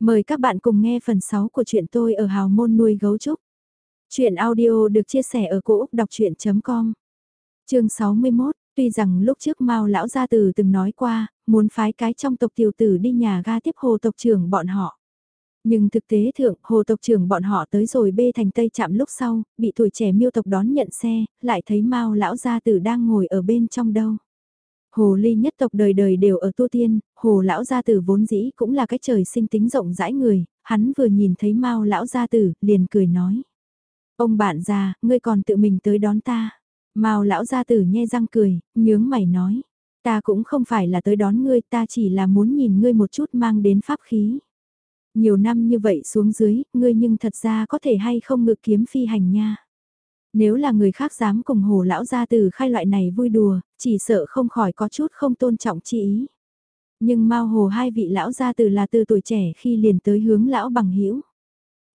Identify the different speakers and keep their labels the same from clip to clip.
Speaker 1: Mời các bạn cùng nghe phần 6 của chuyện tôi ở Hào Môn nuôi gấu trúc. Chuyện audio được chia sẻ ở cỗ đọc chuyện.com Chương 61, tuy rằng lúc trước Mao lão gia tử từng nói qua, muốn phái cái trong tộc tiểu tử đi nhà ga tiếp hồ tộc trưởng bọn họ. Nhưng thực tế thượng, hồ tộc trưởng bọn họ tới rồi bê thành tây chạm lúc sau, bị tuổi trẻ miêu tộc đón nhận xe, lại thấy Mao lão gia tử đang ngồi ở bên trong đâu. Hồ ly nhất tộc đời đời đều ở tu tiên, hồ lão gia tử vốn dĩ cũng là cái trời sinh tính rộng rãi người, hắn vừa nhìn thấy mau lão gia tử, liền cười nói. Ông bạn già, ngươi còn tự mình tới đón ta. Mao lão gia tử nhe răng cười, nhướng mày nói. Ta cũng không phải là tới đón ngươi, ta chỉ là muốn nhìn ngươi một chút mang đến pháp khí. Nhiều năm như vậy xuống dưới, ngươi nhưng thật ra có thể hay không ngự kiếm phi hành nha. Nếu là người khác dám cùng hồ lão gia từ khai loại này vui đùa, chỉ sợ không khỏi có chút không tôn trọng chi ý. Nhưng mau Hồ hai vị lão gia từ là từ tuổi trẻ khi liền tới hướng lão bằng hữu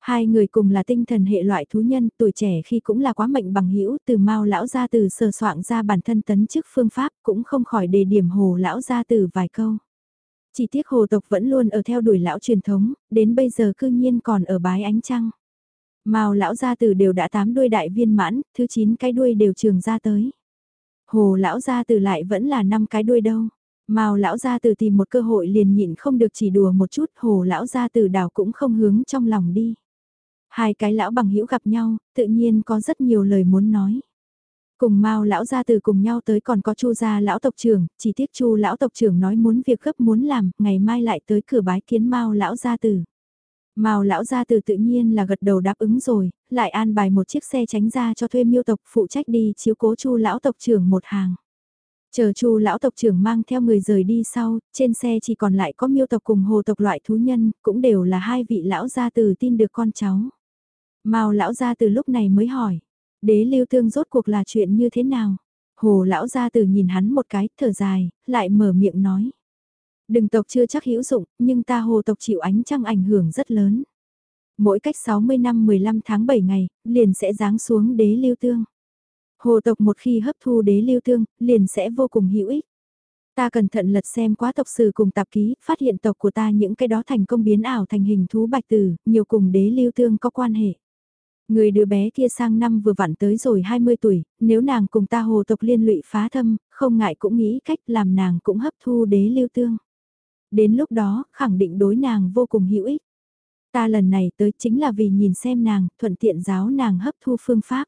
Speaker 1: Hai người cùng là tinh thần hệ loại thú nhân, tuổi trẻ khi cũng là quá mệnh bằng hữu từ mau lão gia từ sờ soạn ra bản thân tấn chức phương pháp cũng không khỏi đề điểm hồ lão gia từ vài câu. Chỉ tiếc hồ tộc vẫn luôn ở theo đuổi lão truyền thống, đến bây giờ cư nhiên còn ở bái ánh trăng. Mao lão gia tử đều đã tám đuôi đại viên mãn, thứ chín cái đuôi đều trường ra tới. Hồ lão gia tử lại vẫn là năm cái đuôi đâu. Mao lão gia tử tìm một cơ hội liền nhịn không được chỉ đùa một chút, hồ lão gia tử đảo cũng không hướng trong lòng đi. Hai cái lão bằng hữu gặp nhau, tự nhiên có rất nhiều lời muốn nói. Cùng Mao lão gia tử cùng nhau tới còn có Chu gia lão tộc trưởng, chỉ tiếc Chu lão tộc trưởng nói muốn việc gấp muốn làm, ngày mai lại tới cửa bái kiến Mao lão gia tử. Mao lão gia từ tự nhiên là gật đầu đáp ứng rồi, lại an bài một chiếc xe tránh ra cho thuê miêu tộc phụ trách đi chiếu cố chu lão tộc trưởng một hàng. Chờ chu lão tộc trưởng mang theo người rời đi sau, trên xe chỉ còn lại có miêu tộc cùng hồ tộc loại thú nhân, cũng đều là hai vị lão gia từ tin được con cháu. Mao lão gia từ lúc này mới hỏi, đế lưu thương rốt cuộc là chuyện như thế nào? Hồ lão gia từ nhìn hắn một cái, thở dài, lại mở miệng nói. Đừng tộc chưa chắc hữu dụng, nhưng ta hồ tộc chịu ánh trăng ảnh hưởng rất lớn. Mỗi cách 60 năm 15 tháng 7 ngày, liền sẽ giáng xuống đế lưu tương. Hồ tộc một khi hấp thu đế lưu tương, liền sẽ vô cùng hữu ích. Ta cẩn thận lật xem quá tộc sử cùng tạp ký, phát hiện tộc của ta những cái đó thành công biến ảo thành hình thú bạch tử, nhiều cùng đế lưu tương có quan hệ. Người đứa bé kia sang năm vừa vặn tới rồi 20 tuổi, nếu nàng cùng ta hồ tộc liên lụy phá thâm, không ngại cũng nghĩ cách làm nàng cũng hấp thu đế lưu tương. Đến lúc đó, khẳng định đối nàng vô cùng hữu ích. Ta lần này tới chính là vì nhìn xem nàng, thuận tiện giáo nàng hấp thu phương pháp.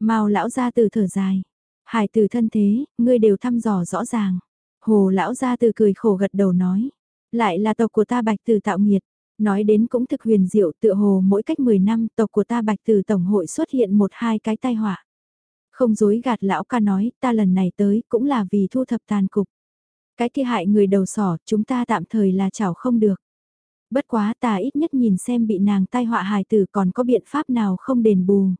Speaker 1: Mao lão gia từ thở dài. Hải từ thân thế, ngươi đều thăm dò rõ ràng. Hồ lão gia từ cười khổ gật đầu nói. Lại là tộc của ta bạch từ tạo nghiệt. Nói đến cũng thực huyền diệu tựa hồ mỗi cách 10 năm tộc của ta bạch từ tổng hội xuất hiện một hai cái tai họa. Không dối gạt lão ca nói ta lần này tới cũng là vì thu thập tàn cục. Cái kia hại người đầu sỏ, chúng ta tạm thời là chảo không được. Bất quá ta ít nhất nhìn xem bị nàng tai họa hài tử còn có biện pháp nào không đền bù.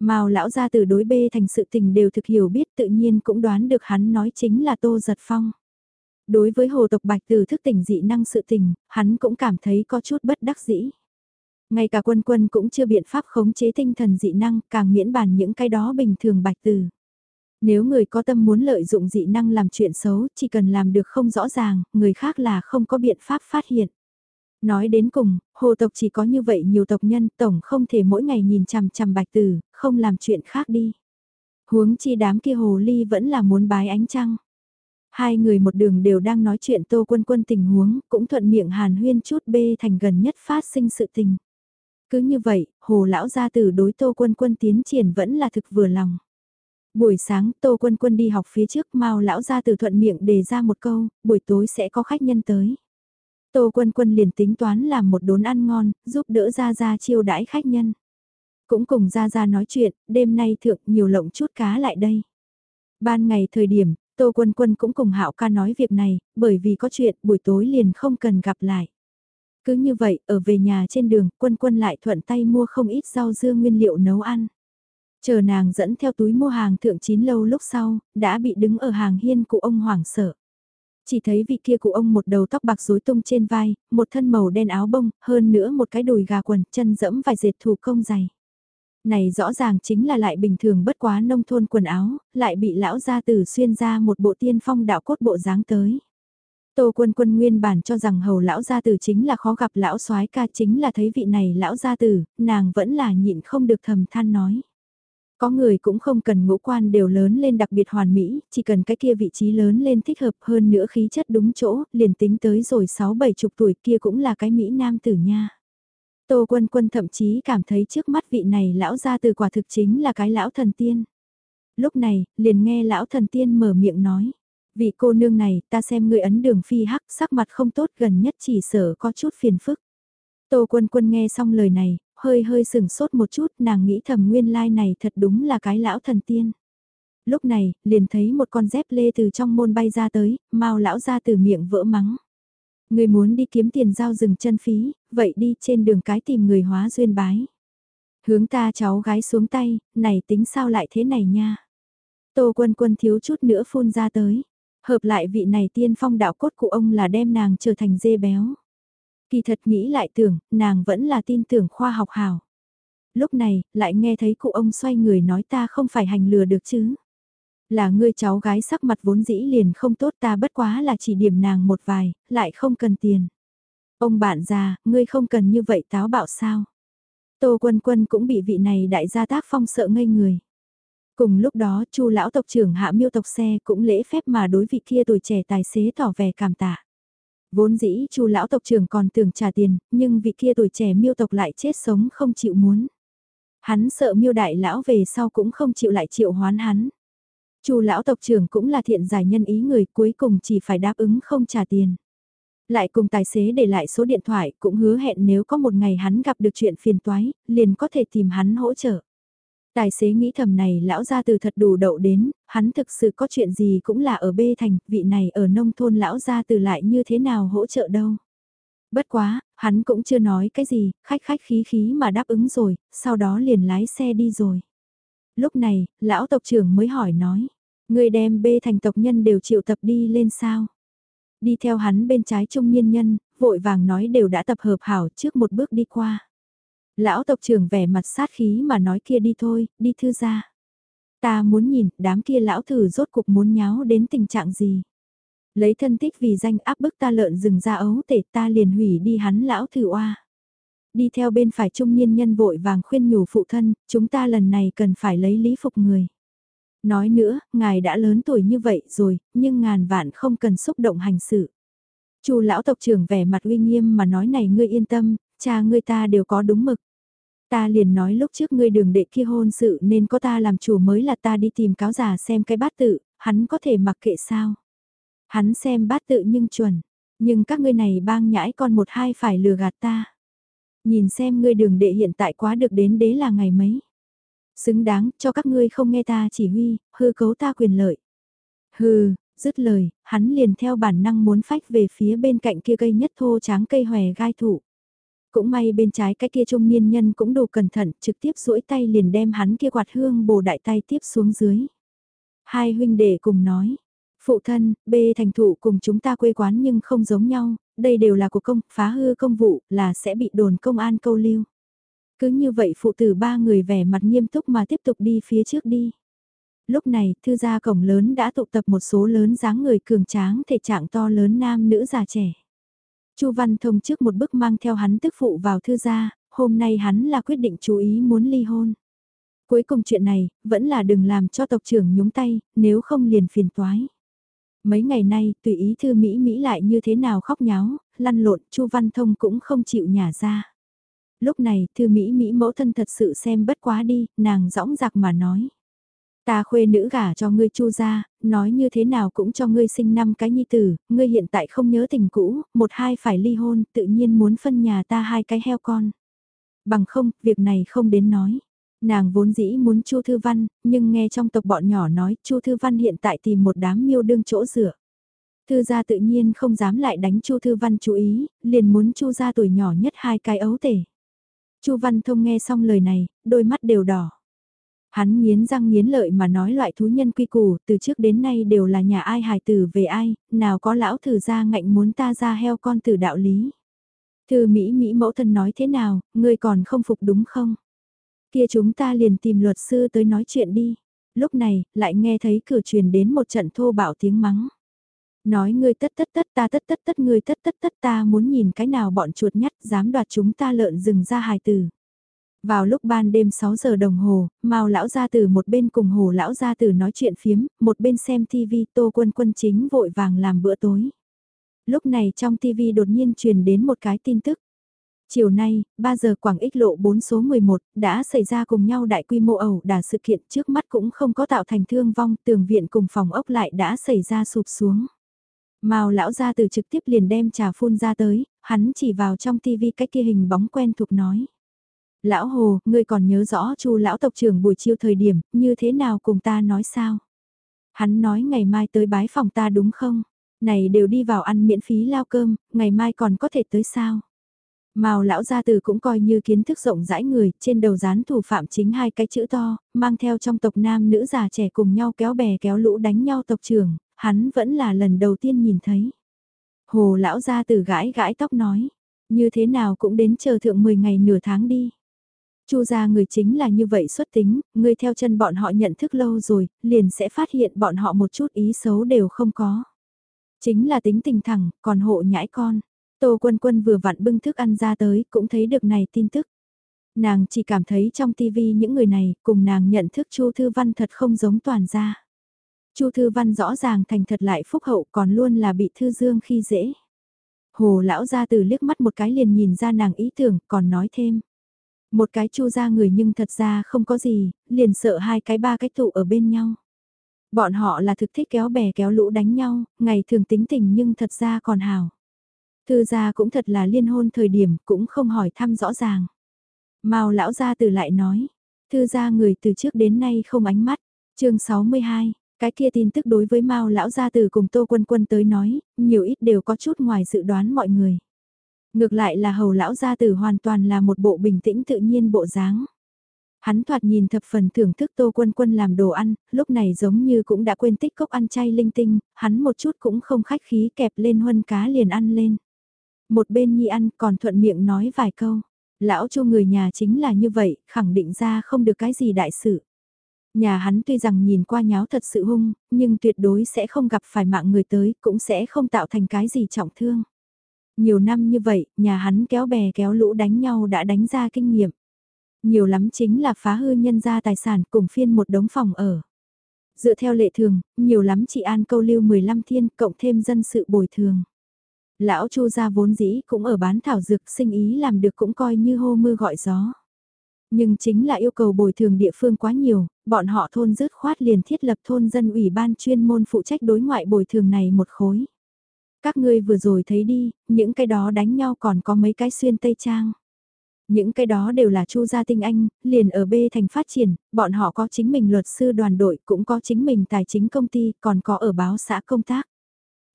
Speaker 1: Mao lão gia tử đối bê thành sự tình đều thực hiểu biết tự nhiên cũng đoán được hắn nói chính là Tô Giật Phong. Đối với hồ tộc bạch tử thức tỉnh dị năng sự tình, hắn cũng cảm thấy có chút bất đắc dĩ. Ngay cả quân quân cũng chưa biện pháp khống chế tinh thần dị năng, càng miễn bàn những cái đó bình thường bạch tử. Nếu người có tâm muốn lợi dụng dị năng làm chuyện xấu, chỉ cần làm được không rõ ràng, người khác là không có biện pháp phát hiện. Nói đến cùng, hồ tộc chỉ có như vậy nhiều tộc nhân, tổng không thể mỗi ngày nhìn chằm chằm bạch tử, không làm chuyện khác đi. Huống chi đám kia hồ ly vẫn là muốn bái ánh trăng. Hai người một đường đều đang nói chuyện tô quân quân tình huống, cũng thuận miệng hàn huyên chút bê thành gần nhất phát sinh sự tình. Cứ như vậy, hồ lão gia tử đối tô quân quân tiến triển vẫn là thực vừa lòng. Buổi sáng Tô Quân Quân đi học phía trước Mao lão ra từ thuận miệng đề ra một câu, buổi tối sẽ có khách nhân tới. Tô Quân Quân liền tính toán làm một đốn ăn ngon, giúp đỡ Gia Gia chiêu đãi khách nhân. Cũng cùng Gia Gia nói chuyện, đêm nay thượng nhiều lộng chút cá lại đây. Ban ngày thời điểm, Tô Quân Quân cũng cùng Hạo ca nói việc này, bởi vì có chuyện buổi tối liền không cần gặp lại. Cứ như vậy, ở về nhà trên đường, Quân Quân lại thuận tay mua không ít rau dưa nguyên liệu nấu ăn. Chờ nàng dẫn theo túi mua hàng thượng chín lâu lúc sau, đã bị đứng ở hàng hiên cụ ông hoảng sợ. Chỉ thấy vị kia cụ ông một đầu tóc bạc rối tung trên vai, một thân màu đen áo bông, hơn nữa một cái đùi gà quần, chân dẫm vài dệt thủ công dày. Này rõ ràng chính là lại bình thường bất quá nông thôn quần áo, lại bị lão gia tử xuyên ra một bộ tiên phong đạo cốt bộ dáng tới. Tô Quân Quân nguyên bản cho rằng hầu lão gia tử chính là khó gặp lão soái ca chính là thấy vị này lão gia tử, nàng vẫn là nhịn không được thầm than nói. Có người cũng không cần ngũ quan đều lớn lên đặc biệt hoàn mỹ, chỉ cần cái kia vị trí lớn lên thích hợp hơn nữa khí chất đúng chỗ, liền tính tới rồi 6-7 chục tuổi kia cũng là cái Mỹ nam tử nha. Tô Quân Quân thậm chí cảm thấy trước mắt vị này lão gia từ quả thực chính là cái lão thần tiên. Lúc này, liền nghe lão thần tiên mở miệng nói. Vị cô nương này, ta xem người ấn đường phi hắc, sắc mặt không tốt gần nhất chỉ sở có chút phiền phức. Tô Quân Quân nghe xong lời này, hơi hơi sừng sốt một chút, nàng nghĩ thầm nguyên lai này thật đúng là cái lão thần tiên. Lúc này, liền thấy một con dép lê từ trong môn bay ra tới, mau lão ra từ miệng vỡ mắng. Người muốn đi kiếm tiền giao rừng chân phí, vậy đi trên đường cái tìm người hóa duyên bái. Hướng ta cháu gái xuống tay, này tính sao lại thế này nha. Tô quân quân thiếu chút nữa phun ra tới. Hợp lại vị này tiên phong đạo cốt của ông là đem nàng trở thành dê béo. Kỳ thật nghĩ lại tưởng, nàng vẫn là tin tưởng khoa học hào. Lúc này, lại nghe thấy cụ ông xoay người nói ta không phải hành lừa được chứ. Là ngươi cháu gái sắc mặt vốn dĩ liền không tốt ta bất quá là chỉ điểm nàng một vài, lại không cần tiền. Ông bạn già, ngươi không cần như vậy táo bạo sao. Tô Quân Quân cũng bị vị này đại gia tác phong sợ ngây người. Cùng lúc đó, Chu lão tộc trưởng Hạ Miêu tộc xe cũng lễ phép mà đối vị kia tuổi trẻ tài xế tỏ vẻ cảm tạ. Vốn dĩ Chu lão tộc trưởng còn tưởng trả tiền, nhưng vị kia tuổi trẻ Miêu tộc lại chết sống không chịu muốn. Hắn sợ Miêu đại lão về sau cũng không chịu lại chịu hoán hắn. Chu lão tộc trưởng cũng là thiện giải nhân ý người, cuối cùng chỉ phải đáp ứng không trả tiền. Lại cùng tài xế để lại số điện thoại, cũng hứa hẹn nếu có một ngày hắn gặp được chuyện phiền toái, liền có thể tìm hắn hỗ trợ. Tài xế nghĩ thầm này lão gia từ thật đủ đậu đến, hắn thực sự có chuyện gì cũng là ở bê thành, vị này ở nông thôn lão gia từ lại như thế nào hỗ trợ đâu. Bất quá, hắn cũng chưa nói cái gì, khách khách khí khí mà đáp ứng rồi, sau đó liền lái xe đi rồi. Lúc này, lão tộc trưởng mới hỏi nói, người đem bê thành tộc nhân đều triệu tập đi lên sao? Đi theo hắn bên trái trung niên nhân, vội vàng nói đều đã tập hợp hảo trước một bước đi qua. Lão tộc trưởng vẻ mặt sát khí mà nói kia đi thôi, đi thư ra. Ta muốn nhìn, đám kia lão thử rốt cục muốn nháo đến tình trạng gì. Lấy thân tích vì danh áp bức ta lợn rừng ra ấu tể ta liền hủy đi hắn lão thử oa. Đi theo bên phải trung niên nhân vội vàng khuyên nhủ phụ thân, chúng ta lần này cần phải lấy lý phục người. Nói nữa, ngài đã lớn tuổi như vậy rồi, nhưng ngàn vạn không cần xúc động hành sự. Chu lão tộc trưởng vẻ mặt uy nghiêm mà nói này ngươi yên tâm, cha ngươi ta đều có đúng mực. Ta liền nói lúc trước ngươi đường đệ kia hôn sự nên có ta làm chủ mới là ta đi tìm cáo giả xem cái bát tự, hắn có thể mặc kệ sao. Hắn xem bát tự nhưng chuẩn, nhưng các ngươi này bang nhãi con một hai phải lừa gạt ta. Nhìn xem ngươi đường đệ hiện tại quá được đến đế là ngày mấy. Xứng đáng cho các ngươi không nghe ta chỉ huy, hư cấu ta quyền lợi. Hừ, dứt lời, hắn liền theo bản năng muốn phách về phía bên cạnh kia cây nhất thô tráng cây hòe gai thụ. Cũng may bên trái cái kia trung niên nhân cũng đủ cẩn thận, trực tiếp duỗi tay liền đem hắn kia quạt hương bồ đại tay tiếp xuống dưới. Hai huynh đệ cùng nói, phụ thân, bê thành thụ cùng chúng ta quê quán nhưng không giống nhau, đây đều là của công, phá hư công vụ, là sẽ bị đồn công an câu lưu. Cứ như vậy phụ tử ba người vẻ mặt nghiêm túc mà tiếp tục đi phía trước đi. Lúc này, thư gia cổng lớn đã tụ tập một số lớn dáng người cường tráng thể trạng to lớn nam nữ già trẻ. Chu Văn Thông trước một bước mang theo hắn tức phụ vào thư gia, hôm nay hắn là quyết định chú ý muốn ly hôn. Cuối cùng chuyện này, vẫn là đừng làm cho tộc trưởng nhúng tay, nếu không liền phiền toái. Mấy ngày nay, tùy ý thư Mỹ Mỹ lại như thế nào khóc nháo, lăn lộn, Chu Văn Thông cũng không chịu nhả ra. Lúc này, thư Mỹ Mỹ mẫu thân thật sự xem bất quá đi, nàng rõng rạc mà nói. Ta khuê nữ gả cho ngươi chu ra, nói như thế nào cũng cho ngươi sinh năm cái nhi tử, ngươi hiện tại không nhớ tình cũ, một hai phải ly hôn, tự nhiên muốn phân nhà ta hai cái heo con. Bằng không, việc này không đến nói. Nàng vốn dĩ muốn Chu Thư Văn, nhưng nghe trong tộc bọn nhỏ nói Chu Thư Văn hiện tại tìm một đám miêu đương chỗ rửa. Thư gia tự nhiên không dám lại đánh Chu Thư Văn chú ý, liền muốn Chu gia tuổi nhỏ nhất hai cái ấu tể. Chu Văn Thông nghe xong lời này, đôi mắt đều đỏ. Hắn nghiến răng nghiến lợi mà nói loại thú nhân quy củ, từ trước đến nay đều là nhà ai hài tử về ai, nào có lão thử ra ngạnh muốn ta ra heo con tử đạo lý. Thư Mỹ Mỹ mẫu thân nói thế nào, ngươi còn không phục đúng không? Kia chúng ta liền tìm luật sư tới nói chuyện đi. Lúc này, lại nghe thấy cửa truyền đến một trận thô bạo tiếng mắng. Nói ngươi tất tất tất ta tất tất tất ngươi tất tất tất ta muốn nhìn cái nào bọn chuột nhắt dám đoạt chúng ta lợn rừng ra hài tử. Vào lúc ban đêm 6 giờ đồng hồ, Mao lão gia tử một bên cùng Hồ lão gia tử nói chuyện phiếm, một bên xem TV, Tô Quân Quân chính vội vàng làm bữa tối. Lúc này trong TV đột nhiên truyền đến một cái tin tức. Chiều nay, 3 giờ Quảng Ích lộ 4 số 11, đã xảy ra cùng nhau đại quy mô ẩu đả sự kiện trước mắt cũng không có tạo thành thương vong, tường viện cùng phòng ốc lại đã xảy ra sụp xuống. Mao lão gia từ trực tiếp liền đem trà phun ra tới, hắn chỉ vào trong tivi cái kia hình bóng quen thuộc nói. Lão Hồ, ngươi còn nhớ rõ chu lão tộc trưởng buổi chiều thời điểm, như thế nào cùng ta nói sao? Hắn nói ngày mai tới bái phòng ta đúng không? Này đều đi vào ăn miễn phí lao cơm, ngày mai còn có thể tới sao? Mao lão gia từ cũng coi như kiến thức rộng rãi người, trên đầu dán thủ phạm chính hai cái chữ to, mang theo trong tộc nam nữ già trẻ cùng nhau kéo bè kéo lũ đánh nhau tộc trưởng, hắn vẫn là lần đầu tiên nhìn thấy. Hồ lão gia từ gãi gãi tóc nói, như thế nào cũng đến chờ thượng 10 ngày nửa tháng đi. Chu gia người chính là như vậy xuất tính, người theo chân bọn họ nhận thức lâu rồi, liền sẽ phát hiện bọn họ một chút ý xấu đều không có. Chính là tính tình thẳng, còn hộ nhãi con. Tô Quân Quân vừa vặn bưng thức ăn ra tới, cũng thấy được này tin tức. Nàng chỉ cảm thấy trong tivi những người này, cùng nàng nhận thức Chu Thư Văn thật không giống toàn gia. Chu Thư Văn rõ ràng thành thật lại phúc hậu còn luôn là bị Thư Dương khi dễ. Hồ lão ra từ liếc mắt một cái liền nhìn ra nàng ý tưởng, còn nói thêm. Một cái chu ra người nhưng thật ra không có gì, liền sợ hai cái ba cái tụ ở bên nhau. Bọn họ là thực thích kéo bè kéo lũ đánh nhau, ngày thường tính tình nhưng thật ra còn hào. Thư gia cũng thật là liên hôn thời điểm, cũng không hỏi thăm rõ ràng. Mao lão gia từ lại nói, thư gia người từ trước đến nay không ánh mắt. chương 62, cái kia tin tức đối với Mao lão gia từ cùng Tô Quân Quân tới nói, nhiều ít đều có chút ngoài dự đoán mọi người. Ngược lại là hầu lão gia tử hoàn toàn là một bộ bình tĩnh tự nhiên bộ dáng. Hắn thoạt nhìn thập phần thưởng thức Tô Quân Quân làm đồ ăn, lúc này giống như cũng đã quên tích cốc ăn chay linh tinh, hắn một chút cũng không khách khí kẹp lên huân cá liền ăn lên. Một bên nhi ăn còn thuận miệng nói vài câu. Lão chu người nhà chính là như vậy, khẳng định ra không được cái gì đại sự. Nhà hắn tuy rằng nhìn qua nháo thật sự hung, nhưng tuyệt đối sẽ không gặp phải mạng người tới, cũng sẽ không tạo thành cái gì trọng thương. Nhiều năm như vậy, nhà hắn kéo bè kéo lũ đánh nhau đã đánh ra kinh nghiệm. Nhiều lắm chính là phá hư nhân gia tài sản cùng phiên một đống phòng ở. Dựa theo lệ thường, nhiều lắm chị An câu lưu 15 thiên cộng thêm dân sự bồi thường. Lão Chu gia vốn dĩ cũng ở bán thảo dược sinh ý làm được cũng coi như hô mưa gọi gió. Nhưng chính là yêu cầu bồi thường địa phương quá nhiều, bọn họ thôn dứt khoát liền thiết lập thôn dân ủy ban chuyên môn phụ trách đối ngoại bồi thường này một khối. Các ngươi vừa rồi thấy đi, những cái đó đánh nhau còn có mấy cái xuyên Tây Trang. Những cái đó đều là chu gia tinh anh, liền ở B thành phát triển, bọn họ có chính mình luật sư đoàn đội, cũng có chính mình tài chính công ty, còn có ở báo xã công tác.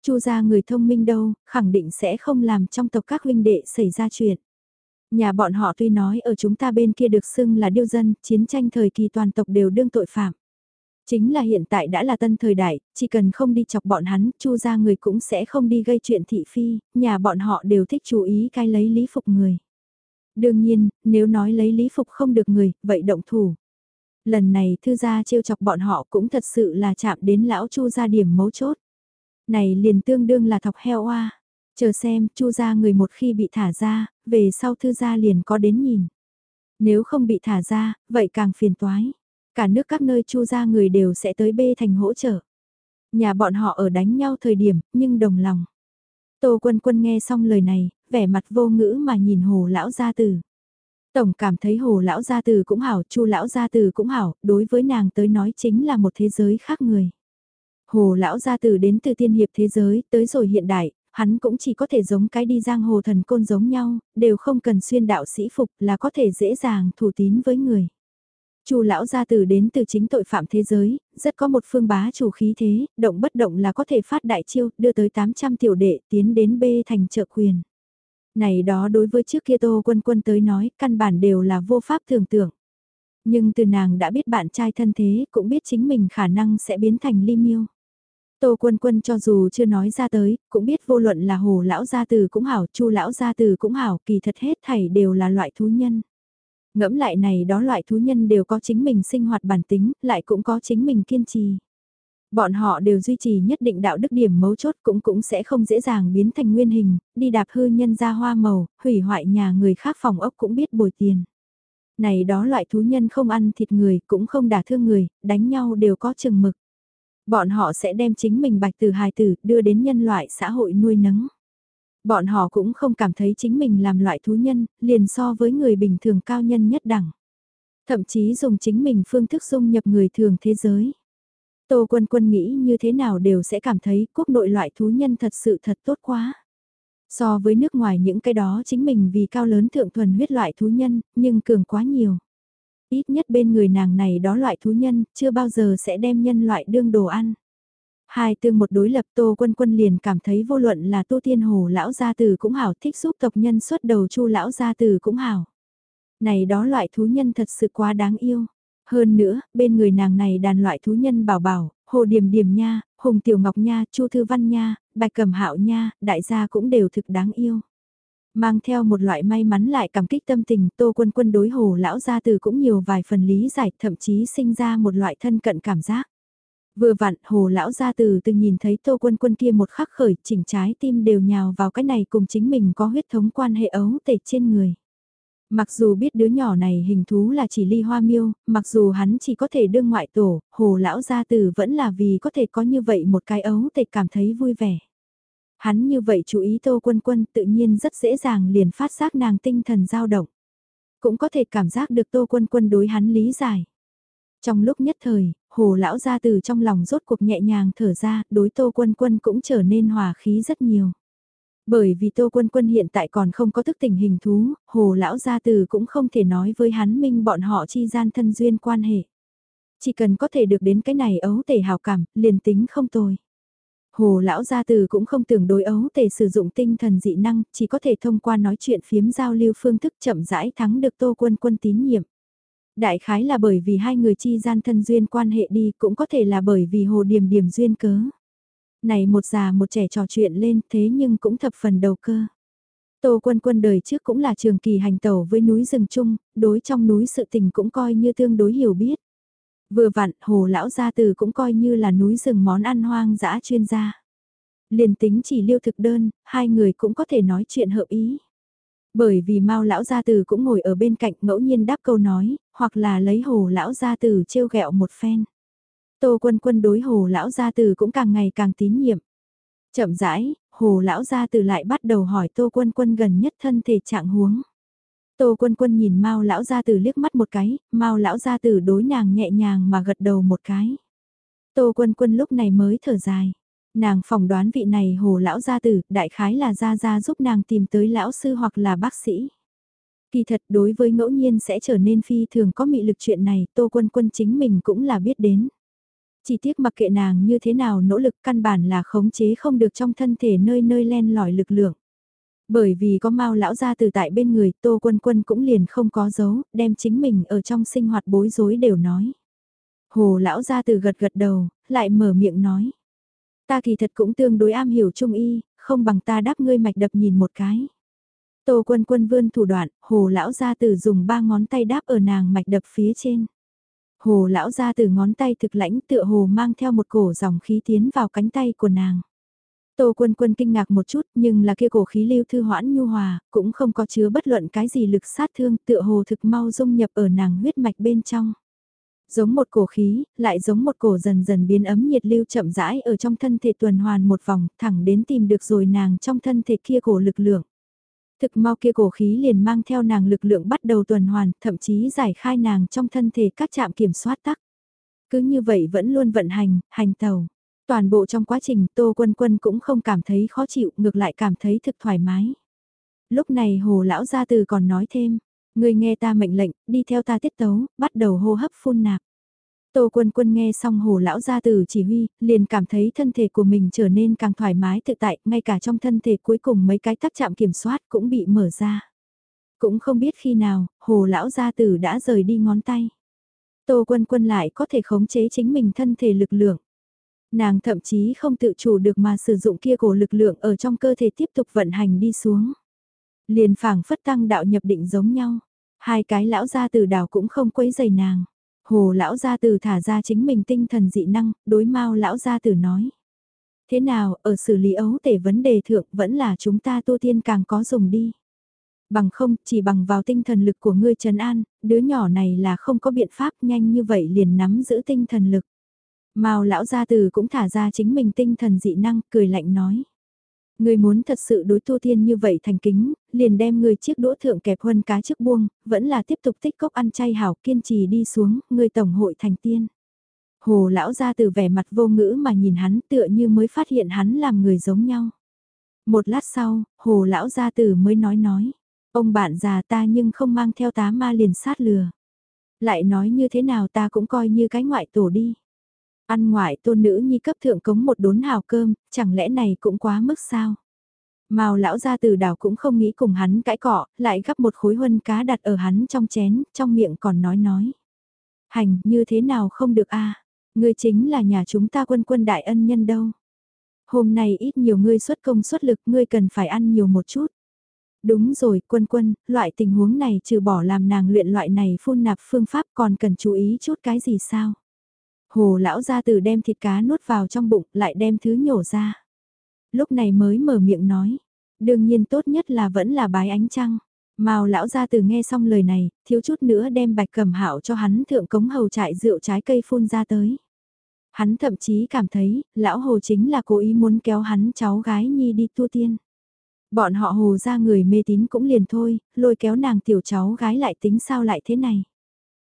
Speaker 1: Chu gia người thông minh đâu, khẳng định sẽ không làm trong tộc các huynh đệ xảy ra chuyện. Nhà bọn họ tuy nói ở chúng ta bên kia được xưng là điêu dân, chiến tranh thời kỳ toàn tộc đều đương tội phạm. Chính là hiện tại đã là tân thời đại, chỉ cần không đi chọc bọn hắn, chu gia người cũng sẽ không đi gây chuyện thị phi, nhà bọn họ đều thích chú ý cái lấy lý phục người. Đương nhiên, nếu nói lấy lý phục không được người, vậy động thủ. Lần này thư gia trêu chọc bọn họ cũng thật sự là chạm đến lão chu gia điểm mấu chốt. Này liền tương đương là thọc heo oa. Chờ xem, chu gia người một khi bị thả ra, về sau thư gia liền có đến nhìn. Nếu không bị thả ra, vậy càng phiền toái. Cả nước các nơi chu ra người đều sẽ tới bê thành hỗ trợ. Nhà bọn họ ở đánh nhau thời điểm, nhưng đồng lòng. Tô quân quân nghe xong lời này, vẻ mặt vô ngữ mà nhìn hồ lão gia tử. Tổng cảm thấy hồ lão gia tử cũng hảo, chu lão gia tử cũng hảo, đối với nàng tới nói chính là một thế giới khác người. Hồ lão gia tử đến từ tiên hiệp thế giới, tới rồi hiện đại, hắn cũng chỉ có thể giống cái đi giang hồ thần côn giống nhau, đều không cần xuyên đạo sĩ phục là có thể dễ dàng thủ tín với người. Chu lão gia tử đến từ chính tội phạm thế giới, rất có một phương bá chủ khí thế, động bất động là có thể phát đại chiêu, đưa tới 800 tiểu đệ tiến đến bê thành trợ quyền. Này đó đối với trước kia Tô Quân Quân tới nói, căn bản đều là vô pháp tưởng tượng. Nhưng từ nàng đã biết bạn trai thân thế, cũng biết chính mình khả năng sẽ biến thành ly miêu. Tô Quân Quân cho dù chưa nói ra tới, cũng biết vô luận là hồ lão gia tử cũng hảo, chu lão gia tử cũng hảo, kỳ thật hết thảy đều là loại thú nhân. Ngẫm lại này đó loại thú nhân đều có chính mình sinh hoạt bản tính, lại cũng có chính mình kiên trì. Bọn họ đều duy trì nhất định đạo đức điểm mấu chốt cũng cũng sẽ không dễ dàng biến thành nguyên hình, đi đạp hư nhân ra hoa màu, hủy hoại nhà người khác phòng ốc cũng biết bồi tiền. Này đó loại thú nhân không ăn thịt người, cũng không đả thương người, đánh nhau đều có chừng mực. Bọn họ sẽ đem chính mình bạch từ hài tử đưa đến nhân loại xã hội nuôi nấng. Bọn họ cũng không cảm thấy chính mình làm loại thú nhân, liền so với người bình thường cao nhân nhất đẳng. Thậm chí dùng chính mình phương thức dung nhập người thường thế giới. Tô Quân Quân nghĩ như thế nào đều sẽ cảm thấy quốc nội loại thú nhân thật sự thật tốt quá. So với nước ngoài những cái đó chính mình vì cao lớn thượng thuần huyết loại thú nhân, nhưng cường quá nhiều. Ít nhất bên người nàng này đó loại thú nhân, chưa bao giờ sẽ đem nhân loại đương đồ ăn. Hai tương một đối lập Tô Quân Quân liền cảm thấy vô luận là Tô thiên Hồ lão gia tử cũng hảo thích giúp tộc nhân xuất đầu chu lão gia tử cũng hảo. Này đó loại thú nhân thật sự quá đáng yêu. Hơn nữa, bên người nàng này đàn loại thú nhân bảo bảo, Hồ Điềm Điềm Nha, Hùng Tiểu Ngọc Nha, Chu Thư Văn Nha, Bạch Cẩm Hạo Nha, đại gia cũng đều thực đáng yêu. Mang theo một loại may mắn lại cảm kích tâm tình, Tô Quân Quân đối Hồ lão gia tử cũng nhiều vài phần lý giải, thậm chí sinh ra một loại thân cận cảm giác. Vừa vặn, Hồ lão gia từ từng nhìn thấy Tô Quân Quân kia một khắc khởi, chỉnh trái tim đều nhào vào cái này cùng chính mình có huyết thống quan hệ ấu tệ trên người. Mặc dù biết đứa nhỏ này hình thú là chỉ ly hoa miêu, mặc dù hắn chỉ có thể đương ngoại tổ, hồ lão gia tử vẫn là vì có thể có như vậy một cái ấu tệ cảm thấy vui vẻ. Hắn như vậy chú ý tô quân quân tự nhiên rất dễ dàng liền phát giác nàng tinh thần dao động. Cũng có thể cảm giác được tô quân quân đối hắn lý giải. Trong lúc nhất thời, hồ lão gia từ trong lòng rốt cuộc nhẹ nhàng thở ra, đối tô quân quân cũng trở nên hòa khí rất nhiều. Bởi vì Tô Quân Quân hiện tại còn không có thức tình hình thú, hồ lão gia từ cũng không thể nói với hắn minh bọn họ chi gian thân duyên quan hệ. Chỉ cần có thể được đến cái này ấu tể hào cảm, liền tính không tồi. Hồ lão gia từ cũng không tưởng đối ấu tể sử dụng tinh thần dị năng, chỉ có thể thông qua nói chuyện phiếm giao lưu phương thức chậm rãi thắng được Tô Quân Quân tín nhiệm. Đại khái là bởi vì hai người chi gian thân duyên quan hệ đi cũng có thể là bởi vì hồ điểm điểm duyên cớ này một già một trẻ trò chuyện lên thế nhưng cũng thập phần đầu cơ. Tô quân quân đời trước cũng là trường kỳ hành tẩu với núi rừng chung, đối trong núi sự tình cũng coi như tương đối hiểu biết. Vừa vặn, hồ lão gia từ cũng coi như là núi rừng món ăn hoang dã chuyên gia. Liền tính chỉ liêu thực đơn, hai người cũng có thể nói chuyện hợp ý. Bởi vì Mao lão gia từ cũng ngồi ở bên cạnh ngẫu nhiên đáp câu nói, hoặc là lấy hồ lão gia từ trêu ghẹo một phen. Tô quân quân đối hồ lão gia từ cũng càng ngày càng tín nhiệm. Chậm rãi, hồ lão gia từ lại bắt đầu hỏi tô quân quân gần nhất thân thể trạng huống. Tô quân quân nhìn Mao lão gia từ liếc mắt một cái, Mao lão gia từ đối nàng nhẹ nhàng mà gật đầu một cái. Tô quân quân lúc này mới thở dài. Nàng phỏng đoán vị này hồ lão gia tử, đại khái là gia gia giúp nàng tìm tới lão sư hoặc là bác sĩ. Kỳ thật đối với ngẫu nhiên sẽ trở nên phi thường có mị lực chuyện này, Tô Quân Quân chính mình cũng là biết đến. Chỉ tiếc mặc kệ nàng như thế nào nỗ lực căn bản là khống chế không được trong thân thể nơi nơi len lỏi lực lượng. Bởi vì có mau lão gia từ tại bên người Tô Quân Quân cũng liền không có dấu, đem chính mình ở trong sinh hoạt bối rối đều nói. Hồ lão gia từ gật gật đầu, lại mở miệng nói. Ta kỳ thật cũng tương đối am hiểu trung y, không bằng ta đáp ngươi mạch đập nhìn một cái. Tô quân quân vươn thủ đoạn, hồ lão gia tử dùng ba ngón tay đáp ở nàng mạch đập phía trên. Hồ lão gia tử ngón tay thực lãnh tựa hồ mang theo một cổ dòng khí tiến vào cánh tay của nàng. Tô quân quân kinh ngạc một chút nhưng là kia cổ khí lưu thư hoãn nhu hòa, cũng không có chứa bất luận cái gì lực sát thương tựa hồ thực mau dung nhập ở nàng huyết mạch bên trong. Giống một cổ khí, lại giống một cổ dần dần biến ấm nhiệt lưu chậm rãi ở trong thân thể tuần hoàn một vòng thẳng đến tìm được rồi nàng trong thân thể kia cổ lực lượng. Thực mau kia cổ khí liền mang theo nàng lực lượng bắt đầu tuần hoàn, thậm chí giải khai nàng trong thân thể các trạm kiểm soát tắc. Cứ như vậy vẫn luôn vận hành, hành tàu. Toàn bộ trong quá trình Tô Quân Quân cũng không cảm thấy khó chịu, ngược lại cảm thấy thực thoải mái. Lúc này hồ lão gia từ còn nói thêm, người nghe ta mệnh lệnh, đi theo ta tiết tấu, bắt đầu hô hấp phun nạp. Tô quân quân nghe xong hồ lão gia tử chỉ huy, liền cảm thấy thân thể của mình trở nên càng thoải mái tự tại, ngay cả trong thân thể cuối cùng mấy cái tắc chạm kiểm soát cũng bị mở ra. Cũng không biết khi nào, hồ lão gia tử đã rời đi ngón tay. Tô quân quân lại có thể khống chế chính mình thân thể lực lượng. Nàng thậm chí không tự chủ được mà sử dụng kia cổ lực lượng ở trong cơ thể tiếp tục vận hành đi xuống. Liền phảng phất tăng đạo nhập định giống nhau. Hai cái lão gia tử đảo cũng không quấy dày nàng Hồ lão gia tử thả ra chính mình tinh thần dị năng, đối mau lão gia tử nói. Thế nào, ở xử lý ấu tể vấn đề thượng vẫn là chúng ta tu tiên càng có dùng đi. Bằng không, chỉ bằng vào tinh thần lực của ngươi Trần An, đứa nhỏ này là không có biện pháp nhanh như vậy liền nắm giữ tinh thần lực. Mao lão gia tử cũng thả ra chính mình tinh thần dị năng, cười lạnh nói người muốn thật sự đối tu tiên như vậy thành kính, liền đem người chiếc đũa thượng kẹp huân cá trước buông, vẫn là tiếp tục tích cốc ăn chay hảo kiên trì đi xuống, người tổng hội thành tiên. Hồ lão gia từ vẻ mặt vô ngữ mà nhìn hắn tựa như mới phát hiện hắn làm người giống nhau. Một lát sau, hồ lão gia tử mới nói nói, ông bạn già ta nhưng không mang theo tá ma liền sát lừa. Lại nói như thế nào ta cũng coi như cái ngoại tổ đi. Ăn ngoại tôn nữ nhi cấp thượng cống một đốn hào cơm, chẳng lẽ này cũng quá mức sao? Mao lão gia từ đảo cũng không nghĩ cùng hắn cãi cọ, lại gắp một khối huân cá đặt ở hắn trong chén, trong miệng còn nói nói. Hành, như thế nào không được a Ngươi chính là nhà chúng ta quân quân đại ân nhân đâu. Hôm nay ít nhiều ngươi xuất công xuất lực ngươi cần phải ăn nhiều một chút. Đúng rồi, quân quân, loại tình huống này trừ bỏ làm nàng luyện loại này phun nạp phương pháp còn cần chú ý chút cái gì sao? Hồ lão ra từ đem thịt cá nuốt vào trong bụng lại đem thứ nhổ ra. Lúc này mới mở miệng nói. Đương nhiên tốt nhất là vẫn là bái ánh trăng. Mao lão ra từ nghe xong lời này, thiếu chút nữa đem bạch cẩm hạo cho hắn thượng cống hầu trại rượu trái cây phun ra tới. Hắn thậm chí cảm thấy, lão hồ chính là cố ý muốn kéo hắn cháu gái nhi đi tu tiên. Bọn họ hồ ra người mê tín cũng liền thôi, lôi kéo nàng tiểu cháu gái lại tính sao lại thế này.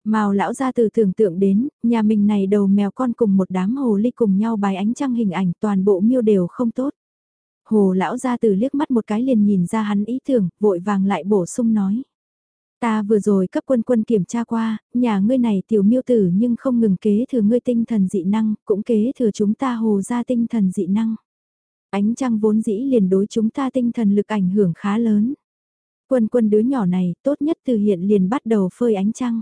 Speaker 1: Mao lão ra từ tưởng tượng đến, nhà mình này đầu mèo con cùng một đám hồ ly cùng nhau bài ánh trăng hình ảnh toàn bộ miêu đều không tốt. Hồ lão ra từ liếc mắt một cái liền nhìn ra hắn ý tưởng, vội vàng lại bổ sung nói. Ta vừa rồi cấp quân quân kiểm tra qua, nhà ngươi này tiểu miêu tử nhưng không ngừng kế thừa ngươi tinh thần dị năng, cũng kế thừa chúng ta hồ ra tinh thần dị năng. Ánh trăng vốn dĩ liền đối chúng ta tinh thần lực ảnh hưởng khá lớn. Quân quân đứa nhỏ này tốt nhất từ hiện liền bắt đầu phơi ánh trăng.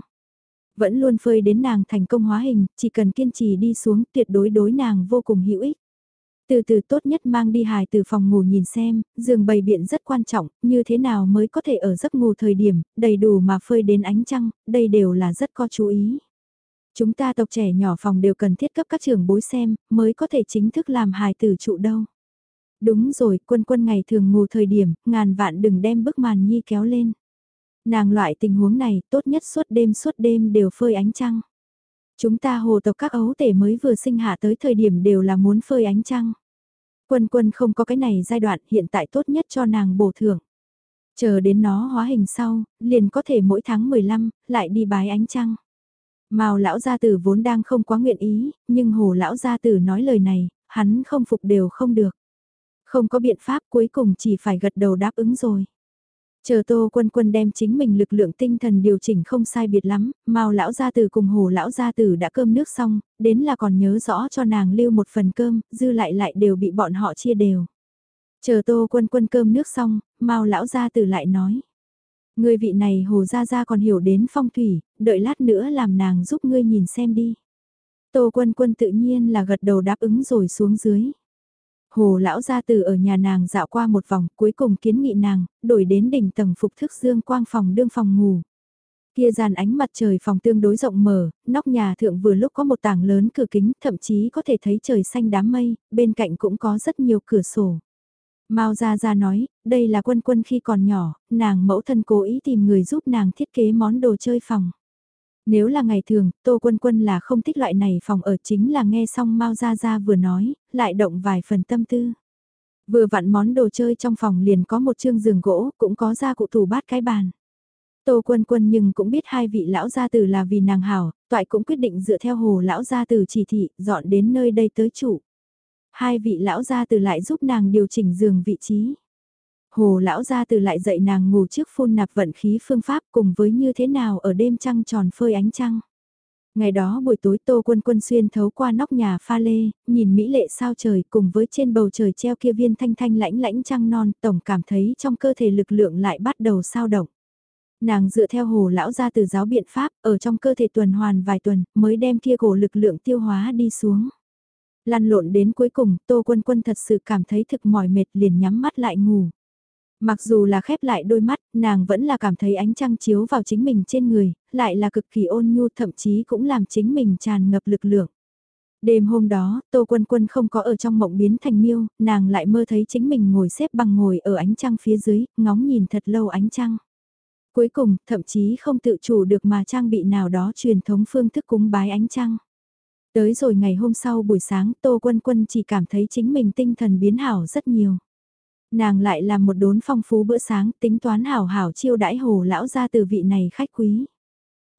Speaker 1: Vẫn luôn phơi đến nàng thành công hóa hình, chỉ cần kiên trì đi xuống tuyệt đối đối nàng vô cùng hữu ích. Từ từ tốt nhất mang đi hài từ phòng ngủ nhìn xem, giường bày biện rất quan trọng, như thế nào mới có thể ở giấc ngủ thời điểm, đầy đủ mà phơi đến ánh trăng, đây đều là rất có chú ý. Chúng ta tộc trẻ nhỏ phòng đều cần thiết cấp các trường bối xem, mới có thể chính thức làm hài tử trụ đâu. Đúng rồi, quân quân ngày thường ngủ thời điểm, ngàn vạn đừng đem bức màn nhi kéo lên. Nàng loại tình huống này tốt nhất suốt đêm suốt đêm đều phơi ánh trăng. Chúng ta hồ tộc các ấu tể mới vừa sinh hạ tới thời điểm đều là muốn phơi ánh trăng. Quân quân không có cái này giai đoạn hiện tại tốt nhất cho nàng bổ thưởng. Chờ đến nó hóa hình sau, liền có thể mỗi tháng 15, lại đi bái ánh trăng. Màu lão gia tử vốn đang không quá nguyện ý, nhưng hồ lão gia tử nói lời này, hắn không phục đều không được. Không có biện pháp cuối cùng chỉ phải gật đầu đáp ứng rồi. Chờ Tô Quân Quân đem chính mình lực lượng tinh thần điều chỉnh không sai biệt lắm, Mao lão gia tử cùng Hồ lão gia tử đã cơm nước xong, đến là còn nhớ rõ cho nàng lưu một phần cơm, dư lại lại đều bị bọn họ chia đều. Chờ Tô Quân Quân cơm nước xong, Mao lão gia tử lại nói: "Ngươi vị này Hồ gia gia còn hiểu đến phong thủy, đợi lát nữa làm nàng giúp ngươi nhìn xem đi." Tô Quân Quân tự nhiên là gật đầu đáp ứng rồi xuống dưới. Hồ lão gia từ ở nhà nàng dạo qua một vòng, cuối cùng kiến nghị nàng, đổi đến đỉnh tầng phục thức dương quang phòng đương phòng ngủ. Kia dàn ánh mặt trời phòng tương đối rộng mở, nóc nhà thượng vừa lúc có một tảng lớn cửa kính, thậm chí có thể thấy trời xanh đám mây, bên cạnh cũng có rất nhiều cửa sổ. Mao Gia Gia nói, đây là quân quân khi còn nhỏ, nàng mẫu thân cố ý tìm người giúp nàng thiết kế món đồ chơi phòng. Nếu là ngày thường, Tô Quân Quân là không thích loại này phòng ở chính là nghe xong Mao Gia Gia vừa nói, lại động vài phần tâm tư. Vừa vặn món đồ chơi trong phòng liền có một chương giường gỗ, cũng có gia cụ tủ bát cái bàn. Tô Quân Quân nhưng cũng biết hai vị lão gia tử là vì nàng hảo, toại cũng quyết định dựa theo hồ lão gia tử chỉ thị, dọn đến nơi đây tới chủ. Hai vị lão gia tử lại giúp nàng điều chỉnh giường vị trí. Hồ lão gia từ lại dạy nàng ngủ trước phun nạp vận khí phương pháp cùng với như thế nào ở đêm trăng tròn phơi ánh trăng. Ngày đó buổi tối Tô Quân Quân xuyên thấu qua nóc nhà pha lê, nhìn mỹ lệ sao trời cùng với trên bầu trời treo kia viên thanh thanh lãnh lãnh trăng non, tổng cảm thấy trong cơ thể lực lượng lại bắt đầu sao động. Nàng dựa theo hồ lão ra từ giáo biện pháp, ở trong cơ thể tuần hoàn vài tuần, mới đem kia cổ lực lượng tiêu hóa đi xuống. Lăn lộn đến cuối cùng, Tô Quân Quân thật sự cảm thấy thực mỏi mệt liền nhắm mắt lại ngủ. Mặc dù là khép lại đôi mắt, nàng vẫn là cảm thấy ánh trăng chiếu vào chính mình trên người, lại là cực kỳ ôn nhu thậm chí cũng làm chính mình tràn ngập lực lượng. Đêm hôm đó, Tô Quân Quân không có ở trong mộng biến thành miêu, nàng lại mơ thấy chính mình ngồi xếp bằng ngồi ở ánh trăng phía dưới, ngóng nhìn thật lâu ánh trăng. Cuối cùng, thậm chí không tự chủ được mà trang bị nào đó truyền thống phương thức cúng bái ánh trăng. Tới rồi ngày hôm sau buổi sáng Tô Quân Quân chỉ cảm thấy chính mình tinh thần biến hảo rất nhiều. Nàng lại làm một đốn phong phú bữa sáng tính toán hảo hảo chiêu đãi hồ lão gia từ vị này khách quý.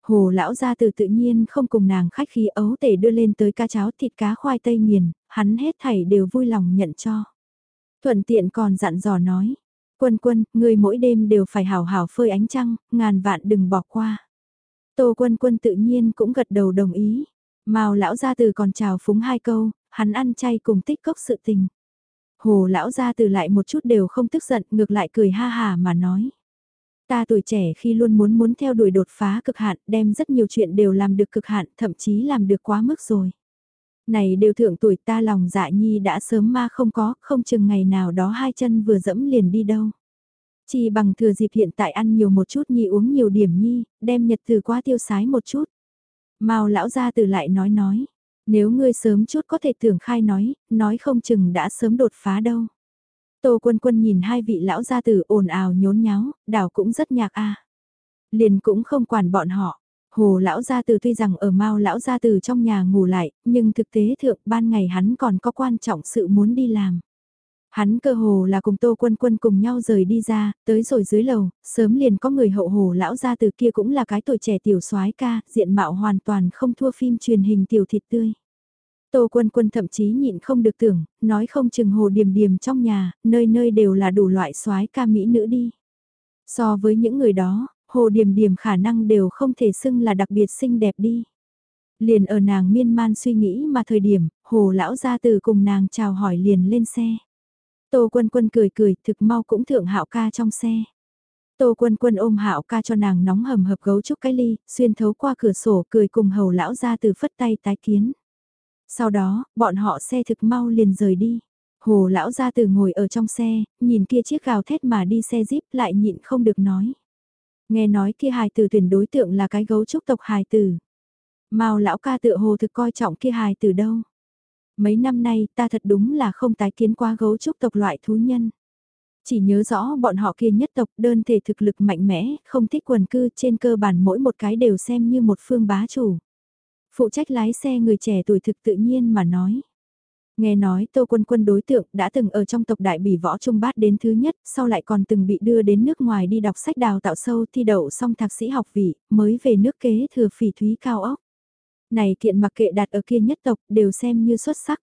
Speaker 1: Hồ lão gia từ tự nhiên không cùng nàng khách khí ấu tể đưa lên tới ca cháo thịt cá khoai tây nghiền, hắn hết thảy đều vui lòng nhận cho. Thuận tiện còn dặn dò nói, quân quân, người mỗi đêm đều phải hảo hảo phơi ánh trăng, ngàn vạn đừng bỏ qua. Tô quân quân tự nhiên cũng gật đầu đồng ý. Mao lão gia từ còn chào phúng hai câu, hắn ăn chay cùng tích cốc sự tình. Hồ lão gia từ lại một chút đều không tức giận, ngược lại cười ha hà mà nói. Ta tuổi trẻ khi luôn muốn muốn theo đuổi đột phá cực hạn, đem rất nhiều chuyện đều làm được cực hạn, thậm chí làm được quá mức rồi. Này đều thượng tuổi ta lòng dạ nhi đã sớm ma không có, không chừng ngày nào đó hai chân vừa dẫm liền đi đâu. Chỉ bằng thừa dịp hiện tại ăn nhiều một chút nhi uống nhiều điểm nhi, đem nhật từ qua tiêu sái một chút. Mao lão gia từ lại nói nói, nếu ngươi sớm chút có thể tưởng khai nói, nói không chừng đã sớm đột phá đâu. Tô quân quân nhìn hai vị lão gia tử ồn ào nhốn nháo, đảo cũng rất nhạc a. Liền cũng không quản bọn họ. Hồ lão gia tử tuy rằng ở mau lão gia tử trong nhà ngủ lại, nhưng thực tế thượng ban ngày hắn còn có quan trọng sự muốn đi làm. Hắn cơ hồ là cùng Tô Quân Quân cùng nhau rời đi ra, tới rồi dưới lầu, sớm liền có người hậu hồ lão gia từ kia cũng là cái tuổi trẻ tiểu soái ca, diện mạo hoàn toàn không thua phim truyền hình tiểu thịt tươi. Tô Quân Quân thậm chí nhịn không được tưởng, nói không chừng hồ điềm điềm trong nhà, nơi nơi đều là đủ loại soái ca mỹ nữ đi. So với những người đó, hồ điềm điềm khả năng đều không thể xưng là đặc biệt xinh đẹp đi. Liền ở nàng miên man suy nghĩ mà thời điểm, hồ lão gia từ cùng nàng chào hỏi liền lên xe. Tô Quân Quân cười cười, thực mau cũng thượng hạo ca trong xe. Tô Quân Quân ôm hạo ca cho nàng nóng hầm hập gấu trúc cái ly, xuyên thấu qua cửa sổ cười cùng hầu lão ra từ phất tay tái kiến. Sau đó, bọn họ xe thực mau liền rời đi. Hồ lão ra từ ngồi ở trong xe, nhìn kia chiếc gào thét mà đi xe jeep lại nhịn không được nói. Nghe nói kia hài tử tuyển đối tượng là cái gấu trúc tộc hài tử. Mao lão ca tựa hồ thực coi trọng kia hài tử đâu. Mấy năm nay ta thật đúng là không tái kiến qua gấu trúc tộc loại thú nhân. Chỉ nhớ rõ bọn họ kia nhất tộc đơn thể thực lực mạnh mẽ, không thích quần cư trên cơ bản mỗi một cái đều xem như một phương bá chủ. Phụ trách lái xe người trẻ tuổi thực tự nhiên mà nói. Nghe nói Tô Quân Quân đối tượng đã từng ở trong tộc đại bỉ võ trung bát đến thứ nhất, sau lại còn từng bị đưa đến nước ngoài đi đọc sách đào tạo sâu thi đậu xong thạc sĩ học vị, mới về nước kế thừa phỉ thúy cao ốc. Này kiện mặc kệ đặt ở kia nhất tộc đều xem như xuất sắc.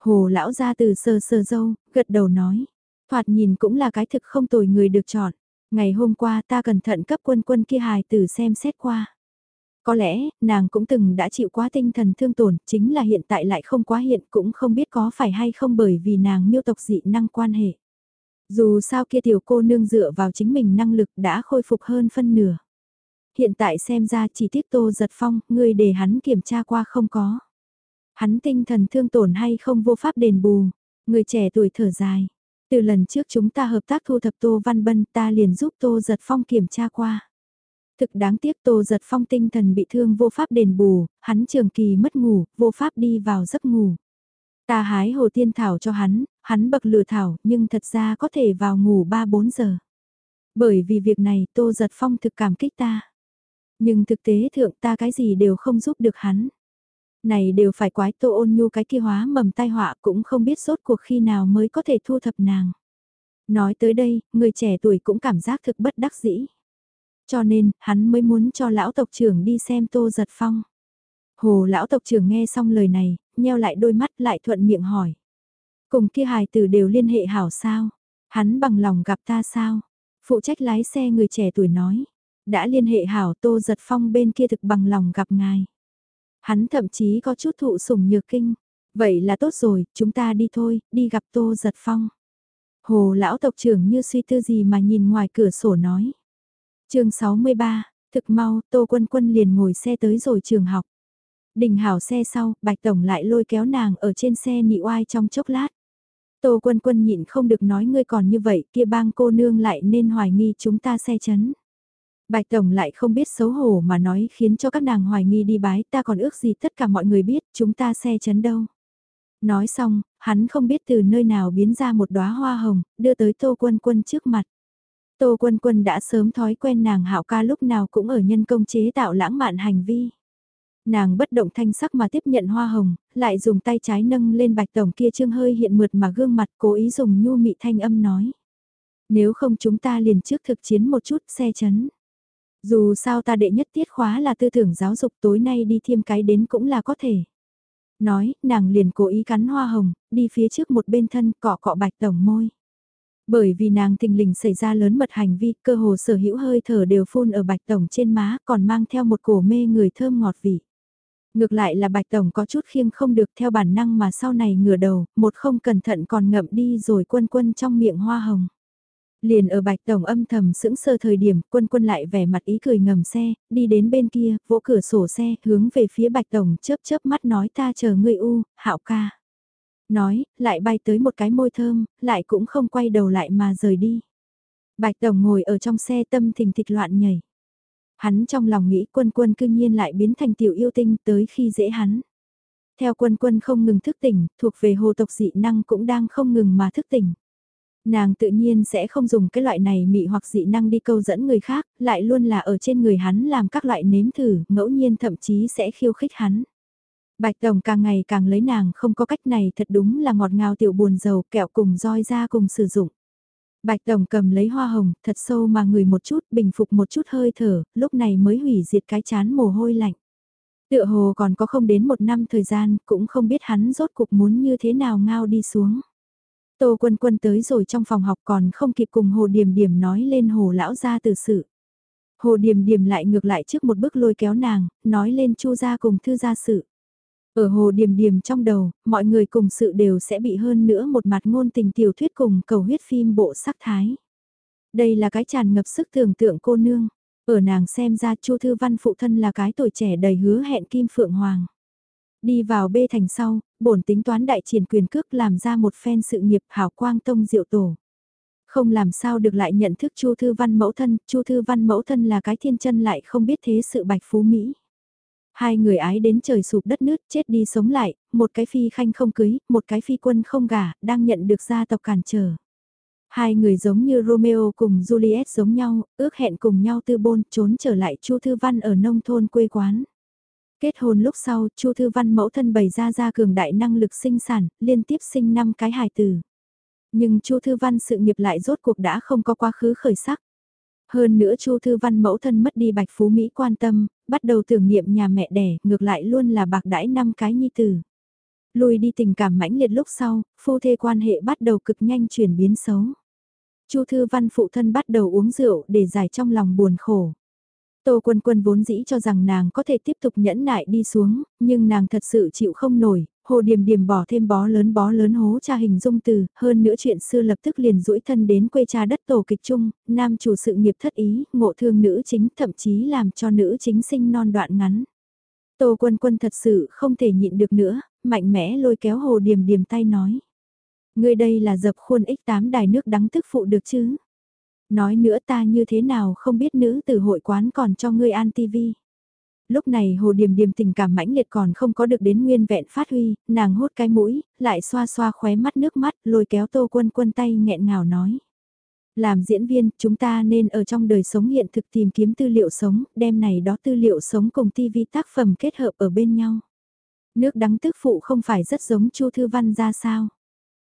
Speaker 1: Hồ lão ra từ sơ sơ dâu, gật đầu nói. Thoạt nhìn cũng là cái thực không tồi người được chọn. Ngày hôm qua ta cẩn thận cấp quân quân kia hài tử xem xét qua. Có lẽ, nàng cũng từng đã chịu quá tinh thần thương tổn, chính là hiện tại lại không quá hiện cũng không biết có phải hay không bởi vì nàng miêu tộc dị năng quan hệ. Dù sao kia tiểu cô nương dựa vào chính mình năng lực đã khôi phục hơn phân nửa hiện tại xem ra chỉ tiếc Tô Giật Phong, người để hắn kiểm tra qua không có. Hắn tinh thần thương tổn hay không vô pháp đền bù, người trẻ tuổi thở dài. Từ lần trước chúng ta hợp tác thu thập Tô Văn Bân ta liền giúp Tô Giật Phong kiểm tra qua. Thực đáng tiếc Tô Giật Phong tinh thần bị thương vô pháp đền bù, hắn trường kỳ mất ngủ, vô pháp đi vào giấc ngủ. Ta hái hồ tiên thảo cho hắn, hắn bậc lừa thảo nhưng thật ra có thể vào ngủ 3-4 giờ. Bởi vì việc này Tô Giật Phong thực cảm kích ta. Nhưng thực tế thượng ta cái gì đều không giúp được hắn. Này đều phải quái tô ôn nhu cái kia hóa mầm tai họa cũng không biết sốt cuộc khi nào mới có thể thu thập nàng. Nói tới đây, người trẻ tuổi cũng cảm giác thực bất đắc dĩ. Cho nên, hắn mới muốn cho lão tộc trưởng đi xem tô giật phong. Hồ lão tộc trưởng nghe xong lời này, nheo lại đôi mắt lại thuận miệng hỏi. Cùng kia hài tử đều liên hệ hảo sao? Hắn bằng lòng gặp ta sao? Phụ trách lái xe người trẻ tuổi nói. Đã liên hệ hảo Tô Giật Phong bên kia thực bằng lòng gặp ngài. Hắn thậm chí có chút thụ sủng nhược kinh. Vậy là tốt rồi, chúng ta đi thôi, đi gặp Tô Giật Phong. Hồ lão tộc trưởng như suy tư gì mà nhìn ngoài cửa sổ nói. chương 63, thực mau, Tô Quân Quân liền ngồi xe tới rồi trường học. Đình hảo xe sau, Bạch Tổng lại lôi kéo nàng ở trên xe nị oai trong chốc lát. Tô Quân Quân nhịn không được nói ngươi còn như vậy, kia bang cô nương lại nên hoài nghi chúng ta xe chấn. Bạch Tổng lại không biết xấu hổ mà nói khiến cho các nàng hoài nghi đi bái ta còn ước gì tất cả mọi người biết chúng ta xe chấn đâu. Nói xong, hắn không biết từ nơi nào biến ra một đóa hoa hồng, đưa tới Tô Quân Quân trước mặt. Tô Quân Quân đã sớm thói quen nàng hạo ca lúc nào cũng ở nhân công chế tạo lãng mạn hành vi. Nàng bất động thanh sắc mà tiếp nhận hoa hồng, lại dùng tay trái nâng lên bạch tổng kia trương hơi hiện mượt mà gương mặt cố ý dùng nhu mị thanh âm nói. Nếu không chúng ta liền trước thực chiến một chút xe chấn. Dù sao ta đệ nhất tiết khóa là tư tưởng giáo dục tối nay đi thêm cái đến cũng là có thể. Nói, nàng liền cố ý cắn hoa hồng, đi phía trước một bên thân cọ cọ bạch tổng môi. Bởi vì nàng tình lình xảy ra lớn mật hành vi, cơ hồ sở hữu hơi thở đều phun ở bạch tổng trên má, còn mang theo một cổ mê người thơm ngọt vị. Ngược lại là bạch tổng có chút khiêng không được theo bản năng mà sau này ngửa đầu, một không cẩn thận còn ngậm đi rồi quân quân trong miệng hoa hồng. Liền ở bạch tổng âm thầm sững sờ thời điểm, quân quân lại vẻ mặt ý cười ngầm xe, đi đến bên kia, vỗ cửa sổ xe, hướng về phía bạch tổng chớp chớp mắt nói ta chờ ngươi u, hạo ca. Nói, lại bay tới một cái môi thơm, lại cũng không quay đầu lại mà rời đi. Bạch tổng ngồi ở trong xe tâm thình thịch loạn nhảy. Hắn trong lòng nghĩ quân quân cương nhiên lại biến thành tiểu yêu tinh tới khi dễ hắn. Theo quân quân không ngừng thức tỉnh, thuộc về hồ tộc dị năng cũng đang không ngừng mà thức tỉnh. Nàng tự nhiên sẽ không dùng cái loại này mị hoặc dị năng đi câu dẫn người khác, lại luôn là ở trên người hắn làm các loại nếm thử, ngẫu nhiên thậm chí sẽ khiêu khích hắn. Bạch Tổng càng ngày càng lấy nàng không có cách này thật đúng là ngọt ngào tiểu buồn dầu kẹo cùng roi ra cùng sử dụng. Bạch Tổng cầm lấy hoa hồng, thật sâu mà ngửi một chút, bình phục một chút hơi thở, lúc này mới hủy diệt cái chán mồ hôi lạnh. Tựa hồ còn có không đến một năm thời gian, cũng không biết hắn rốt cục muốn như thế nào ngao đi xuống. Tô Quân Quân tới rồi trong phòng học còn không kịp cùng Hồ Điềm Điềm nói lên Hồ Lão gia từ sự. Hồ Điềm Điềm lại ngược lại trước một bước lôi kéo nàng, nói lên Chu gia cùng Thư gia sự. Ở Hồ Điềm Điềm trong đầu, mọi người cùng sự đều sẽ bị hơn nữa một mặt ngôn tình tiểu thuyết cùng cầu huyết phim bộ sắc thái. Đây là cái tràn ngập sức tưởng tượng cô nương. Ở nàng xem ra Chu Thư Văn phụ thân là cái tuổi trẻ đầy hứa hẹn Kim Phượng Hoàng. Đi vào bê thành sau, bổn tính toán đại triển quyền cước làm ra một phen sự nghiệp hảo quang tông diệu tổ. Không làm sao được lại nhận thức Chu Thư Văn mẫu thân, Chu Thư Văn mẫu thân là cái thiên chân lại không biết thế sự bạch phú Mỹ. Hai người ái đến trời sụp đất nước chết đi sống lại, một cái phi khanh không cưới, một cái phi quân không gả, đang nhận được gia tộc cản trở. Hai người giống như Romeo cùng Juliet giống nhau, ước hẹn cùng nhau tư bôn trốn trở lại Chu Thư Văn ở nông thôn quê quán. Kết hôn lúc sau, Chu Thư Văn mẫu thân bày ra ra cường đại năng lực sinh sản, liên tiếp sinh 5 cái hài tử. Nhưng Chu Thư Văn sự nghiệp lại rốt cuộc đã không có quá khứ khởi sắc. Hơn nữa Chu Thư Văn mẫu thân mất đi Bạch Phú Mỹ quan tâm, bắt đầu tưởng niệm nhà mẹ đẻ, ngược lại luôn là bạc đãi năm cái nhi tử. Lùi đi tình cảm mãnh liệt lúc sau, phu thê quan hệ bắt đầu cực nhanh chuyển biến xấu. Chu Thư Văn phụ thân bắt đầu uống rượu để giải trong lòng buồn khổ. Tô Quân Quân vốn dĩ cho rằng nàng có thể tiếp tục nhẫn nại đi xuống, nhưng nàng thật sự chịu không nổi, hồ điềm điềm bỏ thêm bó lớn bó lớn hố cha hình dung từ, hơn nữa chuyện xưa lập tức liền rũi thân đến quê cha đất tổ kịch chung, nam chủ sự nghiệp thất ý, ngộ thương nữ chính thậm chí làm cho nữ chính sinh non đoạn ngắn. Tô Quân Quân thật sự không thể nhịn được nữa, mạnh mẽ lôi kéo hồ điềm điềm tay nói. Người đây là dập khuôn x8 đài nước đắng tức phụ được chứ? Nói nữa ta như thế nào không biết nữ từ hội quán còn cho ngươi an tivi. Lúc này hồ điềm điềm tình cảm mãnh liệt còn không có được đến nguyên vẹn phát huy, nàng hốt cái mũi, lại xoa xoa khóe mắt nước mắt, lôi kéo tô quân quân tay nghẹn ngào nói. Làm diễn viên, chúng ta nên ở trong đời sống hiện thực tìm kiếm tư liệu sống, đem này đó tư liệu sống cùng tivi tác phẩm kết hợp ở bên nhau. Nước đắng tức phụ không phải rất giống Chu Thư Văn ra sao.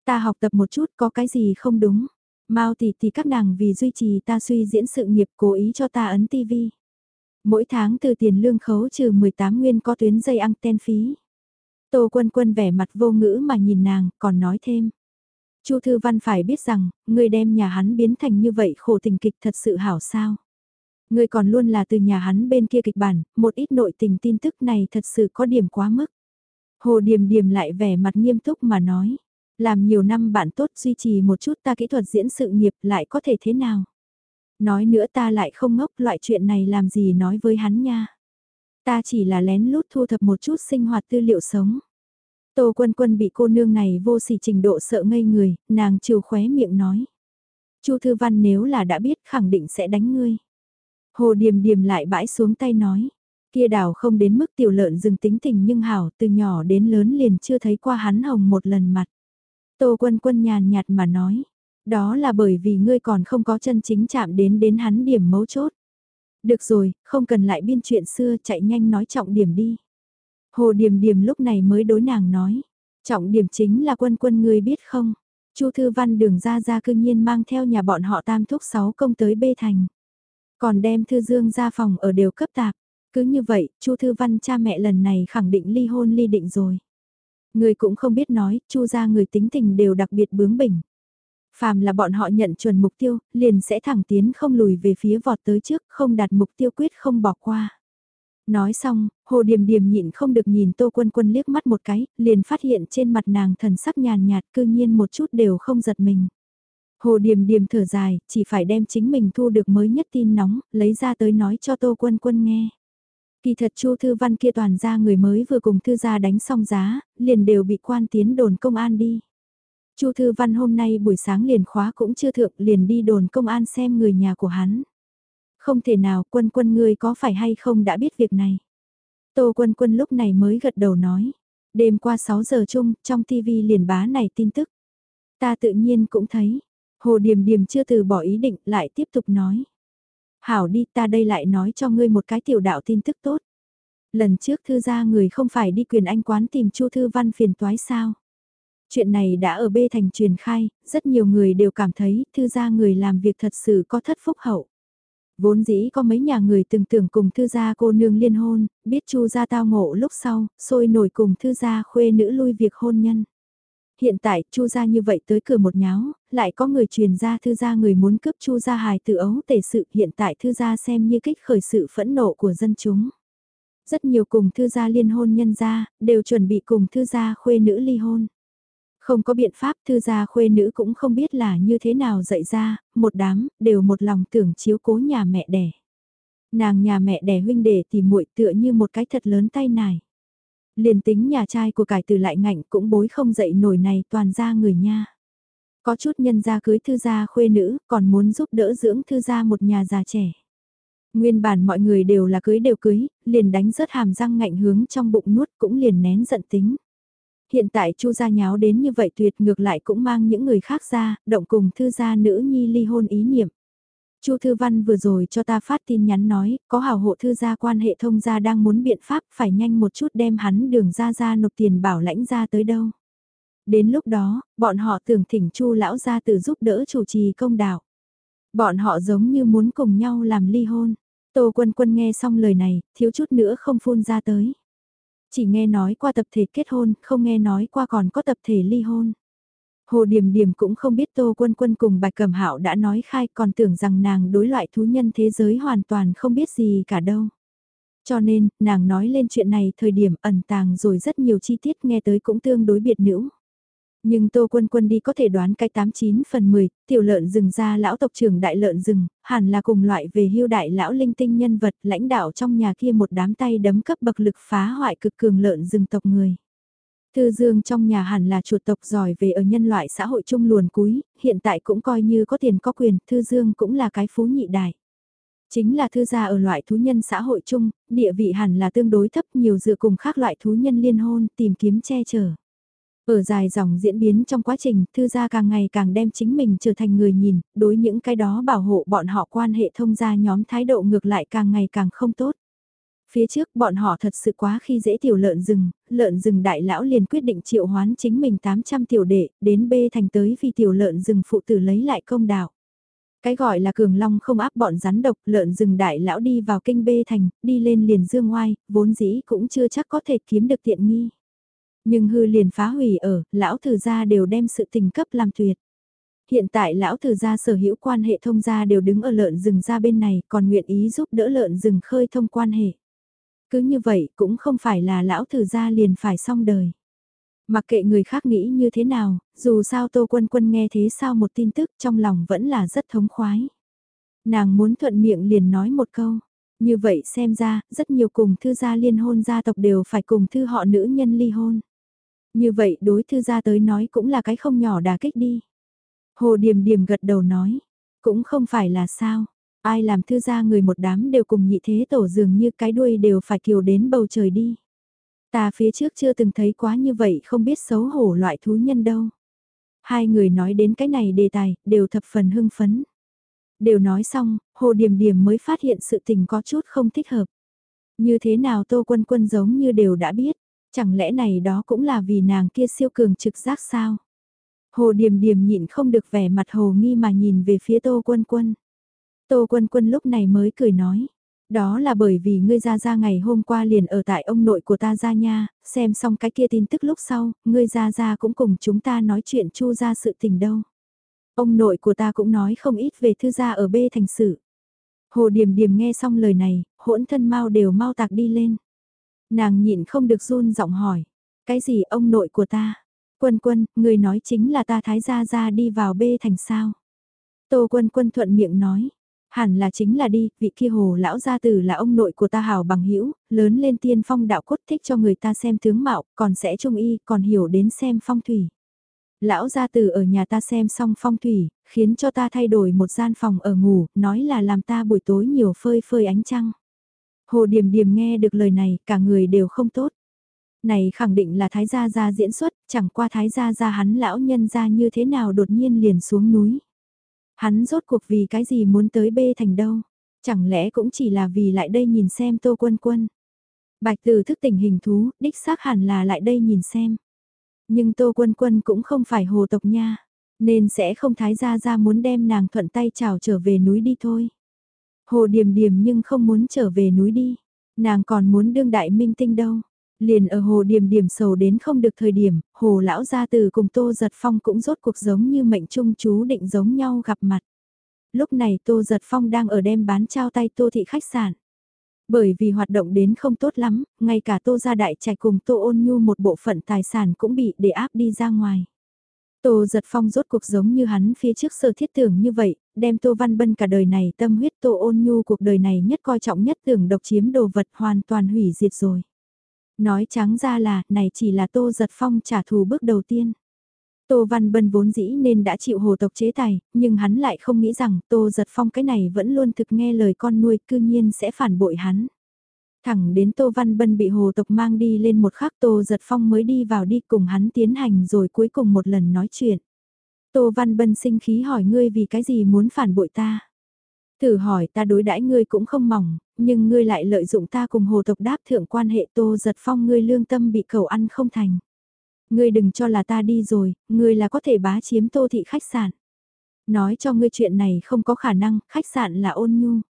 Speaker 1: Ta học tập một chút có cái gì không đúng. Mao tỷ tỷ các nàng vì duy trì ta suy diễn sự nghiệp cố ý cho ta ấn TV. Mỗi tháng từ tiền lương khấu trừ 18 nguyên có tuyến dây anten phí. Tô quân quân vẻ mặt vô ngữ mà nhìn nàng, còn nói thêm. Chu Thư Văn phải biết rằng, người đem nhà hắn biến thành như vậy khổ tình kịch thật sự hảo sao. Người còn luôn là từ nhà hắn bên kia kịch bản, một ít nội tình tin tức này thật sự có điểm quá mức. Hồ Điềm Điềm lại vẻ mặt nghiêm túc mà nói. Làm nhiều năm bạn tốt duy trì một chút ta kỹ thuật diễn sự nghiệp lại có thể thế nào? Nói nữa ta lại không ngốc loại chuyện này làm gì nói với hắn nha. Ta chỉ là lén lút thu thập một chút sinh hoạt tư liệu sống. Tô Quân Quân bị cô nương này vô sỉ trình độ sợ ngây người, nàng chiều khóe miệng nói. Chu Thư Văn nếu là đã biết khẳng định sẽ đánh ngươi. Hồ Điềm Điềm lại bãi xuống tay nói. Kia đảo không đến mức tiểu lợn dừng tính tình nhưng hảo từ nhỏ đến lớn liền chưa thấy qua hắn hồng một lần mặt. Tô Quân Quân nhàn nhạt mà nói. Đó là bởi vì ngươi còn không có chân chính chạm đến đến hắn điểm mấu chốt. Được rồi, không cần lại biên chuyện xưa chạy nhanh nói trọng điểm đi. Hồ Điềm Điềm lúc này mới đối nàng nói. Trọng điểm chính là quân quân ngươi biết không? Chu Thư Văn đường ra ra cư nhiên mang theo nhà bọn họ tam thúc sáu công tới bê thành. Còn đem Thư Dương ra phòng ở đều cấp tạp. Cứ như vậy, Chu Thư Văn cha mẹ lần này khẳng định ly hôn ly định rồi. Người cũng không biết nói, Chu ra người tính tình đều đặc biệt bướng bỉnh. Phàm là bọn họ nhận chuẩn mục tiêu, liền sẽ thẳng tiến không lùi về phía vọt tới trước, không đạt mục tiêu quyết không bỏ qua. Nói xong, Hồ Điềm Điềm nhịn không được nhìn Tô Quân Quân liếc mắt một cái, liền phát hiện trên mặt nàng thần sắc nhàn nhạt cư nhiên một chút đều không giật mình. Hồ Điềm Điềm thở dài, chỉ phải đem chính mình thu được mới nhất tin nóng, lấy ra tới nói cho Tô Quân Quân nghe. Kỳ thật Chu Thư Văn kia toàn ra người mới vừa cùng Thư gia đánh xong giá, liền đều bị quan tiến đồn công an đi. Chu Thư Văn hôm nay buổi sáng liền khóa cũng chưa thượng liền đi đồn công an xem người nhà của hắn. Không thể nào quân quân ngươi có phải hay không đã biết việc này. Tô quân quân lúc này mới gật đầu nói. Đêm qua 6 giờ chung, trong TV liền bá này tin tức. Ta tự nhiên cũng thấy. Hồ Điềm Điềm chưa từ bỏ ý định lại tiếp tục nói. Hảo đi ta đây lại nói cho ngươi một cái tiểu đạo tin tức tốt. Lần trước thư gia người không phải đi quyền anh quán tìm Chu Thư Văn phiền toái sao. Chuyện này đã ở bê thành truyền khai, rất nhiều người đều cảm thấy thư gia người làm việc thật sự có thất phúc hậu. Vốn dĩ có mấy nhà người từng tưởng cùng thư gia cô nương liên hôn, biết chu gia tao ngộ lúc sau, sôi nổi cùng thư gia khuê nữ lui việc hôn nhân. Hiện tại chu gia như vậy tới cửa một nháo, lại có người truyền ra thư gia người muốn cướp chu gia hài tự ấu tể sự hiện tại thư gia xem như kích khởi sự phẫn nộ của dân chúng. Rất nhiều cùng thư gia liên hôn nhân gia, đều chuẩn bị cùng thư gia khuê nữ ly hôn. Không có biện pháp thư gia khuê nữ cũng không biết là như thế nào dạy ra, một đám, đều một lòng tưởng chiếu cố nhà mẹ đẻ. Nàng nhà mẹ đẻ huynh đệ thì muội tựa như một cái thật lớn tay nải. Liền tính nhà trai của cải từ lại ngạnh cũng bối không dậy nổi này toàn ra người nha. Có chút nhân gia cưới thư gia khuê nữ, còn muốn giúp đỡ dưỡng thư gia một nhà già trẻ. Nguyên bản mọi người đều là cưới đều cưới, liền đánh rớt hàm răng ngạnh hướng trong bụng nuốt cũng liền nén giận tính. Hiện tại Chu gia nháo đến như vậy tuyệt ngược lại cũng mang những người khác ra, động cùng thư gia nữ nhi ly hôn ý niệm. Chu Thư Văn vừa rồi cho ta phát tin nhắn nói, có hào hộ thư gia quan hệ thông gia đang muốn biện pháp phải nhanh một chút đem hắn đường ra ra nộp tiền bảo lãnh ra tới đâu. Đến lúc đó, bọn họ tưởng thỉnh Chu lão gia tự giúp đỡ chủ trì công đạo. Bọn họ giống như muốn cùng nhau làm ly hôn. Tô Quân Quân nghe xong lời này, thiếu chút nữa không phun ra tới chỉ nghe nói qua tập thể kết hôn, không nghe nói qua còn có tập thể ly hôn. Hồ Điềm Điềm cũng không biết Tô Quân Quân cùng Bạch Cẩm Hạo đã nói khai còn tưởng rằng nàng đối loại thú nhân thế giới hoàn toàn không biết gì cả đâu. Cho nên, nàng nói lên chuyện này thời điểm ẩn tàng rồi rất nhiều chi tiết nghe tới cũng tương đối biệt nữ. Nhưng Tô Quân Quân đi có thể đoán cái 89 phần 10, tiểu lợn rừng ra lão tộc trưởng đại lợn rừng, hẳn là cùng loại về hưu đại lão linh tinh nhân vật lãnh đạo trong nhà kia một đám tay đấm cấp bậc lực phá hoại cực cường lợn rừng tộc người. Thư Dương trong nhà hẳn là chuột tộc giỏi về ở nhân loại xã hội chung luồn cúi, hiện tại cũng coi như có tiền có quyền, Thư Dương cũng là cái phú nhị đại. Chính là thư gia ở loại thú nhân xã hội chung, địa vị hẳn là tương đối thấp nhiều dựa cùng khác loại thú nhân liên hôn tìm kiếm che chở. Ở dài dòng diễn biến trong quá trình, thư gia càng ngày càng đem chính mình trở thành người nhìn, đối những cái đó bảo hộ bọn họ quan hệ thông gia nhóm thái độ ngược lại càng ngày càng không tốt. Phía trước bọn họ thật sự quá khi dễ tiểu lợn rừng, lợn rừng đại lão liền quyết định triệu hoán chính mình 800 tiểu đệ, đến bê thành tới vì tiểu lợn rừng phụ tử lấy lại công đạo. Cái gọi là cường long không áp bọn rắn độc, lợn rừng đại lão đi vào kinh bê thành, đi lên liền dương ngoai, vốn dĩ cũng chưa chắc có thể kiếm được tiện nghi. Nhưng hư liền phá hủy ở, lão thử gia đều đem sự tình cấp làm tuyệt. Hiện tại lão thử gia sở hữu quan hệ thông gia đều đứng ở lợn rừng ra bên này, còn nguyện ý giúp đỡ lợn rừng khơi thông quan hệ. Cứ như vậy cũng không phải là lão thử gia liền phải xong đời. Mặc kệ người khác nghĩ như thế nào, dù sao Tô Quân Quân nghe thế sao một tin tức trong lòng vẫn là rất thống khoái. Nàng muốn thuận miệng liền nói một câu. Như vậy xem ra, rất nhiều cùng thư gia liên hôn gia tộc đều phải cùng thư họ nữ nhân ly hôn. Như vậy đối thư gia tới nói cũng là cái không nhỏ đà kích đi. Hồ Điềm Điềm gật đầu nói, cũng không phải là sao, ai làm thư gia người một đám đều cùng nhị thế tổ dường như cái đuôi đều phải kiều đến bầu trời đi. Ta phía trước chưa từng thấy quá như vậy không biết xấu hổ loại thú nhân đâu. Hai người nói đến cái này đề tài, đều thập phần hưng phấn. Đều nói xong, Hồ Điềm Điềm mới phát hiện sự tình có chút không thích hợp. Như thế nào Tô Quân Quân giống như đều đã biết, chẳng lẽ này đó cũng là vì nàng kia siêu cường trực giác sao? Hồ Điềm Điềm nhịn không được vẻ mặt hồ nghi mà nhìn về phía Tô Quân Quân. Tô Quân Quân lúc này mới cười nói, đó là bởi vì ngươi ra ra ngày hôm qua liền ở tại ông nội của ta ra nha, xem xong cái kia tin tức lúc sau, ngươi ra ra cũng cùng chúng ta nói chuyện chu ra sự tình đâu. Ông nội của ta cũng nói không ít về thư gia ở bê thành sự. Hồ Điềm Điềm nghe xong lời này, hỗn thân mau đều mau tạc đi lên. Nàng nhịn không được run giọng hỏi, cái gì ông nội của ta? Quân quân, người nói chính là ta thái gia gia đi vào bê thành sao? Tô quân quân thuận miệng nói, hẳn là chính là đi, vị kia hồ lão gia tử là ông nội của ta hào bằng hữu lớn lên tiên phong đạo cốt thích cho người ta xem tướng mạo, còn sẽ trung y, còn hiểu đến xem phong thủy. Lão gia tử ở nhà ta xem xong phong thủy, khiến cho ta thay đổi một gian phòng ở ngủ, nói là làm ta buổi tối nhiều phơi phơi ánh trăng. Hồ Điềm Điềm nghe được lời này, cả người đều không tốt. Này khẳng định là Thái Gia Gia diễn xuất, chẳng qua Thái Gia Gia hắn lão nhân ra như thế nào đột nhiên liền xuống núi. Hắn rốt cuộc vì cái gì muốn tới bê thành đâu, chẳng lẽ cũng chỉ là vì lại đây nhìn xem Tô Quân Quân. Bạch Từ thức tỉnh hình thú, đích xác hẳn là lại đây nhìn xem. Nhưng Tô Quân Quân cũng không phải hồ tộc nha, nên sẽ không thái gia ra muốn đem nàng thuận tay chào trở về núi đi thôi. Hồ Điềm Điềm nhưng không muốn trở về núi đi, nàng còn muốn đương đại minh tinh đâu. Liền ở hồ điểm điểm sầu đến không được thời điểm, hồ lão gia từ cùng tô giật phong cũng rốt cuộc giống như mệnh trung chú định giống nhau gặp mặt. Lúc này tô giật phong đang ở đem bán trao tay tô thị khách sạn. Bởi vì hoạt động đến không tốt lắm, ngay cả Tô Gia Đại Trạch cùng Tô Ôn Nhu một bộ phận tài sản cũng bị để áp đi ra ngoài. Tô giật phong rốt cuộc giống như hắn phía trước sơ thiết tưởng như vậy, đem Tô Văn Bân cả đời này tâm huyết Tô Ôn Nhu cuộc đời này nhất coi trọng nhất tưởng độc chiếm đồ vật hoàn toàn hủy diệt rồi. Nói trắng ra là, này chỉ là Tô giật phong trả thù bước đầu tiên. Tô Văn Bân vốn dĩ nên đã chịu hồ tộc chế tài, nhưng hắn lại không nghĩ rằng Tô Giật Phong cái này vẫn luôn thực nghe lời con nuôi cư nhiên sẽ phản bội hắn. Thẳng đến Tô Văn Bân bị hồ tộc mang đi lên một khắc Tô Giật Phong mới đi vào đi cùng hắn tiến hành rồi cuối cùng một lần nói chuyện. Tô Văn Bân sinh khí hỏi ngươi vì cái gì muốn phản bội ta. Thử hỏi ta đối đãi ngươi cũng không mỏng, nhưng ngươi lại lợi dụng ta cùng hồ tộc đáp thượng quan hệ Tô Giật Phong ngươi lương tâm bị cầu ăn không thành. Ngươi đừng cho là ta đi rồi, ngươi là có thể bá chiếm tô thị khách sạn. Nói cho ngươi chuyện này không có khả năng, khách sạn là ôn nhu.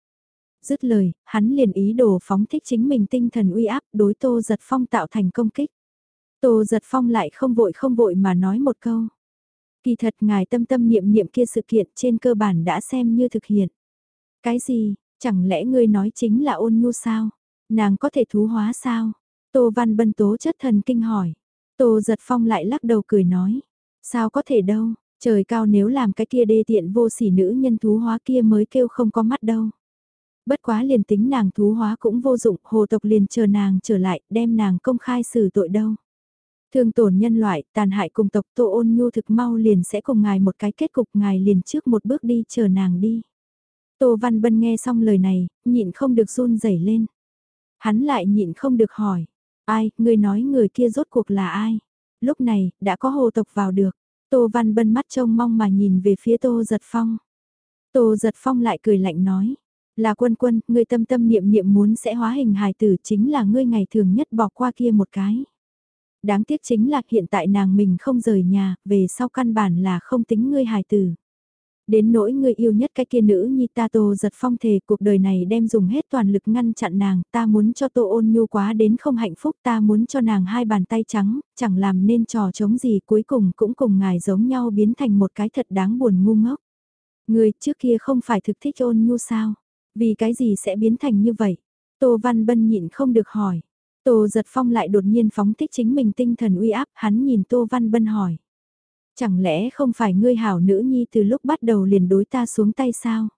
Speaker 1: Dứt lời, hắn liền ý đồ phóng thích chính mình tinh thần uy áp đối tô giật phong tạo thành công kích. Tô giật phong lại không vội không vội mà nói một câu. Kỳ thật ngài tâm tâm niệm niệm kia sự kiện trên cơ bản đã xem như thực hiện. Cái gì, chẳng lẽ ngươi nói chính là ôn nhu sao? Nàng có thể thú hóa sao? Tô Văn Bân tố chất thần kinh hỏi. Tô giật phong lại lắc đầu cười nói. Sao có thể đâu, trời cao nếu làm cái kia đê tiện vô sỉ nữ nhân thú hóa kia mới kêu không có mắt đâu. Bất quá liền tính nàng thú hóa cũng vô dụng, hồ tộc liền chờ nàng trở lại, đem nàng công khai xử tội đâu. Thương tổn nhân loại, tàn hại cùng tộc Tô ôn nhu thực mau liền sẽ cùng ngài một cái kết cục ngài liền trước một bước đi chờ nàng đi. Tô Văn Bân nghe xong lời này, nhịn không được run rẩy lên. Hắn lại nhịn không được hỏi, Ai, người nói người kia rốt cuộc là ai? Lúc này, đã có hồ tộc vào được. Tô Văn Bân mắt trông mong mà nhìn về phía Tô Giật Phong. Tô Giật Phong lại cười lạnh nói. Là quân quân, người tâm tâm niệm niệm muốn sẽ hóa hình hài tử chính là ngươi ngày thường nhất bỏ qua kia một cái. Đáng tiếc chính là hiện tại nàng mình không rời nhà, về sau căn bản là không tính ngươi hài tử. Đến nỗi người yêu nhất cái kia nữ nhi ta tô giật phong thề cuộc đời này đem dùng hết toàn lực ngăn chặn nàng, ta muốn cho tô ôn nhu quá đến không hạnh phúc ta muốn cho nàng hai bàn tay trắng, chẳng làm nên trò chống gì cuối cùng cũng cùng ngài giống nhau biến thành một cái thật đáng buồn ngu ngốc. Người trước kia không phải thực thích ôn nhu sao? Vì cái gì sẽ biến thành như vậy? Tô Văn Bân nhịn không được hỏi. Tô giật phong lại đột nhiên phóng thích chính mình tinh thần uy áp, hắn nhìn Tô Văn Bân hỏi. Chẳng lẽ không phải ngươi hảo nữ nhi từ lúc bắt đầu liền đối ta xuống tay sao?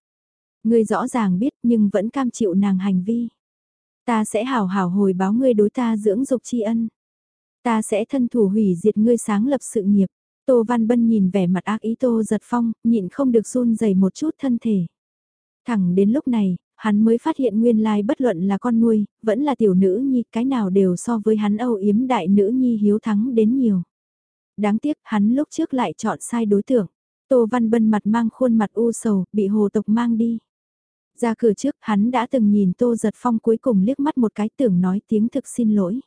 Speaker 1: Ngươi rõ ràng biết nhưng vẫn cam chịu nàng hành vi. Ta sẽ hảo hảo hồi báo ngươi đối ta dưỡng dục tri ân. Ta sẽ thân thủ hủy diệt ngươi sáng lập sự nghiệp. Tô Văn Bân nhìn vẻ mặt ác ý Tô giật phong, nhịn không được run dày một chút thân thể. Thẳng đến lúc này, hắn mới phát hiện nguyên lai bất luận là con nuôi, vẫn là tiểu nữ nhi, cái nào đều so với hắn âu yếm đại nữ nhi hiếu thắng đến nhiều. Đáng tiếc hắn lúc trước lại chọn sai đối tượng. Tô Văn Bân mặt mang khuôn mặt u sầu, bị hồ tộc mang đi. Ra cửa trước hắn đã từng nhìn Tô Giật Phong cuối cùng liếc mắt một cái tưởng nói tiếng thực xin lỗi.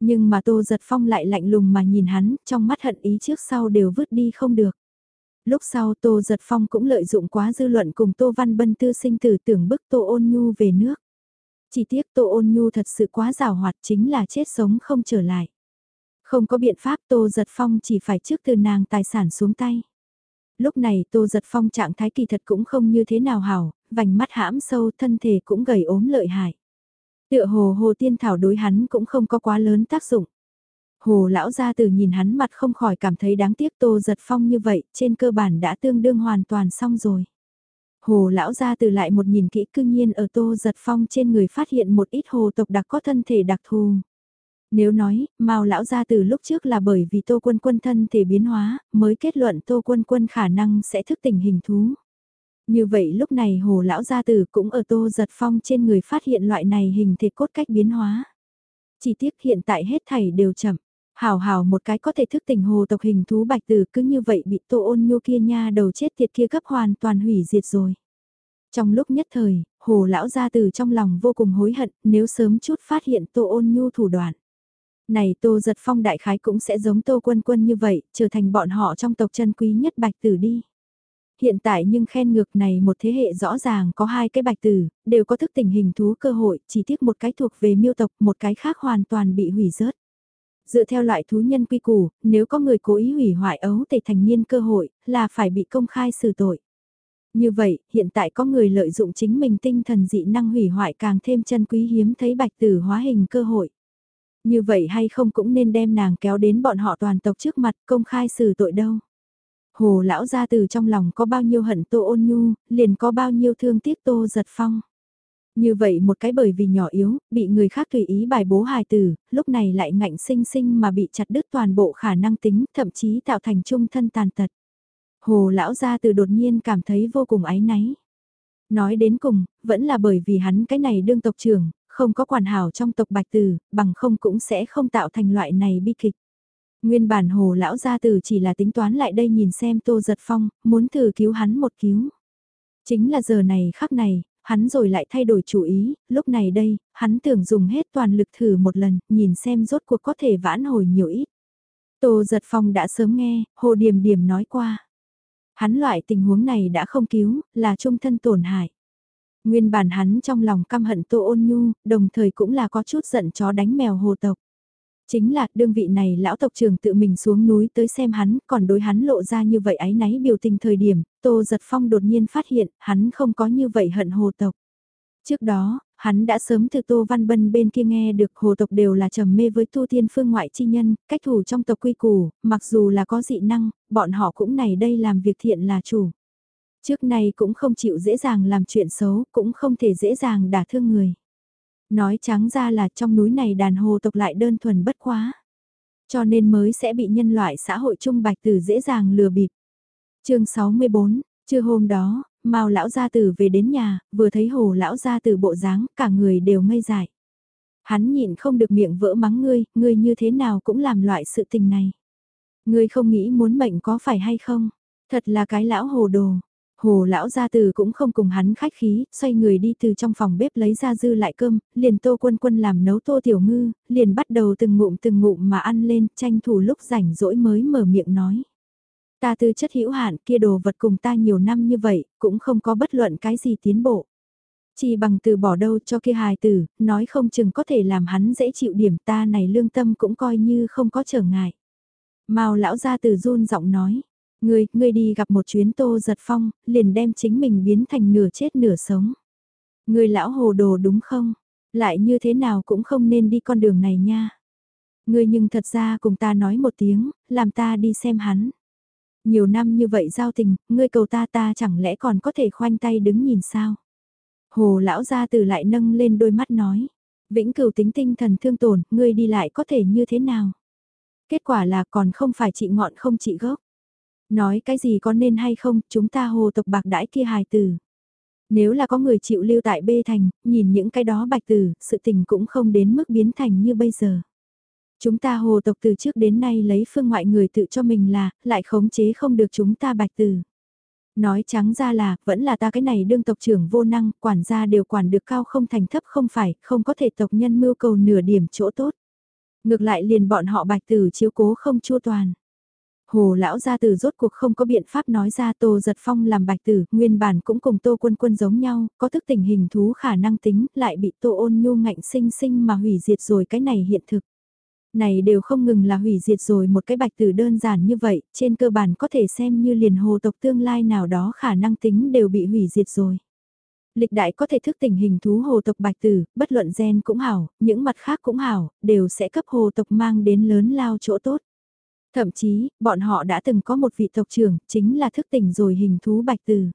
Speaker 1: Nhưng mà Tô Giật Phong lại lạnh lùng mà nhìn hắn, trong mắt hận ý trước sau đều vứt đi không được. Lúc sau Tô Giật Phong cũng lợi dụng quá dư luận cùng Tô Văn Bân tư sinh tử tưởng bức Tô Ôn Nhu về nước. Chỉ tiếc Tô Ôn Nhu thật sự quá rào hoạt chính là chết sống không trở lại. Không có biện pháp Tô Giật Phong chỉ phải trước từ nàng tài sản xuống tay. Lúc này Tô Giật Phong trạng thái kỳ thật cũng không như thế nào hảo, vành mắt hãm sâu thân thể cũng gầy ốm lợi hại. Tựa hồ hồ tiên thảo đối hắn cũng không có quá lớn tác dụng. Hồ lão gia từ nhìn hắn mặt không khỏi cảm thấy đáng tiếc Tô Giật Phong như vậy, trên cơ bản đã tương đương hoàn toàn xong rồi. Hồ lão gia từ lại một nhìn kỹ cương nhiên ở Tô Giật Phong trên người phát hiện một ít hồ tộc đặc có thân thể đặc thù. Nếu nói, Mao lão gia từ lúc trước là bởi vì Tô Quân Quân thân thể biến hóa, mới kết luận Tô Quân Quân khả năng sẽ thức tỉnh hình thú. Như vậy lúc này Hồ lão gia tử cũng ở Tô Giật Phong trên người phát hiện loại này hình thể cốt cách biến hóa. Chỉ tiếc hiện tại hết thảy đều chậm. Hào hào một cái có thể thức tỉnh hồ tộc hình thú bạch tử cứ như vậy bị tô ôn nhu kia nha đầu chết tiệt kia cấp hoàn toàn hủy diệt rồi. Trong lúc nhất thời, hồ lão gia từ trong lòng vô cùng hối hận nếu sớm chút phát hiện tô ôn nhu thủ đoạn. Này tô giật phong đại khái cũng sẽ giống tô quân quân như vậy, trở thành bọn họ trong tộc chân quý nhất bạch tử đi. Hiện tại nhưng khen ngược này một thế hệ rõ ràng có hai cái bạch tử, đều có thức tình hình thú cơ hội, chỉ tiếc một cái thuộc về miêu tộc, một cái khác hoàn toàn bị hủy rớt. Dựa theo loại thú nhân quy củ, nếu có người cố ý hủy hoại ấu tề thành niên cơ hội, là phải bị công khai xử tội. Như vậy, hiện tại có người lợi dụng chính mình tinh thần dị năng hủy hoại càng thêm chân quý hiếm thấy bạch tử hóa hình cơ hội. Như vậy hay không cũng nên đem nàng kéo đến bọn họ toàn tộc trước mặt công khai xử tội đâu. Hồ lão gia từ trong lòng có bao nhiêu hận tô ôn nhu, liền có bao nhiêu thương tiếc tô giật phong. Như vậy một cái bởi vì nhỏ yếu, bị người khác tùy ý bài bố hài tử, lúc này lại ngạnh sinh sinh mà bị chặt đứt toàn bộ khả năng tính, thậm chí tạo thành trung thân tàn tật. Hồ lão gia từ đột nhiên cảm thấy vô cùng áy náy. Nói đến cùng, vẫn là bởi vì hắn cái này đương tộc trưởng, không có quản hảo trong tộc bạch tử, bằng không cũng sẽ không tạo thành loại này bi kịch. Nguyên bản hồ lão gia tử chỉ là tính toán lại đây nhìn xem tô giật phong, muốn thử cứu hắn một cứu. Chính là giờ này khắc này, hắn rồi lại thay đổi chủ ý, lúc này đây, hắn tưởng dùng hết toàn lực thử một lần, nhìn xem rốt cuộc có thể vãn hồi nhiều ít. Tô giật phong đã sớm nghe, hồ điểm điểm nói qua. Hắn loại tình huống này đã không cứu, là trung thân tổn hại. Nguyên bản hắn trong lòng căm hận Tô Ôn Nhu, đồng thời cũng là có chút giận chó đánh mèo hồ tộc. Chính là đương vị này lão tộc trưởng tự mình xuống núi tới xem hắn, còn đối hắn lộ ra như vậy ái náy biểu tình thời điểm, Tô Giật Phong đột nhiên phát hiện hắn không có như vậy hận hồ tộc. Trước đó, hắn đã sớm từ Tô Văn Bân bên kia nghe được hồ tộc đều là trầm mê với tu tiên phương ngoại chi nhân, cách thủ trong tộc quy củ, mặc dù là có dị năng, bọn họ cũng này đây làm việc thiện là chủ. Trước nay cũng không chịu dễ dàng làm chuyện xấu, cũng không thể dễ dàng đả thương người. Nói trắng ra là trong núi này đàn hồ tộc lại đơn thuần bất quá. Cho nên mới sẽ bị nhân loại xã hội trung bạch tử dễ dàng lừa bịp. chương 64, trưa hôm đó, Mao lão gia tử về đến nhà, vừa thấy hồ lão gia tử bộ dáng, cả người đều ngây dại. Hắn nhịn không được miệng vỡ mắng ngươi, ngươi như thế nào cũng làm loại sự tình này. Ngươi không nghĩ muốn mệnh có phải hay không? Thật là cái lão hồ đồ. Hồ lão gia từ cũng không cùng hắn khách khí, xoay người đi từ trong phòng bếp lấy ra dư lại cơm, liền tô quân quân làm nấu tô tiểu ngư, liền bắt đầu từng ngụm từng ngụm mà ăn lên, tranh thủ lúc rảnh rỗi mới mở miệng nói. Ta tư chất hữu hạn kia đồ vật cùng ta nhiều năm như vậy, cũng không có bất luận cái gì tiến bộ. Chỉ bằng từ bỏ đâu cho kia hài tử, nói không chừng có thể làm hắn dễ chịu điểm ta này lương tâm cũng coi như không có trở ngại. Mao lão gia từ run giọng nói, Ngươi, ngươi đi gặp một chuyến tô giật phong, liền đem chính mình biến thành nửa chết nửa sống. Ngươi lão hồ đồ đúng không? Lại như thế nào cũng không nên đi con đường này nha. Ngươi nhưng thật ra cùng ta nói một tiếng, làm ta đi xem hắn. Nhiều năm như vậy giao tình, ngươi cầu ta ta chẳng lẽ còn có thể khoanh tay đứng nhìn sao? Hồ lão gia từ lại nâng lên đôi mắt nói. Vĩnh cửu tính tinh thần thương tổn, ngươi đi lại có thể như thế nào? Kết quả là còn không phải trị ngọn không trị gốc. Nói cái gì có nên hay không, chúng ta hồ tộc bạc đãi kia hài tử. Nếu là có người chịu lưu tại bê thành, nhìn những cái đó bạch tử, sự tình cũng không đến mức biến thành như bây giờ. Chúng ta hồ tộc từ trước đến nay lấy phương ngoại người tự cho mình là, lại khống chế không được chúng ta bạch tử. Nói trắng ra là, vẫn là ta cái này đương tộc trưởng vô năng, quản gia đều quản được cao không thành thấp không phải, không có thể tộc nhân mưu cầu nửa điểm chỗ tốt. Ngược lại liền bọn họ bạch tử chiếu cố không chua toàn. Hồ lão gia từ rốt cuộc không có biện pháp nói ra Tô Giật Phong làm bạch tử, nguyên bản cũng cùng Tô Quân Quân giống nhau, có thức tình hình thú khả năng tính, lại bị Tô ôn nhu ngạnh sinh sinh mà hủy diệt rồi cái này hiện thực. Này đều không ngừng là hủy diệt rồi một cái bạch tử đơn giản như vậy, trên cơ bản có thể xem như liền hồ tộc tương lai nào đó khả năng tính đều bị hủy diệt rồi. Lịch đại có thể thức tình hình thú hồ tộc bạch tử, bất luận gen cũng hảo, những mặt khác cũng hảo, đều sẽ cấp hồ tộc mang đến lớn lao chỗ tốt. Thậm chí, bọn họ đã từng có một vị tộc trưởng, chính là thức tỉnh rồi hình thú bạch từ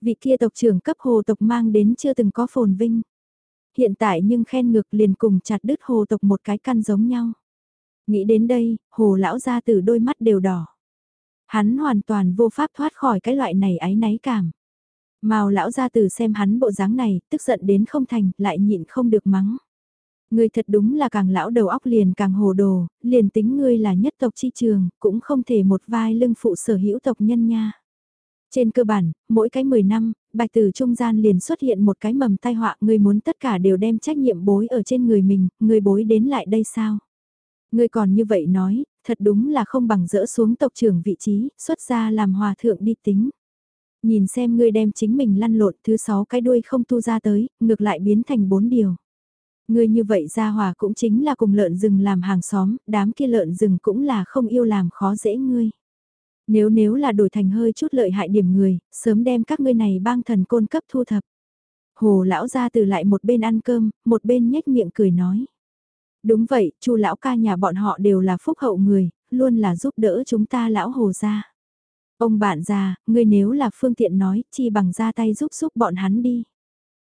Speaker 1: Vị kia tộc trưởng cấp hồ tộc mang đến chưa từng có phồn vinh. Hiện tại nhưng khen ngược liền cùng chặt đứt hồ tộc một cái căn giống nhau. Nghĩ đến đây, hồ lão ra từ đôi mắt đều đỏ. Hắn hoàn toàn vô pháp thoát khỏi cái loại này ái náy cảm. Mao lão ra từ xem hắn bộ dáng này, tức giận đến không thành, lại nhịn không được mắng. Ngươi thật đúng là càng lão đầu óc liền càng hồ đồ, liền tính ngươi là nhất tộc chi trường, cũng không thể một vai lưng phụ sở hữu tộc nhân nha. Trên cơ bản, mỗi cái 10 năm, bạch tử trung gian liền xuất hiện một cái mầm tai họa ngươi muốn tất cả đều đem trách nhiệm bối ở trên người mình, ngươi bối đến lại đây sao? Ngươi còn như vậy nói, thật đúng là không bằng dỡ xuống tộc trưởng vị trí, xuất ra làm hòa thượng đi tính. Nhìn xem ngươi đem chính mình lăn lộn thứ sáu cái đuôi không tu ra tới, ngược lại biến thành bốn điều. Ngươi như vậy ra hòa cũng chính là cùng lợn rừng làm hàng xóm, đám kia lợn rừng cũng là không yêu làm khó dễ ngươi. Nếu nếu là đổi thành hơi chút lợi hại điểm người, sớm đem các ngươi này bang thần côn cấp thu thập. Hồ lão ra từ lại một bên ăn cơm, một bên nhếch miệng cười nói. Đúng vậy, chu lão ca nhà bọn họ đều là phúc hậu người, luôn là giúp đỡ chúng ta lão hồ ra. Ông bạn già, ngươi nếu là phương tiện nói, chi bằng ra tay giúp giúp bọn hắn đi.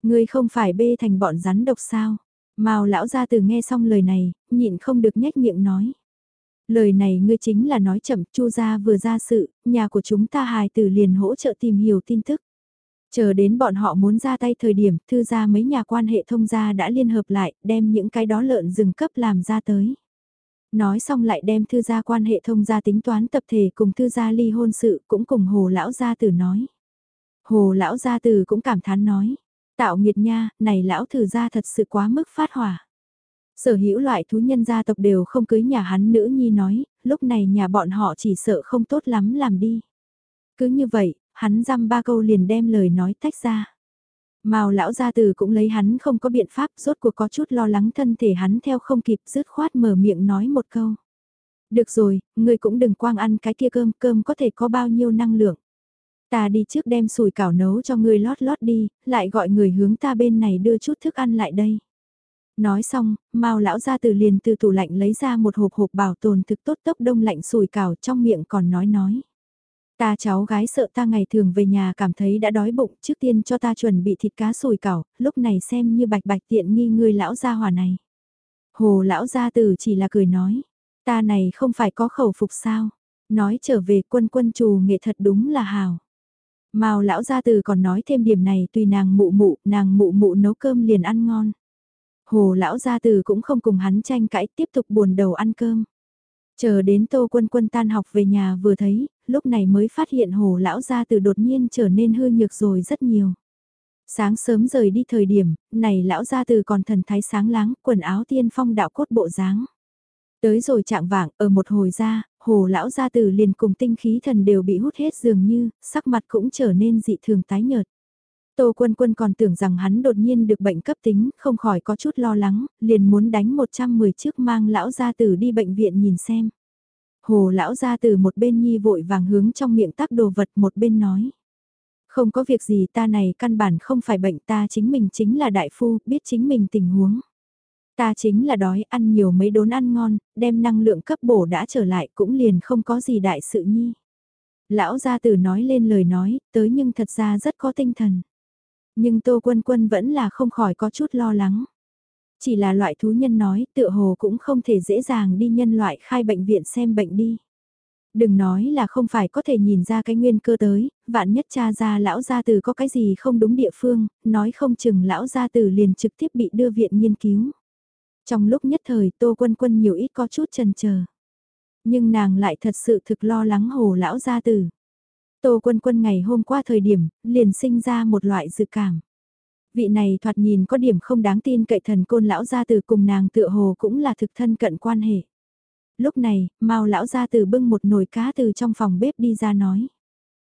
Speaker 1: Ngươi không phải bê thành bọn rắn độc sao? Mao lão gia từ nghe xong lời này, nhịn không được nhếch miệng nói. Lời này ngươi chính là nói chậm, Chu gia vừa ra sự, nhà của chúng ta hài tử liền hỗ trợ tìm hiểu tin tức. Chờ đến bọn họ muốn ra tay thời điểm, thư gia mấy nhà quan hệ thông gia đã liên hợp lại, đem những cái đó lợn rừng cấp làm ra tới. Nói xong lại đem thư gia quan hệ thông gia tính toán tập thể cùng thư gia ly hôn sự cũng cùng hồ lão gia tử nói. Hồ lão gia tử cũng cảm thán nói, Tạo nghiệt nha, này lão thử ra thật sự quá mức phát hỏa. Sở hữu loại thú nhân gia tộc đều không cưới nhà hắn nữ nhi nói, lúc này nhà bọn họ chỉ sợ không tốt lắm làm đi. Cứ như vậy, hắn dăm ba câu liền đem lời nói tách ra. Mao lão gia từ cũng lấy hắn không có biện pháp, rốt cuộc có chút lo lắng thân thể hắn theo không kịp, rứt khoát mở miệng nói một câu. Được rồi, ngươi cũng đừng quang ăn cái kia cơm, cơm có thể có bao nhiêu năng lượng. Ta đi trước đem sùi cảo nấu cho ngươi lót lót đi, lại gọi người hướng ta bên này đưa chút thức ăn lại đây. Nói xong, Mao lão ra từ liền từ tủ lạnh lấy ra một hộp hộp bảo tồn thực tốt tốc đông lạnh sùi cảo trong miệng còn nói nói. Ta cháu gái sợ ta ngày thường về nhà cảm thấy đã đói bụng trước tiên cho ta chuẩn bị thịt cá sùi cảo, lúc này xem như bạch bạch tiện nghi ngươi lão gia hòa này. Hồ lão gia từ chỉ là cười nói, ta này không phải có khẩu phục sao, nói trở về quân quân trù nghệ thật đúng là hào. Mao lão gia từ còn nói thêm điểm này tùy nàng mụ mụ, nàng mụ mụ nấu cơm liền ăn ngon. Hồ lão gia từ cũng không cùng hắn tranh cãi tiếp tục buồn đầu ăn cơm. Chờ đến tô quân quân tan học về nhà vừa thấy, lúc này mới phát hiện hồ lão gia từ đột nhiên trở nên hư nhược rồi rất nhiều. Sáng sớm rời đi thời điểm, này lão gia từ còn thần thái sáng láng, quần áo tiên phong đạo cốt bộ dáng. Tới rồi trạng vạng, ở một hồi ra, hồ lão gia tử liền cùng tinh khí thần đều bị hút hết dường như, sắc mặt cũng trở nên dị thường tái nhợt. Tô Quân Quân còn tưởng rằng hắn đột nhiên được bệnh cấp tính, không khỏi có chút lo lắng, liền muốn đánh 110 chiếc mang lão gia tử đi bệnh viện nhìn xem. Hồ lão gia tử một bên nhi vội vàng hướng trong miệng tắc đồ vật một bên nói. Không có việc gì ta này căn bản không phải bệnh ta chính mình chính là đại phu, biết chính mình tình huống. Ta chính là đói ăn nhiều mấy đốn ăn ngon, đem năng lượng cấp bổ đã trở lại cũng liền không có gì đại sự nhi. Lão gia tử nói lên lời nói, tới nhưng thật ra rất có tinh thần. Nhưng Tô Quân Quân vẫn là không khỏi có chút lo lắng. Chỉ là loại thú nhân nói tựa hồ cũng không thể dễ dàng đi nhân loại khai bệnh viện xem bệnh đi. Đừng nói là không phải có thể nhìn ra cái nguyên cơ tới, vạn nhất cha ra lão gia tử có cái gì không đúng địa phương, nói không chừng lão gia tử liền trực tiếp bị đưa viện nghiên cứu. Trong lúc nhất thời Tô Quân Quân nhiều ít có chút chần chờ. Nhưng nàng lại thật sự thực lo lắng hồ lão gia tử. Tô Quân Quân ngày hôm qua thời điểm, liền sinh ra một loại dự cảm. Vị này thoạt nhìn có điểm không đáng tin cậy thần côn lão gia tử cùng nàng tựa hồ cũng là thực thân cận quan hệ. Lúc này, Mao lão gia tử bưng một nồi cá từ trong phòng bếp đi ra nói.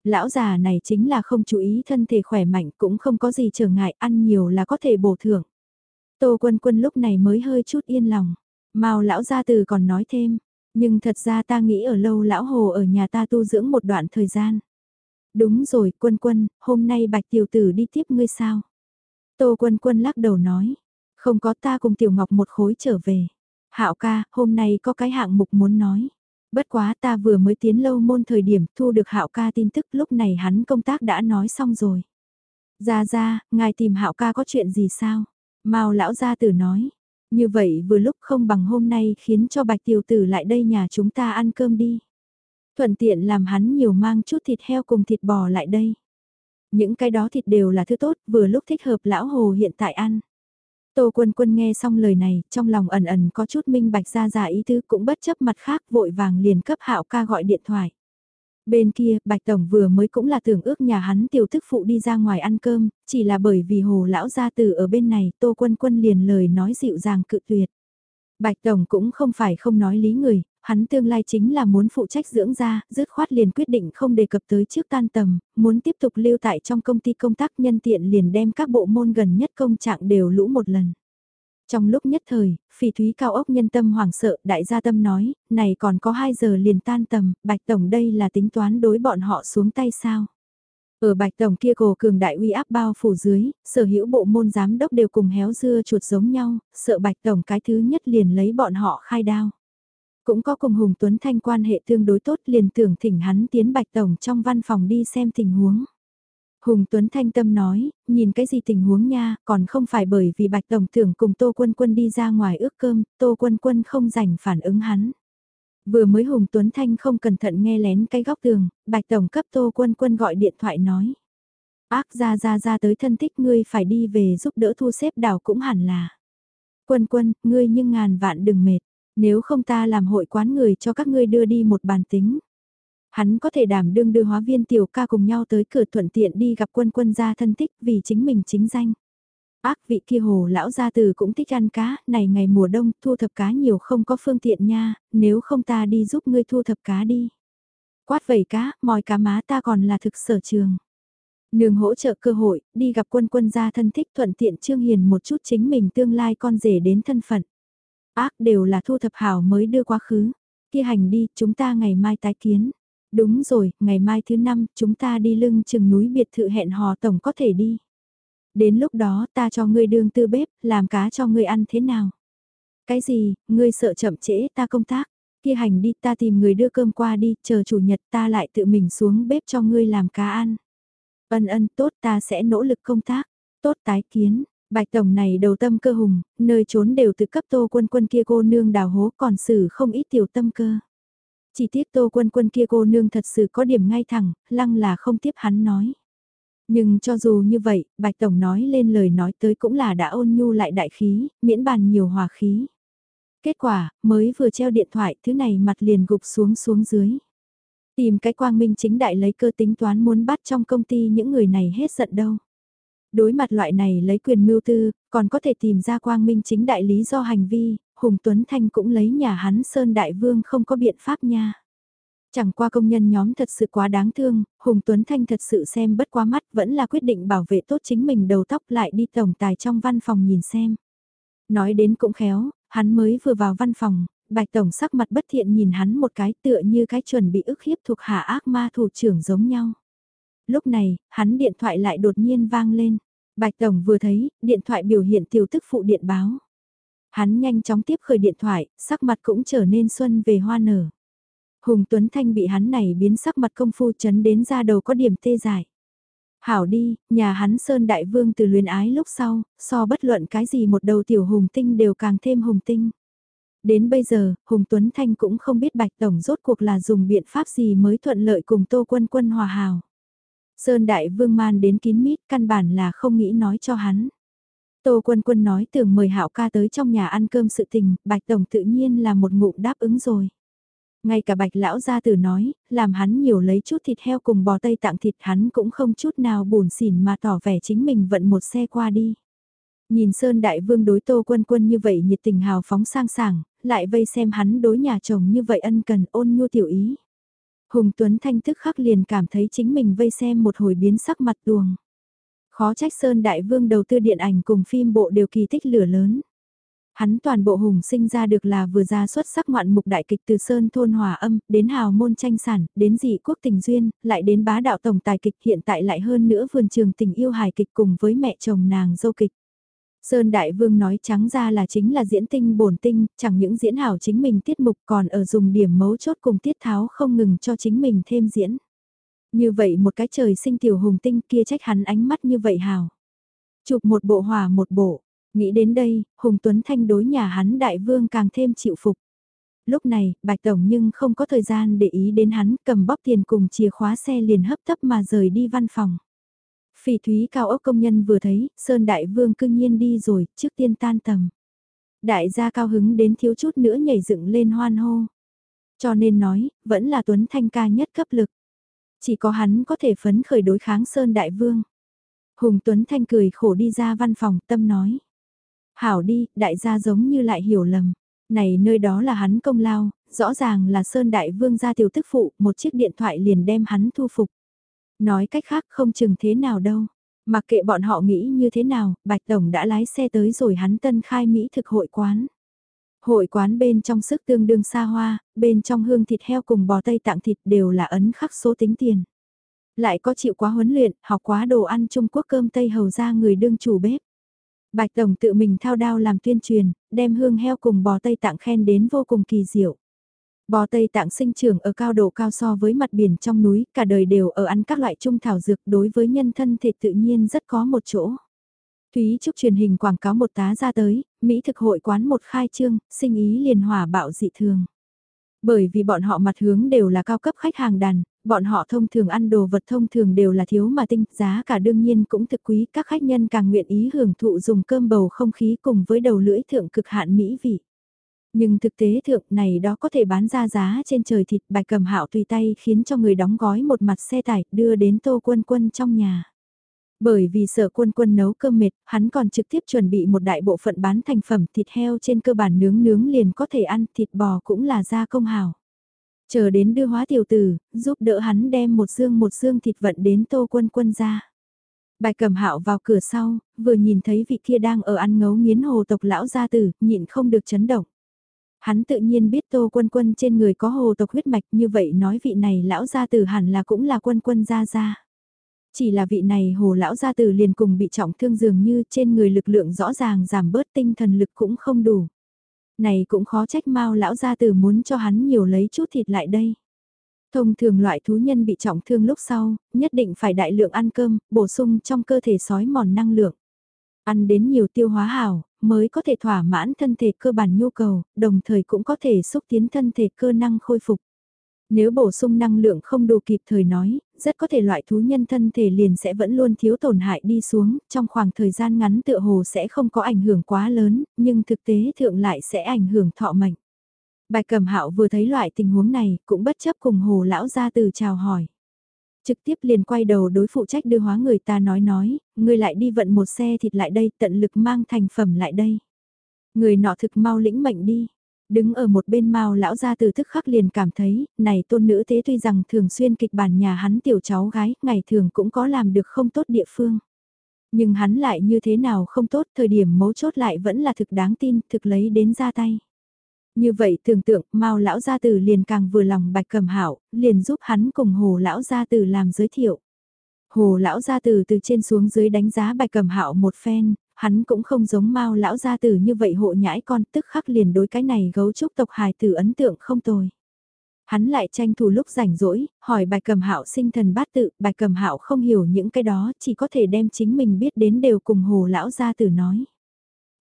Speaker 1: Lão già này chính là không chú ý thân thể khỏe mạnh cũng không có gì trở ngại ăn nhiều là có thể bổ thưởng. Tô quân quân lúc này mới hơi chút yên lòng. Mao lão gia từ còn nói thêm, nhưng thật ra ta nghĩ ở lâu lão hồ ở nhà ta tu dưỡng một đoạn thời gian. Đúng rồi quân quân, hôm nay bạch tiểu tử đi tiếp ngươi sao? Tô quân quân lắc đầu nói, không có ta cùng tiểu ngọc một khối trở về. Hạo ca, hôm nay có cái hạng mục muốn nói. Bất quá ta vừa mới tiến lâu môn thời điểm thu được Hạo ca tin tức lúc này hắn công tác đã nói xong rồi. Ra ra, ngài tìm Hạo ca có chuyện gì sao? Mao lão gia tử nói, như vậy vừa lúc không bằng hôm nay khiến cho bạch tiểu tử lại đây nhà chúng ta ăn cơm đi. Thuận tiện làm hắn nhiều mang chút thịt heo cùng thịt bò lại đây. Những cái đó thịt đều là thứ tốt, vừa lúc thích hợp lão hồ hiện tại ăn. Tô quân quân nghe xong lời này, trong lòng ẩn ẩn có chút minh bạch ra giả ý tứ cũng bất chấp mặt khác vội vàng liền cấp hạo ca gọi điện thoại. Bên kia, Bạch Tổng vừa mới cũng là tưởng ước nhà hắn tiểu thức phụ đi ra ngoài ăn cơm, chỉ là bởi vì hồ lão gia tử ở bên này, Tô Quân Quân liền lời nói dịu dàng cự tuyệt. Bạch Tổng cũng không phải không nói lý người, hắn tương lai chính là muốn phụ trách dưỡng ra, dứt khoát liền quyết định không đề cập tới trước tan tầm, muốn tiếp tục lưu tại trong công ty công tác nhân tiện liền đem các bộ môn gần nhất công trạng đều lũ một lần. Trong lúc nhất thời, phỉ thúy cao ốc nhân tâm hoảng sợ, đại gia tâm nói, này còn có 2 giờ liền tan tầm, Bạch Tổng đây là tính toán đối bọn họ xuống tay sao? Ở Bạch Tổng kia cổ cường đại uy áp bao phủ dưới, sở hữu bộ môn giám đốc đều cùng héo dưa chuột giống nhau, sợ Bạch Tổng cái thứ nhất liền lấy bọn họ khai đao. Cũng có cùng Hùng Tuấn Thanh quan hệ tương đối tốt liền tưởng thỉnh hắn tiến Bạch Tổng trong văn phòng đi xem tình huống. Hùng Tuấn Thanh Tâm nói, nhìn cái gì tình huống nha, còn không phải bởi vì Bạch Tổng tưởng cùng Tô Quân Quân đi ra ngoài ước cơm, Tô Quân Quân không rảnh phản ứng hắn. Vừa mới Hùng Tuấn Thanh không cẩn thận nghe lén cái góc tường, Bạch Tổng cấp Tô Quân Quân gọi điện thoại nói. Ác ra ra ra tới thân thích ngươi phải đi về giúp đỡ thu xếp đảo cũng hẳn là. Quân quân, ngươi nhưng ngàn vạn đừng mệt, nếu không ta làm hội quán người cho các ngươi đưa đi một bàn tính. Hắn có thể đảm đương đưa hóa viên tiểu ca cùng nhau tới cửa thuận tiện đi gặp quân quân gia thân thích vì chính mình chính danh. Ác vị kia hồ lão gia từ cũng thích ăn cá, này ngày mùa đông thu thập cá nhiều không có phương tiện nha, nếu không ta đi giúp ngươi thu thập cá đi. Quát vẩy cá, mòi cá má ta còn là thực sở trường. Nương hỗ trợ cơ hội, đi gặp quân quân gia thân thích thuận tiện trương hiền một chút chính mình tương lai con rể đến thân phận. Ác đều là thu thập hảo mới đưa quá khứ. Kia hành đi, chúng ta ngày mai tái kiến. Đúng rồi, ngày mai thứ năm, chúng ta đi lưng chừng núi biệt thự hẹn hò tổng có thể đi. Đến lúc đó ta cho ngươi đương tư bếp, làm cá cho ngươi ăn thế nào? Cái gì, ngươi sợ chậm trễ ta công tác? Kia hành đi ta tìm người đưa cơm qua đi, chờ chủ nhật ta lại tự mình xuống bếp cho ngươi làm cá ăn. Ân ân tốt ta sẽ nỗ lực công tác. Tốt tái kiến, Bạch Tổng này đầu tâm cơ hùng, nơi trốn đều từ cấp tô quân quân kia cô nương đào hố còn xử không ít tiểu tâm cơ. Chỉ tiếc tô quân quân kia cô nương thật sự có điểm ngay thẳng, lăng là không tiếp hắn nói. Nhưng cho dù như vậy, Bạch Tổng nói lên lời nói tới cũng là đã ôn nhu lại đại khí, miễn bàn nhiều hòa khí. Kết quả, mới vừa treo điện thoại, thứ này mặt liền gục xuống xuống dưới. Tìm cái quang minh chính đại lấy cơ tính toán muốn bắt trong công ty những người này hết giận đâu. Đối mặt loại này lấy quyền mưu tư, còn có thể tìm ra quang minh chính đại lý do hành vi, Hùng Tuấn Thanh cũng lấy nhà hắn Sơn Đại Vương không có biện pháp nha. Chẳng qua công nhân nhóm thật sự quá đáng thương, Hùng Tuấn Thanh thật sự xem bất quá mắt vẫn là quyết định bảo vệ tốt chính mình đầu tóc lại đi tổng tài trong văn phòng nhìn xem. Nói đến cũng khéo, hắn mới vừa vào văn phòng, Bạch Tổng sắc mặt bất thiện nhìn hắn một cái tựa như cái chuẩn bị ức hiếp thuộc hạ ác ma thủ trưởng giống nhau. Lúc này, hắn điện thoại lại đột nhiên vang lên. Bạch Tổng vừa thấy, điện thoại biểu hiện tiểu tức phụ điện báo. Hắn nhanh chóng tiếp khởi điện thoại, sắc mặt cũng trở nên xuân về hoa nở. Hùng Tuấn Thanh bị hắn này biến sắc mặt công phu chấn đến ra đầu có điểm tê dài. Hảo đi, nhà hắn Sơn Đại Vương từ luyến ái lúc sau, so bất luận cái gì một đầu tiểu hùng tinh đều càng thêm hùng tinh. Đến bây giờ, Hùng Tuấn Thanh cũng không biết Bạch Tổng rốt cuộc là dùng biện pháp gì mới thuận lợi cùng Tô Quân Quân hòa hào. Sơn Đại Vương man đến kín mít căn bản là không nghĩ nói cho hắn. Tô Quân Quân nói tưởng mời Hạo ca tới trong nhà ăn cơm sự tình, Bạch Tổng tự nhiên là một ngụm đáp ứng rồi. Ngay cả bạch lão gia tử nói, làm hắn nhiều lấy chút thịt heo cùng bò tây tặng thịt hắn cũng không chút nào buồn xỉn mà tỏ vẻ chính mình vận một xe qua đi. Nhìn Sơn Đại Vương đối Tô Quân Quân như vậy nhiệt tình hào phóng sang sảng, lại vây xem hắn đối nhà chồng như vậy ân cần ôn nhu tiểu ý. Hùng Tuấn Thanh thức khắc liền cảm thấy chính mình vây xem một hồi biến sắc mặt tuồng. Khó trách Sơn Đại Vương đầu tư điện ảnh cùng phim bộ đều kỳ tích lửa lớn. Hắn toàn bộ hùng sinh ra được là vừa ra xuất sắc ngoạn mục đại kịch từ Sơn Thôn Hòa Âm, đến hào môn tranh sản, đến dị quốc tình duyên, lại đến bá đạo tổng tài kịch hiện tại lại hơn nữa vườn trường tình yêu hài kịch cùng với mẹ chồng nàng dâu kịch. Sơn Đại Vương nói trắng ra là chính là diễn tinh bổn tinh, chẳng những diễn hảo chính mình tiết mục còn ở dùng điểm mấu chốt cùng tiết tháo không ngừng cho chính mình thêm diễn. Như vậy một cái trời sinh tiểu hùng tinh kia trách hắn ánh mắt như vậy hào Chụp một bộ hòa một bộ, Nghĩ đến đây, Hùng Tuấn Thanh đối nhà hắn đại vương càng thêm chịu phục. Lúc này, Bạch Tổng nhưng không có thời gian để ý đến hắn cầm bóp tiền cùng chìa khóa xe liền hấp tấp mà rời đi văn phòng. Phỉ thúy cao ốc công nhân vừa thấy, Sơn Đại Vương cương nhiên đi rồi, trước tiên tan tầm. Đại gia cao hứng đến thiếu chút nữa nhảy dựng lên hoan hô. Cho nên nói, vẫn là Tuấn Thanh ca nhất cấp lực. Chỉ có hắn có thể phấn khởi đối kháng Sơn Đại Vương. Hùng Tuấn Thanh cười khổ đi ra văn phòng, tâm nói. Hảo đi, đại gia giống như lại hiểu lầm. Này nơi đó là hắn công lao, rõ ràng là Sơn Đại Vương gia tiểu tức phụ, một chiếc điện thoại liền đem hắn thu phục. Nói cách khác không chừng thế nào đâu. Mặc kệ bọn họ nghĩ như thế nào, Bạch Tổng đã lái xe tới rồi hắn tân khai Mỹ thực hội quán. Hội quán bên trong sức tương đương xa hoa, bên trong hương thịt heo cùng bò tây tặng thịt đều là ấn khắc số tính tiền. Lại có chịu quá huấn luyện, học quá đồ ăn Trung Quốc cơm Tây hầu ra người đương chủ bếp. Bạch Tổng tự mình thao đao làm tuyên truyền, đem hương heo cùng bò Tây Tạng khen đến vô cùng kỳ diệu. Bò Tây Tạng sinh trưởng ở cao độ cao so với mặt biển trong núi, cả đời đều ở ăn các loại trung thảo dược đối với nhân thân thể tự nhiên rất có một chỗ. Thúy Trúc truyền hình quảng cáo một tá ra tới, Mỹ thực hội quán một khai trương, sinh ý liền hỏa bạo dị thường. Bởi vì bọn họ mặt hướng đều là cao cấp khách hàng đàn, bọn họ thông thường ăn đồ vật thông thường đều là thiếu mà tinh, giá cả đương nhiên cũng thực quý, các khách nhân càng nguyện ý hưởng thụ dùng cơm bầu không khí cùng với đầu lưỡi thượng cực hạn mỹ vị. Nhưng thực tế thượng này đó có thể bán ra giá trên trời thịt bạch cầm hạo tùy tay khiến cho người đóng gói một mặt xe tải đưa đến tô quân quân trong nhà. Bởi vì sợ quân quân nấu cơm mệt, hắn còn trực tiếp chuẩn bị một đại bộ phận bán thành phẩm thịt heo trên cơ bản nướng nướng liền có thể ăn, thịt bò cũng là gia công hào. Chờ đến đưa hóa tiểu tử, giúp đỡ hắn đem một dương một dương thịt vận đến tô quân quân ra. Bài cầm hạo vào cửa sau, vừa nhìn thấy vị kia đang ở ăn ngấu nghiến hồ tộc lão gia tử, nhịn không được chấn động. Hắn tự nhiên biết tô quân quân trên người có hồ tộc huyết mạch như vậy nói vị này lão gia tử hẳn là cũng là quân quân gia gia. Chỉ là vị này hồ lão gia tử liền cùng bị trọng thương dường như trên người lực lượng rõ ràng giảm bớt tinh thần lực cũng không đủ. Này cũng khó trách mau lão gia tử muốn cho hắn nhiều lấy chút thịt lại đây. Thông thường loại thú nhân bị trọng thương lúc sau, nhất định phải đại lượng ăn cơm, bổ sung trong cơ thể sói mòn năng lượng. Ăn đến nhiều tiêu hóa hảo, mới có thể thỏa mãn thân thể cơ bản nhu cầu, đồng thời cũng có thể xúc tiến thân thể cơ năng khôi phục. Nếu bổ sung năng lượng không đủ kịp thời nói, rất có thể loại thú nhân thân thể liền sẽ vẫn luôn thiếu tổn hại đi xuống, trong khoảng thời gian ngắn tựa hồ sẽ không có ảnh hưởng quá lớn, nhưng thực tế thượng lại sẽ ảnh hưởng thọ mệnh. bài Cẩm Hạo vừa thấy loại tình huống này, cũng bất chấp cùng Hồ lão gia từ chào hỏi. Trực tiếp liền quay đầu đối phụ trách đưa hóa người ta nói nói, người lại đi vận một xe thịt lại đây, tận lực mang thành phẩm lại đây. Người nọ thực mau lĩnh mệnh đi. Đứng ở một bên mao lão gia từ thức khắc liền cảm thấy, này tôn nữ thế tuy rằng thường xuyên kịch bản nhà hắn tiểu cháu gái, ngày thường cũng có làm được không tốt địa phương. Nhưng hắn lại như thế nào không tốt, thời điểm mấu chốt lại vẫn là thực đáng tin, thực lấy đến ra tay. Như vậy tưởng tượng, Mao lão gia tử liền càng vừa lòng Bạch Cẩm Hạo, liền giúp hắn cùng Hồ lão gia tử làm giới thiệu. Hồ lão gia tử từ trên xuống dưới đánh giá Bạch Cẩm Hạo một phen, hắn cũng không giống Mao lão gia tử như vậy hộ nhãi con, tức khắc liền đối cái này gấu trúc tộc hài tử ấn tượng không tồi. Hắn lại tranh thủ lúc rảnh rỗi, hỏi bài cầm hạo sinh thần bát tự, bài cầm hạo không hiểu những cái đó, chỉ có thể đem chính mình biết đến đều cùng hồ lão gia tử nói.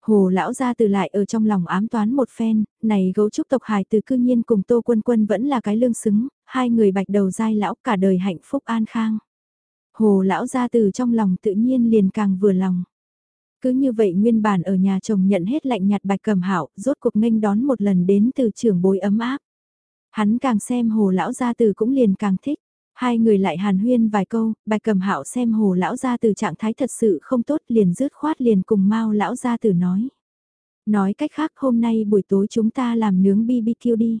Speaker 1: Hồ lão gia tử lại ở trong lòng ám toán một phen, này gấu trúc tộc hài từ cư nhiên cùng tô quân quân vẫn là cái lương xứng, hai người bạch đầu dai lão cả đời hạnh phúc an khang. Hồ lão gia tử trong lòng tự nhiên liền càng vừa lòng. Cứ như vậy nguyên bản ở nhà chồng nhận hết lạnh nhạt bạch cầm hạo rốt cuộc nghênh đón một lần đến từ trưởng bối ấm áp. Hắn càng xem hồ lão gia từ cũng liền càng thích. Hai người lại hàn huyên vài câu, bạch cầm hạo xem hồ lão gia từ trạng thái thật sự không tốt liền rứt khoát liền cùng mau lão gia từ nói. Nói cách khác hôm nay buổi tối chúng ta làm nướng BBQ đi.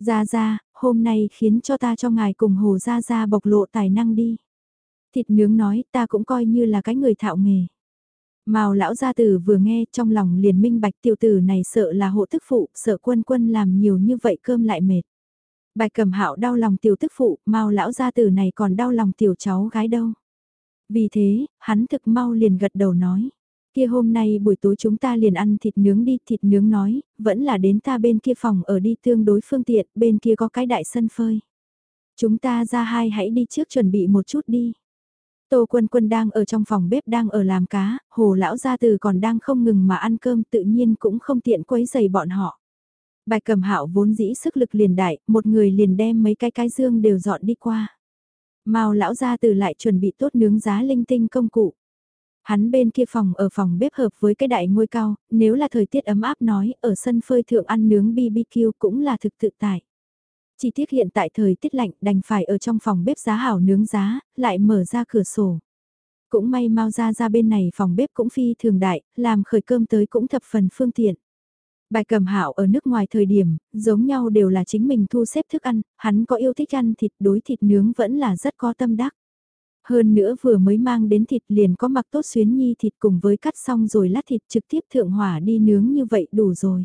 Speaker 1: gia gia hôm nay khiến cho ta cho ngài cùng hồ gia gia bộc lộ tài năng đi. Thịt nướng nói ta cũng coi như là cái người thạo nghề. Mao lão gia tử vừa nghe trong lòng liền minh bạch tiểu tử này sợ là hộ thức phụ, sợ quân quân làm nhiều như vậy cơm lại mệt. Bài cầm hạo đau lòng tiểu tức phụ, mau lão gia tử này còn đau lòng tiểu cháu gái đâu. Vì thế, hắn thực mau liền gật đầu nói. Kia hôm nay buổi tối chúng ta liền ăn thịt nướng đi, thịt nướng nói, vẫn là đến ta bên kia phòng ở đi tương đối phương tiện, bên kia có cái đại sân phơi. Chúng ta ra hai hãy đi trước chuẩn bị một chút đi. Tô Quân Quân đang ở trong phòng bếp đang ở làm cá, hồ lão gia từ còn đang không ngừng mà ăn cơm tự nhiên cũng không tiện quấy giày bọn họ. Bài cầm hạo vốn dĩ sức lực liền đại, một người liền đem mấy cái cái dương đều dọn đi qua. Mao lão gia từ lại chuẩn bị tốt nướng giá linh tinh công cụ. Hắn bên kia phòng ở phòng bếp hợp với cái đại ngôi cao, nếu là thời tiết ấm áp nói, ở sân phơi thượng ăn nướng BBQ cũng là thực tự tại. Chỉ tiếc hiện tại thời tiết lạnh đành phải ở trong phòng bếp giá hảo nướng giá, lại mở ra cửa sổ. Cũng may mau ra ra bên này phòng bếp cũng phi thường đại, làm khởi cơm tới cũng thập phần phương tiện. Bài cầm hạo ở nước ngoài thời điểm, giống nhau đều là chính mình thu xếp thức ăn, hắn có yêu thích ăn thịt đối thịt nướng vẫn là rất có tâm đắc. Hơn nữa vừa mới mang đến thịt liền có mặc tốt xuyến nhi thịt cùng với cắt xong rồi lát thịt trực tiếp thượng hỏa đi nướng như vậy đủ rồi.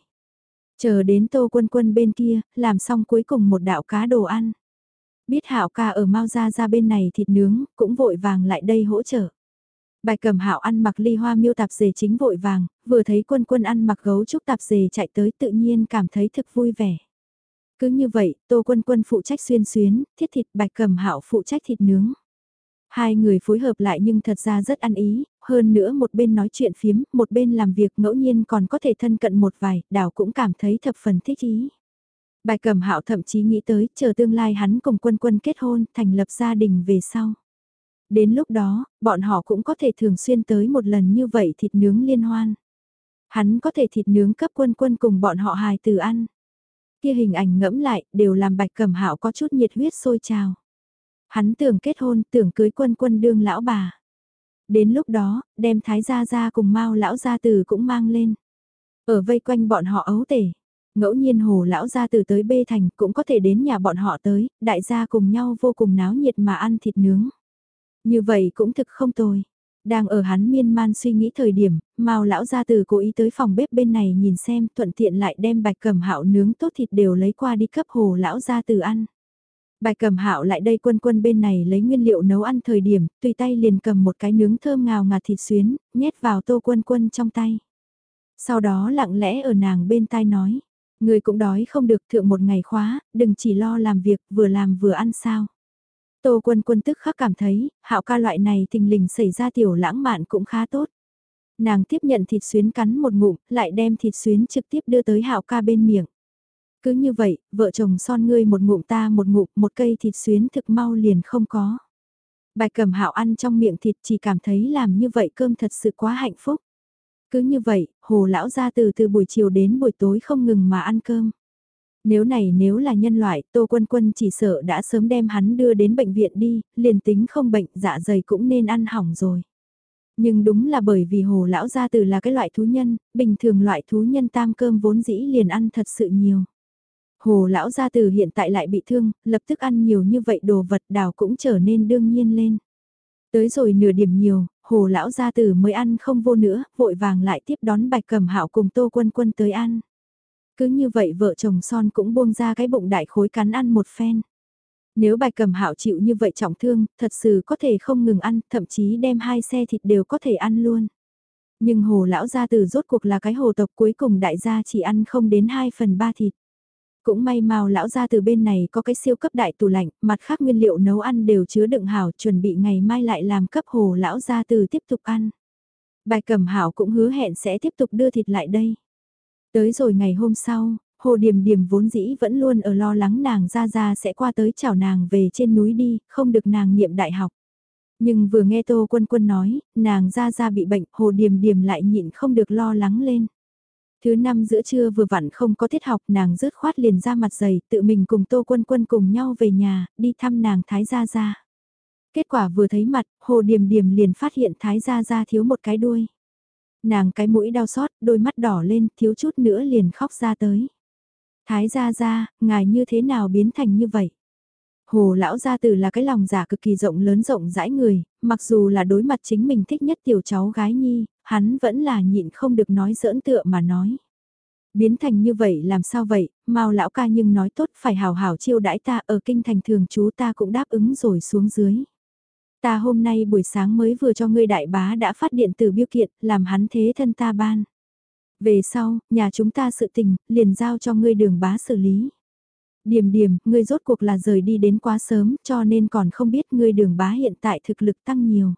Speaker 1: Chờ đến tô quân quân bên kia, làm xong cuối cùng một đạo cá đồ ăn. Biết hạo ca ở mau ra ra bên này thịt nướng, cũng vội vàng lại đây hỗ trợ. Bài cầm hạo ăn mặc ly hoa miêu tạp dề chính vội vàng, vừa thấy quân quân ăn mặc gấu trúc tạp dề chạy tới tự nhiên cảm thấy thực vui vẻ. Cứ như vậy, tô quân quân phụ trách xuyên xuyến, thiết thịt bạch cầm hạo phụ trách thịt nướng. Hai người phối hợp lại nhưng thật ra rất ăn ý, hơn nữa một bên nói chuyện phiếm, một bên làm việc ngẫu nhiên còn có thể thân cận một vài, đảo cũng cảm thấy thập phần thích ý. Bài cầm hạo thậm chí nghĩ tới, chờ tương lai hắn cùng quân quân kết hôn, thành lập gia đình về sau. Đến lúc đó, bọn họ cũng có thể thường xuyên tới một lần như vậy thịt nướng liên hoan. Hắn có thể thịt nướng cấp quân quân cùng bọn họ hài từ ăn. Kia hình ảnh ngẫm lại, đều làm bạch cẩm hạo có chút nhiệt huyết sôi trào. Hắn tưởng kết hôn, tưởng cưới quân quân đương lão bà. Đến lúc đó, đem thái gia gia cùng mau lão gia tử cũng mang lên. Ở vây quanh bọn họ ấu tể. Ngẫu nhiên hồ lão gia tử tới bê thành cũng có thể đến nhà bọn họ tới, đại gia cùng nhau vô cùng náo nhiệt mà ăn thịt nướng. Như vậy cũng thực không tồi. Đang ở hắn miên man suy nghĩ thời điểm, Mao lão gia từ cố ý tới phòng bếp bên này nhìn xem, thuận tiện lại đem bạch cầm hạo nướng tốt thịt đều lấy qua đi cấp hồ lão gia từ ăn bài cầm hạo lại đây quân quân bên này lấy nguyên liệu nấu ăn thời điểm, tùy tay liền cầm một cái nướng thơm ngào ngạt thịt xuyến, nhét vào tô quân quân trong tay. Sau đó lặng lẽ ở nàng bên tai nói, người cũng đói không được thượng một ngày khóa, đừng chỉ lo làm việc vừa làm vừa ăn sao. Tô quân quân tức khắc cảm thấy, hạo ca loại này tình lình xảy ra tiểu lãng mạn cũng khá tốt. Nàng tiếp nhận thịt xuyến cắn một ngụm, lại đem thịt xuyến trực tiếp đưa tới hạo ca bên miệng. Cứ như vậy, vợ chồng son ngươi một ngụm ta một ngụm, một cây thịt xuyến thực mau liền không có. bạch cẩm hạo ăn trong miệng thịt chỉ cảm thấy làm như vậy cơm thật sự quá hạnh phúc. Cứ như vậy, hồ lão ra từ từ buổi chiều đến buổi tối không ngừng mà ăn cơm. Nếu này nếu là nhân loại, Tô Quân Quân chỉ sợ đã sớm đem hắn đưa đến bệnh viện đi, liền tính không bệnh dạ dày cũng nên ăn hỏng rồi. Nhưng đúng là bởi vì hồ lão gia từ là cái loại thú nhân, bình thường loại thú nhân tam cơm vốn dĩ liền ăn thật sự nhiều. Hồ lão gia từ hiện tại lại bị thương, lập tức ăn nhiều như vậy đồ vật đào cũng trở nên đương nhiên lên. Tới rồi nửa điểm nhiều, hồ lão gia từ mới ăn không vô nữa, vội vàng lại tiếp đón bạch cầm hạo cùng tô quân quân tới ăn. Cứ như vậy vợ chồng son cũng buông ra cái bụng đại khối cắn ăn một phen. Nếu bạch cầm hạo chịu như vậy trọng thương, thật sự có thể không ngừng ăn, thậm chí đem hai xe thịt đều có thể ăn luôn. Nhưng hồ lão gia từ rốt cuộc là cái hồ tộc cuối cùng đại gia chỉ ăn không đến 2 phần 3 thịt. Cũng may mau lão ra từ bên này có cái siêu cấp đại tủ lạnh, mặt khác nguyên liệu nấu ăn đều chứa đựng hảo chuẩn bị ngày mai lại làm cấp hồ lão ra từ tiếp tục ăn. Bài cẩm hảo cũng hứa hẹn sẽ tiếp tục đưa thịt lại đây. Tới rồi ngày hôm sau, Hồ Điềm Điềm vốn dĩ vẫn luôn ở lo lắng nàng ra ra sẽ qua tới chào nàng về trên núi đi, không được nàng niệm đại học. Nhưng vừa nghe Tô Quân Quân nói, nàng ra ra bị bệnh, Hồ Điềm Điềm lại nhịn không được lo lắng lên. Thứ năm giữa trưa vừa vặn không có tiết học nàng rớt khoát liền ra mặt dày, tự mình cùng Tô Quân Quân cùng nhau về nhà, đi thăm nàng Thái Gia Gia. Kết quả vừa thấy mặt, Hồ Điềm Điềm liền phát hiện Thái Gia Gia thiếu một cái đuôi. Nàng cái mũi đau xót, đôi mắt đỏ lên, thiếu chút nữa liền khóc ra tới. Thái Gia Gia, ngài như thế nào biến thành như vậy? Hồ lão gia tử là cái lòng giả cực kỳ rộng lớn rộng rãi người, mặc dù là đối mặt chính mình thích nhất tiểu cháu gái nhi, hắn vẫn là nhịn không được nói giỡn tựa mà nói. Biến thành như vậy làm sao vậy, mau lão ca nhưng nói tốt phải hào hào chiêu đãi ta ở kinh thành thường chú ta cũng đáp ứng rồi xuống dưới. Ta hôm nay buổi sáng mới vừa cho ngươi đại bá đã phát điện từ biêu kiện, làm hắn thế thân ta ban. Về sau, nhà chúng ta sự tình, liền giao cho ngươi đường bá xử lý. Điềm điềm, ngươi rốt cuộc là rời đi đến quá sớm cho nên còn không biết ngươi đường bá hiện tại thực lực tăng nhiều.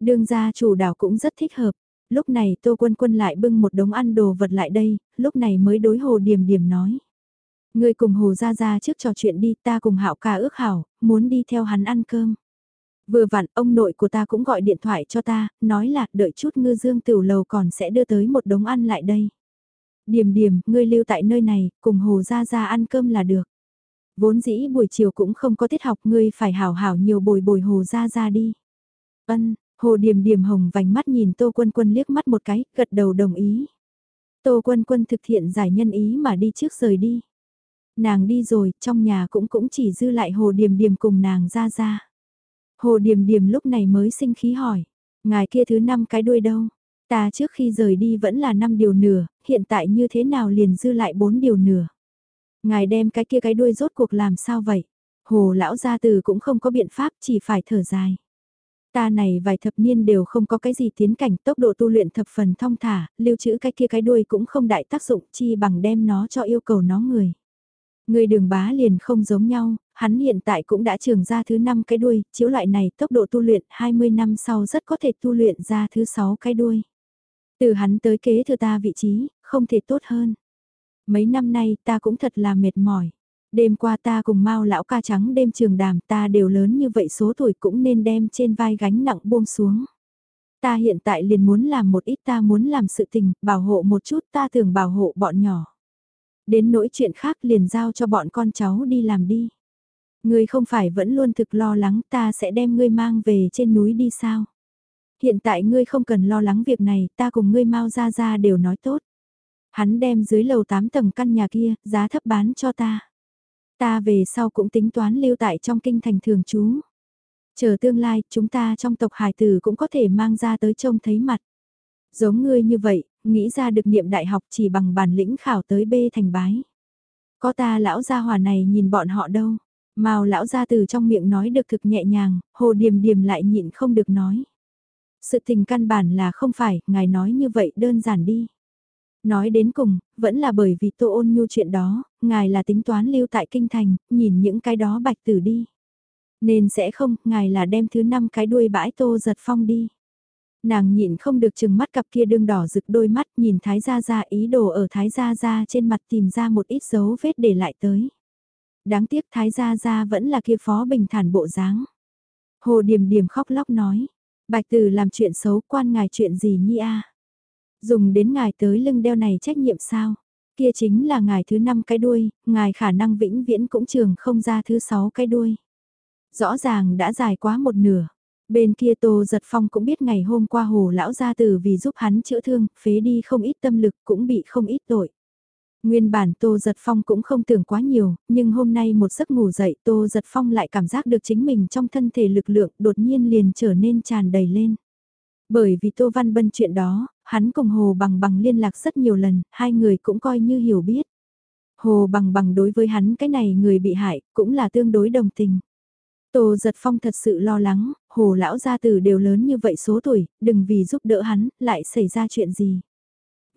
Speaker 1: Đường gia chủ đảo cũng rất thích hợp. Lúc này Tô Quân Quân lại bưng một đống ăn đồ vật lại đây, lúc này mới đối Hồ Điềm Điềm nói. Ngươi cùng Hồ Gia Gia trước trò chuyện đi ta cùng Hạo ca ước hảo, muốn đi theo hắn ăn cơm. Vừa vặn ông nội của ta cũng gọi điện thoại cho ta, nói là đợi chút ngư dương tiểu lầu còn sẽ đưa tới một đống ăn lại đây. Điềm điềm, ngươi lưu tại nơi này, cùng Hồ Gia Gia ăn cơm là được. Vốn dĩ buổi chiều cũng không có tiết học ngươi phải hảo hảo nhiều bồi bồi Hồ Gia Gia đi. Ân, Hồ Điềm Điềm hồng vành mắt nhìn Tô Quân Quân liếc mắt một cái, gật đầu đồng ý. Tô Quân Quân thực hiện giải nhân ý mà đi trước rời đi. Nàng đi rồi, trong nhà cũng cũng chỉ dư lại Hồ Điềm Điềm cùng nàng ra ra. Hồ Điềm Điềm lúc này mới sinh khí hỏi, ngài kia thứ năm cái đuôi đâu? Ta trước khi rời đi vẫn là năm điều nửa, hiện tại như thế nào liền dư lại bốn điều nửa. Ngài đem cái kia cái đuôi rốt cuộc làm sao vậy? Hồ lão gia từ cũng không có biện pháp chỉ phải thở dài. Ta này vài thập niên đều không có cái gì tiến cảnh tốc độ tu luyện thập phần thong thả, lưu trữ cái kia cái đuôi cũng không đại tác dụng chi bằng đem nó cho yêu cầu nó người. Người đường bá liền không giống nhau, hắn hiện tại cũng đã trường ra thứ 5 cái đuôi, chiếu loại này tốc độ tu luyện 20 năm sau rất có thể tu luyện ra thứ 6 cái đuôi. Từ hắn tới kế thừa ta vị trí, không thể tốt hơn. Mấy năm nay ta cũng thật là mệt mỏi. Đêm qua ta cùng mau lão ca trắng đêm trường đàm ta đều lớn như vậy số tuổi cũng nên đem trên vai gánh nặng buông xuống. Ta hiện tại liền muốn làm một ít ta muốn làm sự tình, bảo hộ một chút ta thường bảo hộ bọn nhỏ. Đến nỗi chuyện khác liền giao cho bọn con cháu đi làm đi. Ngươi không phải vẫn luôn thực lo lắng ta sẽ đem ngươi mang về trên núi đi sao? Hiện tại ngươi không cần lo lắng việc này, ta cùng ngươi mau ra ra đều nói tốt. Hắn đem dưới lầu 8 tầng căn nhà kia, giá thấp bán cho ta. Ta về sau cũng tính toán lưu tại trong kinh thành thường trú. Chờ tương lai, chúng ta trong tộc hải tử cũng có thể mang ra tới trông thấy mặt. Giống ngươi như vậy, nghĩ ra được niệm đại học chỉ bằng bản lĩnh khảo tới B thành bái. Có ta lão gia hòa này nhìn bọn họ đâu. Mao lão gia từ trong miệng nói được thực nhẹ nhàng, hồ điềm điềm lại nhịn không được nói. Sự tình căn bản là không phải, ngài nói như vậy đơn giản đi. Nói đến cùng, vẫn là bởi vì tô ôn nhu chuyện đó, ngài là tính toán lưu tại kinh thành, nhìn những cái đó bạch tử đi. Nên sẽ không, ngài là đem thứ năm cái đuôi bãi tô giật phong đi. Nàng nhịn không được chừng mắt cặp kia đương đỏ rực đôi mắt nhìn Thái Gia Gia ý đồ ở Thái Gia Gia trên mặt tìm ra một ít dấu vết để lại tới. Đáng tiếc Thái Gia Gia vẫn là kia phó bình thản bộ dáng. Hồ Điềm Điềm khóc lóc nói, Bạch từ làm chuyện xấu quan ngài chuyện gì nhi a? Dùng đến ngài tới lưng đeo này trách nhiệm sao? Kia chính là ngài thứ năm cái đuôi, ngài khả năng vĩnh viễn cũng trường không ra thứ sáu cái đuôi. Rõ ràng đã dài quá một nửa. Bên kia Tô Giật Phong cũng biết ngày hôm qua hồ lão gia tử vì giúp hắn chữa thương, phế đi không ít tâm lực cũng bị không ít tội. Nguyên bản Tô Giật Phong cũng không tưởng quá nhiều, nhưng hôm nay một giấc ngủ dậy Tô Giật Phong lại cảm giác được chính mình trong thân thể lực lượng đột nhiên liền trở nên tràn đầy lên. Bởi vì Tô Văn Bân chuyện đó, hắn cùng Hồ Bằng Bằng liên lạc rất nhiều lần, hai người cũng coi như hiểu biết. Hồ Bằng Bằng đối với hắn cái này người bị hại cũng là tương đối đồng tình. Tô giật phong thật sự lo lắng, hồ lão gia tử đều lớn như vậy số tuổi, đừng vì giúp đỡ hắn, lại xảy ra chuyện gì.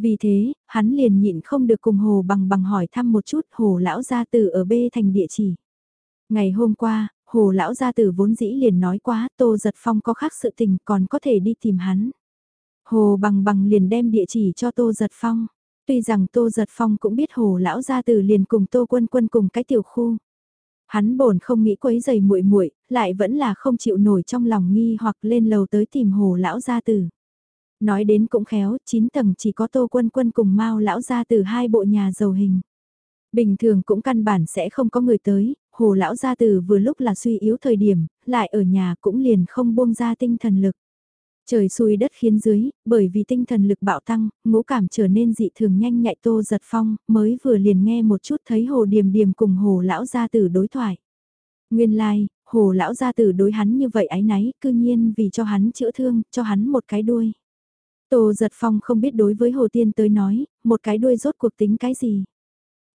Speaker 1: Vì thế, hắn liền nhịn không được cùng Hồ Bằng Bằng hỏi thăm một chút Hồ Lão Gia Tử ở B thành địa chỉ. Ngày hôm qua, Hồ Lão Gia Tử vốn dĩ liền nói quá Tô Giật Phong có khác sự tình còn có thể đi tìm hắn. Hồ Bằng Bằng liền đem địa chỉ cho Tô Giật Phong. Tuy rằng Tô Giật Phong cũng biết Hồ Lão Gia Tử liền cùng Tô Quân Quân cùng cái tiểu khu. Hắn bổn không nghĩ quấy giày muội muội, lại vẫn là không chịu nổi trong lòng nghi hoặc lên lầu tới tìm Hồ Lão Gia Tử. Nói đến cũng khéo, 9 tầng chỉ có Tô Quân Quân cùng Mao Lão Gia từ hai bộ nhà giàu hình. Bình thường cũng căn bản sẽ không có người tới, hồ lão gia tử vừa lúc là suy yếu thời điểm, lại ở nhà cũng liền không buông ra tinh thần lực. Trời xui đất khiến dưới, bởi vì tinh thần lực bạo tăng, ngũ cảm trở nên dị thường nhanh nhạy tô giật phong, mới vừa liền nghe một chút thấy hồ điềm điềm cùng hồ lão gia tử đối thoại. Nguyên lai, like, hồ lão gia tử đối hắn như vậy ái náy, cư nhiên vì cho hắn chữa thương, cho hắn một cái đuôi. Tô giật phong không biết đối với hồ tiên tới nói, một cái đuôi rốt cuộc tính cái gì.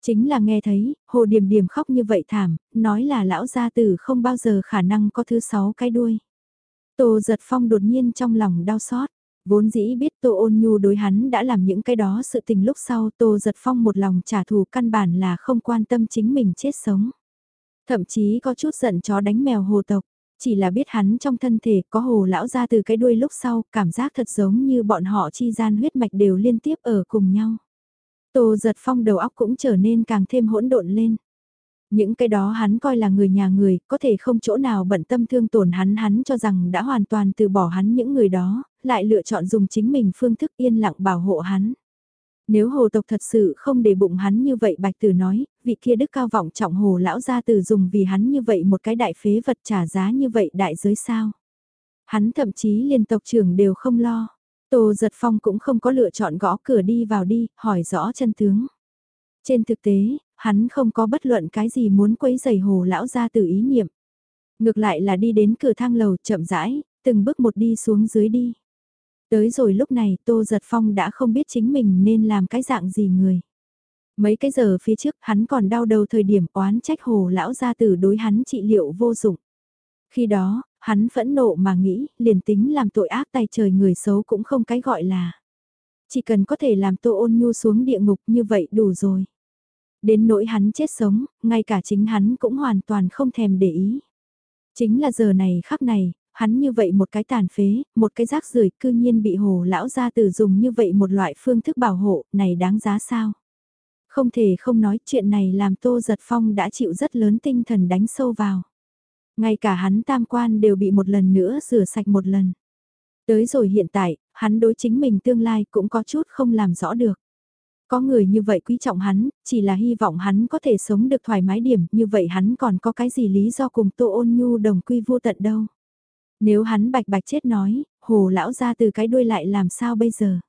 Speaker 1: Chính là nghe thấy, hồ điềm điềm khóc như vậy thảm, nói là lão gia tử không bao giờ khả năng có thứ sáu cái đuôi. Tô giật phong đột nhiên trong lòng đau xót. Vốn dĩ biết Tô ôn nhu đối hắn đã làm những cái đó sự tình lúc sau Tô giật phong một lòng trả thù căn bản là không quan tâm chính mình chết sống. Thậm chí có chút giận chó đánh mèo hồ tộc, chỉ là biết hắn trong thân thể có hồ lão ra từ cái đuôi lúc sau, cảm giác thật giống như bọn họ chi gian huyết mạch đều liên tiếp ở cùng nhau. Tô giật phong đầu óc cũng trở nên càng thêm hỗn độn lên. Những cái đó hắn coi là người nhà người, có thể không chỗ nào bận tâm thương tổn hắn hắn cho rằng đã hoàn toàn từ bỏ hắn những người đó, lại lựa chọn dùng chính mình phương thức yên lặng bảo hộ hắn. Nếu hồ tộc thật sự không để bụng hắn như vậy bạch tử nói, vị kia đức cao vọng trọng hồ lão gia từ dùng vì hắn như vậy một cái đại phế vật trả giá như vậy đại giới sao. Hắn thậm chí liên tộc trưởng đều không lo. Tô giật phong cũng không có lựa chọn gõ cửa đi vào đi, hỏi rõ chân tướng. Trên thực tế, hắn không có bất luận cái gì muốn quấy giày hồ lão gia từ ý niệm. Ngược lại là đi đến cửa thang lầu chậm rãi, từng bước một đi xuống dưới đi. Tới rồi lúc này Tô Giật Phong đã không biết chính mình nên làm cái dạng gì người. Mấy cái giờ phía trước hắn còn đau đầu thời điểm oán trách hồ lão gia tử đối hắn trị liệu vô dụng. Khi đó, hắn phẫn nộ mà nghĩ, liền tính làm tội ác tay trời người xấu cũng không cái gọi là. Chỉ cần có thể làm tô ôn nhu xuống địa ngục như vậy đủ rồi. Đến nỗi hắn chết sống, ngay cả chính hắn cũng hoàn toàn không thèm để ý. Chính là giờ này khắc này, hắn như vậy một cái tàn phế, một cái rác rưởi cư nhiên bị hồ lão gia tử dùng như vậy một loại phương thức bảo hộ, này đáng giá sao? Không thể không nói chuyện này làm Tô Giật Phong đã chịu rất lớn tinh thần đánh sâu vào. Ngay cả hắn tam quan đều bị một lần nữa rửa sạch một lần. Tới rồi hiện tại, hắn đối chính mình tương lai cũng có chút không làm rõ được. Có người như vậy quý trọng hắn, chỉ là hy vọng hắn có thể sống được thoải mái điểm, như vậy hắn còn có cái gì lý do cùng Tô Ôn Nhu đồng quy vô tận đâu. Nếu hắn bạch bạch chết nói, hồ lão ra từ cái đuôi lại làm sao bây giờ?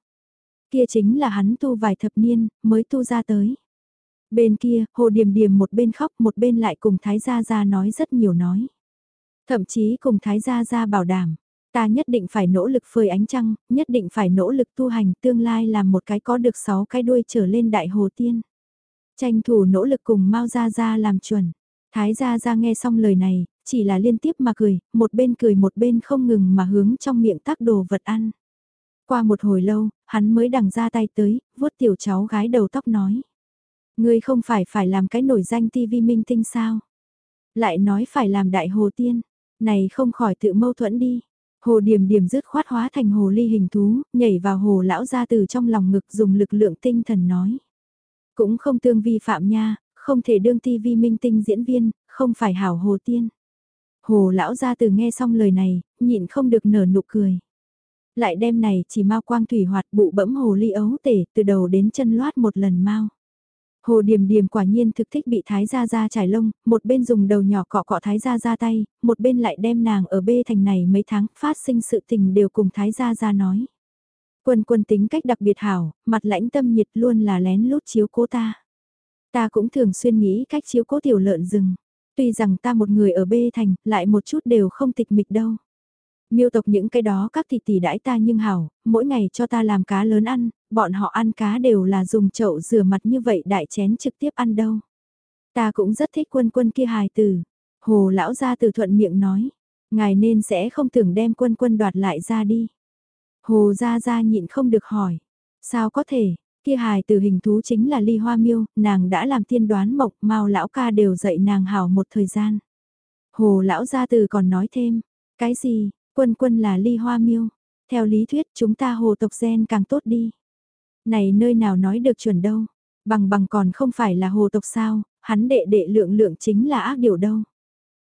Speaker 1: Kia chính là hắn tu vài thập niên, mới tu ra tới. Bên kia, hồ điềm điềm một bên khóc một bên lại cùng Thái Gia Gia nói rất nhiều nói. Thậm chí cùng Thái Gia Gia bảo đảm, ta nhất định phải nỗ lực phơi ánh trăng, nhất định phải nỗ lực tu hành tương lai làm một cái có được sáu cái đuôi trở lên đại hồ tiên. Tranh thủ nỗ lực cùng Mao Gia Gia làm chuẩn. Thái Gia Gia nghe xong lời này, chỉ là liên tiếp mà cười, một bên cười một bên không ngừng mà hướng trong miệng tác đồ vật ăn. Qua một hồi lâu, hắn mới đằng ra tay tới, vuốt tiểu cháu gái đầu tóc nói. Ngươi không phải phải làm cái nổi danh tivi minh tinh sao? Lại nói phải làm đại hồ tiên, này không khỏi tự mâu thuẫn đi. Hồ điểm điểm dứt khoát hóa thành hồ ly hình thú, nhảy vào hồ lão ra từ trong lòng ngực dùng lực lượng tinh thần nói. Cũng không tương vi phạm nha, không thể đương tivi minh tinh diễn viên, không phải hảo hồ tiên. Hồ lão ra từ nghe xong lời này, nhịn không được nở nụ cười. Lại đem này chỉ mau quang thủy hoạt bụ bẫm hồ ly ấu tể từ đầu đến chân loát một lần mau. Hồ Điềm Điềm quả nhiên thực thích bị Thái Gia Gia trải lông, một bên dùng đầu nhỏ cọ cọ Thái Gia Gia tay, một bên lại đem nàng ở bê thành này mấy tháng phát sinh sự tình đều cùng Thái Gia Gia nói. Quân quân tính cách đặc biệt hảo, mặt lãnh tâm nhiệt luôn là lén lút chiếu cố ta. Ta cũng thường xuyên nghĩ cách chiếu cố tiểu lợn rừng. Tuy rằng ta một người ở bê thành, lại một chút đều không tịch mịch đâu. Miêu tộc những cái đó các thị tỷ đãi ta nhưng hảo, mỗi ngày cho ta làm cá lớn ăn, bọn họ ăn cá đều là dùng chậu rửa mặt như vậy đại chén trực tiếp ăn đâu. Ta cũng rất thích quân quân kia hài tử. Hồ lão gia từ thuận miệng nói, ngài nên sẽ không tưởng đem quân quân đoạt lại ra đi. Hồ gia gia nhịn không được hỏi, sao có thể, Kia hài từ hình thú chính là ly hoa miêu, nàng đã làm tiên đoán mộc, mau lão ca đều dạy nàng hảo một thời gian. Hồ lão gia từ còn nói thêm, cái gì, quân quân là ly hoa miêu, theo lý thuyết chúng ta hồ tộc gen càng tốt đi. Này nơi nào nói được chuẩn đâu, bằng bằng còn không phải là hồ tộc sao, hắn đệ đệ lượng lượng chính là ác điều đâu.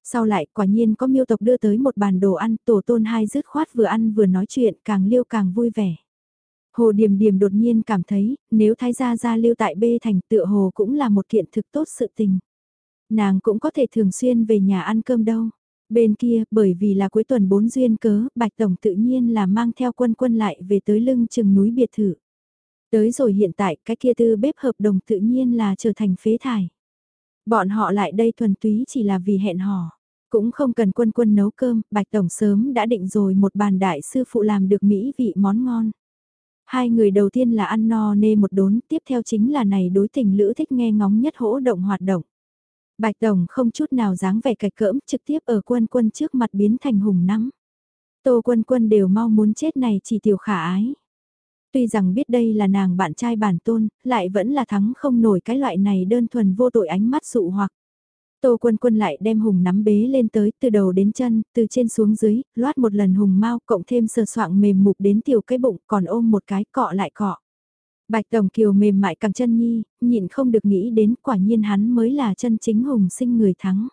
Speaker 1: Sau lại quả nhiên có miêu tộc đưa tới một bàn đồ ăn, tổ tôn hai dứt khoát vừa ăn vừa nói chuyện càng liêu càng vui vẻ. Hồ Điềm Điềm đột nhiên cảm thấy, nếu thái gia gia lưu tại bê thành tựa hồ cũng là một kiện thực tốt sự tình. Nàng cũng có thể thường xuyên về nhà ăn cơm đâu. Bên kia, bởi vì là cuối tuần bốn duyên cớ, Bạch Tổng tự nhiên là mang theo quân quân lại về tới lưng chừng núi biệt thự. Tới rồi hiện tại, cái kia tư bếp hợp đồng tự nhiên là trở thành phế thải. Bọn họ lại đây thuần túy chỉ là vì hẹn hò. Cũng không cần quân quân nấu cơm, Bạch Tổng sớm đã định rồi một bàn đại sư phụ làm được mỹ vị món ngon. Hai người đầu tiên là ăn no nê một đốn, tiếp theo chính là này đối tình lữ thích nghe ngóng nhất hỗ động hoạt động. Bạch Tổng không chút nào dáng vẻ cạch cỡm, trực tiếp ở quân quân trước mặt biến thành hùng nắm. Tô quân quân đều mau muốn chết này chỉ tiểu khả ái. Tuy rằng biết đây là nàng bạn trai bản tôn, lại vẫn là thắng không nổi cái loại này đơn thuần vô tội ánh mắt dụ hoặc. Tô quân quân lại đem hùng nắm bế lên tới từ đầu đến chân, từ trên xuống dưới, loát một lần hùng mau cộng thêm sờ soạng mềm mục đến tiểu cái bụng còn ôm một cái cọ lại cọ. Bạch Tổng Kiều mềm mại càng chân nhi, nhịn không được nghĩ đến quả nhiên hắn mới là chân chính hùng sinh người thắng.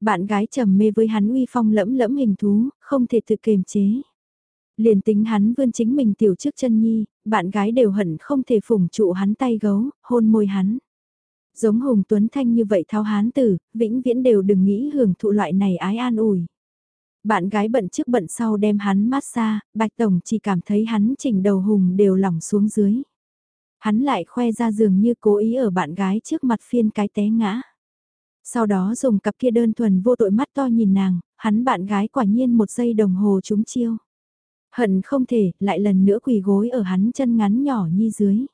Speaker 1: Bạn gái trầm mê với hắn uy phong lẫm lẫm hình thú, không thể tự kiềm chế. Liền tính hắn vươn chính mình tiểu trước chân nhi, bạn gái đều hận không thể phủng trụ hắn tay gấu, hôn môi hắn. Giống Hùng Tuấn Thanh như vậy thao hán tử, vĩnh viễn đều đừng nghĩ hưởng thụ loại này ái an ủi. Bạn gái bận trước bận sau đem hắn massage, Bạch Tổng chỉ cảm thấy hắn chỉnh đầu Hùng đều lỏng xuống dưới. Hắn lại khoe ra giường như cố ý ở bạn gái trước mặt phiên cái té ngã. Sau đó dùng cặp kia đơn thuần vô tội mắt to nhìn nàng, hắn bạn gái quả nhiên một giây đồng hồ trúng chiêu. Hận không thể, lại lần nữa quỳ gối ở hắn chân ngắn nhỏ như dưới.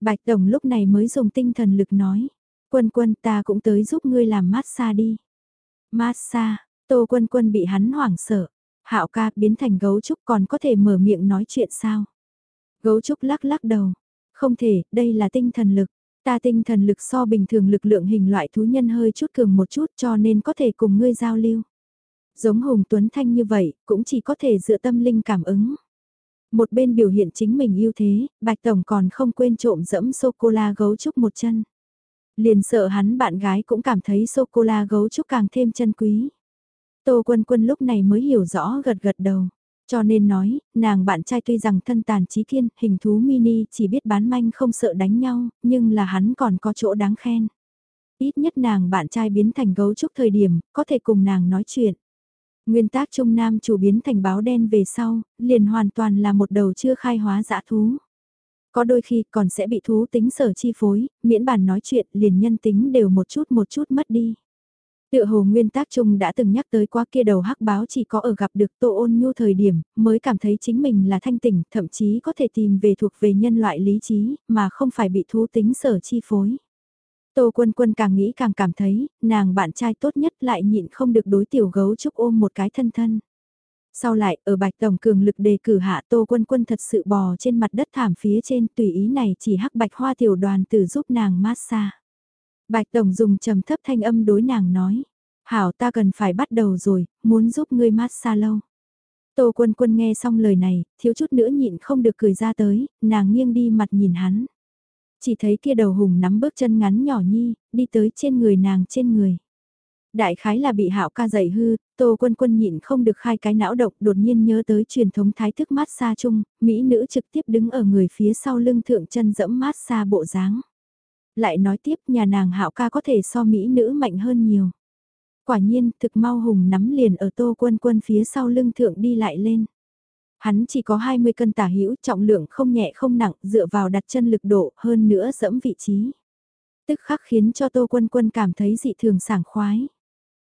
Speaker 1: Bạch Tổng lúc này mới dùng tinh thần lực nói, quân quân ta cũng tới giúp ngươi làm massage đi. Massage, tô quân quân bị hắn hoảng sợ, hạo ca biến thành gấu trúc còn có thể mở miệng nói chuyện sao. Gấu trúc lắc lắc đầu, không thể, đây là tinh thần lực. Ta tinh thần lực so bình thường lực lượng hình loại thú nhân hơi chút cường một chút cho nên có thể cùng ngươi giao lưu. Giống Hùng Tuấn Thanh như vậy, cũng chỉ có thể dựa tâm linh cảm ứng. Một bên biểu hiện chính mình ưu thế, Bạch Tổng còn không quên trộm dẫm sô-cô-la gấu trúc một chân. Liền sợ hắn bạn gái cũng cảm thấy sô-cô-la gấu trúc càng thêm chân quý. Tô Quân Quân lúc này mới hiểu rõ gật gật đầu. Cho nên nói, nàng bạn trai tuy rằng thân tàn trí thiên, hình thú mini chỉ biết bán manh không sợ đánh nhau, nhưng là hắn còn có chỗ đáng khen. Ít nhất nàng bạn trai biến thành gấu trúc thời điểm, có thể cùng nàng nói chuyện. Nguyên tác trung nam chủ biến thành báo đen về sau, liền hoàn toàn là một đầu chưa khai hóa dã thú. Có đôi khi còn sẽ bị thú tính sở chi phối, miễn bản nói chuyện liền nhân tính đều một chút một chút mất đi. Tựa hồ nguyên tác chung đã từng nhắc tới qua kia đầu hắc báo chỉ có ở gặp được tô ôn nhu thời điểm mới cảm thấy chính mình là thanh tỉnh, thậm chí có thể tìm về thuộc về nhân loại lý trí, mà không phải bị thú tính sở chi phối. Tô Quân Quân càng nghĩ càng cảm thấy, nàng bạn trai tốt nhất lại nhịn không được đối tiểu gấu trúc ôm một cái thân thân. Sau lại, ở Bạch Tổng cường lực đề cử hạ Tô Quân Quân thật sự bò trên mặt đất thảm phía trên tùy ý này chỉ hắc bạch hoa tiểu đoàn tử giúp nàng massage. Bạch Tổng dùng trầm thấp thanh âm đối nàng nói, hảo ta cần phải bắt đầu rồi, muốn giúp ngươi massage lâu. Tô Quân Quân nghe xong lời này, thiếu chút nữa nhịn không được cười ra tới, nàng nghiêng đi mặt nhìn hắn chỉ thấy kia đầu hùng nắm bước chân ngắn nhỏ nhi, đi tới trên người nàng trên người. Đại khái là bị hạo ca dạy hư, tô quân quân nhịn không được khai cái não động đột nhiên nhớ tới truyền thống thái thức mát xa chung, mỹ nữ trực tiếp đứng ở người phía sau lưng thượng chân dẫm mát xa bộ dáng. Lại nói tiếp nhà nàng hạo ca có thể so mỹ nữ mạnh hơn nhiều. Quả nhiên thực mau hùng nắm liền ở tô quân quân phía sau lưng thượng đi lại lên. Hắn chỉ có 20 cân tả hữu trọng lượng không nhẹ không nặng dựa vào đặt chân lực độ hơn nữa dẫm vị trí. Tức khắc khiến cho Tô Quân Quân cảm thấy dị thường sảng khoái.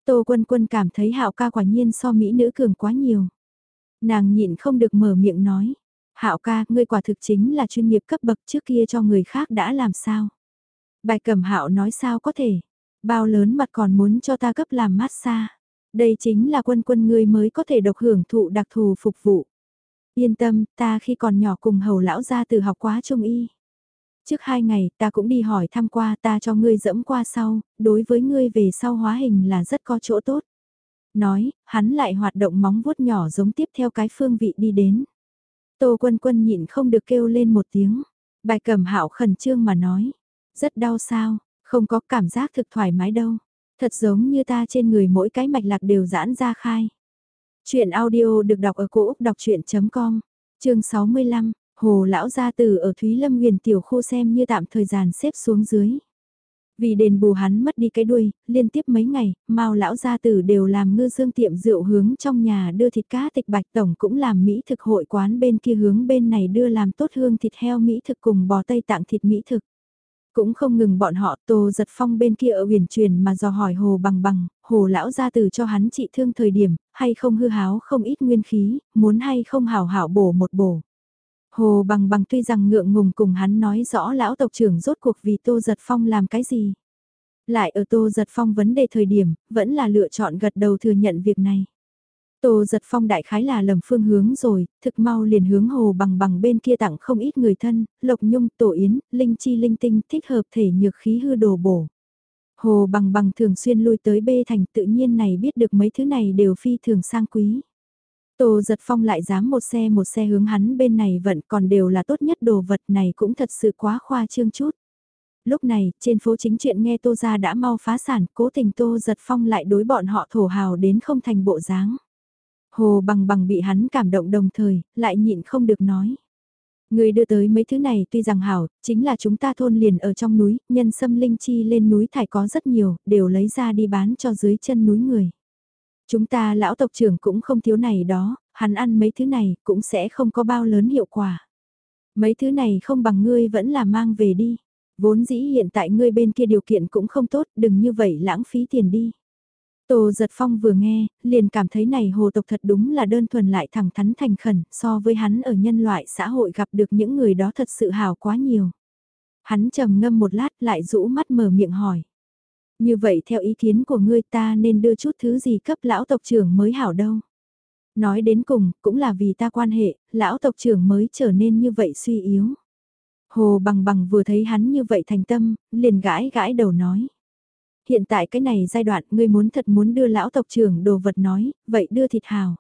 Speaker 1: Tô Quân Quân cảm thấy hạo ca quả nhiên so mỹ nữ cường quá nhiều. Nàng nhịn không được mở miệng nói. Hạo ca, ngươi quả thực chính là chuyên nghiệp cấp bậc trước kia cho người khác đã làm sao? Bài cẩm hạo nói sao có thể? Bao lớn mặt còn muốn cho ta cấp làm massage? Đây chính là quân quân ngươi mới có thể độc hưởng thụ đặc thù phục vụ. Yên tâm, ta khi còn nhỏ cùng hầu lão gia từ học quá trung y. Trước hai ngày ta cũng đi hỏi thăm qua ta cho ngươi dẫm qua sau, đối với ngươi về sau hóa hình là rất có chỗ tốt. Nói, hắn lại hoạt động móng vuốt nhỏ giống tiếp theo cái phương vị đi đến. Tô quân quân nhịn không được kêu lên một tiếng. Bài cẩm hạo khẩn trương mà nói. Rất đau sao, không có cảm giác thực thoải mái đâu. Thật giống như ta trên người mỗi cái mạch lạc đều giãn ra khai. Chuyện audio được đọc ở cổ Úc đọc chuyện.com, chương 65, Hồ Lão Gia Tử ở Thúy Lâm huyền tiểu khu xem như tạm thời gian xếp xuống dưới. Vì đền bù hắn mất đi cái đuôi, liên tiếp mấy ngày, Mao lão gia tử đều làm ngư dương tiệm rượu hướng trong nhà đưa thịt cá tịch bạch tổng cũng làm mỹ thực hội quán bên kia hướng bên này đưa làm tốt hương thịt heo mỹ thực cùng bò tây tặng thịt mỹ thực. Cũng không ngừng bọn họ Tô Giật Phong bên kia ở huyền truyền mà dò hỏi Hồ Bằng Bằng, Hồ Lão gia từ cho hắn trị thương thời điểm, hay không hư háo không ít nguyên khí, muốn hay không hảo hảo bổ một bổ. Hồ Bằng Bằng tuy rằng ngượng ngùng cùng hắn nói rõ lão tộc trưởng rốt cuộc vì Tô Giật Phong làm cái gì. Lại ở Tô Giật Phong vấn đề thời điểm, vẫn là lựa chọn gật đầu thừa nhận việc này. Tô giật phong đại khái là lầm phương hướng rồi, thực mau liền hướng hồ bằng bằng bên kia tặng không ít người thân, lộc nhung, tổ yến, linh chi linh tinh thích hợp thể nhược khí hư đồ bổ. Hồ bằng bằng thường xuyên lui tới bê thành tự nhiên này biết được mấy thứ này đều phi thường sang quý. Tô giật phong lại dám một xe một xe hướng hắn bên này vẫn còn đều là tốt nhất đồ vật này cũng thật sự quá khoa trương chút. Lúc này, trên phố chính chuyện nghe Tô ra đã mau phá sản, cố tình Tô giật phong lại đối bọn họ thổ hào đến không thành bộ dáng. Hồ bằng bằng bị hắn cảm động đồng thời, lại nhịn không được nói. Người đưa tới mấy thứ này tuy rằng hảo, chính là chúng ta thôn liền ở trong núi, nhân sâm linh chi lên núi thải có rất nhiều, đều lấy ra đi bán cho dưới chân núi người. Chúng ta lão tộc trưởng cũng không thiếu này đó, hắn ăn mấy thứ này cũng sẽ không có bao lớn hiệu quả. Mấy thứ này không bằng ngươi vẫn là mang về đi. Vốn dĩ hiện tại ngươi bên kia điều kiện cũng không tốt, đừng như vậy lãng phí tiền đi. Tô giật phong vừa nghe, liền cảm thấy này hồ tộc thật đúng là đơn thuần lại thẳng thắn thành khẩn, so với hắn ở nhân loại xã hội gặp được những người đó thật sự hào quá nhiều. Hắn trầm ngâm một lát lại rũ mắt mở miệng hỏi. Như vậy theo ý kiến của ngươi ta nên đưa chút thứ gì cấp lão tộc trưởng mới hảo đâu. Nói đến cùng, cũng là vì ta quan hệ, lão tộc trưởng mới trở nên như vậy suy yếu. Hồ bằng bằng vừa thấy hắn như vậy thành tâm, liền gãi gãi đầu nói hiện tại cái này giai đoạn ngươi muốn thật muốn đưa lão tộc trưởng đồ vật nói, vậy đưa thịt hào.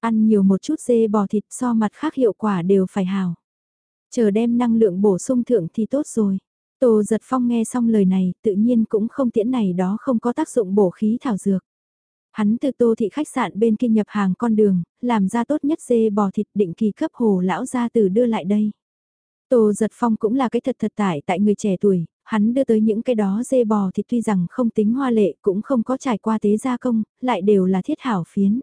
Speaker 1: Ăn nhiều một chút dê bò thịt so mặt khác hiệu quả đều phải hào. Chờ đem năng lượng bổ sung thượng thì tốt rồi. Tô giật phong nghe xong lời này tự nhiên cũng không tiễn này đó không có tác dụng bổ khí thảo dược. Hắn từ tô thị khách sạn bên kia nhập hàng con đường, làm ra tốt nhất dê bò thịt định kỳ cấp hồ lão gia từ đưa lại đây. Tô giật phong cũng là cái thật thật tại tại người trẻ tuổi, hắn đưa tới những cái đó dê bò thì tuy rằng không tính hoa lệ cũng không có trải qua tế gia công, lại đều là thiết hảo phiến.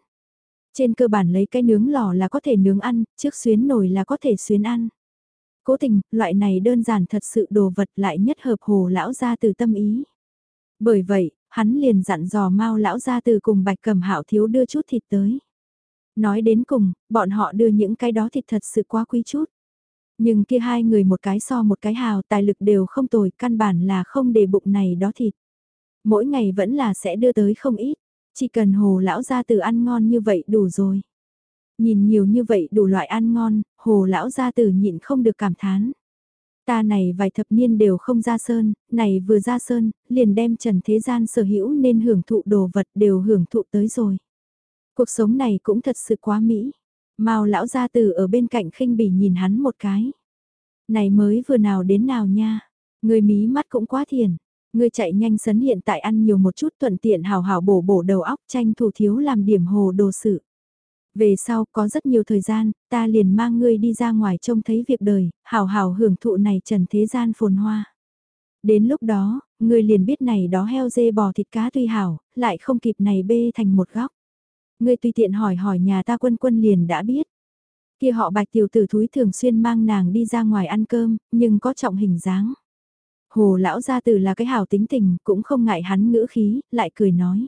Speaker 1: Trên cơ bản lấy cái nướng lò là có thể nướng ăn, trước xuyến nồi là có thể xuyến ăn. Cố tình, loại này đơn giản thật sự đồ vật lại nhất hợp hồ lão gia từ tâm ý. Bởi vậy, hắn liền dặn dò mau lão gia từ cùng bạch cầm hạo thiếu đưa chút thịt tới. Nói đến cùng, bọn họ đưa những cái đó thịt thật sự quá quý chút. Nhưng kia hai người một cái so một cái hào tài lực đều không tồi, căn bản là không để bụng này đó thịt. Mỗi ngày vẫn là sẽ đưa tới không ít, chỉ cần hồ lão gia tử ăn ngon như vậy đủ rồi. Nhìn nhiều như vậy đủ loại ăn ngon, hồ lão gia tử nhịn không được cảm thán. Ta này vài thập niên đều không ra sơn, này vừa ra sơn, liền đem trần thế gian sở hữu nên hưởng thụ đồ vật đều hưởng thụ tới rồi. Cuộc sống này cũng thật sự quá mỹ. Mao lão gia tử ở bên cạnh khinh bỉ nhìn hắn một cái. Này mới vừa nào đến nào nha, người mí mắt cũng quá thiền. Người chạy nhanh sấn hiện tại ăn nhiều một chút thuận tiện hào hào bổ bổ đầu óc tranh thủ thiếu làm điểm hồ đồ sự. Về sau có rất nhiều thời gian, ta liền mang ngươi đi ra ngoài trông thấy việc đời, hào hào hưởng thụ này trần thế gian phồn hoa. Đến lúc đó, ngươi liền biết này đó heo dê bò thịt cá tuy hảo, lại không kịp này bê thành một góc. Ngươi tùy tiện hỏi hỏi nhà ta quân quân liền đã biết. Kia họ bạch tiểu tử thúi thường xuyên mang nàng đi ra ngoài ăn cơm, nhưng có trọng hình dáng. Hồ lão gia tử là cái hào tính tình, cũng không ngại hắn ngữ khí, lại cười nói.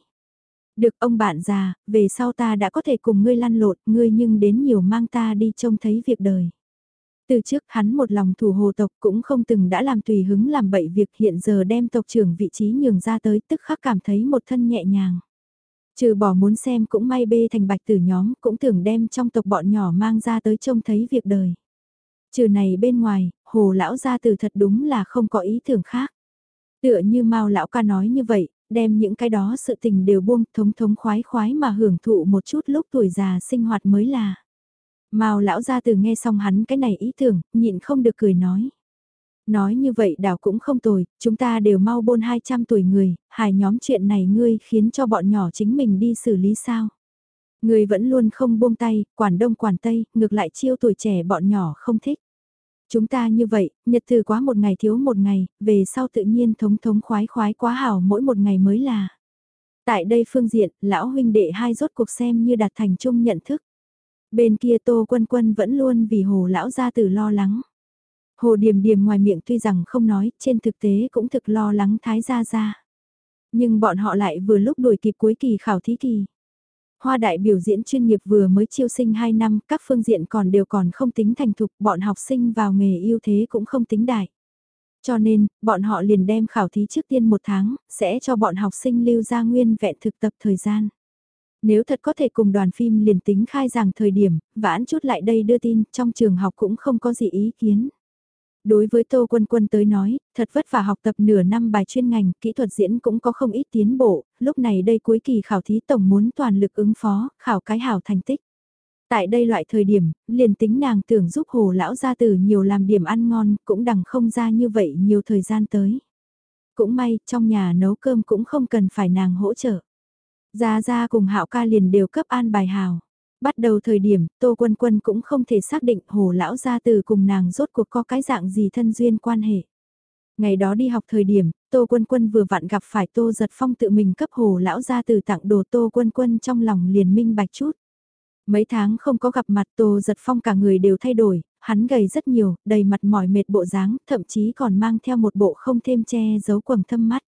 Speaker 1: Được ông bạn già, về sau ta đã có thể cùng ngươi lăn lộn, ngươi nhưng đến nhiều mang ta đi trông thấy việc đời. Từ trước hắn một lòng thủ hồ tộc cũng không từng đã làm tùy hứng làm bậy việc hiện giờ đem tộc trưởng vị trí nhường ra tới tức khắc cảm thấy một thân nhẹ nhàng. Trừ bỏ muốn xem cũng may bê thành bạch tử nhóm cũng tưởng đem trong tộc bọn nhỏ mang ra tới trông thấy việc đời. Trừ này bên ngoài, hồ lão gia từ thật đúng là không có ý tưởng khác. Tựa như Mao lão ca nói như vậy, đem những cái đó sự tình đều buông thống thống khoái khoái mà hưởng thụ một chút lúc tuổi già sinh hoạt mới là. Mao lão gia từ nghe xong hắn cái này ý tưởng, nhịn không được cười nói. Nói như vậy đảo cũng không tồi, chúng ta đều mau bôn 200 tuổi người, hài nhóm chuyện này ngươi khiến cho bọn nhỏ chính mình đi xử lý sao. Ngươi vẫn luôn không buông tay, quản đông quản tây, ngược lại chiêu tuổi trẻ bọn nhỏ không thích. Chúng ta như vậy, nhật từ quá một ngày thiếu một ngày, về sau tự nhiên thống thống khoái khoái quá hảo mỗi một ngày mới là. Tại đây phương diện, lão huynh đệ hai rốt cuộc xem như đạt thành chung nhận thức. Bên kia Tô Quân Quân vẫn luôn vì hồ lão gia tử lo lắng. Hồ Điềm Điềm ngoài miệng tuy rằng không nói, trên thực tế cũng thực lo lắng Thái Gia Gia. Nhưng bọn họ lại vừa lúc đuổi kịp cuối kỳ khảo thí kỳ. Hoa đại biểu diễn chuyên nghiệp vừa mới chiêu sinh 2 năm, các phương diện còn đều còn không tính thành thục, bọn học sinh vào nghề yêu thế cũng không tính đại. Cho nên, bọn họ liền đem khảo thí trước tiên một tháng, sẽ cho bọn học sinh lưu ra nguyên vẹn thực tập thời gian. Nếu thật có thể cùng đoàn phim liền tính khai giảng thời điểm, vãn chút lại đây đưa tin, trong trường học cũng không có gì ý kiến. Đối với Tô Quân Quân tới nói, thật vất vả học tập nửa năm bài chuyên ngành, kỹ thuật diễn cũng có không ít tiến bộ, lúc này đây cuối kỳ khảo thí tổng muốn toàn lực ứng phó, khảo cái hảo thành tích. Tại đây loại thời điểm, liền tính nàng tưởng giúp hồ lão gia tử nhiều làm điểm ăn ngon, cũng đằng không ra như vậy nhiều thời gian tới. Cũng may, trong nhà nấu cơm cũng không cần phải nàng hỗ trợ. Gia Gia cùng hạo ca liền đều cấp an bài hào. Bắt đầu thời điểm, Tô Quân Quân cũng không thể xác định hồ lão gia từ cùng nàng rốt cuộc có cái dạng gì thân duyên quan hệ. Ngày đó đi học thời điểm, Tô Quân Quân vừa vặn gặp phải Tô Giật Phong tự mình cấp hồ lão gia từ tặng đồ Tô Quân Quân trong lòng liền minh bạch chút. Mấy tháng không có gặp mặt Tô Giật Phong cả người đều thay đổi, hắn gầy rất nhiều, đầy mặt mỏi mệt bộ dáng, thậm chí còn mang theo một bộ không thêm che giấu quầng thâm mắt.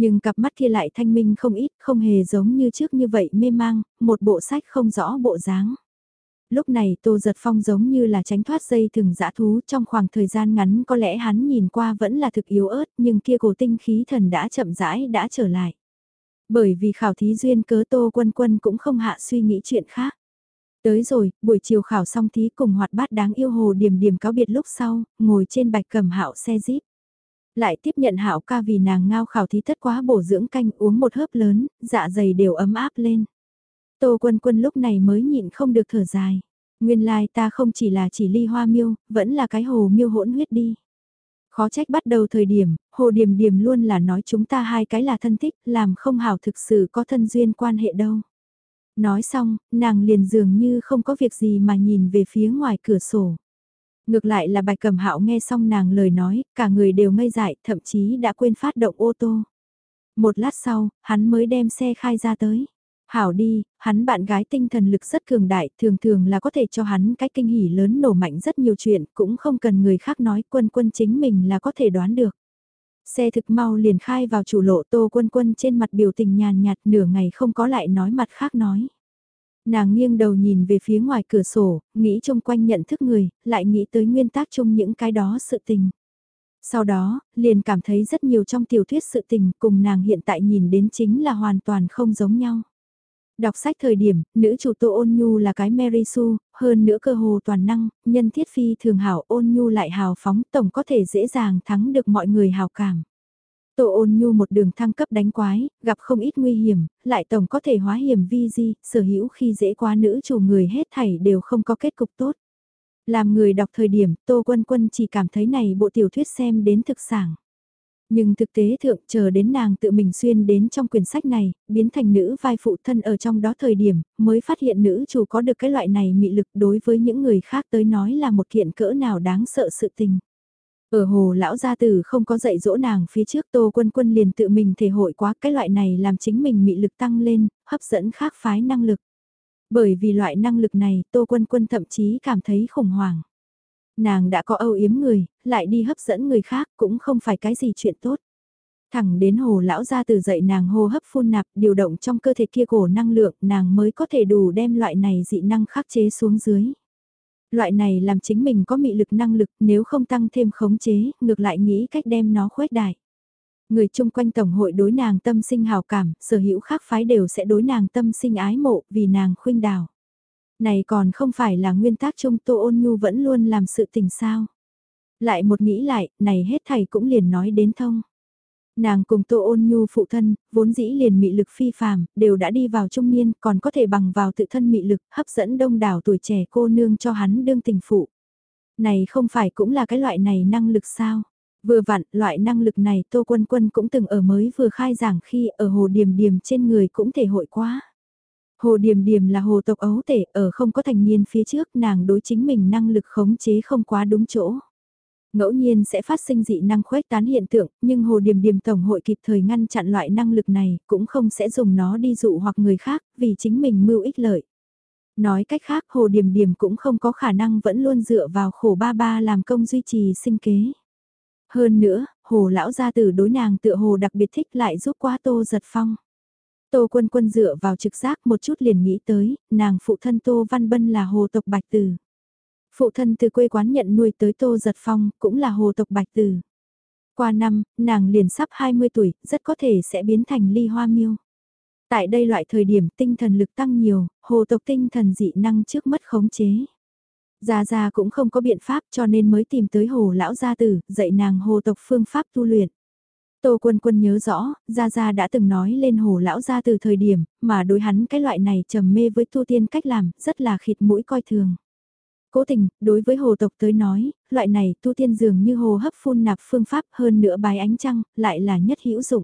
Speaker 1: Nhưng cặp mắt kia lại thanh minh không ít, không hề giống như trước như vậy mê mang, một bộ sách không rõ bộ dáng. Lúc này Tô Giật Phong giống như là tránh thoát dây thừng dã thú trong khoảng thời gian ngắn có lẽ hắn nhìn qua vẫn là thực yếu ớt nhưng kia cổ tinh khí thần đã chậm rãi đã trở lại. Bởi vì khảo thí duyên cớ Tô Quân Quân cũng không hạ suy nghĩ chuyện khác. Tới rồi, buổi chiều khảo xong thí cùng hoạt bát đáng yêu hồ điểm điểm cáo biệt lúc sau, ngồi trên bạch cầm hạo xe jeep lại tiếp nhận hảo ca vì nàng ngao khảo thí thất quá bổ dưỡng canh uống một hớp lớn, dạ dày đều ấm áp lên. Tô quân quân lúc này mới nhịn không được thở dài. Nguyên lai like ta không chỉ là chỉ ly hoa miêu, vẫn là cái hồ miêu hỗn huyết đi. Khó trách bắt đầu thời điểm, hồ điểm điểm luôn là nói chúng ta hai cái là thân thích, làm không hảo thực sự có thân duyên quan hệ đâu. Nói xong, nàng liền dường như không có việc gì mà nhìn về phía ngoài cửa sổ. Ngược lại là bạch cầm hạo nghe xong nàng lời nói, cả người đều ngây dại, thậm chí đã quên phát động ô tô. Một lát sau, hắn mới đem xe khai ra tới. Hảo đi, hắn bạn gái tinh thần lực rất cường đại, thường thường là có thể cho hắn cái kinh hỉ lớn nổ mạnh rất nhiều chuyện, cũng không cần người khác nói quân quân chính mình là có thể đoán được. Xe thực mau liền khai vào chủ lộ tô quân quân trên mặt biểu tình nhàn nhạt nửa ngày không có lại nói mặt khác nói. Nàng nghiêng đầu nhìn về phía ngoài cửa sổ, nghĩ chung quanh nhận thức người, lại nghĩ tới nguyên tắc chung những cái đó sự tình. Sau đó, liền cảm thấy rất nhiều trong tiểu thuyết sự tình cùng nàng hiện tại nhìn đến chính là hoàn toàn không giống nhau. Đọc sách thời điểm, nữ chủ Tô Ôn Nhu là cái Mary Sue, hơn nữa cơ hồ toàn năng, nhân thiết phi thường hảo Ôn Nhu lại hào phóng tổng có thể dễ dàng thắng được mọi người hào cảm. Tô ôn nhu một đường thăng cấp đánh quái, gặp không ít nguy hiểm, lại tổng có thể hóa hiểm vi di, sở hữu khi dễ quá nữ chủ người hết thảy đều không có kết cục tốt. Làm người đọc thời điểm, Tô Quân Quân chỉ cảm thấy này bộ tiểu thuyết xem đến thực sản. Nhưng thực tế thượng chờ đến nàng tự mình xuyên đến trong quyển sách này, biến thành nữ vai phụ thân ở trong đó thời điểm, mới phát hiện nữ chủ có được cái loại này mị lực đối với những người khác tới nói là một kiện cỡ nào đáng sợ sự tình. Ở hồ lão gia tử không có dạy dỗ nàng phía trước tô quân quân liền tự mình thể hội quá cái loại này làm chính mình mị lực tăng lên, hấp dẫn khác phái năng lực. Bởi vì loại năng lực này tô quân quân thậm chí cảm thấy khủng hoảng. Nàng đã có âu yếm người, lại đi hấp dẫn người khác cũng không phải cái gì chuyện tốt. Thẳng đến hồ lão gia tử dạy nàng hô hấp phun nạp điều động trong cơ thể kia cổ năng lượng nàng mới có thể đủ đem loại này dị năng khắc chế xuống dưới. Loại này làm chính mình có mị lực năng lực nếu không tăng thêm khống chế, ngược lại nghĩ cách đem nó khuếch đại. Người chung quanh Tổng hội đối nàng tâm sinh hào cảm, sở hữu khác phái đều sẽ đối nàng tâm sinh ái mộ vì nàng khuynh đào. Này còn không phải là nguyên tắc chung Tô Ôn Nhu vẫn luôn làm sự tình sao. Lại một nghĩ lại, này hết thầy cũng liền nói đến thông. Nàng cùng Tô Ôn Nhu phụ thân, vốn dĩ liền mị lực phi phàm, đều đã đi vào trung niên, còn có thể bằng vào tự thân mị lực, hấp dẫn đông đảo tuổi trẻ cô nương cho hắn đương tình phụ. Này không phải cũng là cái loại này năng lực sao? Vừa vặn, loại năng lực này Tô Quân Quân cũng từng ở mới vừa khai giảng khi ở hồ điềm điềm trên người cũng thể hội quá. Hồ Điềm Điềm là hồ tộc ấu tể ở không có thành niên phía trước nàng đối chính mình năng lực khống chế không quá đúng chỗ. Ngẫu nhiên sẽ phát sinh dị năng khuếch tán hiện tượng, nhưng Hồ Điềm Điềm Tổng hội kịp thời ngăn chặn loại năng lực này, cũng không sẽ dùng nó đi dụ hoặc người khác, vì chính mình mưu ích lợi. Nói cách khác Hồ Điềm Điềm cũng không có khả năng vẫn luôn dựa vào khổ ba ba làm công duy trì sinh kế. Hơn nữa, Hồ Lão gia tử đối nàng tựa hồ đặc biệt thích lại giúp qua Tô Giật Phong. Tô Quân Quân dựa vào trực giác một chút liền nghĩ tới, nàng phụ thân Tô Văn Bân là hồ tộc Bạch Tử. Phụ thân từ quê quán nhận nuôi tới Tô Giật Phong, cũng là hồ tộc Bạch Tử. Qua năm, nàng liền sắp 20 tuổi, rất có thể sẽ biến thành ly hoa miêu. Tại đây loại thời điểm tinh thần lực tăng nhiều, hồ tộc tinh thần dị năng trước mất khống chế. Gia Gia cũng không có biện pháp cho nên mới tìm tới hồ lão gia tử, dạy nàng hồ tộc phương pháp tu luyện. Tô Quân Quân nhớ rõ, Gia Gia đã từng nói lên hồ lão gia từ thời điểm, mà đối hắn cái loại này trầm mê với tu tiên cách làm, rất là khịt mũi coi thường. Cố tình, đối với hồ tộc tới nói, loại này tu tiên dường như hồ hấp phun nạp phương pháp hơn nữa bài ánh trăng, lại là nhất hữu dụng.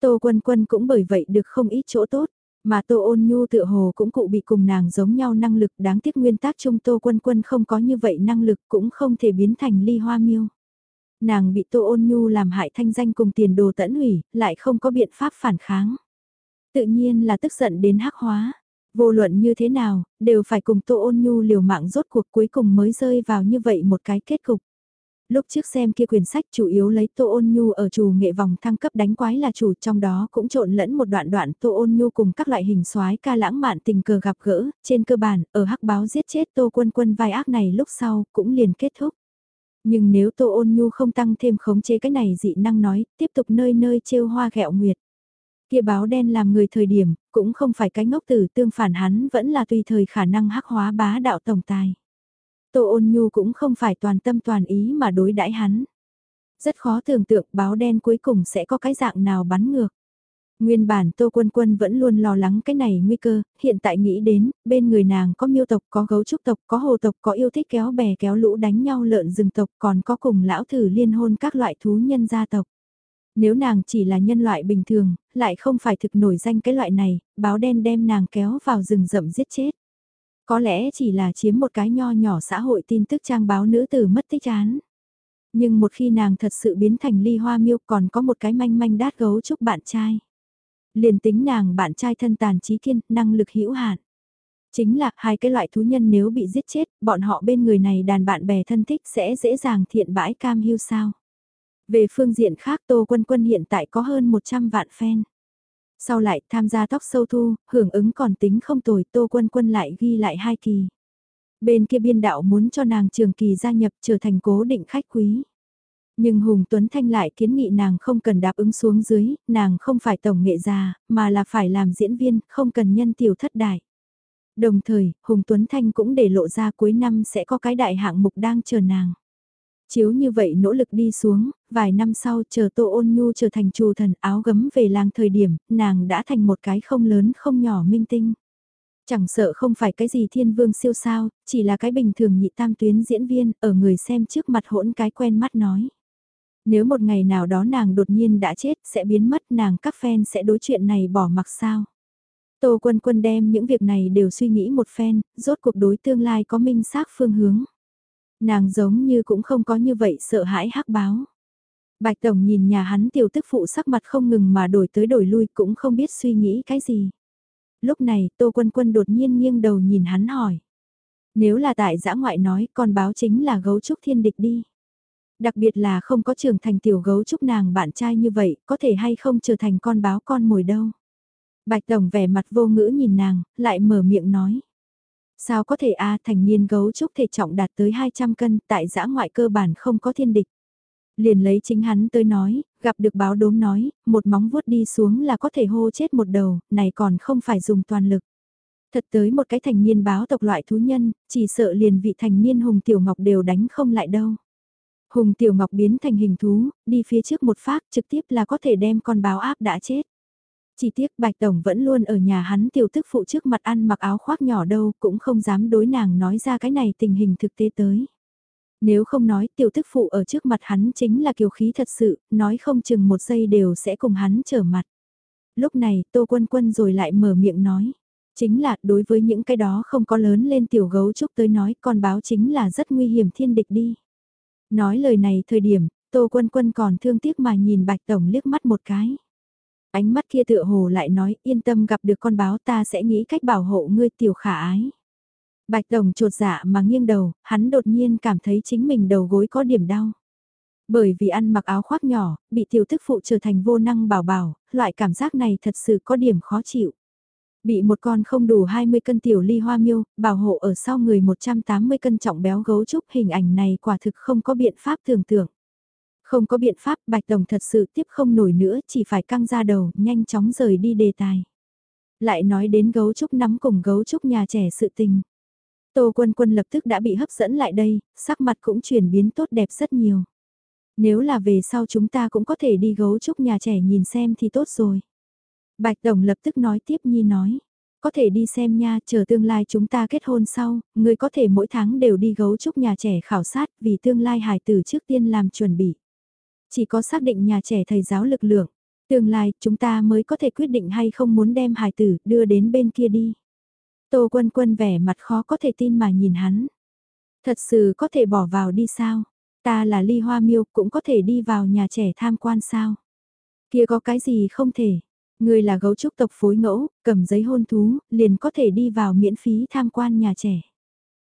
Speaker 1: Tô Quân Quân cũng bởi vậy được không ít chỗ tốt. Mà Tô Ôn Nhu tựa hồ cũng cụ bị cùng nàng giống nhau năng lực đáng tiếc nguyên tác chung Tô Quân Quân không có như vậy năng lực cũng không thể biến thành ly hoa miêu. Nàng bị Tô Ôn Nhu làm hại thanh danh cùng tiền đồ tẫn hủy, lại không có biện pháp phản kháng. Tự nhiên là tức giận đến hắc hóa. Vô luận như thế nào, đều phải cùng Tô Ôn Nhu liều mạng rốt cuộc cuối cùng mới rơi vào như vậy một cái kết cục. Lúc trước xem kia quyển sách chủ yếu lấy Tô Ôn Nhu ở chủ nghệ vòng thăng cấp đánh quái là chủ trong đó cũng trộn lẫn một đoạn đoạn Tô Ôn Nhu cùng các loại hình soái ca lãng mạn tình cờ gặp gỡ, trên cơ bản, ở hắc báo giết chết Tô Quân Quân vai ác này lúc sau cũng liền kết thúc. Nhưng nếu Tô Ôn Nhu không tăng thêm khống chế cái này dị năng nói, tiếp tục nơi nơi trêu hoa gẹo nguyệt. Kia báo đen làm người thời điểm, cũng không phải cái ngốc tử tương phản hắn vẫn là tùy thời khả năng hắc hóa bá đạo tổng tài. Tô Ôn Nhu cũng không phải toàn tâm toàn ý mà đối đãi hắn. Rất khó tưởng tượng báo đen cuối cùng sẽ có cái dạng nào bắn ngược. Nguyên bản Tô Quân Quân vẫn luôn lo lắng cái này nguy cơ, hiện tại nghĩ đến, bên người nàng có miêu tộc, có gấu trúc tộc, có hồ tộc, có yêu thích kéo bè kéo lũ đánh nhau lợn rừng tộc, còn có cùng lão thử liên hôn các loại thú nhân gia tộc. Nếu nàng chỉ là nhân loại bình thường, lại không phải thực nổi danh cái loại này, báo đen đem nàng kéo vào rừng rậm giết chết. Có lẽ chỉ là chiếm một cái nho nhỏ xã hội tin tức trang báo nữ tử mất tích án. Nhưng một khi nàng thật sự biến thành ly hoa miêu còn có một cái manh manh đát gấu chúc bạn trai. Liền tính nàng bạn trai thân tàn trí kiên, năng lực hữu hạn. Chính là hai cái loại thú nhân nếu bị giết chết, bọn họ bên người này đàn bạn bè thân thích sẽ dễ dàng thiện bãi cam hưu sao. Về phương diện khác Tô Quân Quân hiện tại có hơn 100 vạn fan. Sau lại tham gia tóc sâu thu, hưởng ứng còn tính không tồi Tô Quân Quân lại ghi lại hai kỳ. Bên kia biên đạo muốn cho nàng trường kỳ gia nhập trở thành cố định khách quý. Nhưng Hùng Tuấn Thanh lại kiến nghị nàng không cần đáp ứng xuống dưới, nàng không phải tổng nghệ già, mà là phải làm diễn viên, không cần nhân tiểu thất đại. Đồng thời, Hùng Tuấn Thanh cũng để lộ ra cuối năm sẽ có cái đại hạng mục đang chờ nàng. Chiếu như vậy nỗ lực đi xuống, vài năm sau chờ Tô Ôn Nhu trở thành trù thần áo gấm về làng thời điểm, nàng đã thành một cái không lớn không nhỏ minh tinh. Chẳng sợ không phải cái gì thiên vương siêu sao, chỉ là cái bình thường nhị tam tuyến diễn viên, ở người xem trước mặt hỗn cái quen mắt nói. Nếu một ngày nào đó nàng đột nhiên đã chết sẽ biến mất nàng các fan sẽ đối chuyện này bỏ mặc sao. Tô Quân Quân đem những việc này đều suy nghĩ một phen, rốt cuộc đối tương lai có minh xác phương hướng. Nàng giống như cũng không có như vậy sợ hãi hắc báo. Bạch Tổng nhìn nhà hắn tiểu tức phụ sắc mặt không ngừng mà đổi tới đổi lui cũng không biết suy nghĩ cái gì. Lúc này Tô Quân Quân đột nhiên nghiêng đầu nhìn hắn hỏi. Nếu là tại giã ngoại nói con báo chính là gấu trúc thiên địch đi. Đặc biệt là không có trưởng thành tiểu gấu trúc nàng bạn trai như vậy, có thể hay không trở thành con báo con mồi đâu. Bạch Tổng vẻ mặt vô ngữ nhìn nàng, lại mở miệng nói. Sao có thể a thành niên gấu trúc thể trọng đạt tới 200 cân tại giã ngoại cơ bản không có thiên địch. Liền lấy chính hắn tới nói, gặp được báo đốm nói, một móng vuốt đi xuống là có thể hô chết một đầu, này còn không phải dùng toàn lực. Thật tới một cái thành niên báo tộc loại thú nhân, chỉ sợ liền vị thành niên Hùng Tiểu Ngọc đều đánh không lại đâu. Hùng Tiểu Ngọc biến thành hình thú, đi phía trước một phát trực tiếp là có thể đem con báo áp đã chết. Chỉ tiếc Bạch Tổng vẫn luôn ở nhà hắn tiểu tức phụ trước mặt ăn mặc áo khoác nhỏ đâu cũng không dám đối nàng nói ra cái này tình hình thực tế tới. Nếu không nói tiểu tức phụ ở trước mặt hắn chính là kiều khí thật sự, nói không chừng một giây đều sẽ cùng hắn trở mặt. Lúc này Tô Quân Quân rồi lại mở miệng nói. Chính là đối với những cái đó không có lớn lên tiểu gấu trúc tới nói con báo chính là rất nguy hiểm thiên địch đi. Nói lời này thời điểm, Tô Quân Quân còn thương tiếc mà nhìn Bạch Tổng liếc mắt một cái. Ánh mắt kia tựa hồ lại nói yên tâm gặp được con báo ta sẽ nghĩ cách bảo hộ ngươi tiểu khả ái. Bạch Tổng trột dạ mà nghiêng đầu, hắn đột nhiên cảm thấy chính mình đầu gối có điểm đau. Bởi vì ăn mặc áo khoác nhỏ, bị tiểu thức phụ trở thành vô năng bảo bảo, loại cảm giác này thật sự có điểm khó chịu. Bị một con không đủ 20 cân tiểu ly hoa miêu, bảo hộ ở sau người 180 cân trọng béo gấu trúc hình ảnh này quả thực không có biện pháp tưởng tượng. Không có biện pháp Bạch Đồng thật sự tiếp không nổi nữa chỉ phải căng ra đầu, nhanh chóng rời đi đề tài. Lại nói đến gấu trúc nắm cùng gấu trúc nhà trẻ sự tình. Tô Quân Quân lập tức đã bị hấp dẫn lại đây, sắc mặt cũng chuyển biến tốt đẹp rất nhiều. Nếu là về sau chúng ta cũng có thể đi gấu trúc nhà trẻ nhìn xem thì tốt rồi. Bạch Đồng lập tức nói tiếp Nhi nói. Có thể đi xem nha, chờ tương lai chúng ta kết hôn sau, người có thể mỗi tháng đều đi gấu trúc nhà trẻ khảo sát vì tương lai Hải tử trước tiên làm chuẩn bị. Chỉ có xác định nhà trẻ thầy giáo lực lượng, tương lai chúng ta mới có thể quyết định hay không muốn đem Hải tử đưa đến bên kia đi. Tô quân quân vẻ mặt khó có thể tin mà nhìn hắn. Thật sự có thể bỏ vào đi sao? Ta là ly hoa miêu cũng có thể đi vào nhà trẻ tham quan sao? Kia có cái gì không thể? Người là gấu trúc tộc phối ngẫu, cầm giấy hôn thú, liền có thể đi vào miễn phí tham quan nhà trẻ.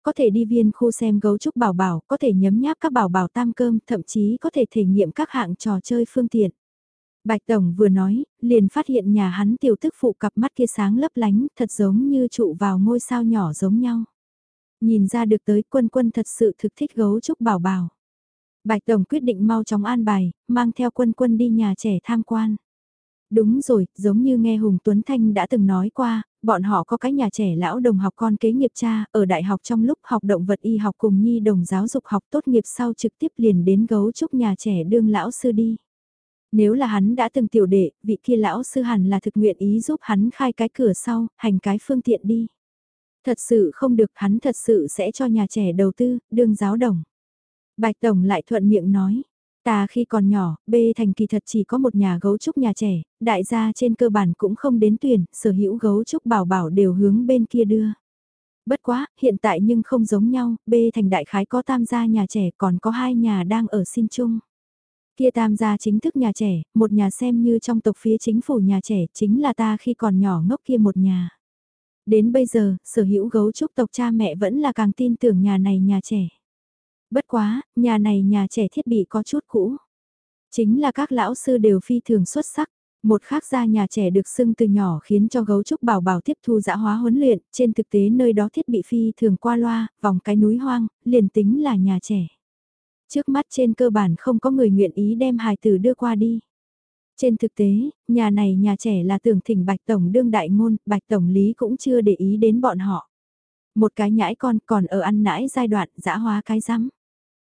Speaker 1: Có thể đi viên khu xem gấu trúc bảo bảo, có thể nhấm nháp các bảo bảo tam cơm, thậm chí có thể thể nghiệm các hạng trò chơi phương tiện. Bạch Tổng vừa nói, liền phát hiện nhà hắn tiểu thức phụ cặp mắt kia sáng lấp lánh, thật giống như trụ vào ngôi sao nhỏ giống nhau. Nhìn ra được tới quân quân thật sự thực thích gấu trúc bảo bảo. Bạch Tổng quyết định mau chóng an bài, mang theo quân quân đi nhà trẻ tham quan. Đúng rồi, giống như nghe Hùng Tuấn Thanh đã từng nói qua, bọn họ có cái nhà trẻ lão đồng học con kế nghiệp cha, ở đại học trong lúc học động vật y học cùng nhi đồng giáo dục học tốt nghiệp sau trực tiếp liền đến gấu trúc nhà trẻ đương lão sư đi. Nếu là hắn đã từng tiểu đệ, vị kia lão sư hẳn là thực nguyện ý giúp hắn khai cái cửa sau, hành cái phương tiện đi. Thật sự không được hắn thật sự sẽ cho nhà trẻ đầu tư, đương giáo đồng. Bạch Tổng lại thuận miệng nói, Ta khi còn nhỏ, B thành kỳ thật chỉ có một nhà gấu trúc nhà trẻ, đại gia trên cơ bản cũng không đến tuyển, sở hữu gấu trúc bảo bảo đều hướng bên kia đưa. Bất quá, hiện tại nhưng không giống nhau, B thành đại khái có tam gia nhà trẻ còn có hai nhà đang ở xin chung. Kia tam gia chính thức nhà trẻ, một nhà xem như trong tộc phía chính phủ nhà trẻ chính là ta khi còn nhỏ ngốc kia một nhà. Đến bây giờ, sở hữu gấu trúc tộc cha mẹ vẫn là càng tin tưởng nhà này nhà trẻ. Bất quá, nhà này nhà trẻ thiết bị có chút cũ. Chính là các lão sư đều phi thường xuất sắc. Một khác gia nhà trẻ được xưng từ nhỏ khiến cho gấu trúc bảo bảo tiếp thu dã hóa huấn luyện, trên thực tế nơi đó thiết bị phi thường qua loa, vòng cái núi hoang, liền tính là nhà trẻ. Trước mắt trên cơ bản không có người nguyện ý đem hài tử đưa qua đi. Trên thực tế, nhà này nhà trẻ là tưởng thỉnh Bạch Tổng đương đại ngôn, Bạch Tổng lý cũng chưa để ý đến bọn họ. Một cái nhãi con còn ở ăn nãi giai đoạn dã hóa cái rắm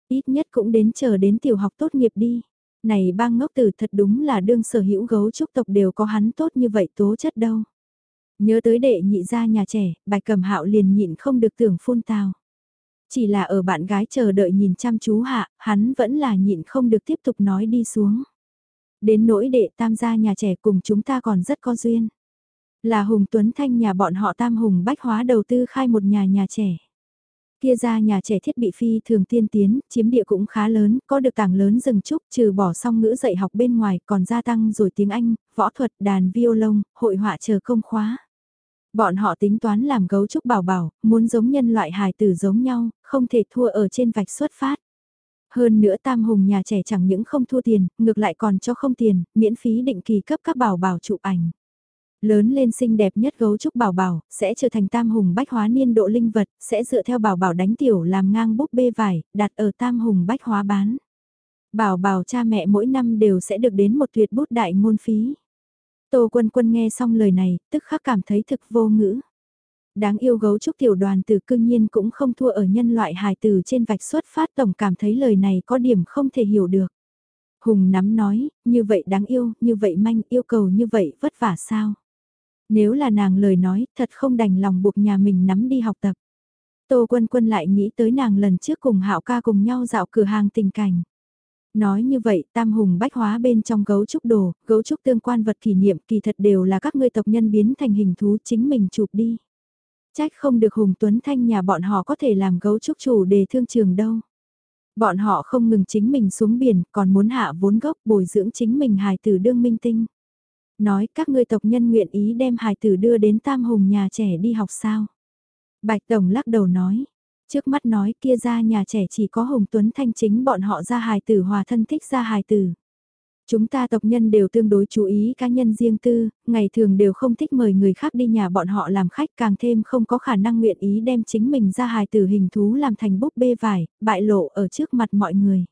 Speaker 1: Ít nhất cũng đến chờ đến tiểu học tốt nghiệp đi. Này bang ngốc tử thật đúng là đương sở hữu gấu trúc tộc đều có hắn tốt như vậy tố chất đâu. Nhớ tới đệ nhị ra nhà trẻ, bài cầm hạo liền nhịn không được tưởng phun tào. Chỉ là ở bạn gái chờ đợi nhìn chăm chú hạ, hắn vẫn là nhịn không được tiếp tục nói đi xuống. Đến nỗi đệ tam gia nhà trẻ cùng chúng ta còn rất có duyên. Là Hùng Tuấn Thanh nhà bọn họ tam hùng bách hóa đầu tư khai một nhà nhà trẻ. Kia ra nhà trẻ thiết bị phi thường tiên tiến, chiếm địa cũng khá lớn, có được tảng lớn rừng trúc, trừ bỏ xong ngữ dạy học bên ngoài, còn gia tăng rồi tiếng Anh, võ thuật, đàn violon, hội họa chờ công khóa. Bọn họ tính toán làm gấu trúc bảo bảo, muốn giống nhân loại hài tử giống nhau, không thể thua ở trên vạch xuất phát. Hơn nữa tam hùng nhà trẻ chẳng những không thua tiền, ngược lại còn cho không tiền, miễn phí định kỳ cấp các bảo bảo chụp ảnh. Lớn lên xinh đẹp nhất gấu trúc bảo bảo, sẽ trở thành tam hùng bách hóa niên độ linh vật, sẽ dựa theo bảo bảo đánh tiểu làm ngang búp bê vải, đặt ở tam hùng bách hóa bán. Bảo bảo cha mẹ mỗi năm đều sẽ được đến một tuyệt bút đại ngôn phí. Tô quân quân nghe xong lời này, tức khắc cảm thấy thực vô ngữ. Đáng yêu gấu trúc tiểu đoàn tử cương nhiên cũng không thua ở nhân loại hài tử trên vạch xuất phát tổng cảm thấy lời này có điểm không thể hiểu được. Hùng nắm nói, như vậy đáng yêu, như vậy manh, yêu cầu như vậy vất vả sao? Nếu là nàng lời nói, thật không đành lòng buộc nhà mình nắm đi học tập. Tô Quân Quân lại nghĩ tới nàng lần trước cùng Hạo ca cùng nhau dạo cửa hàng tình cảnh. Nói như vậy, tam hùng bách hóa bên trong gấu trúc đồ, gấu trúc tương quan vật kỷ niệm kỳ thật đều là các ngươi tộc nhân biến thành hình thú chính mình chụp đi. Trách không được Hùng Tuấn Thanh nhà bọn họ có thể làm gấu trúc chủ đề thương trường đâu. Bọn họ không ngừng chính mình xuống biển, còn muốn hạ vốn gốc bồi dưỡng chính mình hài tử đương minh tinh. Nói các ngươi tộc nhân nguyện ý đem hài tử đưa đến tam hùng nhà trẻ đi học sao. Bạch Tổng lắc đầu nói, trước mắt nói kia ra nhà trẻ chỉ có Hùng Tuấn Thanh chính bọn họ ra hài tử hòa thân thích ra hài tử. Chúng ta tộc nhân đều tương đối chú ý cá nhân riêng tư, ngày thường đều không thích mời người khác đi nhà bọn họ làm khách càng thêm không có khả năng nguyện ý đem chính mình ra hài tử hình thú làm thành búp bê vải, bại lộ ở trước mặt mọi người.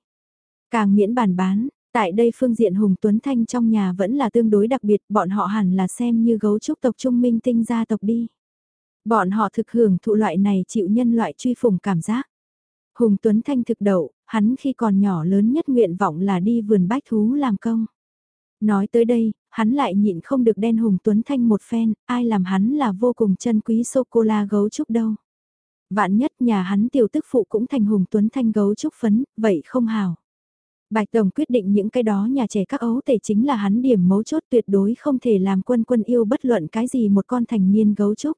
Speaker 1: Càng miễn bàn bán, tại đây phương diện Hùng Tuấn Thanh trong nhà vẫn là tương đối đặc biệt, bọn họ hẳn là xem như gấu trúc tộc trung minh tinh gia tộc đi. Bọn họ thực hưởng thụ loại này chịu nhân loại truy phủng cảm giác. Hùng Tuấn Thanh thực đậu, hắn khi còn nhỏ lớn nhất nguyện vọng là đi vườn bách thú làm công. Nói tới đây, hắn lại nhịn không được đen Hùng Tuấn Thanh một phen, ai làm hắn là vô cùng chân quý sô-cô-la gấu trúc đâu. Vạn nhất nhà hắn tiểu tức phụ cũng thành Hùng Tuấn Thanh gấu trúc phấn, vậy không hào. Bạch Tổng quyết định những cái đó nhà trẻ các ấu tể chính là hắn điểm mấu chốt tuyệt đối không thể làm quân quân yêu bất luận cái gì một con thành niên gấu trúc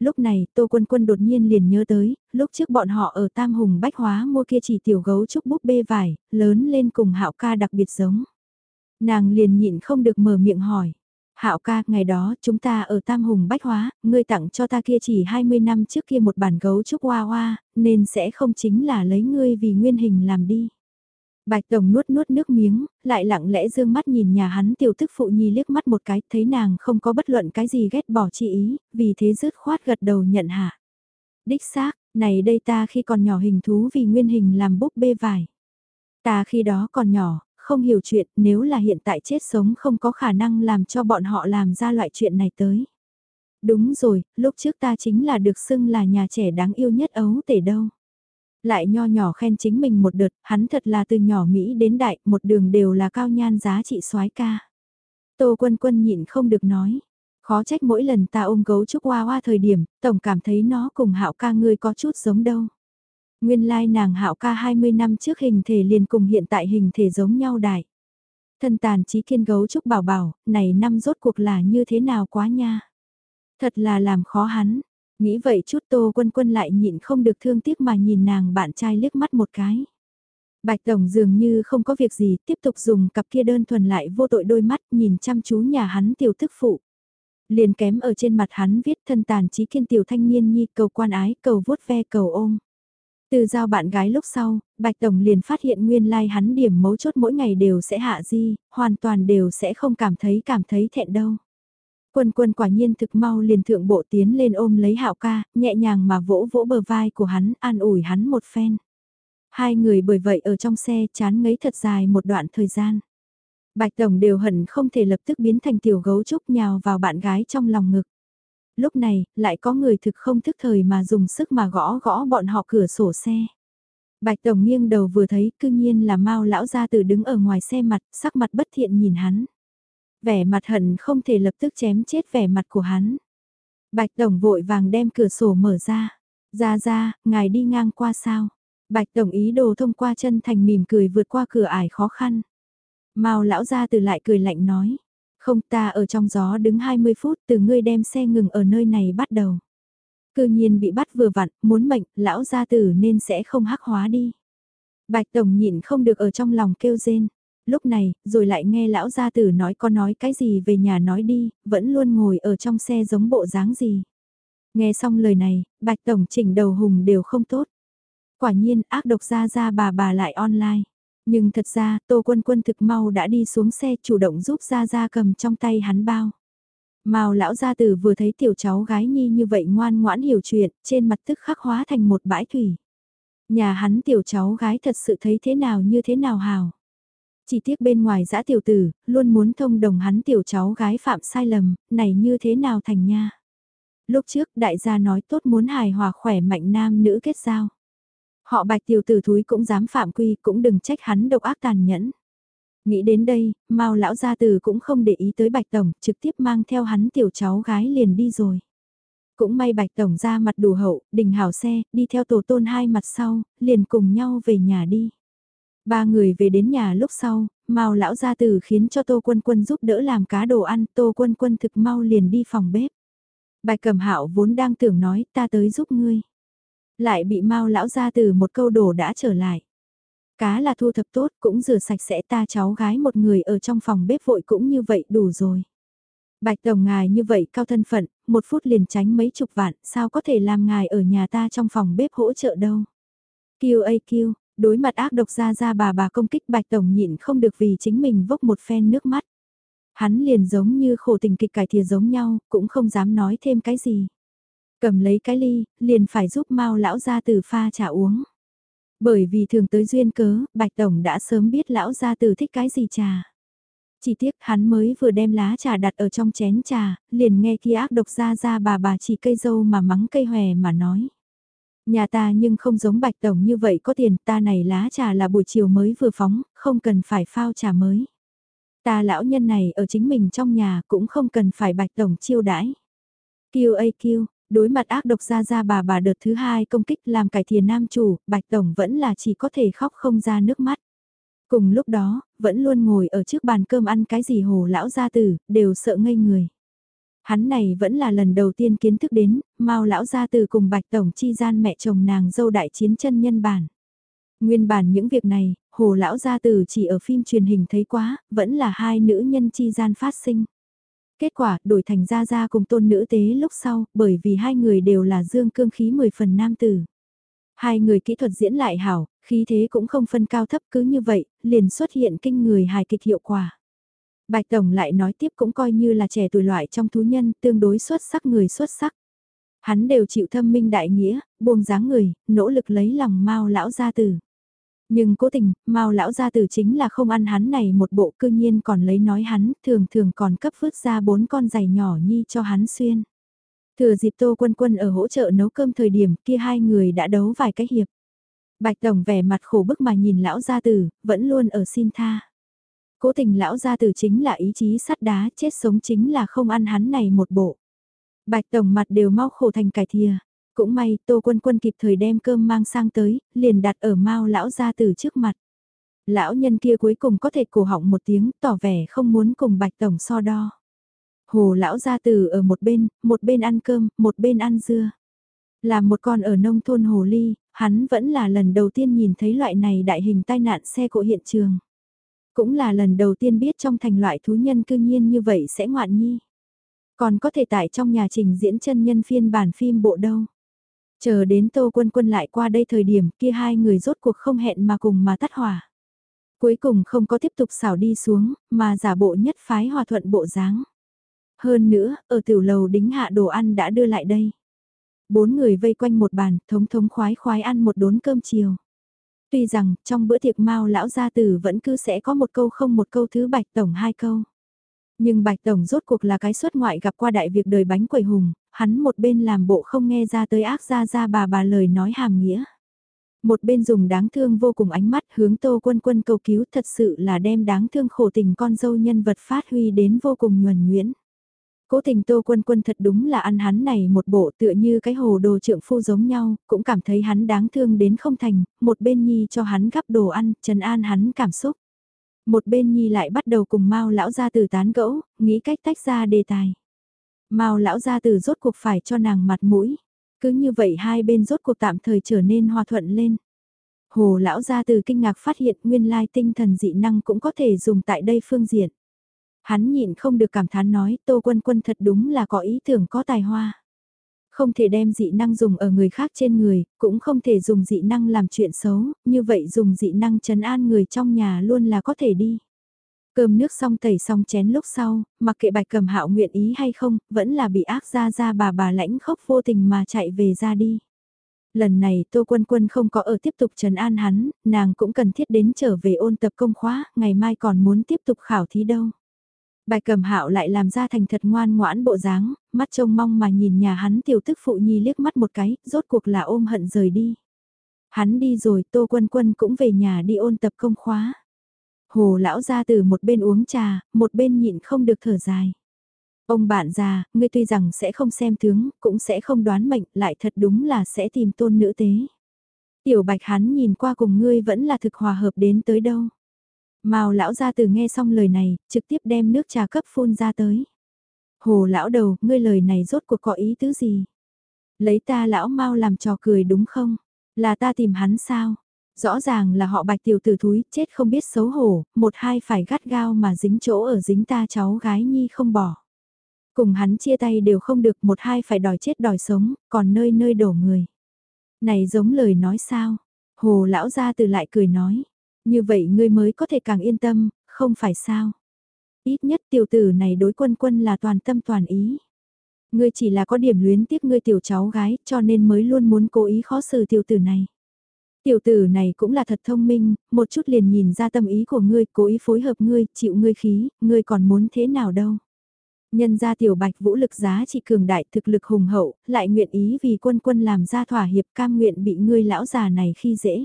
Speaker 1: lúc này Tô Quân Quân đột nhiên liền nhớ tới, lúc trước bọn họ ở Tam Hùng Bách Hóa mua kia chỉ tiểu gấu trúc búp bê vải, lớn lên cùng hạo ca đặc biệt giống. Nàng liền nhịn không được mở miệng hỏi. Hạo ca, ngày đó chúng ta ở Tam Hùng Bách Hóa, ngươi tặng cho ta kia chỉ 20 năm trước kia một bản gấu trúc hoa hoa, nên sẽ không chính là lấy ngươi vì nguyên hình làm đi. Bạch Tổng nuốt nuốt nước miếng, lại lặng lẽ dương mắt nhìn nhà hắn tiểu thức phụ nhi liếc mắt một cái, thấy nàng không có bất luận cái gì ghét bỏ chi ý, vì thế rứt khoát gật đầu nhận hạ. Đích xác, này đây ta khi còn nhỏ hình thú vì nguyên hình làm búp bê vải. Ta khi đó còn nhỏ, không hiểu chuyện, nếu là hiện tại chết sống không có khả năng làm cho bọn họ làm ra loại chuyện này tới. Đúng rồi, lúc trước ta chính là được xưng là nhà trẻ đáng yêu nhất ấu tể đâu. Lại nho nhỏ khen chính mình một đợt, hắn thật là từ nhỏ Mỹ đến đại, một đường đều là cao nhan giá trị soái ca. Tô quân quân nhịn không được nói. Khó trách mỗi lần ta ôm gấu trúc hoa hoa thời điểm, tổng cảm thấy nó cùng hạo ca ngươi có chút giống đâu. Nguyên lai like nàng hạo ca 20 năm trước hình thể liền cùng hiện tại hình thể giống nhau đại. Thân tàn trí kiên gấu trúc bảo bảo, này năm rốt cuộc là như thế nào quá nha. Thật là làm khó hắn, Nghĩ vậy chút Tô Quân Quân lại nhịn không được thương tiếc mà nhìn nàng bạn trai liếc mắt một cái. Bạch Tổng dường như không có việc gì, tiếp tục dùng cặp kia đơn thuần lại vô tội đôi mắt nhìn chăm chú nhà hắn tiểu thức phụ. Liền kém ở trên mặt hắn viết thân tàn trí kiên tiểu thanh niên nhi cầu quan ái, cầu vuốt ve, cầu ôm. Từ giao bạn gái lúc sau, Bạch Tổng liền phát hiện nguyên lai like hắn điểm mấu chốt mỗi ngày đều sẽ hạ di, hoàn toàn đều sẽ không cảm thấy cảm thấy thẹn đâu. Quân quân quả nhiên thực mau liền thượng bộ tiến lên ôm lấy hạo ca, nhẹ nhàng mà vỗ vỗ bờ vai của hắn, an ủi hắn một phen. Hai người bởi vậy ở trong xe chán ngấy thật dài một đoạn thời gian. Bạch Tổng đều hận không thể lập tức biến thành tiểu gấu trúc nhào vào bạn gái trong lòng ngực. Lúc này, lại có người thực không thức thời mà dùng sức mà gõ gõ bọn họ cửa sổ xe. Bạch Tổng nghiêng đầu vừa thấy cư nhiên là mau lão gia tử đứng ở ngoài xe mặt, sắc mặt bất thiện nhìn hắn vẻ mặt hận không thể lập tức chém chết vẻ mặt của hắn. Bạch Tổng vội vàng đem cửa sổ mở ra. Ra ra, ngài đi ngang qua sao? Bạch Tổng ý đồ thông qua chân thành mỉm cười vượt qua cửa ải khó khăn. Mao lão ra từ lại cười lạnh nói. Không ta ở trong gió đứng 20 phút từ ngươi đem xe ngừng ở nơi này bắt đầu. Cư nhiên bị bắt vừa vặn, muốn mệnh, lão gia tử nên sẽ không hắc hóa đi. Bạch Tổng nhịn không được ở trong lòng kêu rên. Lúc này, rồi lại nghe lão gia tử nói có nói cái gì về nhà nói đi, vẫn luôn ngồi ở trong xe giống bộ dáng gì. Nghe xong lời này, bạch tổng chỉnh đầu hùng đều không tốt. Quả nhiên ác độc ra ra bà bà lại online. Nhưng thật ra, Tô Quân Quân thực mau đã đi xuống xe chủ động giúp Gia Gia cầm trong tay hắn bao. Mao lão gia tử vừa thấy tiểu cháu gái nhi như vậy ngoan ngoãn hiểu chuyện, trên mặt tức khắc hóa thành một bãi thủy. Nhà hắn tiểu cháu gái thật sự thấy thế nào như thế nào hào. Chỉ tiếc bên ngoài dã tiểu tử, luôn muốn thông đồng hắn tiểu cháu gái phạm sai lầm, này như thế nào thành nha. Lúc trước đại gia nói tốt muốn hài hòa khỏe mạnh nam nữ kết giao. Họ bạch tiểu tử thúi cũng dám phạm quy cũng đừng trách hắn độc ác tàn nhẫn. Nghĩ đến đây, Mao lão gia tử cũng không để ý tới Bạch Tổng, trực tiếp mang theo hắn tiểu cháu gái liền đi rồi. Cũng may Bạch Tổng ra mặt đủ hậu, đình hảo xe, đi theo tổ tôn hai mặt sau, liền cùng nhau về nhà đi. Ba người về đến nhà lúc sau, Mao lão gia tử khiến cho Tô Quân Quân giúp đỡ làm cá đồ ăn, Tô Quân Quân thực mau liền đi phòng bếp. Bạch Cẩm Hạo vốn đang tưởng nói, ta tới giúp ngươi. Lại bị Mao lão gia tử một câu đổ đã trở lại. Cá là thu thập tốt, cũng rửa sạch sẽ ta cháu gái một người ở trong phòng bếp vội cũng như vậy đủ rồi. Bạch Tổng ngài như vậy cao thân phận, một phút liền tránh mấy chục vạn, sao có thể làm ngài ở nhà ta trong phòng bếp hỗ trợ đâu. Kiêu ây kiêu, đối mặt ác độc ra ra bà bà công kích Bạch Tổng nhịn không được vì chính mình vốc một phen nước mắt. Hắn liền giống như khổ tình kịch cải thìa giống nhau, cũng không dám nói thêm cái gì. Cầm lấy cái ly, liền phải giúp mau lão ra từ pha trà uống. Bởi vì thường tới duyên cớ, Bạch Tổng đã sớm biết lão gia từ thích cái gì trà. Chỉ tiếc hắn mới vừa đem lá trà đặt ở trong chén trà, liền nghe kia ác độc ra ra bà bà chỉ cây dâu mà mắng cây hòe mà nói. Nhà ta nhưng không giống Bạch Tổng như vậy có tiền, ta này lá trà là buổi chiều mới vừa phóng, không cần phải phao trà mới. Ta lão nhân này ở chính mình trong nhà cũng không cần phải Bạch Tổng chiêu đãi. QAQ, Đối mặt ác độc ra ra bà bà đợt thứ hai công kích làm cải thiền nam chủ, Bạch Tổng vẫn là chỉ có thể khóc không ra nước mắt. Cùng lúc đó, vẫn luôn ngồi ở trước bàn cơm ăn cái gì hồ lão gia tử, đều sợ ngây người. Hắn này vẫn là lần đầu tiên kiến thức đến, mau lão gia từ cùng Bạch Tổng chi gian mẹ chồng nàng dâu đại chiến chân nhân bản. Nguyên bản những việc này, hồ lão gia từ chỉ ở phim truyền hình thấy quá, vẫn là hai nữ nhân chi gian phát sinh. Kết quả, đổi thành ra ra cùng tôn nữ tế lúc sau, bởi vì hai người đều là dương cương khí 10 phần nam tử. Hai người kỹ thuật diễn lại hảo, khí thế cũng không phân cao thấp cứ như vậy, liền xuất hiện kinh người hài kịch hiệu quả. Bạch Tổng lại nói tiếp cũng coi như là trẻ tuổi loại trong thú nhân, tương đối xuất sắc người xuất sắc. Hắn đều chịu thâm minh đại nghĩa, buông dáng người, nỗ lực lấy lòng mau lão gia tử. Nhưng cố tình, Mao lão gia tử chính là không ăn hắn này một bộ cư nhiên còn lấy nói hắn, thường thường còn cấp vứt ra bốn con giày nhỏ nhi cho hắn xuyên. Thừa dịp Tô Quân Quân ở hỗ trợ nấu cơm thời điểm kia hai người đã đấu vài cái hiệp. Bạch Tổng vẻ mặt khổ bức mà nhìn lão gia tử, vẫn luôn ở xin tha. Cố tình lão gia tử chính là ý chí sắt đá, chết sống chính là không ăn hắn này một bộ. Bạch Tổng mặt đều mau khổ thành cải thìa. Cũng may, Tô Quân Quân kịp thời đem cơm mang sang tới, liền đặt ở mau lão gia tử trước mặt. Lão nhân kia cuối cùng có thể cổ họng một tiếng, tỏ vẻ không muốn cùng Bạch tổng so đo. Hồ lão gia tử ở một bên, một bên ăn cơm, một bên ăn dưa. Là một con ở nông thôn hồ ly, hắn vẫn là lần đầu tiên nhìn thấy loại này đại hình tai nạn xe cộ hiện trường. Cũng là lần đầu tiên biết trong thành loại thú nhân cư nhiên như vậy sẽ ngoạn nhi. Còn có thể tại trong nhà trình diễn chân nhân phiên bản phim bộ đâu. Chờ đến Tô Quân Quân lại qua đây thời điểm kia hai người rốt cuộc không hẹn mà cùng mà tắt hỏa. Cuối cùng không có tiếp tục xảo đi xuống, mà giả bộ nhất phái hòa thuận bộ dáng. Hơn nữa, ở tiểu lầu đính hạ đồ ăn đã đưa lại đây. Bốn người vây quanh một bàn, thống thống khoái khoái ăn một đốn cơm chiều. Tuy rằng, trong bữa tiệc mao lão gia tử vẫn cứ sẽ có một câu không một câu thứ bạch tổng hai câu. Nhưng Bạch Tổng rốt cuộc là cái xuất ngoại gặp qua đại việc đời bánh quẩy hùng, hắn một bên làm bộ không nghe ra tới ác ra ra bà bà lời nói hàm nghĩa. Một bên dùng đáng thương vô cùng ánh mắt hướng tô quân quân cầu cứu thật sự là đem đáng thương khổ tình con dâu nhân vật phát huy đến vô cùng nhuần nhuyễn. Cố tình tô quân quân thật đúng là ăn hắn này một bộ tựa như cái hồ đồ trượng phu giống nhau, cũng cảm thấy hắn đáng thương đến không thành, một bên nhi cho hắn gắp đồ ăn, trần an hắn cảm xúc. Một bên nhi lại bắt đầu cùng Mao lão gia tử tán gẫu, nghĩ cách tách ra đề tài. Mao lão gia tử rốt cuộc phải cho nàng mặt mũi. Cứ như vậy hai bên rốt cuộc tạm thời trở nên hòa thuận lên. Hồ lão gia tử kinh ngạc phát hiện nguyên lai tinh thần dị năng cũng có thể dùng tại đây phương diện. Hắn nhịn không được cảm thán nói Tô Quân Quân thật đúng là có ý tưởng có tài hoa. Không thể đem dị năng dùng ở người khác trên người, cũng không thể dùng dị năng làm chuyện xấu, như vậy dùng dị năng trấn an người trong nhà luôn là có thể đi. Cơm nước xong tẩy xong chén lúc sau, mặc kệ bạch cầm hạo nguyện ý hay không, vẫn là bị ác ra ra bà bà lãnh khốc vô tình mà chạy về ra đi. Lần này Tô Quân Quân không có ở tiếp tục trấn an hắn, nàng cũng cần thiết đến trở về ôn tập công khóa, ngày mai còn muốn tiếp tục khảo thí đâu. Bài cầm hạo lại làm ra thành thật ngoan ngoãn bộ dáng, mắt trông mong mà nhìn nhà hắn tiểu tức phụ nhi liếc mắt một cái, rốt cuộc là ôm hận rời đi. Hắn đi rồi Tô Quân Quân cũng về nhà đi ôn tập công khóa. Hồ lão ra từ một bên uống trà, một bên nhịn không được thở dài. Ông bạn già, ngươi tuy rằng sẽ không xem tướng, cũng sẽ không đoán mệnh, lại thật đúng là sẽ tìm tôn nữ tế. Tiểu bạch hắn nhìn qua cùng ngươi vẫn là thực hòa hợp đến tới đâu. Mao lão ra từ nghe xong lời này, trực tiếp đem nước trà cấp phun ra tới. Hồ lão đầu, ngươi lời này rốt cuộc có ý tứ gì? Lấy ta lão mau làm trò cười đúng không? Là ta tìm hắn sao? Rõ ràng là họ bạch tiểu tử thúi, chết không biết xấu hổ, một hai phải gắt gao mà dính chỗ ở dính ta cháu gái nhi không bỏ. Cùng hắn chia tay đều không được, một hai phải đòi chết đòi sống, còn nơi nơi đổ người. Này giống lời nói sao? Hồ lão ra từ lại cười nói. Như vậy ngươi mới có thể càng yên tâm, không phải sao? Ít nhất tiểu tử này đối quân quân là toàn tâm toàn ý. Ngươi chỉ là có điểm luyến tiếc ngươi tiểu cháu gái cho nên mới luôn muốn cố ý khó xử tiểu tử này. Tiểu tử này cũng là thật thông minh, một chút liền nhìn ra tâm ý của ngươi, cố ý phối hợp ngươi, chịu ngươi khí, ngươi còn muốn thế nào đâu. Nhân ra tiểu bạch vũ lực giá trị cường đại thực lực hùng hậu, lại nguyện ý vì quân quân làm ra thỏa hiệp cam nguyện bị ngươi lão già này khi dễ.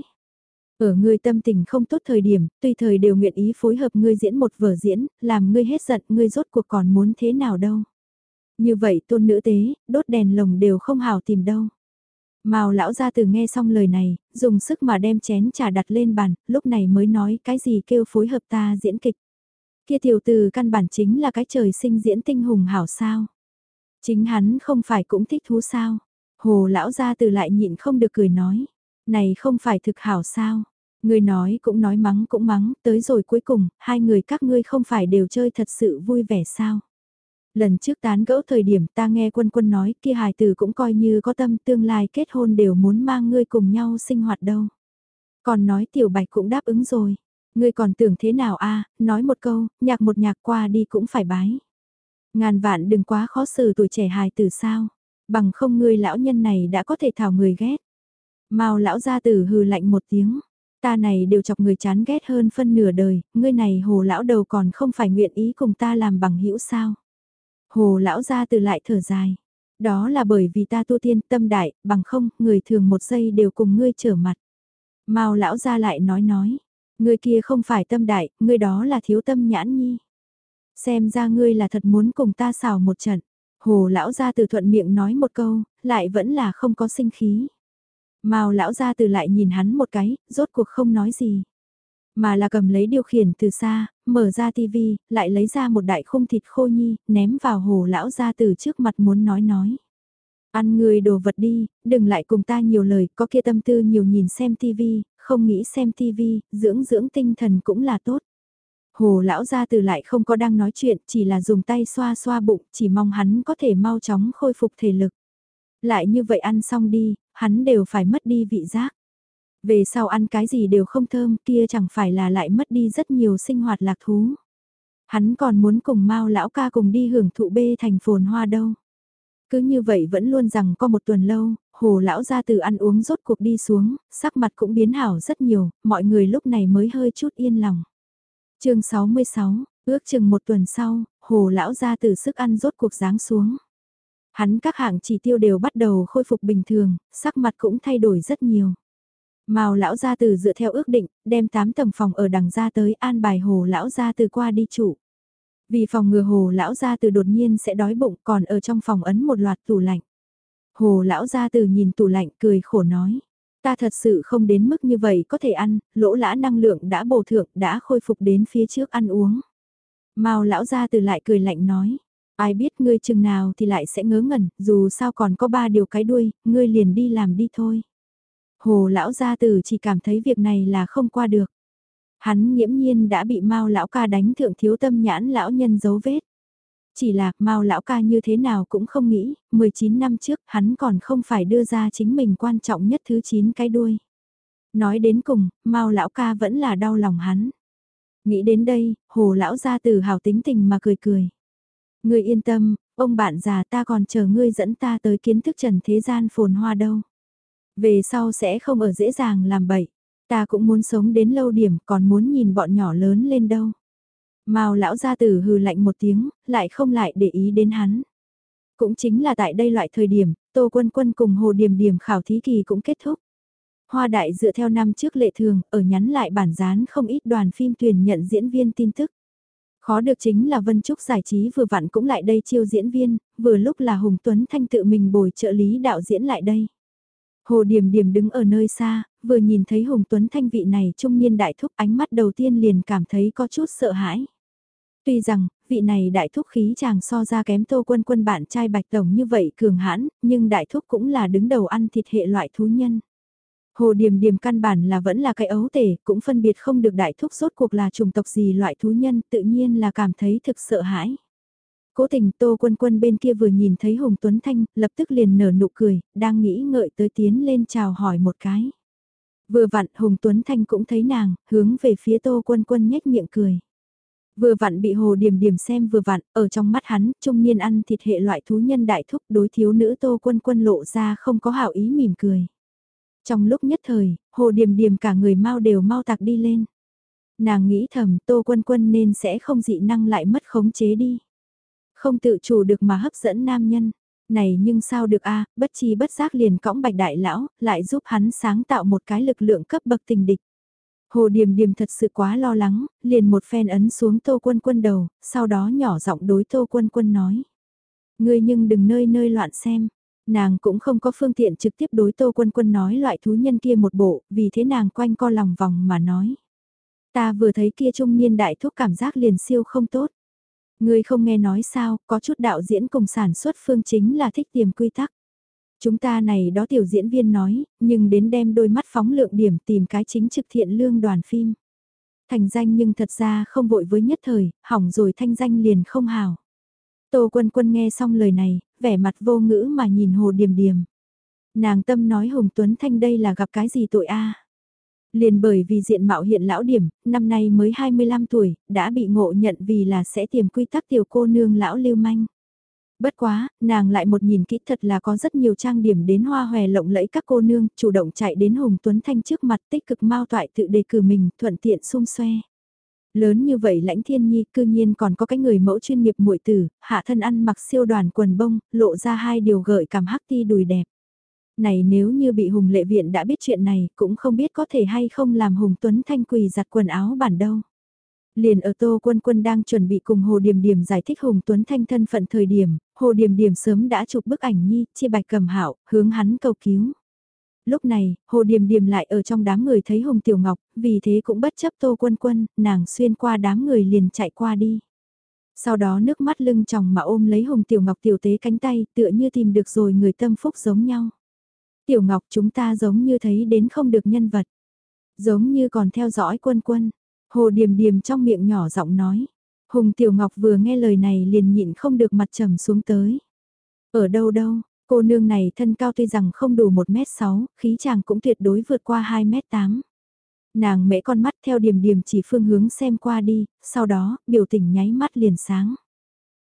Speaker 1: Ở ngươi tâm tình không tốt thời điểm, tùy thời đều nguyện ý phối hợp ngươi diễn một vở diễn, làm ngươi hết giận, ngươi rốt cuộc còn muốn thế nào đâu. Như vậy tôn nữ tế, đốt đèn lồng đều không hào tìm đâu. Mao lão ra từ nghe xong lời này, dùng sức mà đem chén trà đặt lên bàn, lúc này mới nói cái gì kêu phối hợp ta diễn kịch. Kia tiểu từ căn bản chính là cái trời sinh diễn tinh hùng hảo sao. Chính hắn không phải cũng thích thú sao. Hồ lão ra từ lại nhịn không được cười nói. Này không phải thực hảo sao. Người nói cũng nói mắng cũng mắng, tới rồi cuối cùng, hai người các ngươi không phải đều chơi thật sự vui vẻ sao. Lần trước tán gẫu thời điểm ta nghe quân quân nói kia hài tử cũng coi như có tâm tương lai kết hôn đều muốn mang ngươi cùng nhau sinh hoạt đâu. Còn nói tiểu bạch cũng đáp ứng rồi. Ngươi còn tưởng thế nào a nói một câu, nhạc một nhạc qua đi cũng phải bái. Ngàn vạn đừng quá khó xử tuổi trẻ hài tử sao. Bằng không ngươi lão nhân này đã có thể thảo người ghét. Mao lão gia tử hừ lạnh một tiếng. Ta này đều chọc người chán ghét hơn phân nửa đời, ngươi này hồ lão đầu còn không phải nguyện ý cùng ta làm bằng hữu sao. Hồ lão gia tử lại thở dài. Đó là bởi vì ta tu tiên tâm đại, bằng không, người thường một giây đều cùng ngươi trở mặt. Mao lão gia lại nói nói, ngươi kia không phải tâm đại, ngươi đó là thiếu tâm nhãn nhi. Xem ra ngươi là thật muốn cùng ta xào một trận. Hồ lão gia từ thuận miệng nói một câu, lại vẫn là không có sinh khí. Mao lão gia từ lại nhìn hắn một cái, rốt cuộc không nói gì. Mà là cầm lấy điều khiển từ xa, mở ra tivi, lại lấy ra một đại khung thịt khô nhi, ném vào hồ lão gia từ trước mặt muốn nói nói. Ăn người đồ vật đi, đừng lại cùng ta nhiều lời, có kia tâm tư nhiều nhìn xem tivi, không nghĩ xem tivi, dưỡng dưỡng tinh thần cũng là tốt. Hồ lão gia từ lại không có đang nói chuyện, chỉ là dùng tay xoa xoa bụng, chỉ mong hắn có thể mau chóng khôi phục thể lực. Lại như vậy ăn xong đi, hắn đều phải mất đi vị giác. Về sau ăn cái gì đều không thơm kia chẳng phải là lại mất đi rất nhiều sinh hoạt lạc thú. Hắn còn muốn cùng Mao lão ca cùng đi hưởng thụ bê thành phồn hoa đâu. Cứ như vậy vẫn luôn rằng có một tuần lâu, hồ lão ra từ ăn uống rốt cuộc đi xuống, sắc mặt cũng biến hảo rất nhiều, mọi người lúc này mới hơi chút yên lòng. chương 66, ước chừng một tuần sau, hồ lão ra từ sức ăn rốt cuộc dáng xuống. Hắn các hạng chỉ tiêu đều bắt đầu khôi phục bình thường, sắc mặt cũng thay đổi rất nhiều. Mao lão gia từ dựa theo ước định, đem 8 tầng phòng ở đằng ra tới an bài hồ lão gia từ qua đi trụ. Vì phòng ngừa hồ lão gia từ đột nhiên sẽ đói bụng còn ở trong phòng ấn một loạt tủ lạnh. Hồ lão gia từ nhìn tủ lạnh cười khổ nói. Ta thật sự không đến mức như vậy có thể ăn, lỗ lã năng lượng đã bổ thượng đã khôi phục đến phía trước ăn uống. Mao lão gia từ lại cười lạnh nói. Ai biết ngươi chừng nào thì lại sẽ ngớ ngẩn, dù sao còn có ba điều cái đuôi, ngươi liền đi làm đi thôi. Hồ lão gia tử chỉ cảm thấy việc này là không qua được. Hắn nghiễm nhiên đã bị Mao lão ca đánh thượng thiếu tâm nhãn lão nhân dấu vết. Chỉ là Mao lão ca như thế nào cũng không nghĩ, 19 năm trước hắn còn không phải đưa ra chính mình quan trọng nhất thứ 9 cái đuôi. Nói đến cùng, Mao lão ca vẫn là đau lòng hắn. Nghĩ đến đây, hồ lão gia tử hào tính tình mà cười cười. Ngươi yên tâm, ông bạn già ta còn chờ ngươi dẫn ta tới kiến thức trần thế gian phồn hoa đâu. Về sau sẽ không ở dễ dàng làm bậy. Ta cũng muốn sống đến lâu điểm còn muốn nhìn bọn nhỏ lớn lên đâu. Mao lão gia tử hừ lạnh một tiếng, lại không lại để ý đến hắn. Cũng chính là tại đây loại thời điểm, Tô Quân Quân cùng Hồ Điềm Điềm khảo thí kỳ cũng kết thúc. Hoa đại dựa theo năm trước lệ thường, ở nhắn lại bản dán không ít đoàn phim tuyển nhận diễn viên tin tức. Khó được chính là Vân Trúc giải trí vừa vặn cũng lại đây chiêu diễn viên, vừa lúc là Hùng Tuấn Thanh tự mình bồi trợ lý đạo diễn lại đây. Hồ Điềm Điềm đứng ở nơi xa, vừa nhìn thấy Hùng Tuấn Thanh vị này trung niên đại thúc ánh mắt đầu tiên liền cảm thấy có chút sợ hãi. Tuy rằng, vị này đại thúc khí chàng so ra kém tô quân quân bạn trai bạch tổng như vậy cường hãn, nhưng đại thúc cũng là đứng đầu ăn thịt hệ loại thú nhân. Hồ Điềm Điềm căn bản là vẫn là cái ấu tể, cũng phân biệt không được đại thúc rốt cuộc là chủng tộc gì loại thú nhân, tự nhiên là cảm thấy thực sợ hãi. Cố tình Tô Quân Quân bên kia vừa nhìn thấy Hùng Tuấn Thanh, lập tức liền nở nụ cười, đang nghĩ ngợi tới tiến lên chào hỏi một cái. Vừa vặn Hùng Tuấn Thanh cũng thấy nàng, hướng về phía Tô Quân Quân nhếch miệng cười. Vừa vặn bị Hồ Điềm Điềm xem vừa vặn, ở trong mắt hắn, trung niên ăn thịt hệ loại thú nhân đại thúc đối thiếu nữ Tô Quân Quân lộ ra không có hảo ý mỉm cười. Trong lúc nhất thời, Hồ Điềm Điềm cả người mau đều mau tạc đi lên. Nàng nghĩ thầm Tô Quân Quân nên sẽ không dị năng lại mất khống chế đi. Không tự chủ được mà hấp dẫn nam nhân. Này nhưng sao được a bất chi bất giác liền cõng bạch đại lão, lại giúp hắn sáng tạo một cái lực lượng cấp bậc tình địch. Hồ Điềm Điềm thật sự quá lo lắng, liền một phen ấn xuống Tô Quân Quân đầu, sau đó nhỏ giọng đối Tô Quân Quân nói. Ngươi nhưng đừng nơi nơi loạn xem, nàng cũng không có phương tiện trực tiếp đối Tô Quân Quân nói loại thú nhân kia một bộ, vì thế nàng quanh co lòng vòng mà nói. Ta vừa thấy kia trung niên đại thúc cảm giác liền siêu không tốt. Ngươi không nghe nói sao, có chút đạo diễn cùng sản xuất phương chính là thích tiềm quy tắc. Chúng ta này đó tiểu diễn viên nói, nhưng đến đem đôi mắt phóng lượng điểm tìm cái chính trực thiện lương đoàn phim. Thành danh nhưng thật ra không vội với nhất thời, hỏng rồi thanh danh liền không hào. Tô quân quân nghe xong lời này, vẻ mặt vô ngữ mà nhìn hồ điềm điềm. Nàng tâm nói Hồng Tuấn Thanh đây là gặp cái gì tội a Liền bởi vì diện mạo hiện lão điểm, năm nay mới 25 tuổi, đã bị ngộ nhận vì là sẽ tiềm quy tắc tiểu cô nương lão lưu manh. Bất quá, nàng lại một nhìn kỹ thật là có rất nhiều trang điểm đến hoa hòe lộng lẫy các cô nương, chủ động chạy đến Hùng Tuấn Thanh trước mặt tích cực mau toại tự đề cử mình, thuận tiện xung xoe. Lớn như vậy lãnh thiên nhi cư nhiên còn có cái người mẫu chuyên nghiệp muội tử, hạ thân ăn mặc siêu đoàn quần bông, lộ ra hai điều gợi cảm hắc ti đùi đẹp. Này nếu như bị Hùng lệ viện đã biết chuyện này, cũng không biết có thể hay không làm Hùng Tuấn Thanh quỳ giặt quần áo bản đâu. Liền ở Tô Quân Quân đang chuẩn bị cùng Hồ Điềm Điềm giải thích Hùng Tuấn Thanh thân phận thời điểm, Hồ Điềm Điềm sớm đã chụp bức ảnh nhi, chia bạch cầm hạo, hướng hắn cầu cứu. Lúc này, Hồ Điềm Điềm lại ở trong đám người thấy hồng Tiểu Ngọc, vì thế cũng bất chấp Tô Quân Quân, nàng xuyên qua đám người liền chạy qua đi. Sau đó nước mắt lưng tròng mà ôm lấy hồng Tiểu Ngọc tiểu tế cánh tay, tựa như tìm được rồi người tâm phúc giống nhau. Tiểu Ngọc chúng ta giống như thấy đến không được nhân vật. Giống như còn theo dõi quân quân. Hồ Điềm Điềm trong miệng nhỏ giọng nói. Hùng Tiểu Ngọc vừa nghe lời này liền nhịn không được mặt trầm xuống tới. Ở đâu đâu, cô nương này thân cao tuy rằng không đủ 1m6, khí chàng cũng tuyệt đối vượt qua 2m8. Nàng mễ con mắt theo điểm điểm chỉ phương hướng xem qua đi, sau đó, biểu tình nháy mắt liền sáng.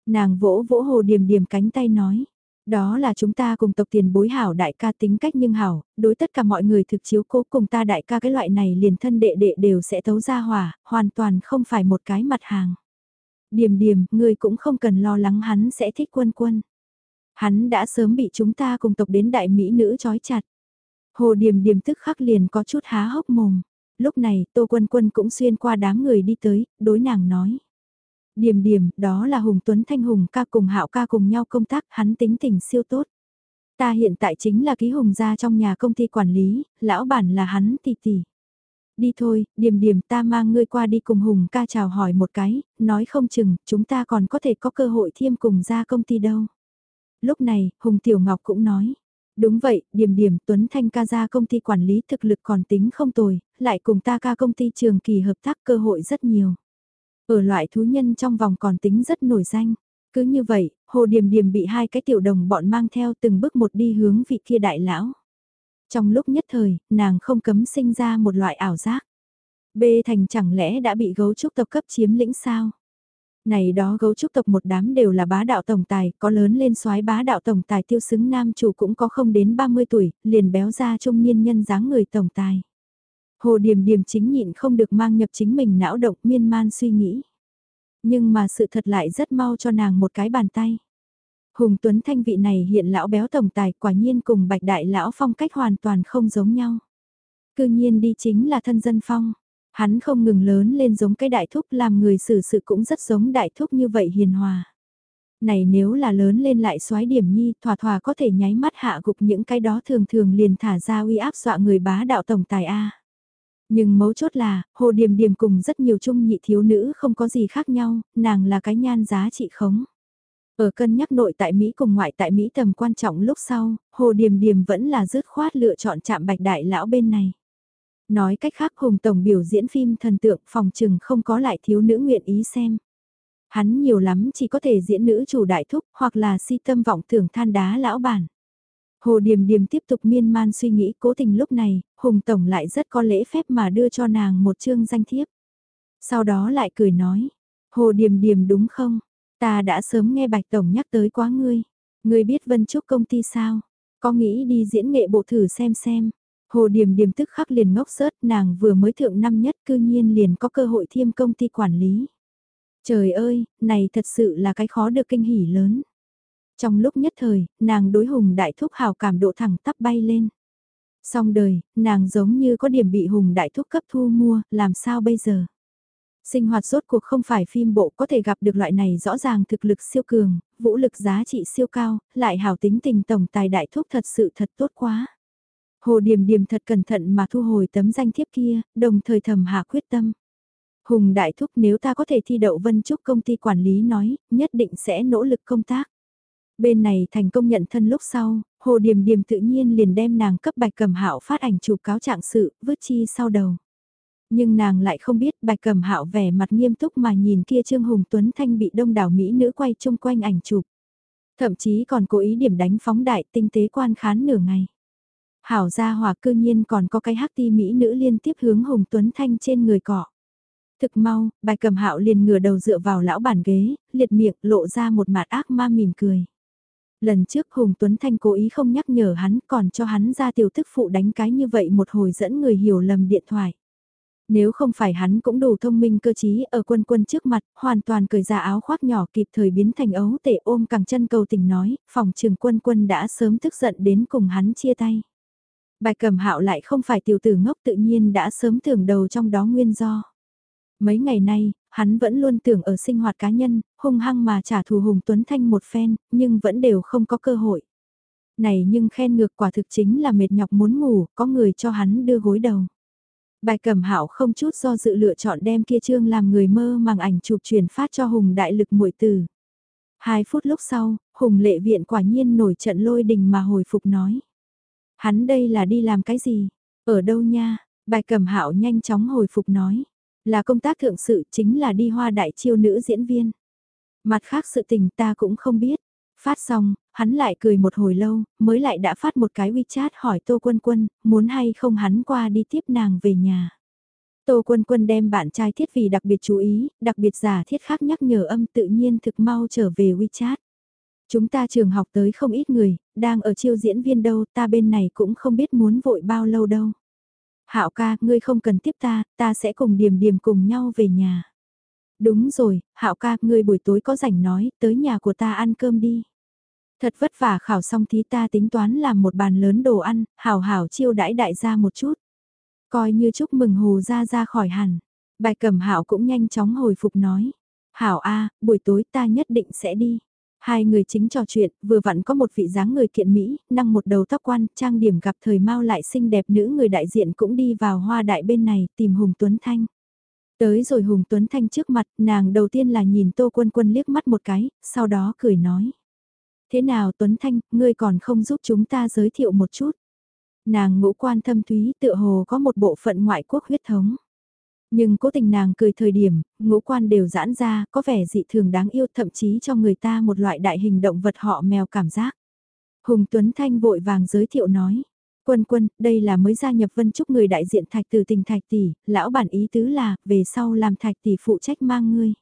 Speaker 1: Nàng vỗ vỗ hồ điểm điểm cánh tay nói. Đó là chúng ta cùng tộc tiền bối hảo đại ca tính cách nhưng hảo, đối tất cả mọi người thực chiếu cố cùng ta đại ca cái loại này liền thân đệ đệ đều sẽ tấu ra hỏa, hoàn toàn không phải một cái mặt hàng. Điềm điềm, người cũng không cần lo lắng hắn sẽ thích quân quân. Hắn đã sớm bị chúng ta cùng tộc đến đại mỹ nữ trói chặt. Hồ điềm điềm tức khắc liền có chút há hốc mồm. Lúc này, Tô Quân Quân cũng xuyên qua đám người đi tới, đối nàng nói. Điềm điềm, đó là Hùng Tuấn Thanh Hùng ca cùng Hạo ca cùng nhau công tác, hắn tính tình siêu tốt. Ta hiện tại chính là ký hùng gia trong nhà công ty quản lý, lão bản là hắn tỷ tỷ. Đi thôi, điềm điềm ta mang ngươi qua đi cùng Hùng ca chào hỏi một cái, nói không chừng, chúng ta còn có thể có cơ hội thiêm cùng ra công ty đâu. Lúc này, Hùng Tiểu Ngọc cũng nói. Đúng vậy, điểm điểm Tuấn Thanh ca ra công ty quản lý thực lực còn tính không tồi, lại cùng ta ca công ty trường kỳ hợp tác cơ hội rất nhiều. Ở loại thú nhân trong vòng còn tính rất nổi danh. Cứ như vậy, Hồ Điềm Điềm bị hai cái tiểu đồng bọn mang theo từng bước một đi hướng vị kia đại lão. Trong lúc nhất thời, nàng không cấm sinh ra một loại ảo giác. B thành chẳng lẽ đã bị gấu trúc tộc cấp chiếm lĩnh sao? Này đó gấu trúc tộc một đám đều là bá đạo tổng tài, có lớn lên soái bá đạo tổng tài tiêu xứng nam chủ cũng có không đến 30 tuổi, liền béo ra trung niên nhân dáng người tổng tài. Hồ Điềm Điềm chính nhịn không được mang nhập chính mình não động miên man suy nghĩ. Nhưng mà sự thật lại rất mau cho nàng một cái bàn tay. Hùng Tuấn Thanh vị này hiện lão béo tổng tài quả nhiên cùng bạch đại lão phong cách hoàn toàn không giống nhau. Cư nhiên đi chính là thân dân phong. Hắn không ngừng lớn lên giống cái đại thúc làm người xử sự cũng rất giống đại thúc như vậy hiền hòa. Này nếu là lớn lên lại xoái điểm nhi, thỏa thỏa có thể nháy mắt hạ gục những cái đó thường thường liền thả ra uy áp dọa người bá đạo tổng tài A. Nhưng mấu chốt là, hồ điềm điềm cùng rất nhiều trung nhị thiếu nữ không có gì khác nhau, nàng là cái nhan giá trị khống. Ở cân nhắc nội tại Mỹ cùng ngoại tại Mỹ tầm quan trọng lúc sau, hồ điềm điềm vẫn là dứt khoát lựa chọn chạm bạch đại lão bên này. Nói cách khác Hùng Tổng biểu diễn phim thần tượng phòng trừng không có lại thiếu nữ nguyện ý xem. Hắn nhiều lắm chỉ có thể diễn nữ chủ đại thúc hoặc là si tâm vọng tưởng than đá lão bản. Hồ Điềm Điềm tiếp tục miên man suy nghĩ cố tình lúc này, Hùng Tổng lại rất có lễ phép mà đưa cho nàng một chương danh thiếp. Sau đó lại cười nói, Hồ Điềm Điềm đúng không? Ta đã sớm nghe Bạch Tổng nhắc tới quá ngươi. Ngươi biết Vân Trúc công ty sao? Có nghĩ đi diễn nghệ bộ thử xem xem. Hồ Điềm Điềm tức khắc liền ngốc sớt nàng vừa mới thượng năm nhất cư nhiên liền có cơ hội thiêm công ty quản lý. Trời ơi, này thật sự là cái khó được kinh hỉ lớn. Trong lúc nhất thời, nàng đối hùng đại thúc hào cảm độ thẳng tắp bay lên. Xong đời, nàng giống như có điểm bị hùng đại thúc cấp thu mua, làm sao bây giờ? Sinh hoạt rốt cuộc không phải phim bộ có thể gặp được loại này rõ ràng thực lực siêu cường, vũ lực giá trị siêu cao, lại hào tính tình tổng tài đại thúc thật sự thật tốt quá. Hồ Điềm Điềm thật cẩn thận mà thu hồi tấm danh thiếp kia, đồng thời thầm hạ quyết tâm. Hùng Đại Thúc nếu ta có thể thi đậu Vân Trúc công ty quản lý nói, nhất định sẽ nỗ lực công tác. Bên này thành công nhận thân lúc sau, Hồ Điềm Điềm tự nhiên liền đem nàng cấp bạch cầm hạo phát ảnh chụp cáo trạng sự, vứt chi sau đầu. Nhưng nàng lại không biết bạch cầm hạo vẻ mặt nghiêm túc mà nhìn kia Trương Hùng Tuấn Thanh bị đông đảo Mỹ nữ quay chung quanh ảnh chụp. Thậm chí còn cố ý điểm đánh phóng đại tinh tế quan khán nửa ngày. Hảo gia hòa cư nhiên còn có cái hắc ti Mỹ nữ liên tiếp hướng Hùng Tuấn Thanh trên người cọ. Thực mau, bài cầm hạo liền ngửa đầu dựa vào lão bản ghế, liệt miệng lộ ra một mặt ác ma mỉm cười. Lần trước Hùng Tuấn Thanh cố ý không nhắc nhở hắn còn cho hắn ra tiểu thức phụ đánh cái như vậy một hồi dẫn người hiểu lầm điện thoại. Nếu không phải hắn cũng đủ thông minh cơ trí ở quân quân trước mặt, hoàn toàn cởi ra áo khoác nhỏ kịp thời biến thành ấu tể ôm cẳng chân cầu tình nói, phòng trường quân quân đã sớm tức giận đến cùng hắn chia tay. Bài cầm hạo lại không phải tiểu tử ngốc tự nhiên đã sớm tưởng đầu trong đó nguyên do. Mấy ngày nay, hắn vẫn luôn tưởng ở sinh hoạt cá nhân, hung hăng mà trả thù Hùng Tuấn Thanh một phen, nhưng vẫn đều không có cơ hội. Này nhưng khen ngược quả thực chính là mệt nhọc muốn ngủ, có người cho hắn đưa gối đầu. Bài cầm hạo không chút do dự lựa chọn đem kia trương làm người mơ màng ảnh chụp truyền phát cho Hùng đại lực muội tử. Hai phút lúc sau, Hùng lệ viện quả nhiên nổi trận lôi đình mà hồi phục nói. Hắn đây là đi làm cái gì? Ở đâu nha? Bài cầm hạo nhanh chóng hồi phục nói. Là công tác thượng sự chính là đi hoa đại chiêu nữ diễn viên. Mặt khác sự tình ta cũng không biết. Phát xong, hắn lại cười một hồi lâu, mới lại đã phát một cái WeChat hỏi Tô Quân Quân, muốn hay không hắn qua đi tiếp nàng về nhà. Tô Quân Quân đem bạn trai thiết vì đặc biệt chú ý, đặc biệt giả thiết khác nhắc nhở âm tự nhiên thực mau trở về WeChat. Chúng ta trường học tới không ít người, đang ở chiêu diễn viên đâu, ta bên này cũng không biết muốn vội bao lâu đâu. Hạo ca, ngươi không cần tiếp ta, ta sẽ cùng điểm điểm cùng nhau về nhà. Đúng rồi, Hạo ca, ngươi buổi tối có rảnh nói, tới nhà của ta ăn cơm đi. Thật vất vả khảo xong thì ta tính toán làm một bàn lớn đồ ăn, hảo hảo chiêu đãi đại gia một chút. Coi như chúc mừng Hồ ra ra khỏi hẳn. Bài cẩm Hạo cũng nhanh chóng hồi phục nói. Hảo a, buổi tối ta nhất định sẽ đi. Hai người chính trò chuyện, vừa vặn có một vị dáng người kiện Mỹ, năng một đầu tóc quan, trang điểm gặp thời mau lại xinh đẹp nữ người đại diện cũng đi vào hoa đại bên này tìm Hùng Tuấn Thanh. Tới rồi Hùng Tuấn Thanh trước mặt, nàng đầu tiên là nhìn Tô Quân Quân liếc mắt một cái, sau đó cười nói. Thế nào Tuấn Thanh, ngươi còn không giúp chúng ta giới thiệu một chút. Nàng ngũ quan thâm thúy tựa hồ có một bộ phận ngoại quốc huyết thống. Nhưng cố tình nàng cười thời điểm, ngũ quan đều giãn ra, có vẻ dị thường đáng yêu thậm chí cho người ta một loại đại hình động vật họ mèo cảm giác. Hùng Tuấn Thanh vội vàng giới thiệu nói. Quân quân, đây là mới gia nhập vân trúc người đại diện thạch từ tình thạch tỷ, lão bản ý tứ là, về sau làm thạch tỷ phụ trách mang ngươi.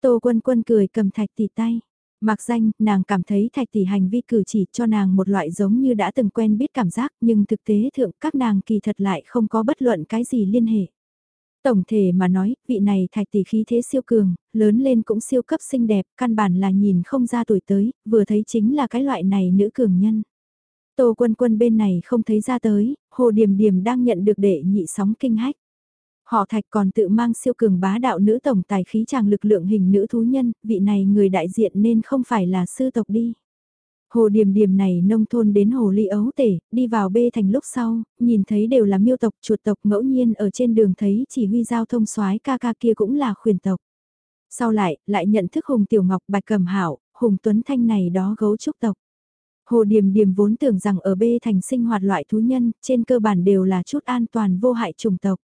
Speaker 1: Tô quân quân cười cầm thạch tỷ tay. Mặc danh, nàng cảm thấy thạch tỷ hành vi cử chỉ cho nàng một loại giống như đã từng quen biết cảm giác nhưng thực tế thượng các nàng kỳ thật lại không có bất luận cái gì liên hệ. Tổng thể mà nói, vị này thạch tỷ khí thế siêu cường, lớn lên cũng siêu cấp xinh đẹp, căn bản là nhìn không ra tuổi tới, vừa thấy chính là cái loại này nữ cường nhân. Tô quân quân bên này không thấy ra tới, hồ điềm điềm đang nhận được đệ nhị sóng kinh hách. Họ thạch còn tự mang siêu cường bá đạo nữ tổng tài khí chàng lực lượng hình nữ thú nhân, vị này người đại diện nên không phải là sư tộc đi. Hồ Điềm Điềm này nông thôn đến hồ ly ấu tể, đi vào bê thành lúc sau, nhìn thấy đều là miêu tộc chuột tộc ngẫu nhiên ở trên đường thấy chỉ huy giao thông soái ca ca kia cũng là khuyển tộc. Sau lại, lại nhận thức Hùng Tiểu Ngọc Bạch Cầm Hảo, Hùng Tuấn Thanh này đó gấu trúc tộc. Hồ Điềm Điềm vốn tưởng rằng ở bê thành sinh hoạt loại thú nhân, trên cơ bản đều là chút an toàn vô hại trùng tộc.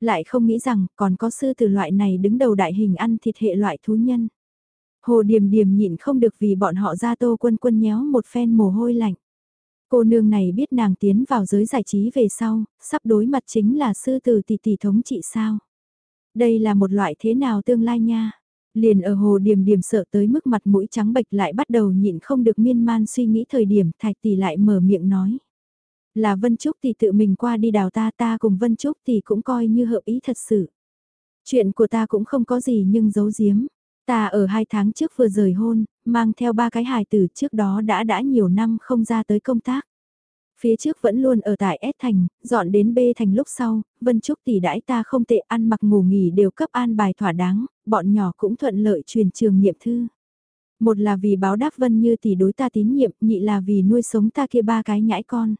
Speaker 1: Lại không nghĩ rằng còn có sư từ loại này đứng đầu đại hình ăn thịt hệ loại thú nhân. Hồ Điềm Điềm nhịn không được vì bọn họ ra tô quân quân nhéo một phen mồ hôi lạnh. Cô nương này biết nàng tiến vào giới giải trí về sau, sắp đối mặt chính là sư tử tỷ tỷ thống trị sao. Đây là một loại thế nào tương lai nha. Liền ở hồ điềm điềm sợ tới mức mặt mũi trắng bệch lại bắt đầu nhịn không được miên man suy nghĩ thời điểm thạch tỷ lại mở miệng nói. Là Vân Trúc tỷ tự mình qua đi đào ta ta cùng Vân Trúc tỷ cũng coi như hợp ý thật sự. Chuyện của ta cũng không có gì nhưng giấu giếm. Ta ở hai tháng trước vừa rời hôn, mang theo ba cái hài tử trước đó đã đã nhiều năm không ra tới công tác. Phía trước vẫn luôn ở tại S thành, dọn đến B thành lúc sau, Vân Trúc tỷ đãi ta không tệ ăn mặc ngủ nghỉ đều cấp an bài thỏa đáng, bọn nhỏ cũng thuận lợi truyền trường nghiệm thư. Một là vì báo đáp Vân như tỷ đối ta tín nhiệm, nhị là vì nuôi sống ta kia ba cái nhãi con.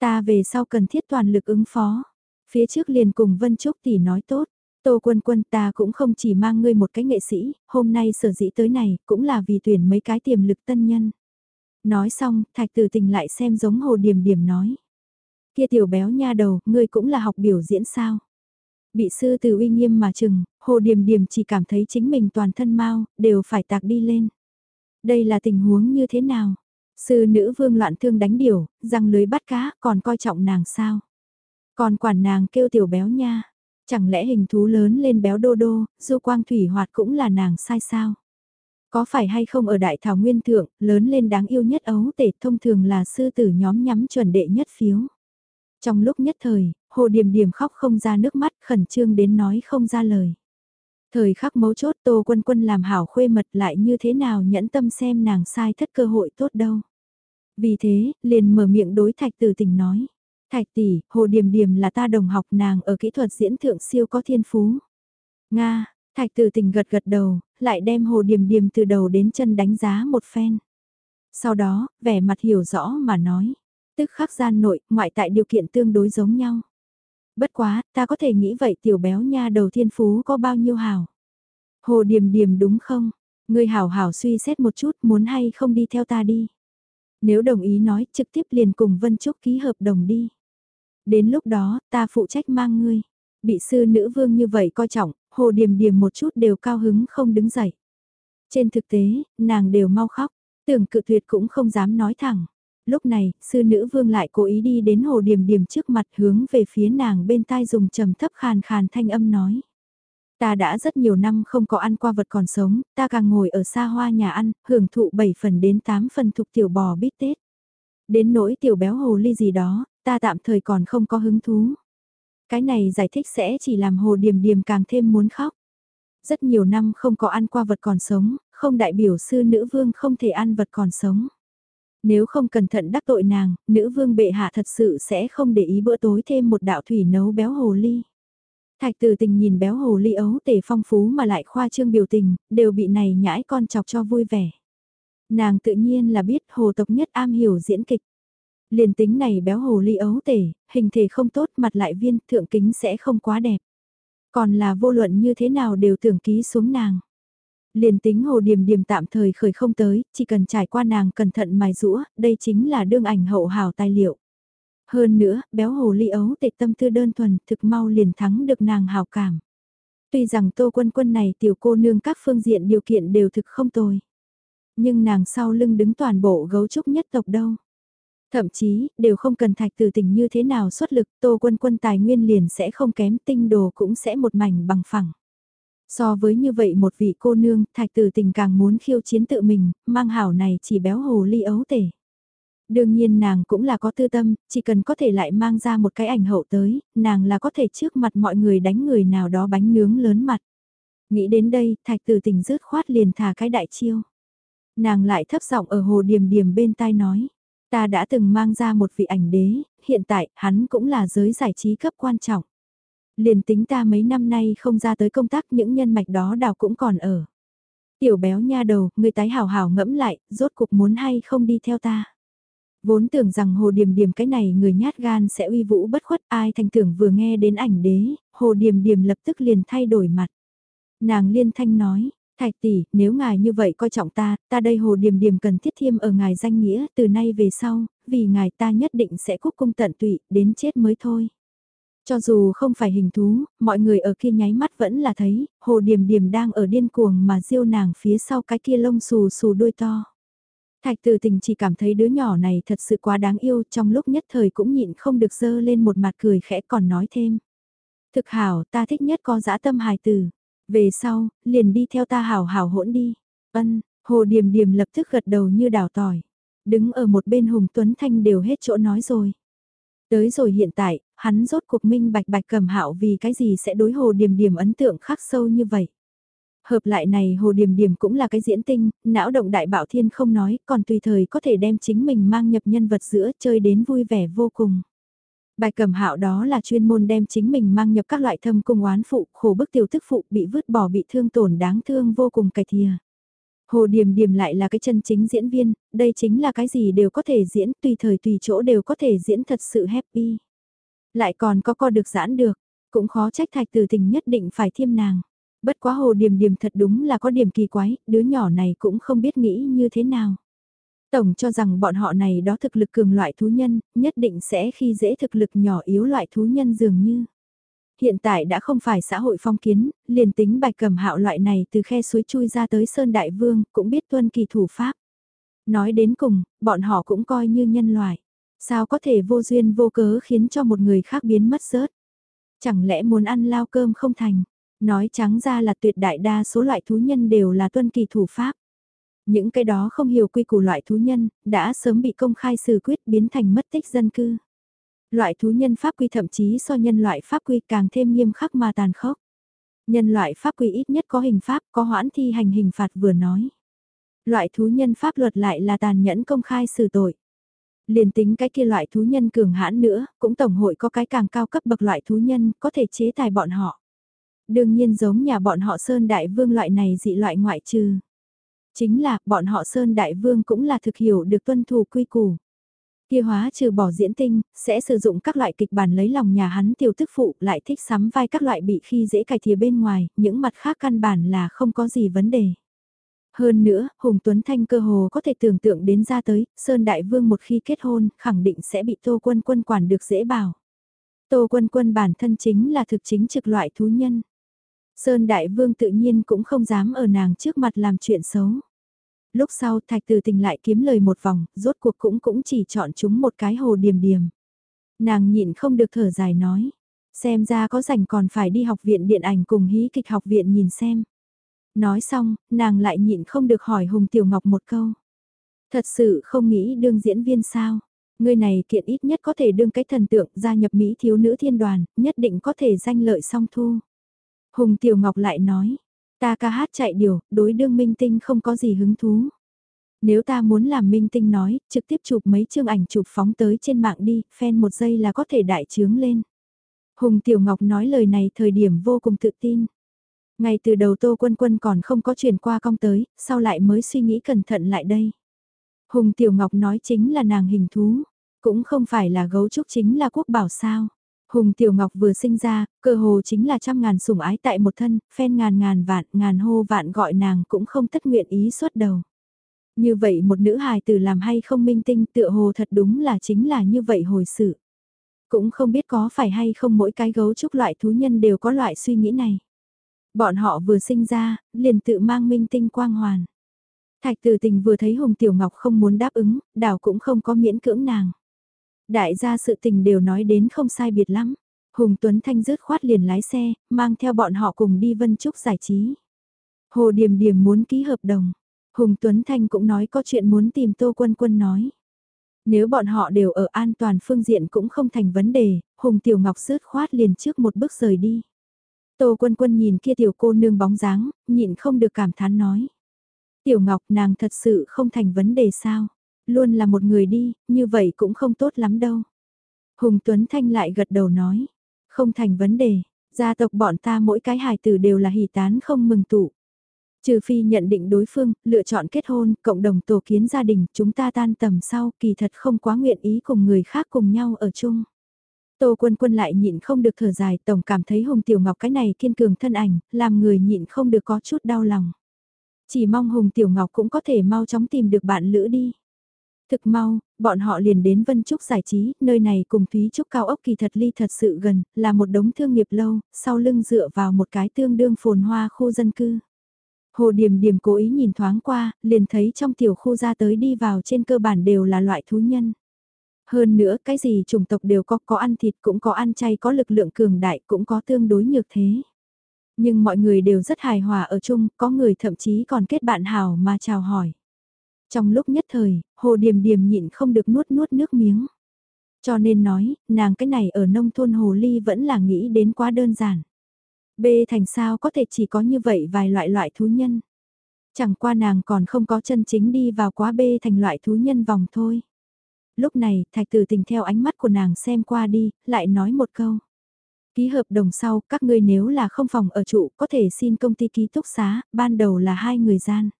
Speaker 1: Ta về sau cần thiết toàn lực ứng phó. Phía trước liền cùng Vân Trúc tỷ nói tốt, Tô quân quân ta cũng không chỉ mang ngươi một cái nghệ sĩ, hôm nay sở dĩ tới này cũng là vì tuyển mấy cái tiềm lực tân nhân. Nói xong, thạch tử tình lại xem giống hồ điểm điểm nói. Kia tiểu béo nha đầu, ngươi cũng là học biểu diễn sao? Bị sư từ uy nghiêm mà chừng, hồ điểm điểm chỉ cảm thấy chính mình toàn thân mau, đều phải tạc đi lên. Đây là tình huống như thế nào? Sư nữ vương loạn thương đánh điểu, răng lưới bắt cá, còn coi trọng nàng sao? Còn quản nàng kêu tiểu béo nha. Chẳng lẽ hình thú lớn lên béo đô đô, du quang thủy hoạt cũng là nàng sai sao? Có phải hay không ở đại thảo nguyên thượng, lớn lên đáng yêu nhất ấu tể thông thường là sư tử nhóm nhắm chuẩn đệ nhất phiếu. Trong lúc nhất thời, hồ điềm điềm khóc không ra nước mắt khẩn trương đến nói không ra lời. Thời khắc mấu chốt tô quân quân làm hảo khuê mật lại như thế nào nhẫn tâm xem nàng sai thất cơ hội tốt đâu. Vì thế, liền mở miệng đối thạch tử tình nói. Thạch tỷ, Hồ Điềm Điềm là ta đồng học nàng ở kỹ thuật diễn thượng siêu có thiên phú. Nga, Thạch tử tình gật gật đầu, lại đem Hồ Điềm Điềm từ đầu đến chân đánh giá một phen. Sau đó, vẻ mặt hiểu rõ mà nói, tức khắc gian nội, ngoại tại điều kiện tương đối giống nhau. Bất quá, ta có thể nghĩ vậy tiểu béo nha đầu thiên phú có bao nhiêu hào. Hồ Điềm Điềm đúng không? Ngươi hảo hảo suy xét một chút muốn hay không đi theo ta đi. Nếu đồng ý nói trực tiếp liền cùng Vân Trúc ký hợp đồng đi. Đến lúc đó, ta phụ trách mang ngươi. Bị sư nữ vương như vậy coi trọng, hồ điềm điềm một chút đều cao hứng không đứng dậy. Trên thực tế, nàng đều mau khóc, tưởng cự tuyệt cũng không dám nói thẳng. Lúc này, sư nữ vương lại cố ý đi đến hồ điềm điềm trước mặt hướng về phía nàng bên tai dùng trầm thấp khàn khàn thanh âm nói. Ta đã rất nhiều năm không có ăn qua vật còn sống, ta càng ngồi ở xa hoa nhà ăn, hưởng thụ 7 phần đến 8 phần thục tiểu bò bít tết. Đến nỗi tiểu béo hồ ly gì đó, ta tạm thời còn không có hứng thú. Cái này giải thích sẽ chỉ làm hồ điềm điềm càng thêm muốn khóc. Rất nhiều năm không có ăn qua vật còn sống, không đại biểu sư nữ vương không thể ăn vật còn sống. Nếu không cẩn thận đắc tội nàng, nữ vương bệ hạ thật sự sẽ không để ý bữa tối thêm một đạo thủy nấu béo hồ ly. Thạch tử tình nhìn béo hồ ly ấu tể phong phú mà lại khoa trương biểu tình, đều bị này nhãi con chọc cho vui vẻ. Nàng tự nhiên là biết hồ tộc nhất am hiểu diễn kịch. Liền tính này béo hồ ly ấu tể, hình thể không tốt mặt lại viên thượng kính sẽ không quá đẹp. Còn là vô luận như thế nào đều tưởng ký xuống nàng. Liền tính hồ điềm điềm tạm thời khởi không tới, chỉ cần trải qua nàng cẩn thận mài rũa, đây chính là đương ảnh hậu hào tài liệu. Hơn nữa, béo hồ ly ấu tệ tâm tư đơn thuần, thực mau liền thắng được nàng hào cảm. Tuy rằng tô quân quân này tiểu cô nương các phương diện điều kiện đều thực không tồi. Nhưng nàng sau lưng đứng toàn bộ gấu trúc nhất tộc đâu. Thậm chí, đều không cần thạch tử tình như thế nào xuất lực, tô quân quân tài nguyên liền sẽ không kém tinh đồ cũng sẽ một mảnh bằng phẳng. So với như vậy một vị cô nương, thạch tử tình càng muốn khiêu chiến tự mình, mang hảo này chỉ béo hồ ly ấu tể. Đương nhiên nàng cũng là có tư tâm, chỉ cần có thể lại mang ra một cái ảnh hậu tới, nàng là có thể trước mặt mọi người đánh người nào đó bánh nướng lớn mặt. Nghĩ đến đây, thạch tử tình rớt khoát liền thả cái đại chiêu. Nàng lại thấp giọng ở hồ điềm điềm bên tai nói. Ta đã từng mang ra một vị ảnh đế, hiện tại hắn cũng là giới giải trí cấp quan trọng. Liền tính ta mấy năm nay không ra tới công tác những nhân mạch đó đào cũng còn ở. Tiểu béo nha đầu, người tái hào hào ngẫm lại, rốt cục muốn hay không đi theo ta. Vốn tưởng rằng hồ điềm điềm cái này người nhát gan sẽ uy vũ bất khuất ai thành tưởng vừa nghe đến ảnh đế, hồ điềm điềm lập tức liền thay đổi mặt. Nàng liên thanh nói, Thạch tỷ, nếu ngài như vậy coi trọng ta, ta đây hồ điềm điềm cần thiết thiêm ở ngài danh nghĩa, từ nay về sau, vì ngài ta nhất định sẽ cúc cung tận tụy, đến chết mới thôi. Cho dù không phải hình thú, mọi người ở kia nháy mắt vẫn là thấy, hồ điềm điềm đang ở điên cuồng mà diêu nàng phía sau cái kia lông xù xù đôi to. Thạch tử tình chỉ cảm thấy đứa nhỏ này thật sự quá đáng yêu trong lúc nhất thời cũng nhịn không được dơ lên một mặt cười khẽ còn nói thêm. Thực hảo ta thích nhất có dã tâm hài tử. Về sau, liền đi theo ta hảo hảo hỗn đi. Ân, hồ điềm điềm lập tức gật đầu như đào tỏi. Đứng ở một bên Hùng Tuấn Thanh đều hết chỗ nói rồi. Tới rồi hiện tại, hắn rốt cuộc minh bạch bạch cầm hạo vì cái gì sẽ đối hồ điềm điềm ấn tượng khắc sâu như vậy. Hợp lại này hồ điềm điềm cũng là cái diễn tinh, não động đại bảo thiên không nói, còn tùy thời có thể đem chính mình mang nhập nhân vật giữa chơi đến vui vẻ vô cùng. Bài cầm hạo đó là chuyên môn đem chính mình mang nhập các loại thâm cung oán phụ, khổ bức tiểu thức phụ bị vứt bỏ bị thương tổn đáng thương vô cùng cải thìa. Hồ Điềm Điềm lại là cái chân chính diễn viên, đây chính là cái gì đều có thể diễn, tùy thời tùy chỗ đều có thể diễn thật sự happy. Lại còn có co được giãn được, cũng khó trách thạch từ tình nhất định phải thiêm nàng. Bất quá Hồ Điềm Điềm thật đúng là có điểm kỳ quái, đứa nhỏ này cũng không biết nghĩ như thế nào. Tổng cho rằng bọn họ này đó thực lực cường loại thú nhân, nhất định sẽ khi dễ thực lực nhỏ yếu loại thú nhân dường như. Hiện tại đã không phải xã hội phong kiến, liền tính bạch cầm hạo loại này từ khe suối chui ra tới Sơn Đại Vương cũng biết tuân kỳ thủ pháp. Nói đến cùng, bọn họ cũng coi như nhân loại. Sao có thể vô duyên vô cớ khiến cho một người khác biến mất rớt? Chẳng lẽ muốn ăn lao cơm không thành? Nói trắng ra là tuyệt đại đa số loại thú nhân đều là tuân kỳ thủ pháp. Những cái đó không hiểu quy củ loại thú nhân, đã sớm bị công khai xử quyết biến thành mất tích dân cư. Loại thú nhân pháp quy thậm chí so nhân loại pháp quy càng thêm nghiêm khắc mà tàn khốc. Nhân loại pháp quy ít nhất có hình pháp, có hoãn thi hành hình phạt vừa nói. Loại thú nhân pháp luật lại là tàn nhẫn công khai xử tội. Liền tính cái kia loại thú nhân cường hãn nữa, cũng tổng hội có cái càng cao cấp bậc loại thú nhân có thể chế tài bọn họ. Đương nhiên giống nhà bọn họ Sơn Đại Vương loại này dị loại ngoại trừ. Chính là, bọn họ Sơn Đại Vương cũng là thực hiểu được tuân thủ quy củ. Kia hóa trừ bỏ diễn tinh, sẽ sử dụng các loại kịch bản lấy lòng nhà hắn tiểu tức phụ lại thích sắm vai các loại bị khi dễ cải thìa bên ngoài, những mặt khác căn bản là không có gì vấn đề. Hơn nữa, Hùng Tuấn Thanh cơ hồ có thể tưởng tượng đến ra tới, Sơn Đại Vương một khi kết hôn, khẳng định sẽ bị Tô Quân Quân quản được dễ bảo. Tô Quân Quân bản thân chính là thực chính trực loại thú nhân. Sơn Đại Vương tự nhiên cũng không dám ở nàng trước mặt làm chuyện xấu. Lúc sau Thạch Từ Tình lại kiếm lời một vòng, rốt cuộc cũng cũng chỉ chọn chúng một cái hồ điềm điềm. Nàng nhịn không được thở dài nói, xem ra có rảnh còn phải đi học viện điện ảnh cùng hí kịch học viện nhìn xem. Nói xong, nàng lại nhịn không được hỏi Hùng Tiểu Ngọc một câu. Thật sự không nghĩ đương diễn viên sao? Người này kiện ít nhất có thể đương cái thần tượng gia nhập Mỹ thiếu nữ thiên đoàn, nhất định có thể danh lợi song thu. Hùng Tiểu Ngọc lại nói, ta ca hát chạy điều, đối đương minh tinh không có gì hứng thú. Nếu ta muốn làm minh tinh nói, trực tiếp chụp mấy chương ảnh chụp phóng tới trên mạng đi, fan một giây là có thể đại trướng lên. Hùng Tiểu Ngọc nói lời này thời điểm vô cùng tự tin. Ngay từ đầu Tô Quân Quân còn không có chuyển qua công tới, sau lại mới suy nghĩ cẩn thận lại đây. Hùng Tiểu Ngọc nói chính là nàng hình thú, cũng không phải là gấu trúc chính là quốc bảo sao. Hùng Tiểu Ngọc vừa sinh ra, cơ hồ chính là trăm ngàn sủng ái tại một thân, phen ngàn ngàn vạn, ngàn hô vạn gọi nàng cũng không tất nguyện ý suốt đầu. Như vậy một nữ hài tử làm hay không minh tinh tựa hồ thật đúng là chính là như vậy hồi sự. Cũng không biết có phải hay không mỗi cái gấu trúc loại thú nhân đều có loại suy nghĩ này. Bọn họ vừa sinh ra, liền tự mang minh tinh quang hoàn. Thạch tử tình vừa thấy Hùng Tiểu Ngọc không muốn đáp ứng, đảo cũng không có miễn cưỡng nàng. Đại gia sự tình đều nói đến không sai biệt lắm. Hùng Tuấn Thanh rớt khoát liền lái xe, mang theo bọn họ cùng đi Vân Trúc giải trí. Hồ Điềm Điềm muốn ký hợp đồng. Hùng Tuấn Thanh cũng nói có chuyện muốn tìm Tô Quân Quân nói. Nếu bọn họ đều ở an toàn phương diện cũng không thành vấn đề, Hùng Tiểu Ngọc rớt khoát liền trước một bước rời đi. Tô Quân Quân nhìn kia tiểu cô nương bóng dáng, nhịn không được cảm thán nói. Tiểu Ngọc nàng thật sự không thành vấn đề sao? Luôn là một người đi, như vậy cũng không tốt lắm đâu. Hùng Tuấn Thanh lại gật đầu nói. Không thành vấn đề, gia tộc bọn ta mỗi cái hài tử đều là hỷ tán không mừng tụ. Trừ phi nhận định đối phương, lựa chọn kết hôn, cộng đồng tổ kiến gia đình, chúng ta tan tầm sau, kỳ thật không quá nguyện ý cùng người khác cùng nhau ở chung. Tô quân quân lại nhịn không được thở dài, tổng cảm thấy Hùng Tiểu Ngọc cái này kiên cường thân ảnh, làm người nhịn không được có chút đau lòng. Chỉ mong Hùng Tiểu Ngọc cũng có thể mau chóng tìm được bạn lữ đi. Thực mau, bọn họ liền đến Vân Trúc giải trí, nơi này cùng Thúy Trúc cao ốc kỳ thật ly thật sự gần, là một đống thương nghiệp lâu, sau lưng dựa vào một cái tương đương phồn hoa khu dân cư. Hồ Điềm Điềm cố ý nhìn thoáng qua, liền thấy trong tiểu khu ra tới đi vào trên cơ bản đều là loại thú nhân. Hơn nữa cái gì chủng tộc đều có, có ăn thịt cũng có ăn chay có lực lượng cường đại cũng có tương đối nhược thế. Nhưng mọi người đều rất hài hòa ở chung, có người thậm chí còn kết bạn hào mà chào hỏi. Trong lúc nhất thời, Hồ Điềm Điềm nhịn không được nuốt nuốt nước miếng. Cho nên nói, nàng cái này ở nông thôn Hồ Ly vẫn là nghĩ đến quá đơn giản. B thành sao có thể chỉ có như vậy vài loại loại thú nhân. Chẳng qua nàng còn không có chân chính đi vào quá B thành loại thú nhân vòng thôi. Lúc này, thạch tử tình theo ánh mắt của nàng xem qua đi, lại nói một câu. Ký hợp đồng sau, các ngươi nếu là không phòng ở trụ, có thể xin công ty ký túc xá, ban đầu là hai người gian.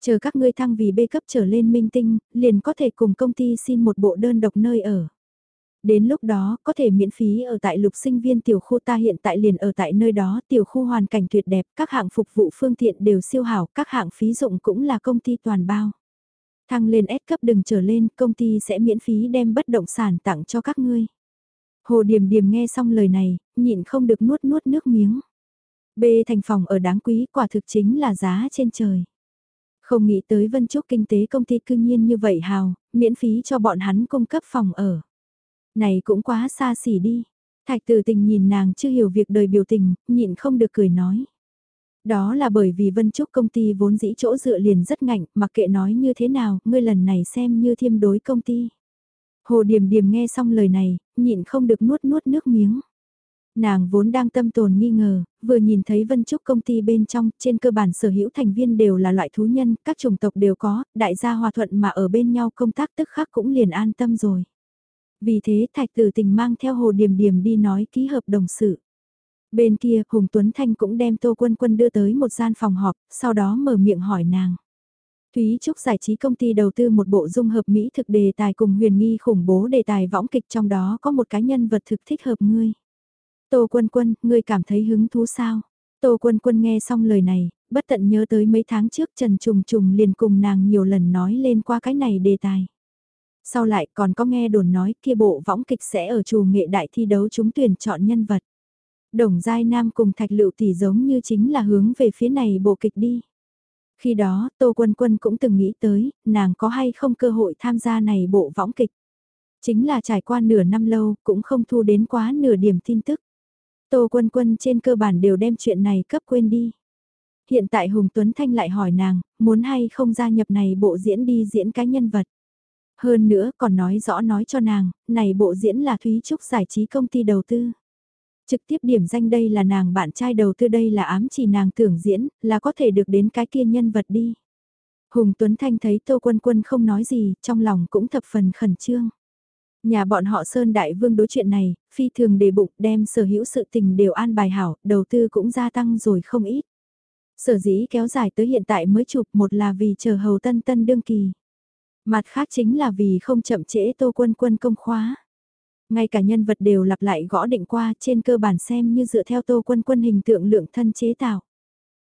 Speaker 1: Chờ các ngươi thăng vì B cấp trở lên minh tinh, liền có thể cùng công ty xin một bộ đơn độc nơi ở. Đến lúc đó, có thể miễn phí ở tại lục sinh viên tiểu khu ta hiện tại liền ở tại nơi đó, tiểu khu hoàn cảnh tuyệt đẹp, các hạng phục vụ phương tiện đều siêu hảo, các hạng phí dụng cũng là công ty toàn bao. Thăng lên S cấp đừng trở lên, công ty sẽ miễn phí đem bất động sản tặng cho các ngươi. Hồ Điềm Điềm nghe xong lời này, nhịn không được nuốt nuốt nước miếng. B thành phòng ở đáng quý quả thực chính là giá trên trời. Không nghĩ tới Vân Trúc kinh tế công ty cư nhiên như vậy hào, miễn phí cho bọn hắn cung cấp phòng ở. Này cũng quá xa xỉ đi. Thạch tử tình nhìn nàng chưa hiểu việc đời biểu tình, nhịn không được cười nói. Đó là bởi vì Vân Trúc công ty vốn dĩ chỗ dựa liền rất ngạnh, mặc kệ nói như thế nào, ngươi lần này xem như thiêm đối công ty. Hồ Điềm Điềm nghe xong lời này, nhịn không được nuốt nuốt nước miếng. Nàng vốn đang tâm tồn nghi ngờ, vừa nhìn thấy Vân Trúc công ty bên trong, trên cơ bản sở hữu thành viên đều là loại thú nhân, các chủng tộc đều có, đại gia hòa thuận mà ở bên nhau công tác tức khắc cũng liền an tâm rồi. Vì thế Thạch Tử Tình mang theo Hồ Điềm Điềm đi nói ký hợp đồng sự. Bên kia, Hùng Tuấn Thanh cũng đem Tô Quân Quân đưa tới một gian phòng họp, sau đó mở miệng hỏi nàng. Thúy Trúc giải trí công ty đầu tư một bộ dung hợp Mỹ thực đề tài cùng huyền nghi khủng bố đề tài võng kịch trong đó có một cá nhân vật thực thích hợp ngươi. Tô Quân Quân, ngươi cảm thấy hứng thú sao? Tô Quân Quân nghe xong lời này, bất tận nhớ tới mấy tháng trước Trần Trùng Trùng liền cùng nàng nhiều lần nói lên qua cái này đề tài. Sau lại còn có nghe đồn nói kia bộ võng kịch sẽ ở chùa nghệ đại thi đấu chúng tuyển chọn nhân vật. Đồng Giai Nam cùng Thạch Lựu tỷ giống như chính là hướng về phía này bộ kịch đi. Khi đó, Tô Quân Quân cũng từng nghĩ tới, nàng có hay không cơ hội tham gia này bộ võng kịch. Chính là trải qua nửa năm lâu, cũng không thu đến quá nửa điểm tin tức. Tô Quân Quân trên cơ bản đều đem chuyện này cấp quên đi. Hiện tại Hùng Tuấn Thanh lại hỏi nàng, muốn hay không gia nhập này bộ diễn đi diễn cái nhân vật. Hơn nữa còn nói rõ nói cho nàng, này bộ diễn là Thúy Trúc giải trí công ty đầu tư. Trực tiếp điểm danh đây là nàng bạn trai đầu tư đây là ám chỉ nàng tưởng diễn, là có thể được đến cái kia nhân vật đi. Hùng Tuấn Thanh thấy Tô Quân Quân không nói gì, trong lòng cũng thập phần khẩn trương. Nhà bọn họ Sơn Đại Vương đối chuyện này, phi thường đề bụng đem sở hữu sự tình đều an bài hảo, đầu tư cũng gia tăng rồi không ít. Sở dĩ kéo dài tới hiện tại mới chụp một là vì chờ hầu tân tân đương kỳ. Mặt khác chính là vì không chậm trễ Tô Quân Quân công khóa. Ngay cả nhân vật đều lặp lại gõ định qua trên cơ bản xem như dựa theo Tô Quân Quân hình tượng lượng thân chế tạo.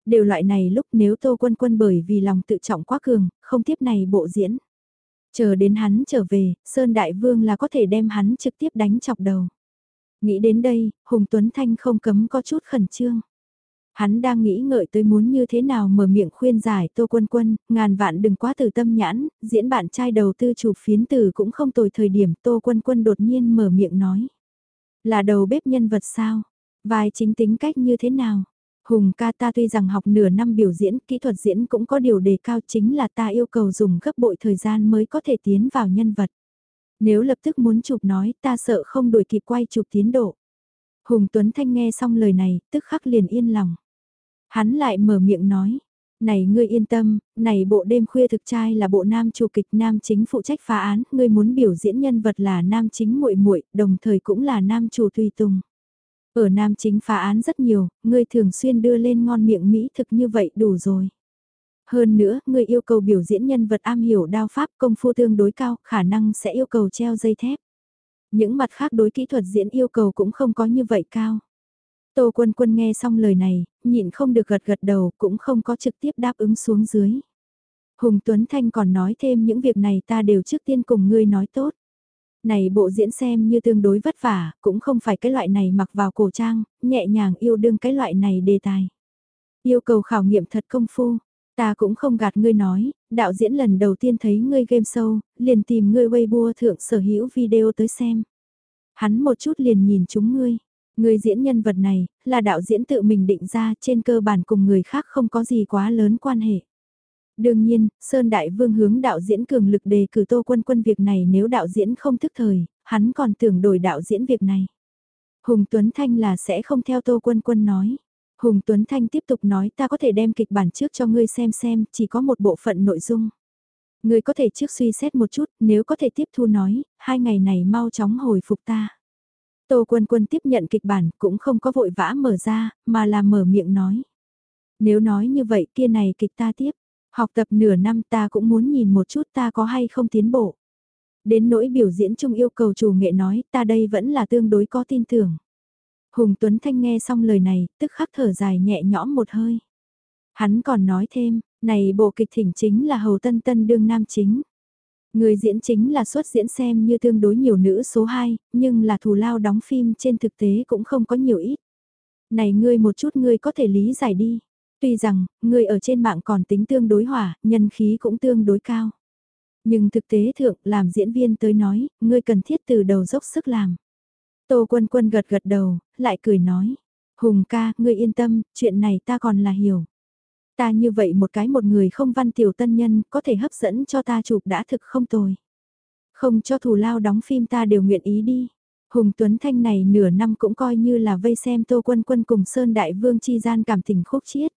Speaker 1: Đều loại này lúc nếu Tô Quân Quân bởi vì lòng tự trọng quá cường, không tiếp này bộ diễn. Chờ đến hắn trở về, Sơn Đại Vương là có thể đem hắn trực tiếp đánh chọc đầu. Nghĩ đến đây, Hùng Tuấn Thanh không cấm có chút khẩn trương. Hắn đang nghĩ ngợi tới muốn như thế nào mở miệng khuyên giải Tô Quân Quân, ngàn vạn đừng quá từ tâm nhãn, diễn bạn trai đầu tư chụp phiến tử cũng không tồi thời điểm Tô Quân Quân đột nhiên mở miệng nói. Là đầu bếp nhân vật sao? Vai chính tính cách như thế nào? Hùng ca ta tuy rằng học nửa năm biểu diễn, kỹ thuật diễn cũng có điều đề cao chính là ta yêu cầu dùng gấp bội thời gian mới có thể tiến vào nhân vật. Nếu lập tức muốn chụp nói ta sợ không đuổi kịp quay chụp tiến độ. Hùng Tuấn Thanh nghe xong lời này, tức khắc liền yên lòng. Hắn lại mở miệng nói, này ngươi yên tâm, này bộ đêm khuya thực trai là bộ nam chủ kịch nam chính phụ trách phá án, ngươi muốn biểu diễn nhân vật là nam chính muội muội, đồng thời cũng là nam chủ tùy tùng. Ở nam chính phá án rất nhiều, ngươi thường xuyên đưa lên ngon miệng mỹ thực như vậy đủ rồi. Hơn nữa, ngươi yêu cầu biểu diễn nhân vật am hiểu đao pháp công phu tương đối cao, khả năng sẽ yêu cầu treo dây thép. Những mặt khác đối kỹ thuật diễn yêu cầu cũng không có như vậy cao. Tô Quân Quân nghe xong lời này, nhịn không được gật gật đầu cũng không có trực tiếp đáp ứng xuống dưới. Hùng Tuấn Thanh còn nói thêm những việc này ta đều trước tiên cùng ngươi nói tốt. Này bộ diễn xem như tương đối vất vả, cũng không phải cái loại này mặc vào cổ trang, nhẹ nhàng yêu đương cái loại này đề tài. Yêu cầu khảo nghiệm thật công phu, ta cũng không gạt ngươi nói, đạo diễn lần đầu tiên thấy ngươi game show, liền tìm ngươi Weibo thượng sở hữu video tới xem. Hắn một chút liền nhìn chúng ngươi, Người diễn nhân vật này, là đạo diễn tự mình định ra trên cơ bản cùng người khác không có gì quá lớn quan hệ. Đương nhiên, Sơn Đại Vương hướng đạo diễn cường lực đề cử Tô Quân Quân việc này nếu đạo diễn không thức thời, hắn còn tưởng đổi đạo diễn việc này. Hùng Tuấn Thanh là sẽ không theo Tô Quân Quân nói. Hùng Tuấn Thanh tiếp tục nói ta có thể đem kịch bản trước cho ngươi xem xem, chỉ có một bộ phận nội dung. Ngươi có thể trước suy xét một chút, nếu có thể tiếp thu nói, hai ngày này mau chóng hồi phục ta. Tô Quân Quân tiếp nhận kịch bản cũng không có vội vã mở ra, mà là mở miệng nói. Nếu nói như vậy kia này kịch ta tiếp, học tập nửa năm ta cũng muốn nhìn một chút ta có hay không tiến bộ. Đến nỗi biểu diễn chung yêu cầu chủ nghệ nói ta đây vẫn là tương đối có tin tưởng. Hùng Tuấn Thanh nghe xong lời này, tức khắc thở dài nhẹ nhõm một hơi. Hắn còn nói thêm, này bộ kịch thỉnh chính là Hầu Tân Tân đương nam chính. Người diễn chính là xuất diễn xem như tương đối nhiều nữ số 2, nhưng là thù lao đóng phim trên thực tế cũng không có nhiều ít. Này ngươi một chút ngươi có thể lý giải đi. Tuy rằng, người ở trên mạng còn tính tương đối hỏa, nhân khí cũng tương đối cao. Nhưng thực tế thượng, làm diễn viên tới nói, ngươi cần thiết từ đầu dốc sức làm. Tô Quân Quân gật gật đầu, lại cười nói. Hùng ca, ngươi yên tâm, chuyện này ta còn là hiểu. Ta như vậy một cái một người không văn tiểu tân nhân có thể hấp dẫn cho ta chụp đã thực không tồi. Không cho thù lao đóng phim ta đều nguyện ý đi. Hùng Tuấn Thanh này nửa năm cũng coi như là vây xem Tô Quân Quân cùng Sơn Đại Vương chi gian cảm tình khúc chiết.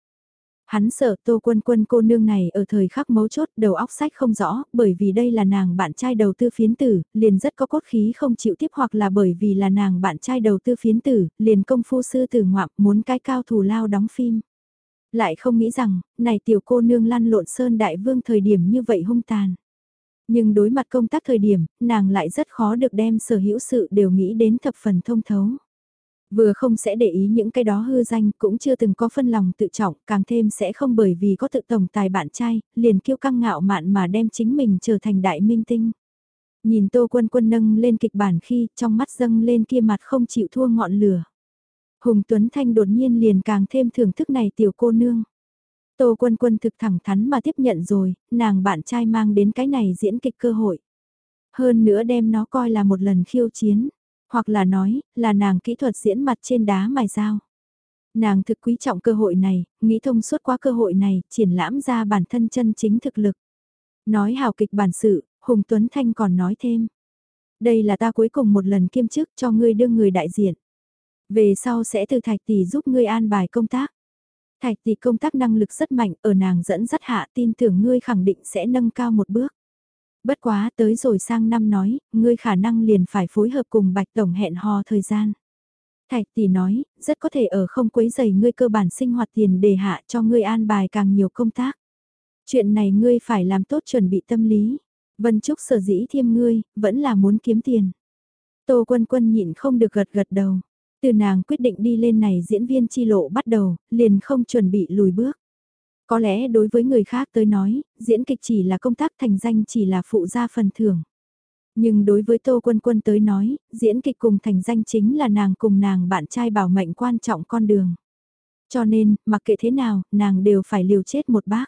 Speaker 1: Hắn sợ Tô Quân Quân cô nương này ở thời khắc mấu chốt đầu óc sách không rõ, bởi vì đây là nàng bạn trai đầu tư phiến tử, liền rất có cốt khí không chịu tiếp hoặc là bởi vì là nàng bạn trai đầu tư phiến tử, liền công phu sư tử ngoạm muốn cái cao thù lao đóng phim lại không nghĩ rằng, này tiểu cô nương lăn lộn sơn đại vương thời điểm như vậy hung tàn. Nhưng đối mặt công tác thời điểm, nàng lại rất khó được đem sở hữu sự đều nghĩ đến thập phần thông thấu. Vừa không sẽ để ý những cái đó hư danh cũng chưa từng có phân lòng tự trọng, càng thêm sẽ không bởi vì có tự tổng tài bạn trai, liền kiêu căng ngạo mạn mà đem chính mình trở thành đại minh tinh. Nhìn tô quân quân nâng lên kịch bản khi trong mắt dâng lên kia mặt không chịu thua ngọn lửa. Hùng Tuấn Thanh đột nhiên liền càng thêm thưởng thức này tiểu cô nương. Tô Quân Quân thực thẳng thắn mà tiếp nhận rồi, nàng bạn trai mang đến cái này diễn kịch cơ hội. Hơn nữa đem nó coi là một lần khiêu chiến, hoặc là nói, là nàng kỹ thuật diễn mặt trên đá mài dao. Nàng thực quý trọng cơ hội này, nghĩ thông suốt qua cơ hội này, triển lãm ra bản thân chân chính thực lực. Nói hào kịch bản sự, Hùng Tuấn Thanh còn nói thêm. Đây là ta cuối cùng một lần kiêm chức cho ngươi đương người đại diện. Về sau sẽ từ Thạch Tỷ giúp ngươi an bài công tác. Thạch Tỷ công tác năng lực rất mạnh, ở nàng dẫn dắt hạ tin tưởng ngươi khẳng định sẽ nâng cao một bước. Bất quá tới rồi sang năm nói, ngươi khả năng liền phải phối hợp cùng Bạch Tổng hẹn hò thời gian. Thạch Tỷ nói, rất có thể ở không quấy giày ngươi cơ bản sinh hoạt tiền để hạ cho ngươi an bài càng nhiều công tác. Chuyện này ngươi phải làm tốt chuẩn bị tâm lý. Vân Trúc sở dĩ thiêm ngươi, vẫn là muốn kiếm tiền. Tô Quân Quân nhịn không được gật gật đầu. Từ nàng quyết định đi lên này diễn viên chi lộ bắt đầu, liền không chuẩn bị lùi bước. Có lẽ đối với người khác tới nói, diễn kịch chỉ là công tác thành danh chỉ là phụ gia phần thưởng. Nhưng đối với Tô Quân Quân tới nói, diễn kịch cùng thành danh chính là nàng cùng nàng bạn trai bảo mệnh quan trọng con đường. Cho nên, mặc kệ thế nào, nàng đều phải liều chết một bác.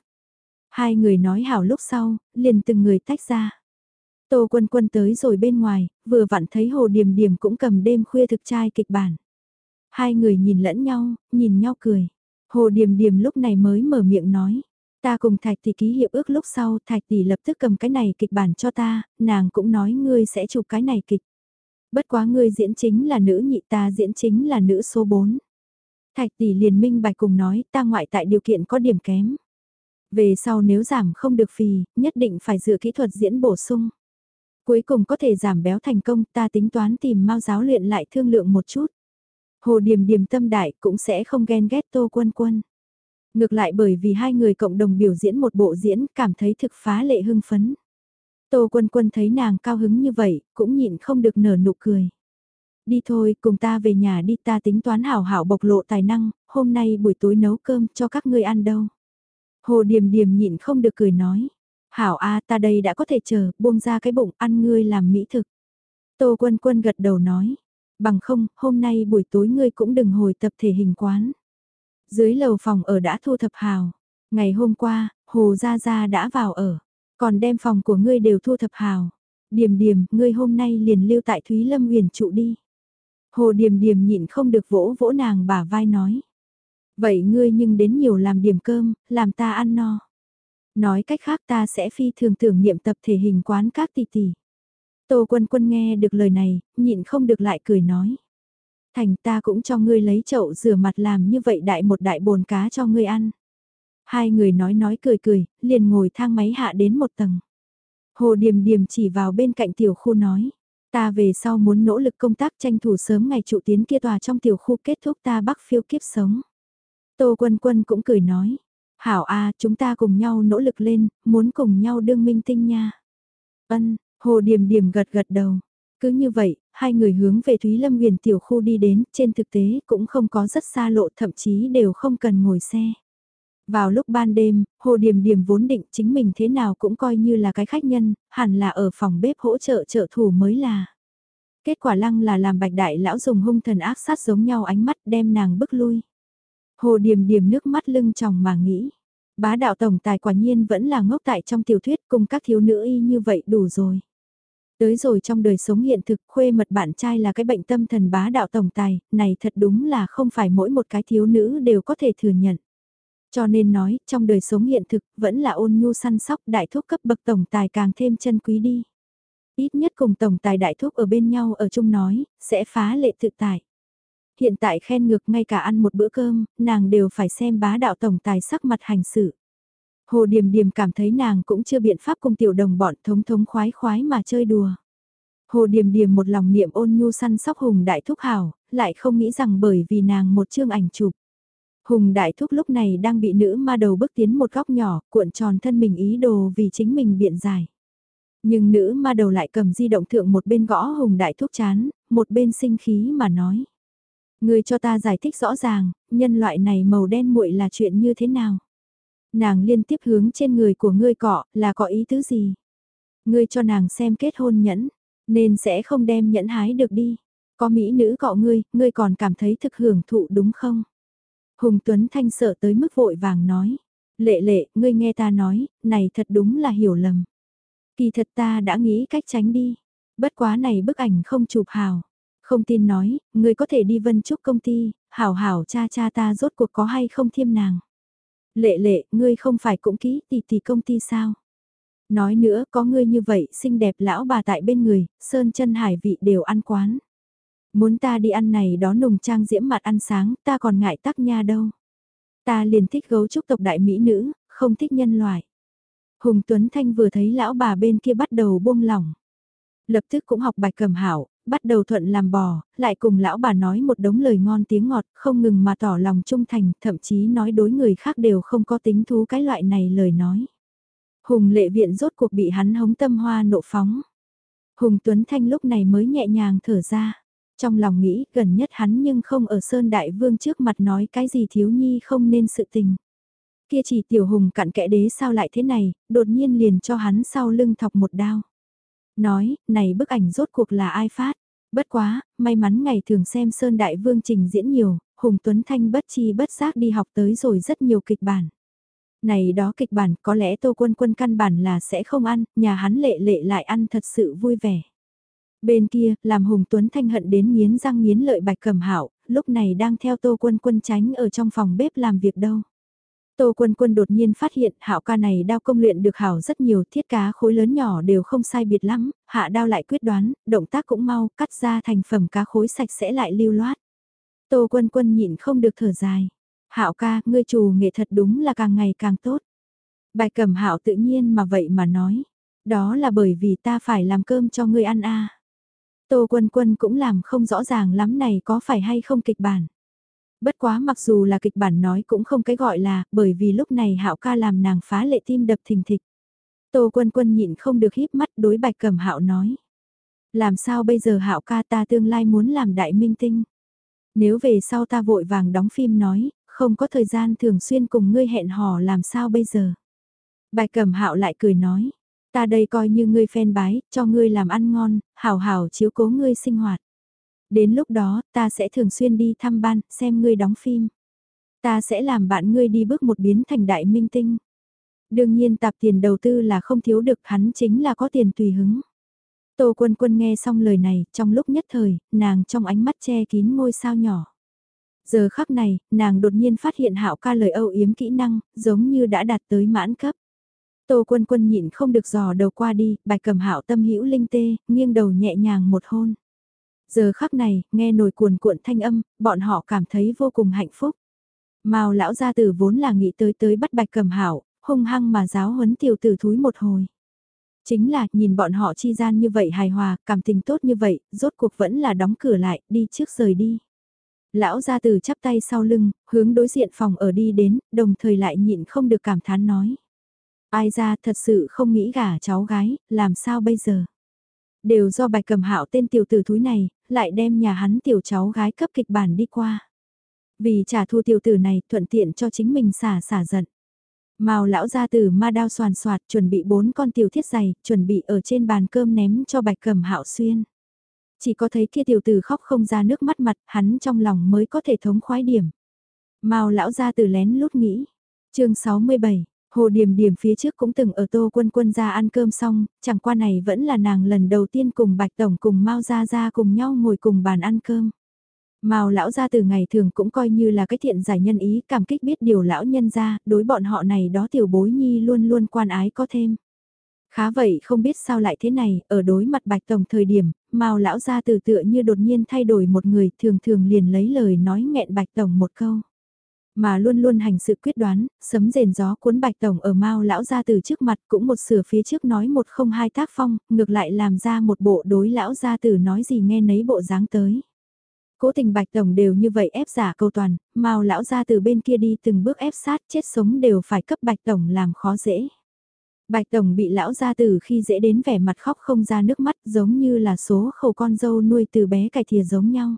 Speaker 1: Hai người nói hảo lúc sau, liền từng người tách ra. Tô Quân Quân tới rồi bên ngoài, vừa vặn thấy Hồ Điềm Điềm cũng cầm đêm khuya thực trai kịch bản. Hai người nhìn lẫn nhau, nhìn nhau cười. Hồ Điềm Điềm lúc này mới mở miệng nói. Ta cùng Thạch Tỷ ký hiệp ước lúc sau, Thạch Tỷ lập tức cầm cái này kịch bản cho ta, nàng cũng nói ngươi sẽ chụp cái này kịch. Bất quá ngươi diễn chính là nữ nhị ta diễn chính là nữ số 4. Thạch Tỷ liền minh bạch cùng nói ta ngoại tại điều kiện có điểm kém. Về sau nếu giảm không được phì, nhất định phải dựa kỹ thuật diễn bổ sung. Cuối cùng có thể giảm béo thành công ta tính toán tìm mau giáo luyện lại thương lượng một chút. Hồ Điềm Điềm tâm đại cũng sẽ không ghen ghét Tô Quân Quân. Ngược lại bởi vì hai người cộng đồng biểu diễn một bộ diễn cảm thấy thực phá lệ hưng phấn. Tô Quân Quân thấy nàng cao hứng như vậy, cũng nhịn không được nở nụ cười. Đi thôi, cùng ta về nhà đi ta tính toán hảo hảo bộc lộ tài năng, hôm nay buổi tối nấu cơm cho các ngươi ăn đâu. Hồ Điềm Điềm nhịn không được cười nói. Hảo a ta đây đã có thể chờ, buông ra cái bụng ăn ngươi làm mỹ thực. Tô Quân Quân gật đầu nói. Bằng không, hôm nay buổi tối ngươi cũng đừng hồi tập thể hình quán. Dưới lầu phòng ở đã thu thập hào. Ngày hôm qua, Hồ Gia Gia đã vào ở. Còn đem phòng của ngươi đều thu thập hào. Điềm điềm, ngươi hôm nay liền lưu tại Thúy Lâm huyền trụ đi. Hồ điềm điềm nhịn không được vỗ vỗ nàng bả vai nói. Vậy ngươi nhưng đến nhiều làm điểm cơm, làm ta ăn no. Nói cách khác ta sẽ phi thường tưởng niệm tập thể hình quán các tỷ tỷ. Tô quân quân nghe được lời này, nhịn không được lại cười nói. Thành ta cũng cho ngươi lấy chậu rửa mặt làm như vậy đại một đại bồn cá cho ngươi ăn. Hai người nói nói cười cười, liền ngồi thang máy hạ đến một tầng. Hồ Điềm Điềm chỉ vào bên cạnh tiểu khu nói. Ta về sau muốn nỗ lực công tác tranh thủ sớm ngày trụ tiến kia tòa trong tiểu khu kết thúc ta bắc phiêu kiếp sống. Tô Quân Quân cũng cười nói. Hảo A, chúng ta cùng nhau nỗ lực lên, muốn cùng nhau đương minh tinh nha. Ân, Hồ Điềm Điềm gật gật đầu. Cứ như vậy, hai người hướng về Thúy Lâm huyền tiểu khu đi đến, trên thực tế cũng không có rất xa lộ thậm chí đều không cần ngồi xe. Vào lúc ban đêm, Hồ Điềm Điềm vốn định chính mình thế nào cũng coi như là cái khách nhân, hẳn là ở phòng bếp hỗ trợ trợ thủ mới là. Kết quả lăng là làm bạch đại lão dùng hung thần ác sát giống nhau ánh mắt đem nàng bức lui. Hồ Điềm Điềm nước mắt lưng tròng mà nghĩ. Bá đạo tổng tài quả nhiên vẫn là ngốc tại trong tiểu thuyết cùng các thiếu nữ y như vậy đủ rồi. Tới rồi trong đời sống hiện thực khuê mật bạn trai là cái bệnh tâm thần bá đạo tổng tài, này thật đúng là không phải mỗi một cái thiếu nữ đều có thể thừa nhận. Cho nên nói, trong đời sống hiện thực, vẫn là ôn nhu săn sóc đại thuốc cấp bậc tổng tài càng thêm chân quý đi. Ít nhất cùng tổng tài đại thuốc ở bên nhau ở chung nói, sẽ phá lệ tự tại. Hiện tại khen ngược ngay cả ăn một bữa cơm, nàng đều phải xem bá đạo tổng tài sắc mặt hành xử. Hồ Điềm Điềm cảm thấy nàng cũng chưa biện pháp cùng tiểu đồng bọn thống thống khoái khoái mà chơi đùa. Hồ Điềm Điềm một lòng niệm ôn nhu săn sóc Hùng Đại Thúc hảo, lại không nghĩ rằng bởi vì nàng một chương ảnh chụp. Hùng Đại Thúc lúc này đang bị nữ ma đầu bước tiến một góc nhỏ, cuộn tròn thân mình ý đồ vì chính mình biện giải. Nhưng nữ ma đầu lại cầm di động thượng một bên gõ Hùng Đại Thúc chán, một bên sinh khí mà nói. Người cho ta giải thích rõ ràng, nhân loại này màu đen muội là chuyện như thế nào? Nàng liên tiếp hướng trên người của ngươi cọ, là có ý tứ gì? Ngươi cho nàng xem kết hôn nhẫn, nên sẽ không đem nhẫn hái được đi. Có mỹ nữ cọ ngươi, ngươi còn cảm thấy thực hưởng thụ đúng không? Hùng Tuấn Thanh sợ tới mức vội vàng nói. Lệ lệ, ngươi nghe ta nói, này thật đúng là hiểu lầm. Kỳ thật ta đã nghĩ cách tránh đi. Bất quá này bức ảnh không chụp hào. Không tin nói, người có thể đi vân trúc công ty, hảo hảo cha cha ta rốt cuộc có hay không thiêm nàng. Lệ lệ, ngươi không phải cũng ký tỷ tỷ công ty sao? Nói nữa, có ngươi như vậy, xinh đẹp lão bà tại bên người, sơn chân hải vị đều ăn quán. Muốn ta đi ăn này đó nùng trang diễm mặt ăn sáng, ta còn ngại tắc nha đâu. Ta liền thích gấu trúc tộc đại mỹ nữ, không thích nhân loại. Hùng Tuấn Thanh vừa thấy lão bà bên kia bắt đầu buông lỏng. Lập tức cũng học bài cầm hảo, bắt đầu thuận làm bò, lại cùng lão bà nói một đống lời ngon tiếng ngọt, không ngừng mà tỏ lòng trung thành, thậm chí nói đối người khác đều không có tính thú cái loại này lời nói. Hùng lệ viện rốt cuộc bị hắn hống tâm hoa nộ phóng. Hùng Tuấn Thanh lúc này mới nhẹ nhàng thở ra. Trong lòng nghĩ gần nhất hắn nhưng không ở Sơn Đại Vương trước mặt nói cái gì thiếu nhi không nên sự tình. Kia chỉ tiểu hùng cặn kẽ đế sao lại thế này, đột nhiên liền cho hắn sau lưng thọc một đao. Nói, này bức ảnh rốt cuộc là ai phát? Bất quá, may mắn ngày thường xem Sơn Đại Vương trình diễn nhiều, Hùng Tuấn Thanh bất chi bất giác đi học tới rồi rất nhiều kịch bản. Này đó kịch bản có lẽ Tô Quân Quân căn bản là sẽ không ăn, nhà hắn lệ lệ lại ăn thật sự vui vẻ. Bên kia, làm Hùng Tuấn Thanh hận đến miến răng miến lợi bạch cầm hảo, lúc này đang theo Tô Quân Quân tránh ở trong phòng bếp làm việc đâu. Tô Quân Quân đột nhiên phát hiện hạo ca này đao công luyện được hảo rất nhiều thiết cá khối lớn nhỏ đều không sai biệt lắm, hạ đao lại quyết đoán, động tác cũng mau, cắt ra thành phẩm cá khối sạch sẽ lại lưu loát. Tô Quân Quân nhịn không được thở dài. Hạo ca, ngươi chủ nghệ thật đúng là càng ngày càng tốt. Bài cẩm hạo tự nhiên mà vậy mà nói. Đó là bởi vì ta phải làm cơm cho ngươi ăn a. Tô Quân Quân cũng làm không rõ ràng lắm này có phải hay không kịch bản. Bất quá mặc dù là kịch bản nói cũng không cái gọi là, bởi vì lúc này hạo ca làm nàng phá lệ tim đập thình thịch. Tô quân quân nhịn không được híp mắt đối bạch cẩm hạo nói. Làm sao bây giờ hạo ca ta tương lai muốn làm đại minh tinh. Nếu về sau ta vội vàng đóng phim nói, không có thời gian thường xuyên cùng ngươi hẹn hò làm sao bây giờ. Bạch cẩm hạo lại cười nói, ta đây coi như ngươi phen bái, cho ngươi làm ăn ngon, hảo hảo chiếu cố ngươi sinh hoạt. Đến lúc đó, ta sẽ thường xuyên đi thăm ban, xem ngươi đóng phim. Ta sẽ làm bạn ngươi đi bước một biến thành đại minh tinh. Đương nhiên tạp tiền đầu tư là không thiếu được hắn chính là có tiền tùy hứng. Tô quân quân nghe xong lời này, trong lúc nhất thời, nàng trong ánh mắt che kín ngôi sao nhỏ. Giờ khắc này, nàng đột nhiên phát hiện hạo ca lời âu yếm kỹ năng, giống như đã đạt tới mãn cấp. Tô quân quân nhịn không được dò đầu qua đi, bài cầm hạo tâm hữu linh tê, nghiêng đầu nhẹ nhàng một hôn. Giờ khắc này, nghe nồi cuồn cuộn thanh âm, bọn họ cảm thấy vô cùng hạnh phúc. Mao lão gia tử vốn là nghĩ tới tới bắt bạch cầm hảo, hung hăng mà giáo huấn tiểu tử thúi một hồi. Chính là nhìn bọn họ chi gian như vậy hài hòa, cảm tình tốt như vậy, rốt cuộc vẫn là đóng cửa lại, đi trước rời đi. Lão gia tử chắp tay sau lưng, hướng đối diện phòng ở đi đến, đồng thời lại nhịn không được cảm thán nói. Ai ra thật sự không nghĩ gả cháu gái, làm sao bây giờ? Đều do bạch cầm hạo tên tiểu tử thúi này, lại đem nhà hắn tiểu cháu gái cấp kịch bản đi qua. Vì trả thù tiểu tử này thuận tiện cho chính mình xả xả giận. Mao lão ra từ ma đao soàn soạt chuẩn bị bốn con tiểu thiết giày, chuẩn bị ở trên bàn cơm ném cho bạch cầm hạo xuyên. Chỉ có thấy kia tiểu tử khóc không ra nước mắt mặt, hắn trong lòng mới có thể thống khoái điểm. Mao lão ra từ lén lút nghĩ. chương 67, Hồ Điềm Điềm phía trước cũng từng ở Tô Quân Quân ra ăn cơm xong, chẳng qua này vẫn là nàng lần đầu tiên cùng Bạch Tổng cùng Mao Gia Gia cùng nhau ngồi cùng bàn ăn cơm. Mao lão gia từ ngày thường cũng coi như là cái thiện giải nhân ý, cảm kích biết điều lão nhân gia đối bọn họ này đó tiểu bối nhi luôn luôn quan ái có thêm. Khá vậy không biết sao lại thế này, ở đối mặt Bạch Tổng thời điểm, Mao lão gia từ tựa như đột nhiên thay đổi một người, thường thường liền lấy lời nói nghẹn Bạch Tổng một câu. Mà luôn luôn hành sự quyết đoán, sấm rền gió cuốn bạch tổng ở mau lão ra từ trước mặt cũng một sửa phía trước nói một không hai tác phong, ngược lại làm ra một bộ đối lão gia tử nói gì nghe nấy bộ dáng tới. Cố tình bạch tổng đều như vậy ép giả câu toàn, mau lão ra từ bên kia đi từng bước ép sát chết sống đều phải cấp bạch tổng làm khó dễ. Bạch tổng bị lão gia tử khi dễ đến vẻ mặt khóc không ra nước mắt giống như là số khẩu con dâu nuôi từ bé cải thìa giống nhau.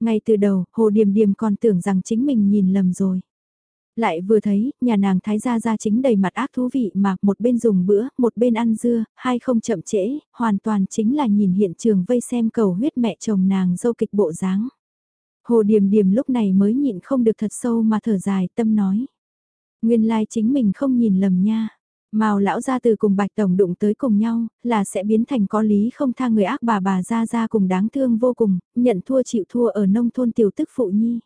Speaker 1: Ngay từ đầu, Hồ Điềm Điềm còn tưởng rằng chính mình nhìn lầm rồi. Lại vừa thấy, nhà nàng thái gia gia chính đầy mặt ác thú vị mà một bên dùng bữa, một bên ăn dưa, hai không chậm trễ, hoàn toàn chính là nhìn hiện trường vây xem cầu huyết mẹ chồng nàng dâu kịch bộ dáng. Hồ Điềm Điềm lúc này mới nhịn không được thật sâu mà thở dài tâm nói. Nguyên lai like chính mình không nhìn lầm nha. Mao lão gia từ cùng Bạch Tổng đụng tới cùng nhau, là sẽ biến thành có lý không tha người ác bà bà ra ra cùng đáng thương vô cùng, nhận thua chịu thua ở nông thôn tiểu tức phụ nhi.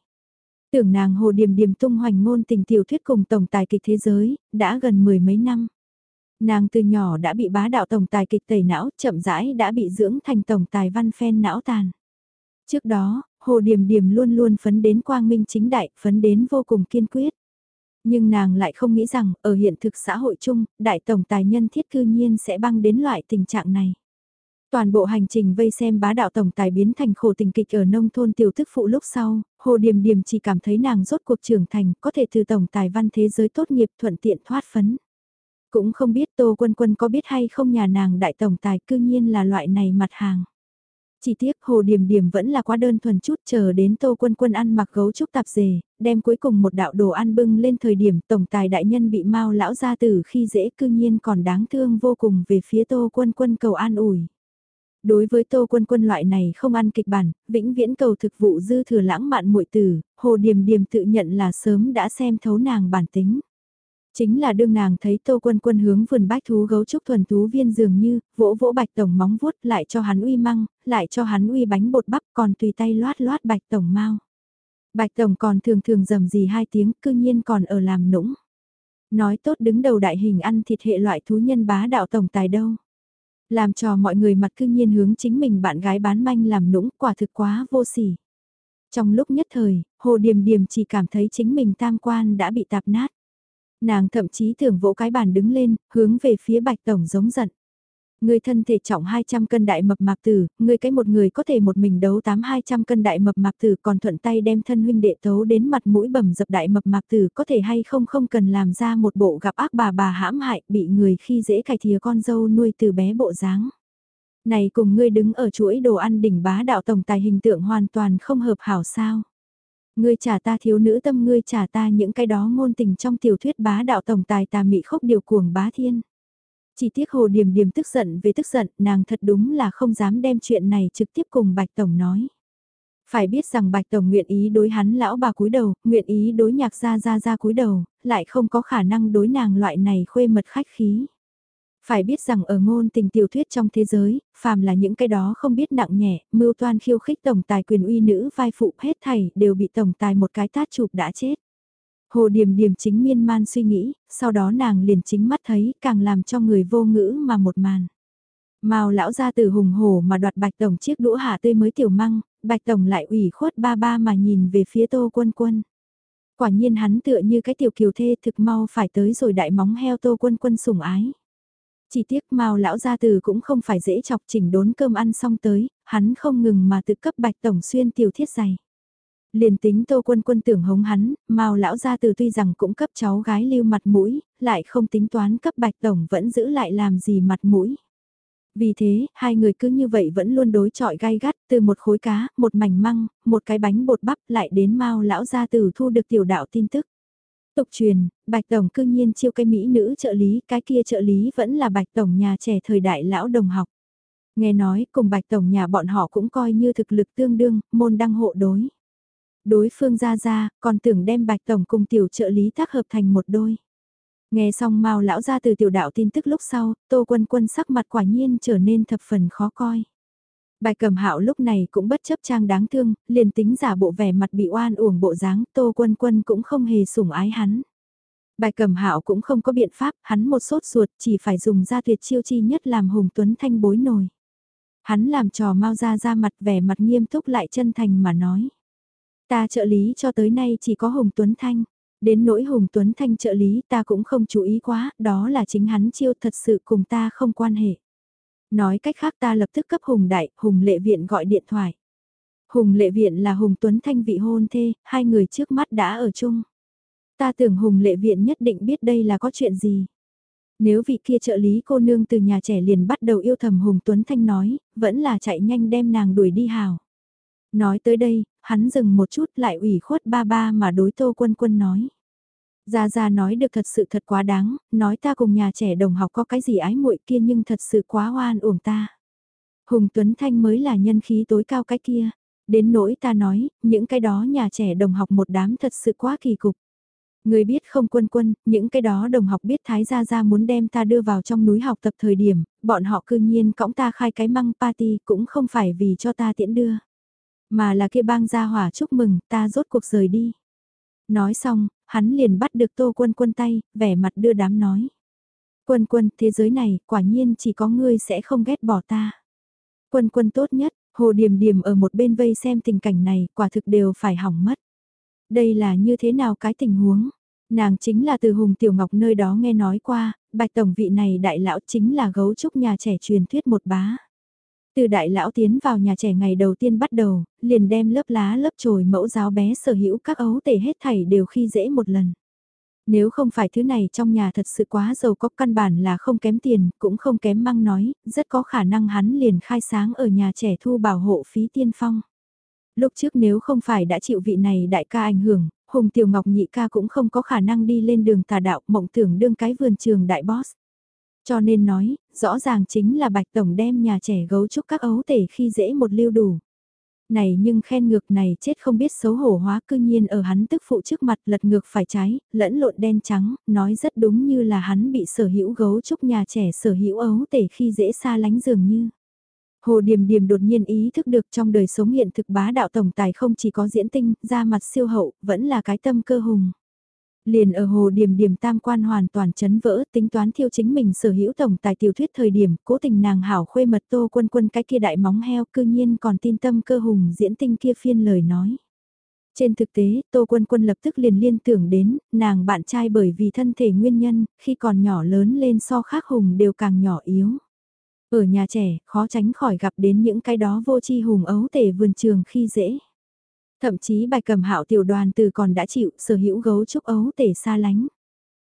Speaker 1: Tưởng nàng hồ điềm điềm tung hoành ngôn tình tiểu thuyết cùng tổng tài kịch thế giới, đã gần mười mấy năm. Nàng từ nhỏ đã bị bá đạo tổng tài kịch tẩy não, chậm rãi đã bị dưỡng thành tổng tài văn phen não tàn. Trước đó, hồ điềm điềm luôn luôn phấn đến quang minh chính đại, phấn đến vô cùng kiên quyết. Nhưng nàng lại không nghĩ rằng, ở hiện thực xã hội chung, đại tổng tài nhân thiết cư nhiên sẽ băng đến loại tình trạng này. Toàn bộ hành trình vây xem bá đạo tổng tài biến thành khổ tình kịch ở nông thôn tiểu thức phụ lúc sau, Hồ Điềm Điềm chỉ cảm thấy nàng rốt cuộc trưởng thành, có thể từ tổng tài văn thế giới tốt nghiệp thuận tiện thoát phấn. Cũng không biết Tô Quân Quân có biết hay không nhà nàng đại tổng tài cư nhiên là loại này mặt hàng. Chỉ tiếc Hồ Điềm Điềm vẫn là quá đơn thuần chút chờ đến Tô Quân Quân ăn mặc gấu trúc tạp dề, đem cuối cùng một đạo đồ ăn bưng lên thời điểm tổng tài đại nhân bị mau lão gia tử khi dễ cư nhiên còn đáng thương vô cùng về phía Tô Quân Quân cầu an ủi. Đối với Tô Quân Quân loại này không ăn kịch bản, vĩnh viễn cầu thực vụ dư thừa lãng mạn muội tử, Hồ Điềm Điềm tự nhận là sớm đã xem thấu nàng bản tính. Chính là đương nàng thấy tô quân quân hướng vườn bách thú gấu trúc thuần thú viên dường như, vỗ vỗ bạch tổng móng vuốt lại cho hắn uy măng, lại cho hắn uy bánh bột bắp còn tùy tay loát loát bạch tổng mau. Bạch tổng còn thường thường dầm gì hai tiếng cư nhiên còn ở làm nũng. Nói tốt đứng đầu đại hình ăn thịt hệ loại thú nhân bá đạo tổng tài đâu. Làm cho mọi người mặt cư nhiên hướng chính mình bạn gái bán manh làm nũng quả thực quá vô sỉ. Trong lúc nhất thời, Hồ Điềm Điềm chỉ cảm thấy chính mình tam quan đã bị tạp nát. Nàng thậm chí tưởng vỗ cái bàn đứng lên, hướng về phía Bạch Tổng giống giận. Người thân thể trọng 200 cân đại mập mạp tử, người cái một người có thể một mình đấu 8-200 cân đại mập mạp tử còn thuận tay đem thân huynh đệ tấu đến mặt mũi bầm dập đại mập mạp tử có thể hay không không cần làm ra một bộ gặp ác bà bà hãm hại bị người khi dễ cài thìa con dâu nuôi từ bé bộ dáng. Này cùng ngươi đứng ở chuỗi đồ ăn đỉnh bá đạo tổng tài hình tượng hoàn toàn không hợp hảo sao. Ngươi trả ta thiếu nữ tâm ngươi trả ta những cái đó ngôn tình trong tiểu thuyết bá đạo tổng tài tà mị khốc điều cuồng bá thiên. Chỉ tiếc hồ điểm điểm tức giận về tức giận, nàng thật đúng là không dám đem chuyện này trực tiếp cùng Bạch Tổng nói. Phải biết rằng Bạch Tổng nguyện ý đối hắn lão bà cúi đầu, nguyện ý đối nhạc ra ra ra cúi đầu, lại không có khả năng đối nàng loại này khuê mật khách khí. Phải biết rằng ở ngôn tình tiểu thuyết trong thế giới, phàm là những cái đó không biết nặng nhẹ, mưu toan khiêu khích tổng tài quyền uy nữ vai phụ hết thảy đều bị tổng tài một cái tát chụp đã chết. Hồ Điềm Điềm chính miên man suy nghĩ, sau đó nàng liền chính mắt thấy, càng làm cho người vô ngữ mà một màn. Mao lão ra từ hùng hổ mà đoạt bạch tổng chiếc đũa hạ tươi mới tiểu măng, bạch tổng lại ủy khuất ba ba mà nhìn về phía tô quân quân. Quả nhiên hắn tựa như cái tiểu kiều thê thực mau phải tới rồi đại móng heo tô quân quân sủng ái. Chỉ tiếc Mao lão gia từ cũng không phải dễ chọc chỉnh đốn cơm ăn xong tới, hắn không ngừng mà tự cấp bạch tổng xuyên tiểu thiết giày. Liền tính Tô Quân Quân tưởng hống hắn, Mao lão gia từ tuy rằng cũng cấp cháu gái lưu mặt mũi, lại không tính toán cấp Bạch tổng vẫn giữ lại làm gì mặt mũi. Vì thế, hai người cứ như vậy vẫn luôn đối chọi gai gắt, từ một khối cá, một mảnh măng, một cái bánh bột bắp lại đến Mao lão gia từ thu được tiểu đạo tin tức. Tục truyền, Bạch tổng cư nhiên chiêu cái mỹ nữ trợ lý, cái kia trợ lý vẫn là Bạch tổng nhà trẻ thời đại lão đồng học. Nghe nói, cùng Bạch tổng nhà bọn họ cũng coi như thực lực tương đương, môn đăng hộ đối. Đối phương ra ra, còn tưởng đem bạch tổng cùng tiểu trợ lý tác hợp thành một đôi. Nghe xong Mao lão ra từ tiểu đạo tin tức lúc sau, Tô Quân Quân sắc mặt quả nhiên trở nên thập phần khó coi. Bài cầm hạo lúc này cũng bất chấp trang đáng thương, liền tính giả bộ vẻ mặt bị oan uổng bộ dáng, Tô Quân Quân cũng không hề sủng ái hắn. Bài cầm hạo cũng không có biện pháp, hắn một sốt ruột chỉ phải dùng ra tuyệt chiêu chi nhất làm Hùng Tuấn Thanh bối nổi. Hắn làm trò mau ra ra mặt vẻ mặt nghiêm túc lại chân thành mà nói. Ta trợ lý cho tới nay chỉ có Hùng Tuấn Thanh. Đến nỗi Hùng Tuấn Thanh trợ lý ta cũng không chú ý quá, đó là chính hắn chiêu thật sự cùng ta không quan hệ. Nói cách khác ta lập tức cấp Hùng Đại, Hùng Lệ Viện gọi điện thoại. Hùng Lệ Viện là Hùng Tuấn Thanh vị hôn thê, hai người trước mắt đã ở chung. Ta tưởng Hùng Lệ Viện nhất định biết đây là có chuyện gì. Nếu vị kia trợ lý cô nương từ nhà trẻ liền bắt đầu yêu thầm Hùng Tuấn Thanh nói, vẫn là chạy nhanh đem nàng đuổi đi hào. Nói tới đây, hắn dừng một chút lại ủy khuất ba ba mà đối tô quân quân nói. Gia Gia nói được thật sự thật quá đáng, nói ta cùng nhà trẻ đồng học có cái gì ái muội kia nhưng thật sự quá oan uổng ta. Hùng Tuấn Thanh mới là nhân khí tối cao cái kia. Đến nỗi ta nói, những cái đó nhà trẻ đồng học một đám thật sự quá kỳ cục. Người biết không quân quân, những cái đó đồng học biết Thái Gia Gia muốn đem ta đưa vào trong núi học tập thời điểm, bọn họ cư nhiên cõng ta khai cái măng party cũng không phải vì cho ta tiễn đưa. Mà là kia bang gia hỏa chúc mừng, ta rốt cuộc rời đi. Nói xong, hắn liền bắt được tô quân quân tay, vẻ mặt đưa đám nói. Quân quân, thế giới này, quả nhiên chỉ có ngươi sẽ không ghét bỏ ta. Quân quân tốt nhất, hồ điềm điềm ở một bên vây xem tình cảnh này, quả thực đều phải hỏng mất. Đây là như thế nào cái tình huống? Nàng chính là từ Hùng Tiểu Ngọc nơi đó nghe nói qua, bạch tổng vị này đại lão chính là gấu trúc nhà trẻ truyền thuyết một bá. Từ đại lão tiến vào nhà trẻ ngày đầu tiên bắt đầu, liền đem lớp lá lớp trồi mẫu giáo bé sở hữu các ấu tể hết thảy đều khi dễ một lần. Nếu không phải thứ này trong nhà thật sự quá giàu có căn bản là không kém tiền, cũng không kém măng nói, rất có khả năng hắn liền khai sáng ở nhà trẻ thu bảo hộ phí tiên phong. Lúc trước nếu không phải đã chịu vị này đại ca ảnh hưởng, Hùng Tiểu Ngọc nhị ca cũng không có khả năng đi lên đường tà đạo mộng tưởng đương cái vườn trường đại boss. Cho nên nói, rõ ràng chính là Bạch Tổng đem nhà trẻ gấu trúc các ấu tể khi dễ một lưu đủ. Này nhưng khen ngược này chết không biết xấu hổ hóa cư nhiên ở hắn tức phụ trước mặt lật ngược phải trái, lẫn lộn đen trắng, nói rất đúng như là hắn bị sở hữu gấu trúc nhà trẻ sở hữu ấu tể khi dễ xa lánh dường như. Hồ Điềm Điềm đột nhiên ý thức được trong đời sống hiện thực bá đạo tổng tài không chỉ có diễn tinh, ra mặt siêu hậu, vẫn là cái tâm cơ hùng. Liền ở hồ điểm điểm tam quan hoàn toàn chấn vỡ tính toán thiêu chính mình sở hữu tổng tài tiểu thuyết thời điểm cố tình nàng hảo khuê mật tô quân quân cái kia đại móng heo cư nhiên còn tin tâm cơ hùng diễn tinh kia phiên lời nói. Trên thực tế, Tô Quân Quân lập tức liền liên tưởng đến, nàng bạn trai bởi vì thân thể nguyên nhân, khi còn nhỏ lớn lên so khác hùng đều càng nhỏ yếu. Ở nhà trẻ, khó tránh khỏi gặp đến những cái đó vô chi hùng ấu tể vườn trường khi dễ. Thậm chí bài cầm hạo tiểu đoàn từ còn đã chịu sở hữu gấu trúc ấu tể xa lánh.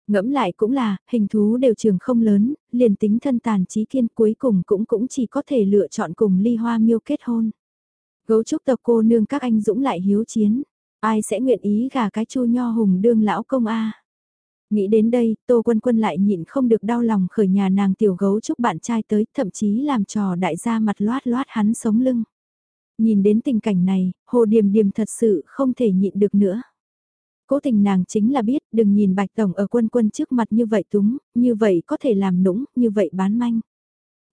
Speaker 1: Ngẫm lại cũng là, hình thú đều trường không lớn, liền tính thân tàn trí kiên cuối cùng cũng cũng chỉ có thể lựa chọn cùng ly hoa miêu kết hôn. Gấu trúc tộc cô nương các anh dũng lại hiếu chiến, ai sẽ nguyện ý gà cái chu nho hùng đương lão công a Nghĩ đến đây, Tô Quân Quân lại nhịn không được đau lòng khởi nhà nàng tiểu gấu chúc bạn trai tới, thậm chí làm trò đại gia mặt loát loát hắn sống lưng. Nhìn đến tình cảnh này, Hồ Điềm Điềm thật sự không thể nhịn được nữa. Cố tình nàng chính là biết, đừng nhìn Bạch Tổng ở quân quân trước mặt như vậy túng, như vậy có thể làm nũng, như vậy bán manh.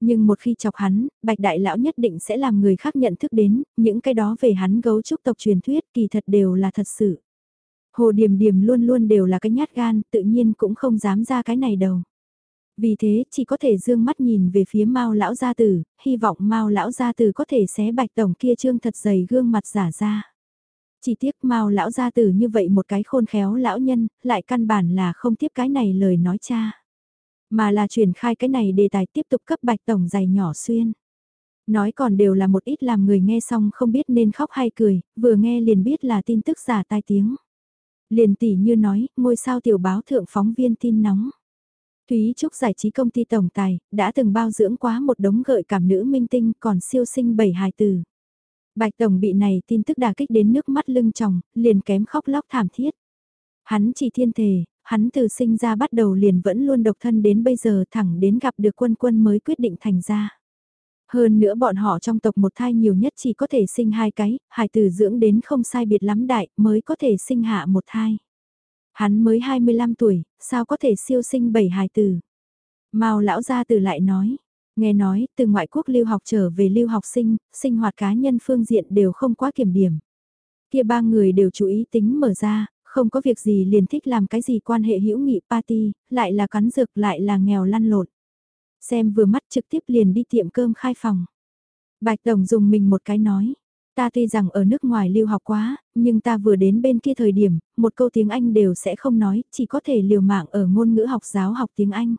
Speaker 1: Nhưng một khi chọc hắn, Bạch Đại Lão nhất định sẽ làm người khác nhận thức đến, những cái đó về hắn gấu trúc tộc truyền thuyết kỳ thật đều là thật sự. Hồ Điềm Điềm luôn luôn đều là cái nhát gan, tự nhiên cũng không dám ra cái này đâu. Vì thế, chỉ có thể dương mắt nhìn về phía Mao lão gia tử, hy vọng Mao lão gia tử có thể xé Bạch tổng kia trương thật dày gương mặt giả ra. Chỉ tiếc Mao lão gia tử như vậy một cái khôn khéo lão nhân, lại căn bản là không tiếp cái này lời nói cha. Mà là truyền khai cái này đề tài tiếp tục cấp Bạch tổng dày nhỏ xuyên. Nói còn đều là một ít làm người nghe xong không biết nên khóc hay cười, vừa nghe liền biết là tin tức giả tai tiếng. Liền tỷ như nói, ngôi sao tiểu báo thượng phóng viên tin nóng. Thúy Trúc giải trí công ty tổng tài, đã từng bao dưỡng quá một đống gợi cảm nữ minh tinh còn siêu sinh bảy hài tử. Bạch Tổng bị này tin tức đà kích đến nước mắt lưng tròng, liền kém khóc lóc thảm thiết. Hắn chỉ thiên thể, hắn từ sinh ra bắt đầu liền vẫn luôn độc thân đến bây giờ thẳng đến gặp được quân quân mới quyết định thành ra. Hơn nữa bọn họ trong tộc một thai nhiều nhất chỉ có thể sinh hai cái, hài tử dưỡng đến không sai biệt lắm đại mới có thể sinh hạ một thai. Hắn mới 25 tuổi, sao có thể siêu sinh bảy hài tử. Mao lão gia tử lại nói, nghe nói từ ngoại quốc lưu học trở về lưu học sinh, sinh hoạt cá nhân phương diện đều không quá kiểm điểm. Kia ba người đều chú ý tính mở ra, không có việc gì liền thích làm cái gì quan hệ hữu nghị party, lại là cắn dược lại là nghèo lăn lộn. Xem vừa mắt trực tiếp liền đi tiệm cơm khai phòng. Bạch Tổng dùng mình một cái nói. Ta tuy rằng ở nước ngoài lưu học quá, nhưng ta vừa đến bên kia thời điểm, một câu tiếng Anh đều sẽ không nói, chỉ có thể liều mạng ở ngôn ngữ học giáo học tiếng Anh.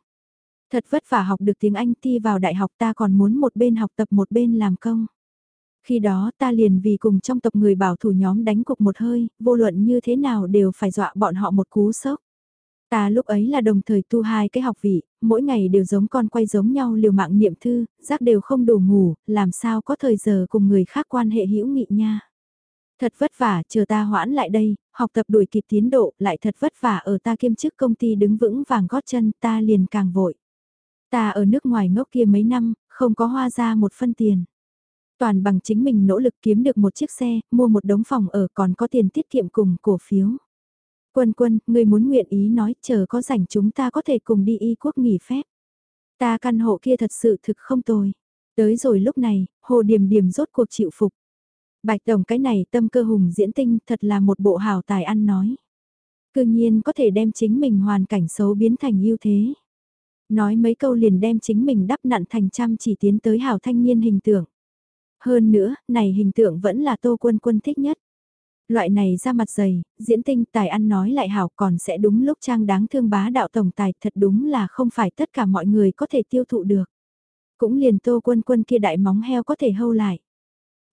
Speaker 1: Thật vất vả học được tiếng Anh thi vào đại học ta còn muốn một bên học tập một bên làm công. Khi đó ta liền vì cùng trong tộc người bảo thủ nhóm đánh cục một hơi, vô luận như thế nào đều phải dọa bọn họ một cú sốc. Ta lúc ấy là đồng thời tu hai cái học vị, mỗi ngày đều giống con quay giống nhau liều mạng niệm thư, giác đều không đủ ngủ, làm sao có thời giờ cùng người khác quan hệ hữu nghị nha. Thật vất vả, chờ ta hoãn lại đây, học tập đuổi kịp tiến độ, lại thật vất vả ở ta kiêm chức công ty đứng vững vàng gót chân, ta liền càng vội. Ta ở nước ngoài ngốc kia mấy năm, không có hoa ra một phân tiền. Toàn bằng chính mình nỗ lực kiếm được một chiếc xe, mua một đống phòng ở còn có tiền tiết kiệm cùng cổ phiếu. Quân quân, người muốn nguyện ý nói chờ có rảnh chúng ta có thể cùng đi y quốc nghỉ phép. Ta căn hộ kia thật sự thực không tồi. Tới rồi lúc này, hồ điểm điểm rốt cuộc chịu phục. Bạch Tổng cái này tâm cơ hùng diễn tinh thật là một bộ hào tài ăn nói. Cư nhiên có thể đem chính mình hoàn cảnh xấu biến thành ưu thế. Nói mấy câu liền đem chính mình đắp nặn thành trăm chỉ tiến tới hào thanh niên hình tượng. Hơn nữa, này hình tượng vẫn là tô quân quân thích nhất. Loại này ra mặt dày, diễn tinh tài ăn nói lại hảo còn sẽ đúng lúc trang đáng thương bá đạo tổng tài thật đúng là không phải tất cả mọi người có thể tiêu thụ được. Cũng liền tô quân quân kia đại móng heo có thể hâu lại.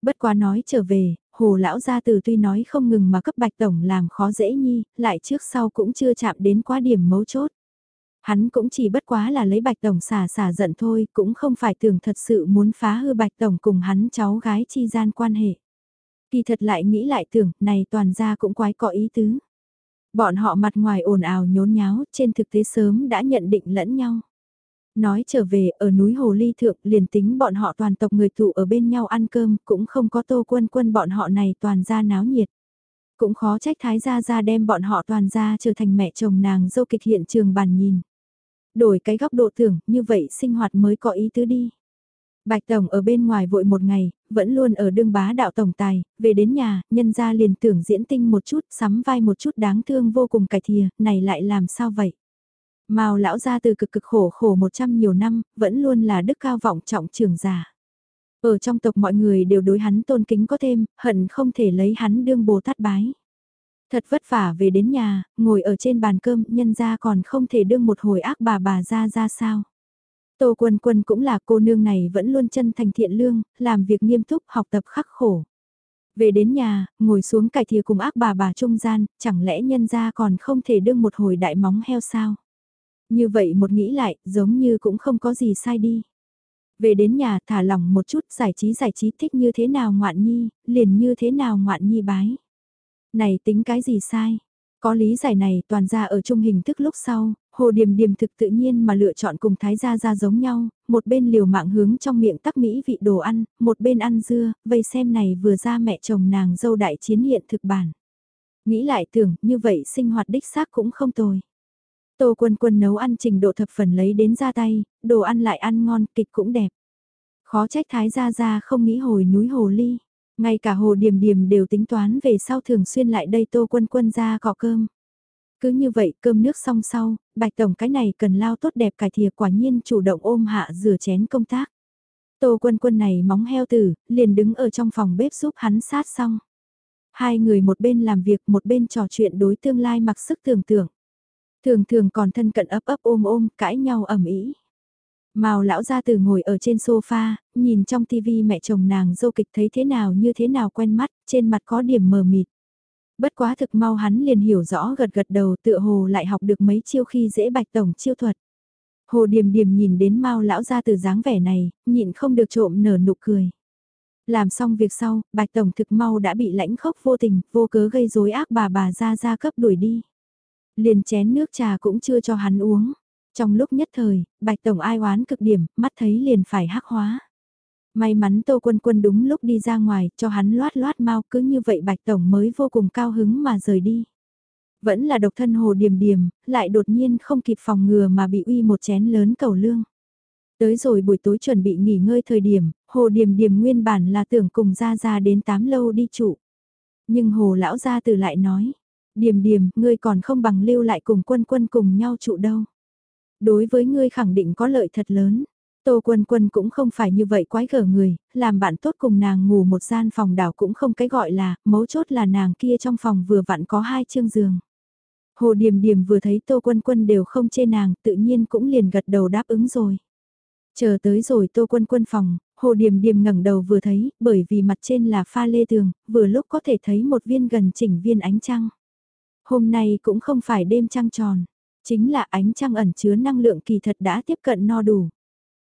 Speaker 1: Bất quá nói trở về, hồ lão gia từ tuy nói không ngừng mà cấp bạch tổng làm khó dễ nhi, lại trước sau cũng chưa chạm đến quá điểm mấu chốt. Hắn cũng chỉ bất quá là lấy bạch tổng xả xả giận thôi, cũng không phải tưởng thật sự muốn phá hư bạch tổng cùng hắn cháu gái chi gian quan hệ. Kỳ thật lại nghĩ lại tưởng, này toàn ra cũng quái có ý tứ. Bọn họ mặt ngoài ồn ào nhốn nháo, trên thực tế sớm đã nhận định lẫn nhau. Nói trở về, ở núi Hồ Ly Thượng liền tính bọn họ toàn tộc người tụ ở bên nhau ăn cơm, cũng không có tô quân quân bọn họ này toàn ra náo nhiệt. Cũng khó trách thái gia ra đem bọn họ toàn ra trở thành mẹ chồng nàng dâu kịch hiện trường bàn nhìn. Đổi cái góc độ tưởng, như vậy sinh hoạt mới có ý tứ đi. Bạch Tổng ở bên ngoài vội một ngày, vẫn luôn ở đương bá đạo tổng tài, về đến nhà, nhân ra liền tưởng diễn tinh một chút, sắm vai một chút đáng thương vô cùng cải thìa, này lại làm sao vậy? Mao lão ra từ cực cực khổ khổ một trăm nhiều năm, vẫn luôn là đức cao vọng trọng trưởng giả. Ở trong tộc mọi người đều đối hắn tôn kính có thêm, hận không thể lấy hắn đương bồ tát bái. Thật vất vả về đến nhà, ngồi ở trên bàn cơm, nhân ra còn không thể đương một hồi ác bà bà ra ra sao. Tô Quân Quân cũng là cô nương này vẫn luôn chân thành thiện lương, làm việc nghiêm túc, học tập khắc khổ. Về đến nhà, ngồi xuống cải thìa cùng ác bà bà trung gian, chẳng lẽ nhân gia còn không thể đương một hồi đại móng heo sao? Như vậy một nghĩ lại, giống như cũng không có gì sai đi. Về đến nhà thả lỏng một chút giải trí giải trí thích như thế nào ngoạn nhi, liền như thế nào ngoạn nhi bái. Này tính cái gì sai? Có lý giải này toàn ra ở chung hình thức lúc sau, hồ điềm điềm thực tự nhiên mà lựa chọn cùng thái gia gia giống nhau, một bên liều mạng hướng trong miệng tắc mỹ vị đồ ăn, một bên ăn dưa, vây xem này vừa ra mẹ chồng nàng dâu đại chiến hiện thực bản. Nghĩ lại tưởng, như vậy sinh hoạt đích xác cũng không tồi. Tô quân quân nấu ăn trình độ thập phần lấy đến ra tay, đồ ăn lại ăn ngon, kịch cũng đẹp. Khó trách thái gia gia không nghĩ hồi núi hồ ly. Ngay cả hồ điểm điểm đều tính toán về sau thường xuyên lại đây tô quân quân ra cọ cơm. Cứ như vậy cơm nước xong sau, bạch tổng cái này cần lao tốt đẹp cải thìa quả nhiên chủ động ôm hạ rửa chén công tác. Tô quân quân này móng heo tử, liền đứng ở trong phòng bếp giúp hắn sát xong. Hai người một bên làm việc một bên trò chuyện đối tương lai mặc sức tưởng tượng. Thường thường còn thân cận ấp ấp ôm ôm, cãi nhau ẩm ý. Mao lão gia từ ngồi ở trên sofa, nhìn trong tivi mẹ chồng nàng dâu kịch thấy thế nào như thế nào quen mắt, trên mặt có điểm mờ mịt. Bất quá thực mau hắn liền hiểu rõ gật gật đầu tựa hồ lại học được mấy chiêu khi dễ bạch tổng chiêu thuật. Hồ điềm điềm nhìn đến Mao lão gia từ dáng vẻ này, nhịn không được trộm nở nụ cười. Làm xong việc sau, bạch tổng thực mau đã bị lãnh khốc vô tình, vô cớ gây rối ác bà bà ra ra cấp đuổi đi. Liền chén nước trà cũng chưa cho hắn uống. Trong lúc nhất thời, Bạch Tổng ai oán cực điểm, mắt thấy liền phải hắc hóa. May mắn Tô Quân Quân đúng lúc đi ra ngoài, cho hắn loát loát mau cứ như vậy Bạch Tổng mới vô cùng cao hứng mà rời đi. Vẫn là độc thân hồ điềm điềm, lại đột nhiên không kịp phòng ngừa mà bị uy một chén lớn cầu lương. Tới rồi buổi tối chuẩn bị nghỉ ngơi thời điểm, hồ điềm điềm nguyên bản là tưởng cùng ra ra đến tám lâu đi trụ. Nhưng hồ lão gia từ lại nói, điềm điềm, ngươi còn không bằng lưu lại cùng quân quân cùng nhau trụ đâu. Đối với ngươi khẳng định có lợi thật lớn. Tô Quân Quân cũng không phải như vậy quái gở người, làm bạn tốt cùng nàng ngủ một gian phòng đảo cũng không cái gọi là, mấu chốt là nàng kia trong phòng vừa vặn có hai chương giường. Hồ Điềm Điềm vừa thấy Tô Quân Quân đều không chê nàng, tự nhiên cũng liền gật đầu đáp ứng rồi. Chờ tới rồi Tô Quân Quân phòng, Hồ Điềm Điềm ngẩng đầu vừa thấy, bởi vì mặt trên là pha lê tường, vừa lúc có thể thấy một viên gần chỉnh viên ánh trăng. Hôm nay cũng không phải đêm trăng tròn. Chính là ánh trăng ẩn chứa năng lượng kỳ thật đã tiếp cận no đủ.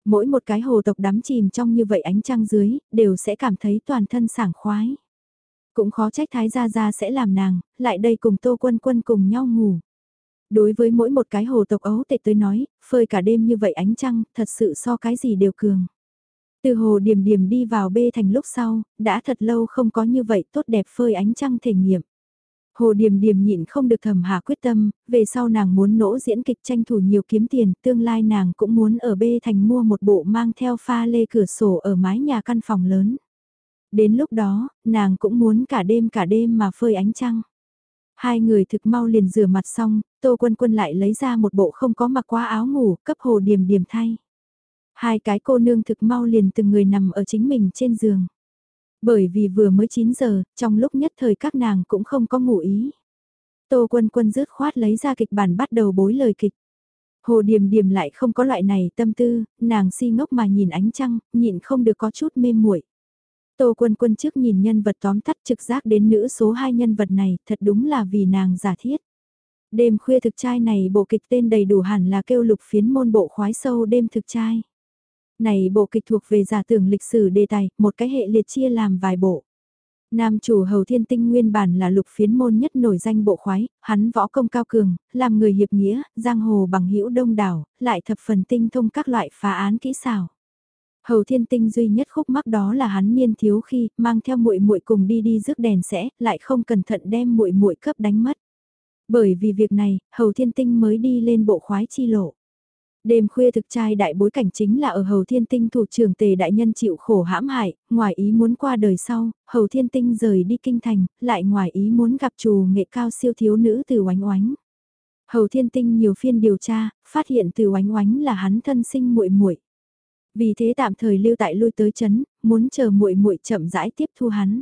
Speaker 1: Mỗi một cái hồ tộc đắm chìm trong như vậy ánh trăng dưới, đều sẽ cảm thấy toàn thân sảng khoái. Cũng khó trách Thái Gia Gia sẽ làm nàng, lại đây cùng Tô Quân Quân cùng nhau ngủ. Đối với mỗi một cái hồ tộc ấu tệ tới nói, phơi cả đêm như vậy ánh trăng, thật sự so cái gì đều cường. Từ hồ điểm điểm đi vào bê thành lúc sau, đã thật lâu không có như vậy tốt đẹp phơi ánh trăng thể nghiệm. Hồ Điềm Điềm nhịn không được thầm hạ quyết tâm, về sau nàng muốn nỗ diễn kịch tranh thủ nhiều kiếm tiền, tương lai nàng cũng muốn ở bê thành mua một bộ mang theo pha lê cửa sổ ở mái nhà căn phòng lớn. Đến lúc đó, nàng cũng muốn cả đêm cả đêm mà phơi ánh trăng. Hai người thực mau liền rửa mặt xong, Tô Quân Quân lại lấy ra một bộ không có mặc quá áo ngủ, cấp Hồ Điềm Điềm thay. Hai cái cô nương thực mau liền từng người nằm ở chính mình trên giường. Bởi vì vừa mới 9 giờ, trong lúc nhất thời các nàng cũng không có ngủ ý. Tô quân quân rứt khoát lấy ra kịch bản bắt đầu bối lời kịch. Hồ Điềm Điềm lại không có loại này tâm tư, nàng si ngốc mà nhìn ánh trăng, nhịn không được có chút mê muội. Tô Quân Quân trước nhìn nhân vật tóm tắt trực giác đến nữ số 2 nhân vật này, thật đúng là vì nàng giả thiết. Đêm khuya thực trai này bộ kịch tên đầy đủ hẳn là kêu lục phiến môn bộ khoái sâu đêm thực trai. Này bộ kịch thuộc về giả tưởng lịch sử đề tài, một cái hệ liệt chia làm vài bộ. Nam chủ Hầu Thiên Tinh nguyên bản là lục phiến môn nhất nổi danh bộ khoái, hắn võ công cao cường, làm người hiệp nghĩa, giang hồ bằng hữu đông đảo, lại thập phần tinh thông các loại phá án kỹ xảo. Hầu Thiên Tinh duy nhất khúc mắc đó là hắn niên thiếu khi mang theo muội muội cùng đi đi rước đèn sẽ, lại không cẩn thận đem muội muội cấp đánh mất. Bởi vì việc này, Hầu Thiên Tinh mới đi lên bộ khoái chi lộ. Đêm khuya thực trai đại bối cảnh chính là ở Hầu Thiên Tinh thủ trưởng tề đại nhân chịu khổ hãm hại, ngoài ý muốn qua đời sau, Hầu Thiên Tinh rời đi kinh thành, lại ngoài ý muốn gặp trù nghệ cao siêu thiếu nữ từ oánh oánh. Hầu Thiên Tinh nhiều phiên điều tra, phát hiện từ oánh oánh là hắn thân sinh muội muội. Vì thế tạm thời lưu tại lui tới chấn, muốn chờ muội muội chậm rãi tiếp thu hắn.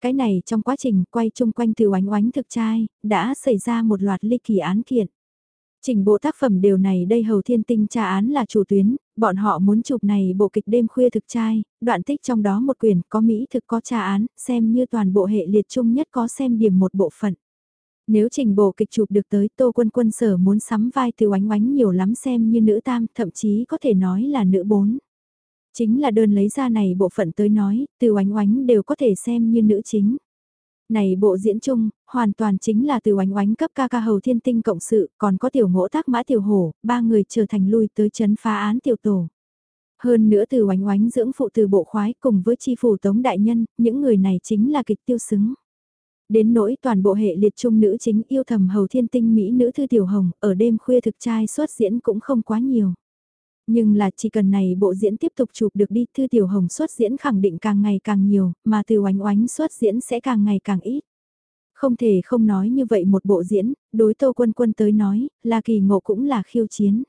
Speaker 1: Cái này trong quá trình quay chung quanh từ oánh oánh thực trai, đã xảy ra một loạt ly kỳ án kiện. Trình bộ tác phẩm đều này đây Hầu Thiên Tinh tra án là chủ tuyến, bọn họ muốn chụp này bộ kịch đêm khuya thực trai, đoạn tích trong đó một quyển có Mỹ thực có tra án, xem như toàn bộ hệ liệt chung nhất có xem điểm một bộ phận. Nếu trình bộ kịch chụp được tới Tô Quân Quân sở muốn sắm vai từ oánh oánh nhiều lắm xem như nữ tam, thậm chí có thể nói là nữ bốn. Chính là đơn lấy ra này bộ phận tới nói, từ oánh oánh đều có thể xem như nữ chính. Này bộ diễn chung, hoàn toàn chính là từ oánh oánh cấp ca ca hầu thiên tinh cộng sự, còn có tiểu ngỗ tác mã tiểu hổ, ba người trở thành lui tới chấn phá án tiểu tổ. Hơn nữa từ oánh oánh dưỡng phụ từ bộ khoái cùng với chi phủ tống đại nhân, những người này chính là kịch tiêu xứng. Đến nỗi toàn bộ hệ liệt trung nữ chính yêu thầm hầu thiên tinh Mỹ nữ thư tiểu hồng, ở đêm khuya thực trai xuất diễn cũng không quá nhiều. Nhưng là chỉ cần này bộ diễn tiếp tục chụp được đi, Thư Tiểu Hồng xuất diễn khẳng định càng ngày càng nhiều, mà từ oánh oánh xuất diễn sẽ càng ngày càng ít. Không thể không nói như vậy một bộ diễn, đối Tô Quân Quân tới nói, là kỳ ngộ cũng là khiêu chiến.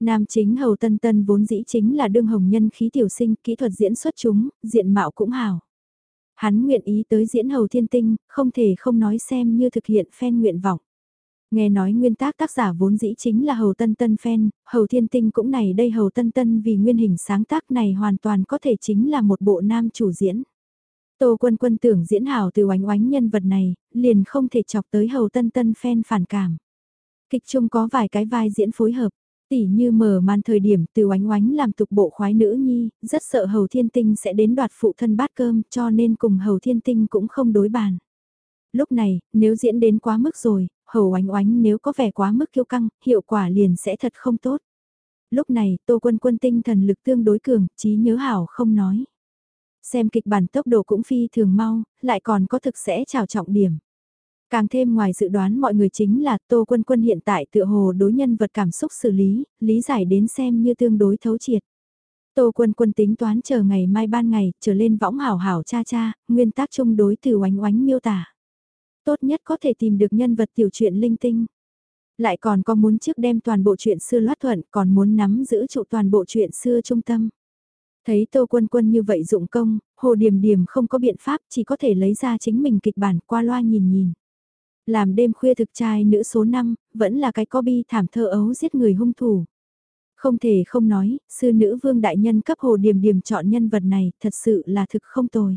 Speaker 1: Nam chính Hầu Tân Tân vốn dĩ chính là đương hồng nhân khí tiểu sinh, kỹ thuật diễn xuất chúng, diện mạo cũng hào. Hắn nguyện ý tới diễn Hầu Thiên Tinh, không thể không nói xem như thực hiện phen nguyện vọng. Nghe nói nguyên tác tác giả vốn dĩ chính là Hầu Tân Tân fan, Hầu Thiên Tinh cũng này đây Hầu Tân Tân vì nguyên hình sáng tác này hoàn toàn có thể chính là một bộ nam chủ diễn. Tô Quân Quân tưởng diễn hảo từ oánh oánh nhân vật này, liền không thể chọc tới Hầu Tân Tân fan phản cảm. Kịch chung có vài cái vai diễn phối hợp, tỉ như mở màn thời điểm từ oánh oánh làm tục bộ khoái nữ nhi, rất sợ Hầu Thiên Tinh sẽ đến đoạt phụ thân bát cơm cho nên cùng Hầu Thiên Tinh cũng không đối bàn. Lúc này, nếu diễn đến quá mức rồi, hầu oánh oánh nếu có vẻ quá mức kiêu căng, hiệu quả liền sẽ thật không tốt. Lúc này, Tô Quân Quân tinh thần lực tương đối cường, trí nhớ hảo không nói. Xem kịch bản tốc độ cũng phi thường mau, lại còn có thực sẽ trào trọng điểm. Càng thêm ngoài dự đoán mọi người chính là Tô Quân Quân hiện tại tựa hồ đối nhân vật cảm xúc xử lý, lý giải đến xem như tương đối thấu triệt. Tô Quân Quân tính toán chờ ngày mai ban ngày, trở lên võng hảo hảo cha cha, nguyên tắc chung đối từ oánh oánh miêu tả tốt nhất có thể tìm được nhân vật tiểu truyện linh tinh. Lại còn có muốn trước đem toàn bộ chuyện xưa loát thuận, còn muốn nắm giữ trụ toàn bộ chuyện xưa trung tâm. Thấy Tô Quân Quân như vậy dụng công, Hồ Điềm Điềm không có biện pháp chỉ có thể lấy ra chính mình kịch bản qua loa nhìn nhìn. Làm đêm khuya thực trai nữ số 5, vẫn là cái có bi thảm thơ ấu giết người hung thủ. Không thể không nói, sư nữ vương đại nhân cấp Hồ Điềm Điềm chọn nhân vật này thật sự là thực không tồi.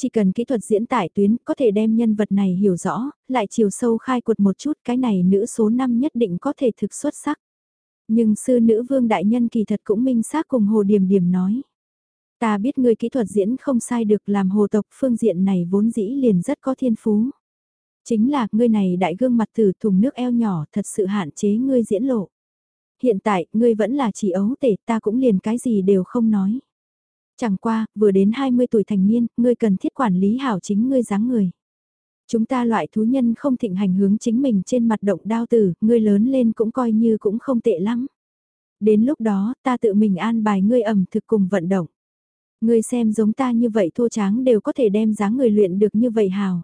Speaker 1: Chỉ cần kỹ thuật diễn tải tuyến có thể đem nhân vật này hiểu rõ, lại chiều sâu khai quật một chút cái này nữ số 5 nhất định có thể thực xuất sắc. Nhưng sư nữ vương đại nhân kỳ thật cũng minh xác cùng hồ điểm điểm nói. Ta biết người kỹ thuật diễn không sai được làm hồ tộc phương diện này vốn dĩ liền rất có thiên phú. Chính là ngươi này đại gương mặt từ thùng nước eo nhỏ thật sự hạn chế ngươi diễn lộ. Hiện tại, ngươi vẫn là chỉ ấu tể ta cũng liền cái gì đều không nói. Chẳng qua, vừa đến 20 tuổi thành niên, ngươi cần thiết quản lý hảo chính ngươi dáng người. Chúng ta loại thú nhân không thịnh hành hướng chính mình trên mặt động đao tử, ngươi lớn lên cũng coi như cũng không tệ lắm. Đến lúc đó, ta tự mình an bài ngươi ẩm thực cùng vận động. Ngươi xem giống ta như vậy thô tráng đều có thể đem dáng người luyện được như vậy hào.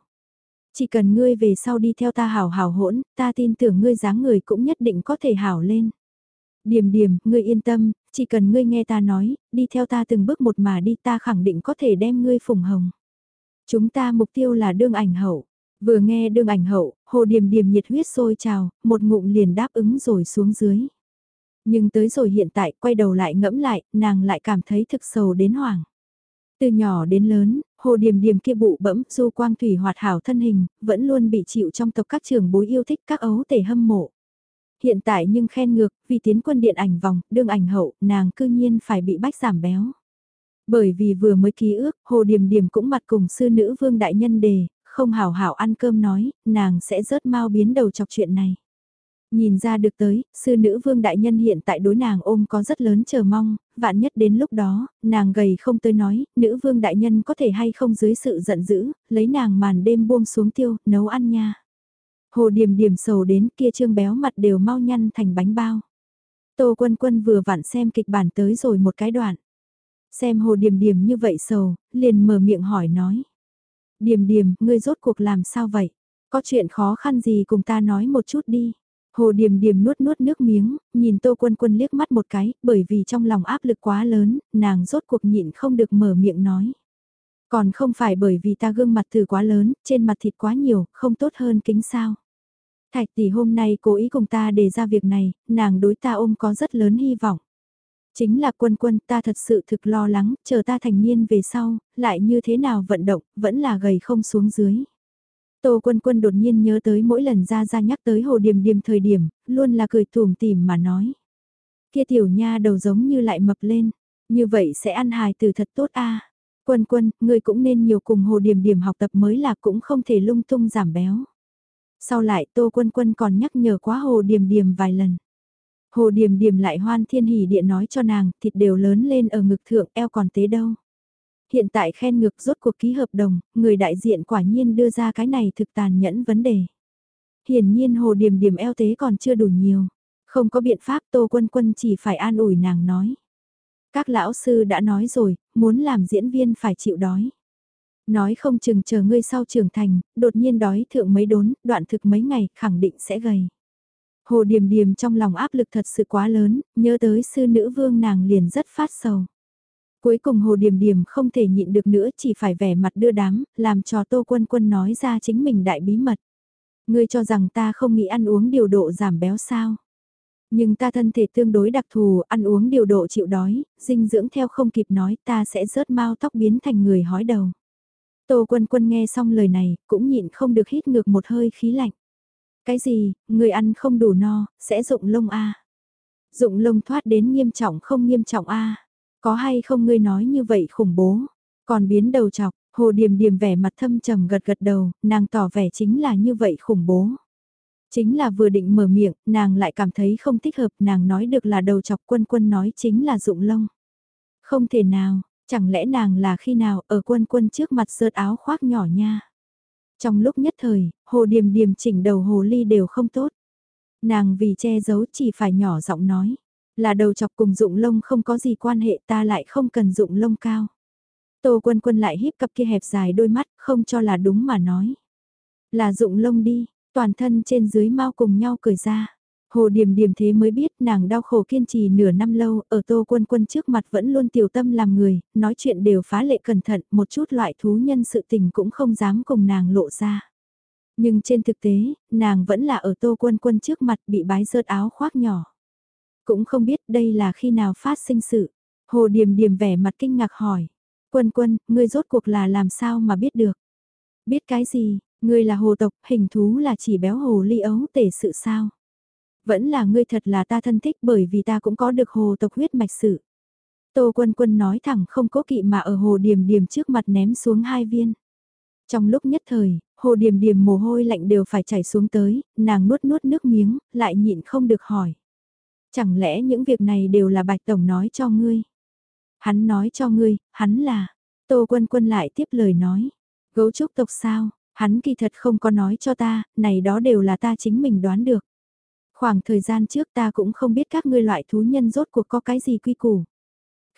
Speaker 1: Chỉ cần ngươi về sau đi theo ta hảo hảo hỗn, ta tin tưởng ngươi dáng người cũng nhất định có thể hảo lên. Điềm điềm, ngươi yên tâm, chỉ cần ngươi nghe ta nói, đi theo ta từng bước một mà đi ta khẳng định có thể đem ngươi phùng hồng. Chúng ta mục tiêu là đương ảnh hậu. Vừa nghe đương ảnh hậu, hồ điềm điềm nhiệt huyết sôi trào, một ngụm liền đáp ứng rồi xuống dưới. Nhưng tới rồi hiện tại, quay đầu lại ngẫm lại, nàng lại cảm thấy thực sầu đến hoảng. Từ nhỏ đến lớn, hồ điềm điềm kia bụ bẫm, du quang thủy hoạt hảo thân hình, vẫn luôn bị chịu trong tộc các trường bối yêu thích các ấu tể hâm mộ. Hiện tại nhưng khen ngược, vì tiến quân điện ảnh vòng, đương ảnh hậu, nàng cư nhiên phải bị bách giảm béo. Bởi vì vừa mới ký ước, Hồ Điềm Điềm cũng mặt cùng sư nữ vương đại nhân đề, không hảo hảo ăn cơm nói, nàng sẽ rớt mau biến đầu chọc chuyện này. Nhìn ra được tới, sư nữ vương đại nhân hiện tại đối nàng ôm có rất lớn chờ mong, vạn nhất đến lúc đó, nàng gầy không tới nói, nữ vương đại nhân có thể hay không dưới sự giận dữ, lấy nàng màn đêm buông xuống tiêu, nấu ăn nha. Hồ Điềm Điềm sầu đến kia trương béo mặt đều mau nhăn thành bánh bao. Tô Quân Quân vừa vặn xem kịch bản tới rồi một cái đoạn. Xem Hồ Điềm Điềm như vậy sầu, liền mở miệng hỏi nói. Điềm Điềm, ngươi rốt cuộc làm sao vậy? Có chuyện khó khăn gì cùng ta nói một chút đi. Hồ Điềm Điềm nuốt nuốt nước miếng, nhìn Tô Quân Quân liếc mắt một cái, bởi vì trong lòng áp lực quá lớn, nàng rốt cuộc nhịn không được mở miệng nói. Còn không phải bởi vì ta gương mặt từ quá lớn, trên mặt thịt quá nhiều, không tốt hơn kính sao. Thạch tỷ hôm nay cố ý cùng ta đề ra việc này, nàng đối ta ôm có rất lớn hy vọng. Chính là quân quân ta thật sự thực lo lắng, chờ ta thành niên về sau, lại như thế nào vận động, vẫn là gầy không xuống dưới. Tô quân quân đột nhiên nhớ tới mỗi lần ra ra nhắc tới hồ điềm điềm thời điểm, luôn là cười thùm tìm mà nói. Kia tiểu nha đầu giống như lại mập lên, như vậy sẽ ăn hài từ thật tốt a Quân quân, ngươi cũng nên nhiều cùng hồ điềm điềm học tập mới là cũng không thể lung tung giảm béo. Sau lại Tô Quân Quân còn nhắc nhở quá Hồ Điềm Điềm vài lần. Hồ Điềm Điềm lại hoan thiên hỉ địa nói cho nàng, thịt đều lớn lên ở ngực thượng, eo còn tế đâu. Hiện tại khen ngực rốt cuộc ký hợp đồng, người đại diện quả nhiên đưa ra cái này thực tàn nhẫn vấn đề. Hiển nhiên Hồ Điềm Điềm eo tế còn chưa đủ nhiều. Không có biện pháp Tô Quân Quân chỉ phải an ủi nàng nói. Các lão sư đã nói rồi, muốn làm diễn viên phải chịu đói. Nói không chừng chờ ngươi sau trưởng thành, đột nhiên đói thượng mấy đốn, đoạn thực mấy ngày, khẳng định sẽ gầy. Hồ Điềm Điềm trong lòng áp lực thật sự quá lớn, nhớ tới sư nữ vương nàng liền rất phát sầu. Cuối cùng Hồ Điềm Điềm không thể nhịn được nữa chỉ phải vẻ mặt đưa đám, làm cho Tô Quân Quân nói ra chính mình đại bí mật. Ngươi cho rằng ta không nghĩ ăn uống điều độ giảm béo sao? Nhưng ta thân thể tương đối đặc thù, ăn uống điều độ chịu đói, dinh dưỡng theo không kịp nói ta sẽ rớt mau tóc biến thành người hói đầu. Tô Quân Quân nghe xong lời này, cũng nhịn không được hít ngược một hơi khí lạnh. Cái gì, người ăn không đủ no, sẽ dụng lông a à? Dụng lông thoát đến nghiêm trọng không nghiêm trọng a Có hay không ngươi nói như vậy khủng bố. Còn biến đầu chọc, hồ điềm điềm vẻ mặt thâm trầm gật gật đầu, nàng tỏ vẻ chính là như vậy khủng bố. Chính là vừa định mở miệng, nàng lại cảm thấy không thích hợp, nàng nói được là đầu chọc quân quân nói chính là dụng lông. Không thể nào, Chẳng lẽ nàng là khi nào ở quân quân trước mặt sợt áo khoác nhỏ nha. Trong lúc nhất thời, hồ điềm điềm chỉnh đầu hồ ly đều không tốt. Nàng vì che giấu chỉ phải nhỏ giọng nói. Là đầu chọc cùng dụng lông không có gì quan hệ ta lại không cần dụng lông cao. Tô quân quân lại híp cặp kia hẹp dài đôi mắt không cho là đúng mà nói. Là dụng lông đi, toàn thân trên dưới mau cùng nhau cười ra. Hồ Điềm Điềm thế mới biết nàng đau khổ kiên trì nửa năm lâu, ở Tô Quân Quân trước mặt vẫn luôn tiểu tâm làm người, nói chuyện đều phá lệ cẩn thận, một chút loại thú nhân sự tình cũng không dám cùng nàng lộ ra. Nhưng trên thực tế, nàng vẫn là ở Tô Quân Quân trước mặt bị bái rớt áo khoác nhỏ. Cũng không biết đây là khi nào phát sinh sự. Hồ Điềm Điềm vẻ mặt kinh ngạc hỏi. Quân Quân, ngươi rốt cuộc là làm sao mà biết được? Biết cái gì, ngươi là hồ tộc, hình thú là chỉ béo hồ ly ấu tể sự sao? Vẫn là ngươi thật là ta thân thích bởi vì ta cũng có được hồ tộc huyết mạch sự. Tô Quân Quân nói thẳng không cố kỵ mà ở hồ điềm điềm trước mặt ném xuống hai viên. Trong lúc nhất thời, hồ điềm điềm mồ hôi lạnh đều phải chảy xuống tới, nàng nuốt nuốt nước miếng, lại nhịn không được hỏi. Chẳng lẽ những việc này đều là Bạch Tổng nói cho ngươi? Hắn nói cho ngươi, hắn là... Tô Quân Quân lại tiếp lời nói. Gấu trúc tộc sao? Hắn kỳ thật không có nói cho ta, này đó đều là ta chính mình đoán được. Khoảng thời gian trước ta cũng không biết các ngươi loại thú nhân rốt cuộc có cái gì quy củ.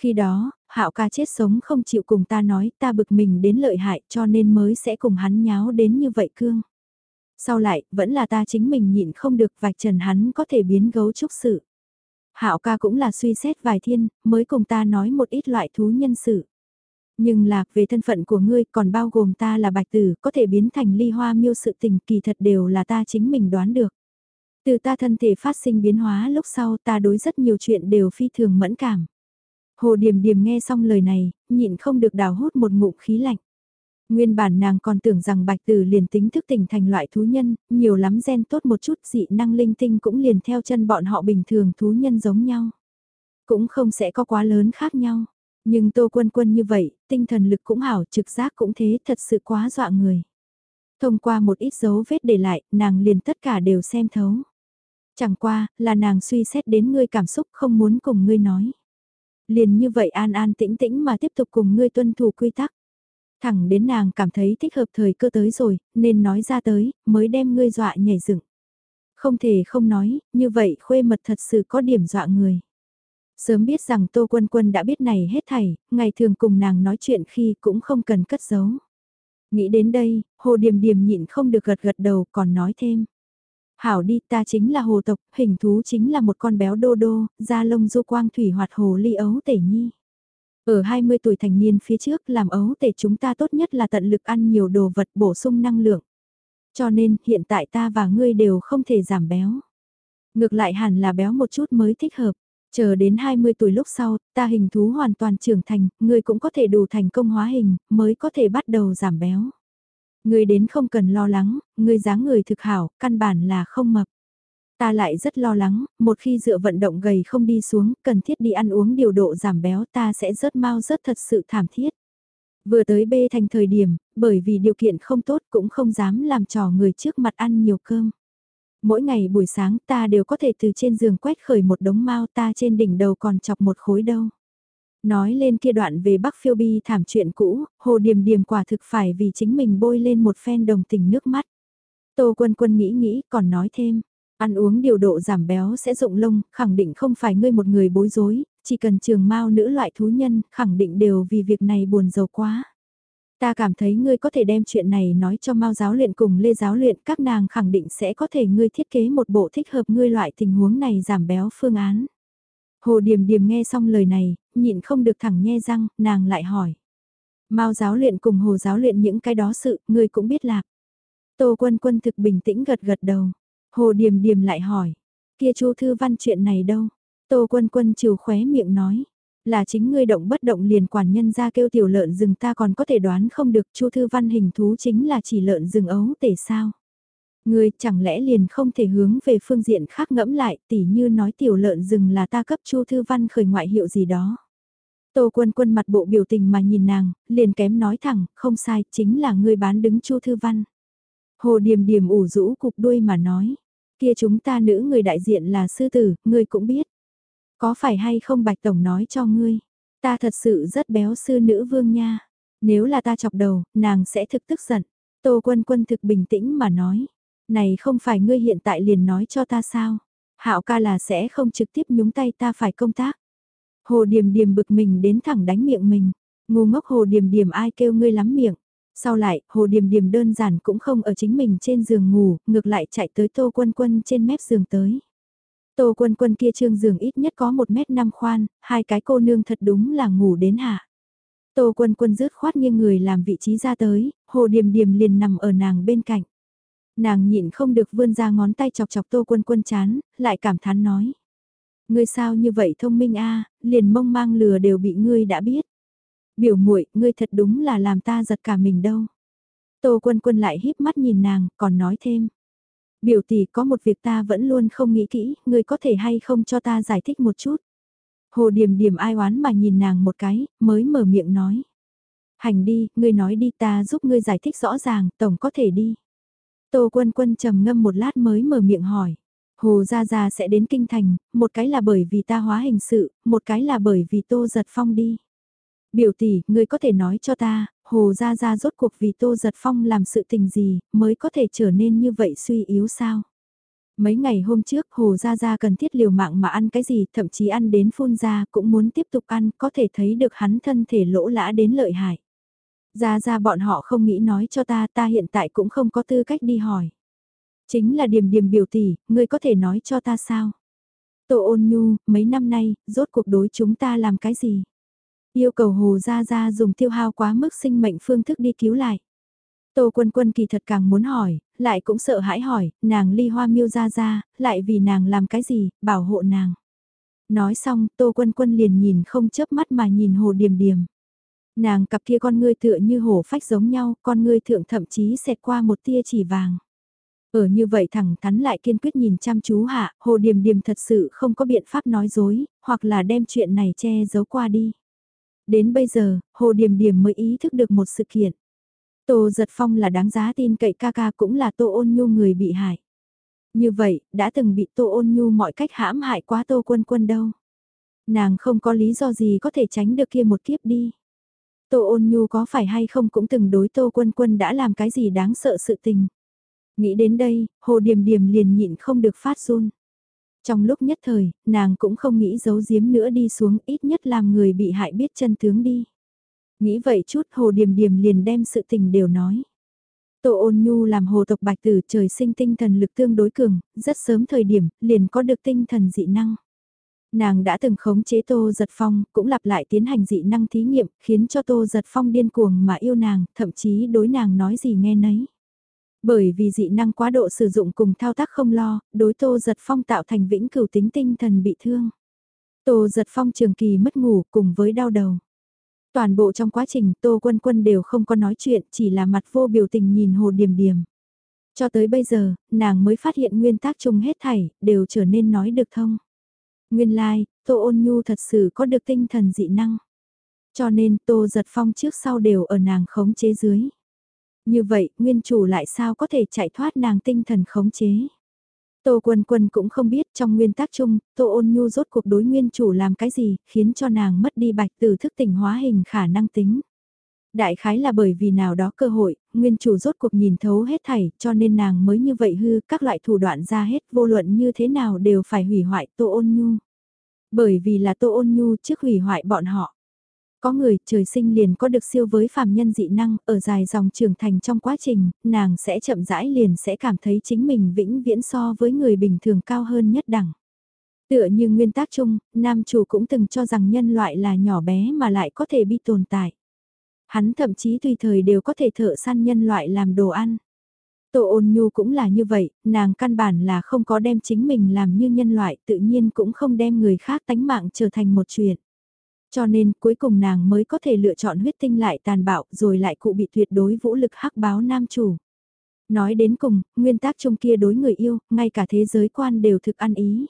Speaker 1: Khi đó, hạo ca chết sống không chịu cùng ta nói ta bực mình đến lợi hại cho nên mới sẽ cùng hắn nháo đến như vậy cương. Sau lại, vẫn là ta chính mình nhịn không được vạch trần hắn có thể biến gấu trúc sự. Hạo ca cũng là suy xét vài thiên, mới cùng ta nói một ít loại thú nhân sự. Nhưng là, về thân phận của ngươi còn bao gồm ta là bạch tử, có thể biến thành ly hoa miêu sự tình kỳ thật đều là ta chính mình đoán được. Từ ta thân thể phát sinh biến hóa lúc sau ta đối rất nhiều chuyện đều phi thường mẫn cảm. Hồ Điềm Điềm nghe xong lời này, nhịn không được đào hút một ngụm khí lạnh. Nguyên bản nàng còn tưởng rằng bạch tử liền tính thức tỉnh thành loại thú nhân, nhiều lắm gen tốt một chút dị năng linh tinh cũng liền theo chân bọn họ bình thường thú nhân giống nhau. Cũng không sẽ có quá lớn khác nhau. Nhưng tô quân quân như vậy, tinh thần lực cũng hảo, trực giác cũng thế, thật sự quá dọa người. Thông qua một ít dấu vết để lại, nàng liền tất cả đều xem thấu. Chẳng qua, là nàng suy xét đến ngươi cảm xúc không muốn cùng ngươi nói. Liền như vậy an an tĩnh tĩnh mà tiếp tục cùng ngươi tuân thủ quy tắc. Thẳng đến nàng cảm thấy thích hợp thời cơ tới rồi, nên nói ra tới, mới đem ngươi dọa nhảy dựng. Không thể không nói, như vậy khuê mật thật sự có điểm dọa người. Sớm biết rằng Tô Quân Quân đã biết này hết thảy, ngày thường cùng nàng nói chuyện khi cũng không cần cất giấu. Nghĩ đến đây, Hồ Điềm Điềm nhịn không được gật gật đầu còn nói thêm. Hảo đi ta chính là hồ tộc, hình thú chính là một con béo đô đô, da lông du quang thủy hoạt hồ ly ấu tể nhi. Ở 20 tuổi thành niên phía trước làm ấu tể chúng ta tốt nhất là tận lực ăn nhiều đồ vật bổ sung năng lượng. Cho nên hiện tại ta và ngươi đều không thể giảm béo. Ngược lại hẳn là béo một chút mới thích hợp. Chờ đến 20 tuổi lúc sau, ta hình thú hoàn toàn trưởng thành, ngươi cũng có thể đủ thành công hóa hình, mới có thể bắt đầu giảm béo. Ngươi đến không cần lo lắng, ngươi dáng người thực hảo, căn bản là không mập. Ta lại rất lo lắng, một khi dựa vận động gầy không đi xuống, cần thiết đi ăn uống điều độ giảm béo ta sẽ rớt mau rớt thật sự thảm thiết. Vừa tới bê thành thời điểm, bởi vì điều kiện không tốt cũng không dám làm trò người trước mặt ăn nhiều cơm. Mỗi ngày buổi sáng ta đều có thể từ trên giường quét khởi một đống mau ta trên đỉnh đầu còn chọc một khối đâu. Nói lên kia đoạn về Bắc Phiêu Bi thảm chuyện cũ, Hồ Điềm Điềm quả thực phải vì chính mình bôi lên một phen đồng tình nước mắt. Tô Quân Quân nghĩ nghĩ còn nói thêm, ăn uống điều độ giảm béo sẽ rụng lông, khẳng định không phải ngươi một người bối rối, chỉ cần trường Mao nữ loại thú nhân, khẳng định đều vì việc này buồn giàu quá. Ta cảm thấy ngươi có thể đem chuyện này nói cho Mao giáo luyện cùng Lê giáo luyện, các nàng khẳng định sẽ có thể ngươi thiết kế một bộ thích hợp ngươi loại tình huống này giảm béo phương án. Hồ Điềm Điềm nghe xong lời này, nhịn không được thẳng nhe răng, nàng lại hỏi. Mao giáo luyện cùng Hồ giáo luyện những cái đó sự, ngươi cũng biết lạc. Tô Quân Quân thực bình tĩnh gật gật đầu. Hồ Điềm Điềm lại hỏi, kia Chu Thư Văn chuyện này đâu? Tô Quân Quân trừ khóe miệng nói, là chính ngươi động bất động liền quản nhân ra kêu tiểu lợn rừng ta còn có thể đoán không được Chu Thư Văn hình thú chính là chỉ lợn rừng ấu tể sao? Ngươi chẳng lẽ liền không thể hướng về phương diện khác ngẫm lại tỉ như nói tiểu lợn rừng là ta cấp Chu Thư Văn khởi ngoại hiệu gì đó. Tô quân quân mặt bộ biểu tình mà nhìn nàng, liền kém nói thẳng, không sai, chính là ngươi bán đứng Chu Thư Văn. Hồ Điềm Điềm ủ rũ cục đuôi mà nói, kia chúng ta nữ người đại diện là sư tử, ngươi cũng biết. Có phải hay không Bạch Tổng nói cho ngươi, ta thật sự rất béo sư nữ vương nha. Nếu là ta chọc đầu, nàng sẽ thực tức giận. Tô quân quân thực bình tĩnh mà nói, này không phải ngươi hiện tại liền nói cho ta sao? Hạo ca là sẽ không trực tiếp nhúng tay ta phải công tác. Hồ Điềm Điềm bực mình đến thẳng đánh miệng mình. Ngu ngốc Hồ Điềm Điềm ai kêu ngươi lắm miệng. Sau lại, Hồ Điềm Điềm đơn giản cũng không ở chính mình trên giường ngủ, ngược lại chạy tới Tô Quân Quân trên mép giường tới. Tô Quân Quân kia trương giường ít nhất có 1 mét 5 khoan, hai cái cô nương thật đúng là ngủ đến hạ. Tô Quân Quân rứt khoát nghiêng người làm vị trí ra tới, Hồ Điềm Điềm liền nằm ở nàng bên cạnh. Nàng nhịn không được vươn ra ngón tay chọc chọc Tô Quân Quân chán, lại cảm thán nói. Ngươi sao như vậy thông minh a liền mông mang lừa đều bị ngươi đã biết. Biểu muội ngươi thật đúng là làm ta giật cả mình đâu. Tô Quân Quân lại híp mắt nhìn nàng, còn nói thêm. Biểu tỷ có một việc ta vẫn luôn không nghĩ kỹ, ngươi có thể hay không cho ta giải thích một chút. Hồ điểm điểm ai oán mà nhìn nàng một cái, mới mở miệng nói. Hành đi, ngươi nói đi ta giúp ngươi giải thích rõ ràng, tổng có thể đi. Tô Quân Quân trầm ngâm một lát mới mở miệng hỏi. Hồ Gia Gia sẽ đến Kinh Thành, một cái là bởi vì ta hóa hình sự, một cái là bởi vì Tô Giật Phong đi. Biểu tỷ, ngươi có thể nói cho ta, Hồ Gia Gia rốt cuộc vì Tô Giật Phong làm sự tình gì, mới có thể trở nên như vậy suy yếu sao? Mấy ngày hôm trước Hồ Gia Gia cần thiết liều mạng mà ăn cái gì, thậm chí ăn đến phun ra cũng muốn tiếp tục ăn, có thể thấy được hắn thân thể lỗ lã đến lợi hại. Gia Gia bọn họ không nghĩ nói cho ta, ta hiện tại cũng không có tư cách đi hỏi. Chính là điềm điềm biểu tỷ, ngươi có thể nói cho ta sao? Tô ôn nhu, mấy năm nay, rốt cuộc đối chúng ta làm cái gì? Yêu cầu Hồ Gia Gia dùng tiêu hao quá mức sinh mệnh phương thức đi cứu lại. Tô Quân Quân kỳ thật càng muốn hỏi, lại cũng sợ hãi hỏi, nàng ly hoa miêu Gia Gia, lại vì nàng làm cái gì, bảo hộ nàng. Nói xong, Tô Quân Quân liền nhìn không chớp mắt mà nhìn Hồ Điềm Điềm. Nàng cặp kia con ngươi tựa như hổ phách giống nhau, con ngươi thượng thậm chí xẹt qua một tia chỉ vàng. Ở như vậy thẳng thắn lại kiên quyết nhìn chăm chú hạ, Hồ Điềm Điềm thật sự không có biện pháp nói dối, hoặc là đem chuyện này che giấu qua đi. Đến bây giờ, Hồ Điềm Điềm mới ý thức được một sự kiện. Tô Giật Phong là đáng giá tin cậy ca ca cũng là Tô Ôn Nhu người bị hại. Như vậy, đã từng bị Tô Ôn Nhu mọi cách hãm hại quá Tô Quân Quân đâu. Nàng không có lý do gì có thể tránh được kia một kiếp đi. Tô Ôn Nhu có phải hay không cũng từng đối Tô Quân Quân đã làm cái gì đáng sợ sự tình. Nghĩ đến đây, hồ điềm điềm liền nhịn không được phát run. Trong lúc nhất thời, nàng cũng không nghĩ giấu giếm nữa đi xuống ít nhất làm người bị hại biết chân tướng đi. Nghĩ vậy chút hồ điềm điềm liền đem sự tình đều nói. Tô ôn nhu làm hồ tộc bạch tử trời sinh tinh thần lực tương đối cường, rất sớm thời điểm, liền có được tinh thần dị năng. Nàng đã từng khống chế Tô Giật Phong, cũng lặp lại tiến hành dị năng thí nghiệm, khiến cho Tô Giật Phong điên cuồng mà yêu nàng, thậm chí đối nàng nói gì nghe nấy. Bởi vì dị năng quá độ sử dụng cùng thao tác không lo, đối Tô Giật Phong tạo thành vĩnh cửu tính tinh thần bị thương. Tô Giật Phong trường kỳ mất ngủ cùng với đau đầu. Toàn bộ trong quá trình Tô Quân Quân đều không có nói chuyện, chỉ là mặt vô biểu tình nhìn Hồ Điềm Điềm. Cho tới bây giờ, nàng mới phát hiện nguyên tắc chung hết thảy, đều trở nên nói được thông. Nguyên lai, like, Tô Ôn Nhu thật sự có được tinh thần dị năng. Cho nên Tô Giật Phong trước sau đều ở nàng khống chế dưới. Như vậy, nguyên chủ lại sao có thể chạy thoát nàng tinh thần khống chế. Tô Quân Quân cũng không biết trong nguyên tắc chung, Tô Ôn Nhu rốt cuộc đối nguyên chủ làm cái gì, khiến cho nàng mất đi bạch từ thức tỉnh hóa hình khả năng tính. Đại khái là bởi vì nào đó cơ hội, nguyên chủ rốt cuộc nhìn thấu hết thảy, cho nên nàng mới như vậy hư, các loại thủ đoạn ra hết vô luận như thế nào đều phải hủy hoại Tô Ôn Nhu. Bởi vì là Tô Ôn Nhu trước hủy hoại bọn họ. Có người trời sinh liền có được siêu với phàm nhân dị năng, ở dài dòng trưởng thành trong quá trình, nàng sẽ chậm rãi liền sẽ cảm thấy chính mình vĩnh viễn so với người bình thường cao hơn nhất đẳng. Tựa như nguyên tắc chung, nam chủ cũng từng cho rằng nhân loại là nhỏ bé mà lại có thể bị tồn tại. Hắn thậm chí tùy thời đều có thể thợ săn nhân loại làm đồ ăn. Tô ôn nhu cũng là như vậy, nàng căn bản là không có đem chính mình làm như nhân loại tự nhiên cũng không đem người khác tánh mạng trở thành một chuyện. Cho nên cuối cùng nàng mới có thể lựa chọn huyết tinh lại tàn bạo rồi lại cụ bị tuyệt đối vũ lực hắc báo nam chủ. Nói đến cùng, nguyên tắc trong kia đối người yêu, ngay cả thế giới quan đều thực ăn ý.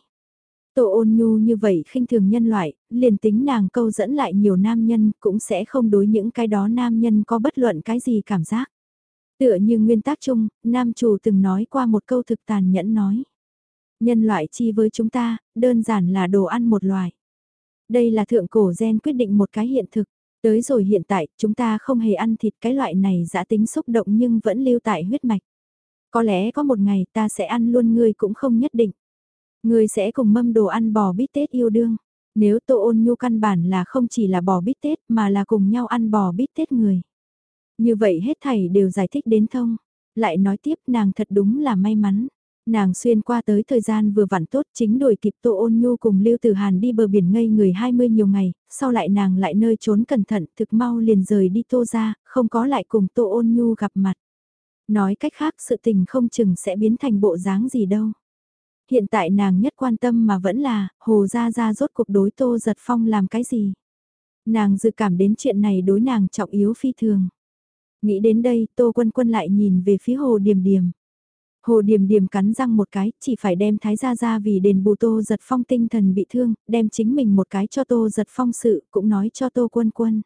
Speaker 1: Tô ôn nhu như vậy khinh thường nhân loại, liền tính nàng câu dẫn lại nhiều nam nhân cũng sẽ không đối những cái đó nam nhân có bất luận cái gì cảm giác. Tựa như nguyên tắc chung, nam chủ từng nói qua một câu thực tàn nhẫn nói. Nhân loại chi với chúng ta, đơn giản là đồ ăn một loài. Đây là thượng cổ gen quyết định một cái hiện thực. Tới rồi hiện tại, chúng ta không hề ăn thịt cái loại này giã tính xúc động nhưng vẫn lưu tại huyết mạch. Có lẽ có một ngày ta sẽ ăn luôn ngươi cũng không nhất định người sẽ cùng mâm đồ ăn bò bít tết yêu đương. Nếu tô ôn nhu căn bản là không chỉ là bò bít tết mà là cùng nhau ăn bò bít tết người. Như vậy hết thảy đều giải thích đến thông. Lại nói tiếp nàng thật đúng là may mắn. Nàng xuyên qua tới thời gian vừa vặn tốt chính đổi kịp Tô Ôn Nhu cùng Lưu Tử Hàn đi bờ biển ngây người 20 nhiều ngày, sau lại nàng lại nơi trốn cẩn thận thực mau liền rời đi Tô ra, không có lại cùng Tô Ôn Nhu gặp mặt. Nói cách khác sự tình không chừng sẽ biến thành bộ dáng gì đâu. Hiện tại nàng nhất quan tâm mà vẫn là, Hồ Gia Gia rốt cuộc đối Tô Giật Phong làm cái gì. Nàng dự cảm đến chuyện này đối nàng trọng yếu phi thường. Nghĩ đến đây, Tô Quân Quân lại nhìn về phía Hồ Điềm Điềm. Hồ Điềm Điềm cắn răng một cái, chỉ phải đem Thái Gia ra vì đền bù Tô Giật Phong tinh thần bị thương, đem chính mình một cái cho Tô Giật Phong sự, cũng nói cho Tô Quân Quân.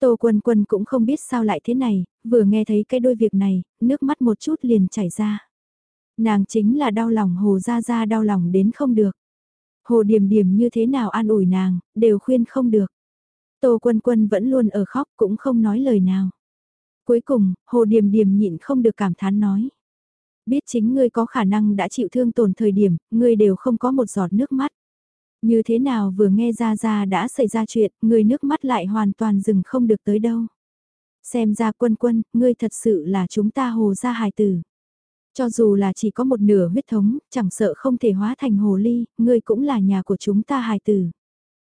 Speaker 1: Tô Quân Quân cũng không biết sao lại thế này, vừa nghe thấy cái đôi việc này, nước mắt một chút liền chảy ra. Nàng chính là đau lòng Hồ Gia Gia đau lòng đến không được. Hồ Điềm Điềm như thế nào an ủi nàng, đều khuyên không được. Tô Quân Quân vẫn luôn ở khóc cũng không nói lời nào. Cuối cùng, Hồ Điềm Điềm nhịn không được cảm thán nói. Biết chính ngươi có khả năng đã chịu thương tổn thời điểm, ngươi đều không có một giọt nước mắt. Như thế nào vừa nghe ra ra đã xảy ra chuyện, ngươi nước mắt lại hoàn toàn dừng không được tới đâu. Xem ra quân quân, ngươi thật sự là chúng ta hồ gia hài tử. Cho dù là chỉ có một nửa huyết thống, chẳng sợ không thể hóa thành hồ ly, ngươi cũng là nhà của chúng ta hài tử.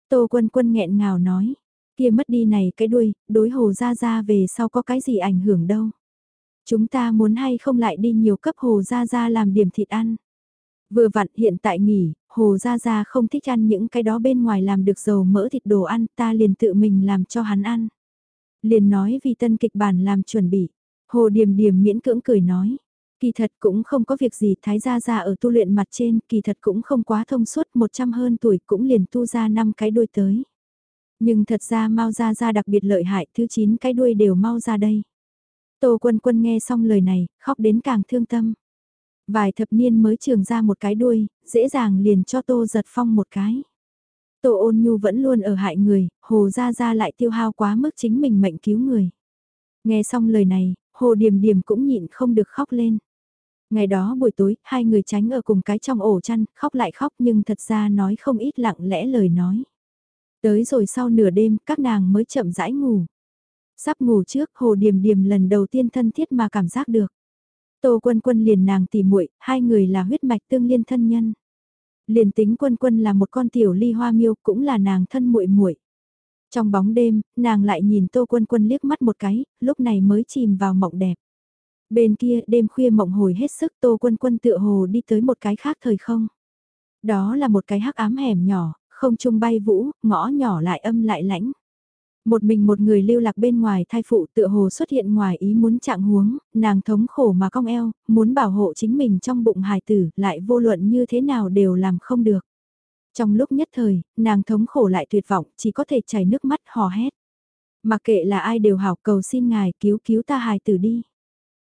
Speaker 1: Tô quân quân nghẹn ngào nói, kia mất đi này cái đuôi, đối hồ ra ra về sau có cái gì ảnh hưởng đâu. Chúng ta muốn hay không lại đi nhiều cấp hồ ra ra làm điểm thịt ăn. Vừa vặn hiện tại nghỉ, hồ ra ra không thích ăn những cái đó bên ngoài làm được dầu mỡ thịt đồ ăn, ta liền tự mình làm cho hắn ăn. Liền nói vì tân kịch bản làm chuẩn bị, hồ điềm điềm miễn cưỡng cười nói. Kỳ thật cũng không có việc gì thái gia gia ở tu luyện mặt trên, kỳ thật cũng không quá thông suốt 100 hơn tuổi cũng liền tu ra năm cái đuôi tới. Nhưng thật ra mau ra ra đặc biệt lợi hại, thứ 9 cái đuôi đều mau ra đây. Tô quân quân nghe xong lời này, khóc đến càng thương tâm. Vài thập niên mới trường ra một cái đuôi, dễ dàng liền cho tô giật phong một cái. Tô ôn nhu vẫn luôn ở hại người, hồ ra ra lại tiêu hao quá mức chính mình mệnh cứu người. Nghe xong lời này, hồ điềm điềm cũng nhịn không được khóc lên. Ngày đó buổi tối, hai người tránh ở cùng cái trong ổ chăn, khóc lại khóc nhưng thật ra nói không ít lặng lẽ lời nói. Tới rồi sau nửa đêm, các nàng mới chậm rãi ngủ. Sắp ngủ trước, Hồ Điềm Điềm lần đầu tiên thân thiết mà cảm giác được. Tô Quân Quân liền nàng tỉ muội, hai người là huyết mạch tương liên thân nhân. Liền tính Quân Quân là một con tiểu ly hoa miêu, cũng là nàng thân muội muội. Trong bóng đêm, nàng lại nhìn Tô Quân Quân liếc mắt một cái, lúc này mới chìm vào mộng đẹp. Bên kia, đêm khuya mộng hồi hết sức Tô Quân Quân tựa hồ đi tới một cái khác thời không. Đó là một cái hắc ám hẻm nhỏ, không trung bay vũ, ngõ nhỏ lại âm lại lãnh. Một mình một người lưu lạc bên ngoài thai phụ tựa hồ xuất hiện ngoài ý muốn trạng huống, nàng thống khổ mà cong eo, muốn bảo hộ chính mình trong bụng hài tử, lại vô luận như thế nào đều làm không được. Trong lúc nhất thời, nàng thống khổ lại tuyệt vọng, chỉ có thể chảy nước mắt hò hét. Mặc kệ là ai đều hảo cầu xin ngài cứu cứu ta hài tử đi.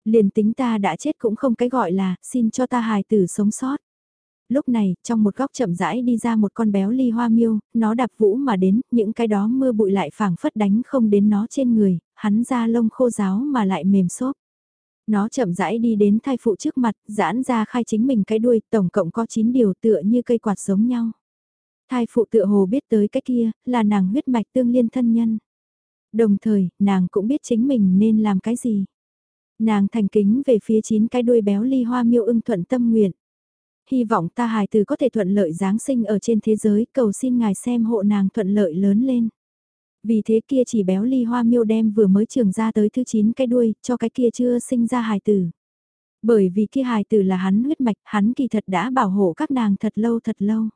Speaker 1: Liền tính ta đã chết cũng không cái gọi là, xin cho ta hài tử sống sót. Lúc này, trong một góc chậm rãi đi ra một con béo ly hoa miêu, nó đạp vũ mà đến, những cái đó mưa bụi lại phảng phất đánh không đến nó trên người, hắn ra lông khô giáo mà lại mềm xốp. Nó chậm rãi đi đến thai phụ trước mặt, giãn ra khai chính mình cái đuôi, tổng cộng có 9 điều tựa như cây quạt giống nhau. Thai phụ tựa hồ biết tới cái kia, là nàng huyết mạch tương liên thân nhân. Đồng thời, nàng cũng biết chính mình nên làm cái gì. Nàng thành kính về phía chín cái đuôi béo ly hoa miêu ưng thuận tâm nguyện. Hy vọng ta hài từ có thể thuận lợi Giáng sinh ở trên thế giới, cầu xin ngài xem hộ nàng thuận lợi lớn lên. Vì thế kia chỉ béo ly hoa miêu đem vừa mới trường ra tới thứ 9 cái đuôi, cho cái kia chưa sinh ra hài tử. Bởi vì kia hài tử là hắn huyết mạch, hắn kỳ thật đã bảo hộ các nàng thật lâu thật lâu.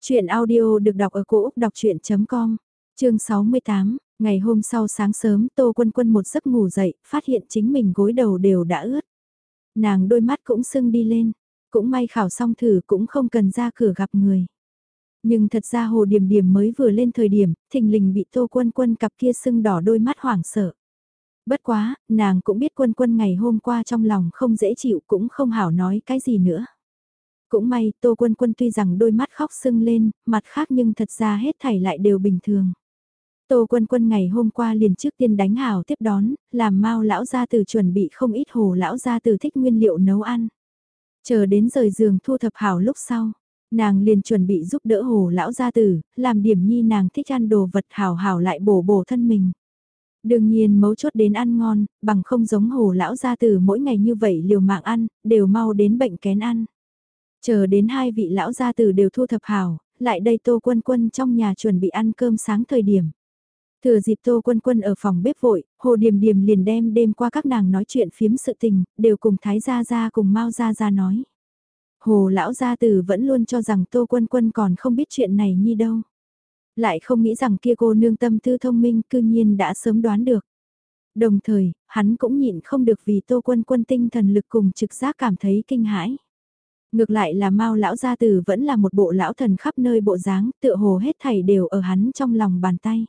Speaker 1: Chuyện audio được đọc ở cổ Úc đọc chuyện.com, chương 68, ngày hôm sau sáng sớm Tô Quân Quân một giấc ngủ dậy, phát hiện chính mình gối đầu đều đã ướt. Nàng đôi mắt cũng sưng đi lên, cũng may khảo xong thử cũng không cần ra cửa gặp người. Nhưng thật ra hồ điểm điểm mới vừa lên thời điểm, thình lình bị Tô Quân Quân cặp kia sưng đỏ đôi mắt hoảng sợ. Bất quá, nàng cũng biết quân quân ngày hôm qua trong lòng không dễ chịu cũng không hảo nói cái gì nữa. Cũng may, Tô Quân Quân tuy rằng đôi mắt khóc sưng lên, mặt khác nhưng thật ra hết thảy lại đều bình thường. Tô Quân Quân ngày hôm qua liền trước tiên đánh hảo tiếp đón, làm mau lão gia tử chuẩn bị không ít hồ lão gia tử thích nguyên liệu nấu ăn. Chờ đến rời giường thu thập hảo lúc sau, nàng liền chuẩn bị giúp đỡ hồ lão gia tử, làm điểm nhi nàng thích ăn đồ vật hảo hảo lại bổ bổ thân mình. Đương nhiên mấu chốt đến ăn ngon, bằng không giống hồ lão gia tử mỗi ngày như vậy liều mạng ăn, đều mau đến bệnh kén ăn. Chờ đến hai vị lão gia tử đều thu thập hảo, lại đây tô quân quân trong nhà chuẩn bị ăn cơm sáng thời điểm. Thừa dịp Tô Quân Quân ở phòng bếp vội, Hồ Điềm Điềm liền đem đêm qua các nàng nói chuyện phiếm sự tình, đều cùng Thái Gia Gia cùng Mao Gia Gia nói. Hồ Lão Gia Tử vẫn luôn cho rằng Tô Quân Quân còn không biết chuyện này như đâu. Lại không nghĩ rằng kia cô nương tâm tư thông minh cư nhiên đã sớm đoán được. Đồng thời, hắn cũng nhịn không được vì Tô Quân Quân tinh thần lực cùng trực giác cảm thấy kinh hãi. Ngược lại là Mao lão gia tử vẫn là một bộ lão thần khắp nơi bộ dáng, tựa hồ hết thảy đều ở hắn trong lòng bàn tay.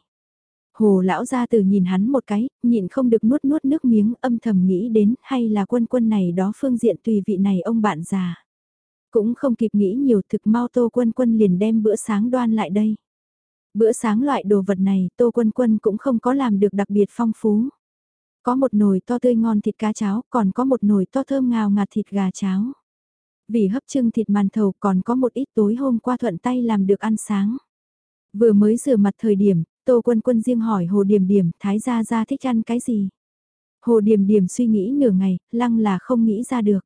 Speaker 1: Hồ lão gia từ nhìn hắn một cái, nhịn không được nuốt nuốt nước miếng âm thầm nghĩ đến hay là quân quân này đó phương diện tùy vị này ông bạn già. Cũng không kịp nghĩ nhiều thực mau tô quân quân liền đem bữa sáng đoan lại đây. Bữa sáng loại đồ vật này tô quân quân cũng không có làm được đặc biệt phong phú. Có một nồi to tươi ngon thịt cá cháo, còn có một nồi to thơm ngào ngạt thịt gà cháo. Vì hấp trưng thịt màn thầu còn có một ít tối hôm qua thuận tay làm được ăn sáng. Vừa mới rửa mặt thời điểm, Tô Quân Quân riêng hỏi Hồ Điềm Điềm, Thái Gia Gia thích ăn cái gì? Hồ Điềm Điềm suy nghĩ nửa ngày, lăng là không nghĩ ra được.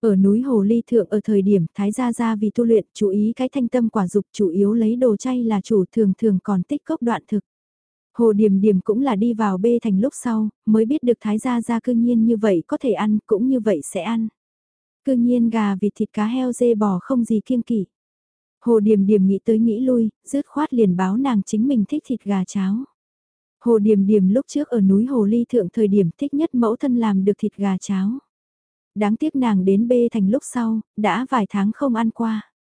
Speaker 1: Ở núi Hồ Ly Thượng ở thời điểm Thái Gia Gia vì tu luyện chú ý cái thanh tâm quả dục chủ yếu lấy đồ chay là chủ thường thường còn tích cốc đoạn thực. Hồ Điềm Điềm cũng là đi vào bê thành lúc sau, mới biết được Thái Gia Gia cương nhiên như vậy có thể ăn, cũng như vậy sẽ ăn. Cư nhiên gà vịt thịt cá heo dê bò không gì kiêng kỵ. Hồ Điềm Điềm nghĩ tới nghĩ lui, rứt khoát liền báo nàng chính mình thích thịt gà cháo. Hồ Điềm Điềm lúc trước ở núi Hồ Ly Thượng thời điểm thích nhất mẫu thân làm được thịt gà cháo. Đáng tiếc nàng đến bê thành lúc sau, đã vài tháng không ăn qua.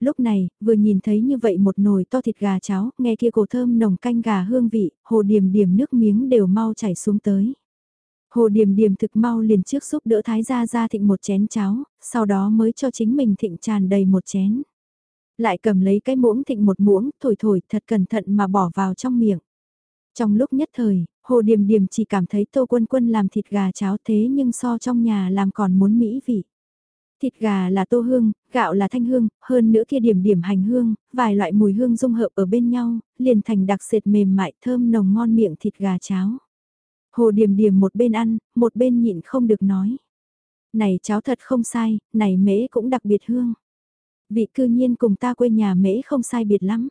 Speaker 1: Lúc này, vừa nhìn thấy như vậy một nồi to thịt gà cháo, nghe kia cổ thơm nồng canh gà hương vị, hồ điềm điềm nước miếng đều mau chảy xuống tới. Hồ điềm điềm thực mau liền trước giúp đỡ thái gia ra thịnh một chén cháo, sau đó mới cho chính mình thịnh tràn đầy một chén lại cầm lấy cái muỗng thịnh một muỗng, thổi thổi thật cẩn thận mà bỏ vào trong miệng. Trong lúc nhất thời, Hồ Điềm Điềm chỉ cảm thấy Tô Quân Quân làm thịt gà cháo thế nhưng so trong nhà làm còn muốn mỹ vị. Thịt gà là tô hương, gạo là thanh hương, hơn nữa kia điểm điểm hành hương, vài loại mùi hương dung hợp ở bên nhau, liền thành đặc sệt mềm mại thơm nồng ngon miệng thịt gà cháo. Hồ Điềm Điềm một bên ăn, một bên nhịn không được nói. Này cháu thật không sai, này mễ cũng đặc biệt hương. Vị cư nhiên cùng ta quê nhà mễ không sai biệt lắm.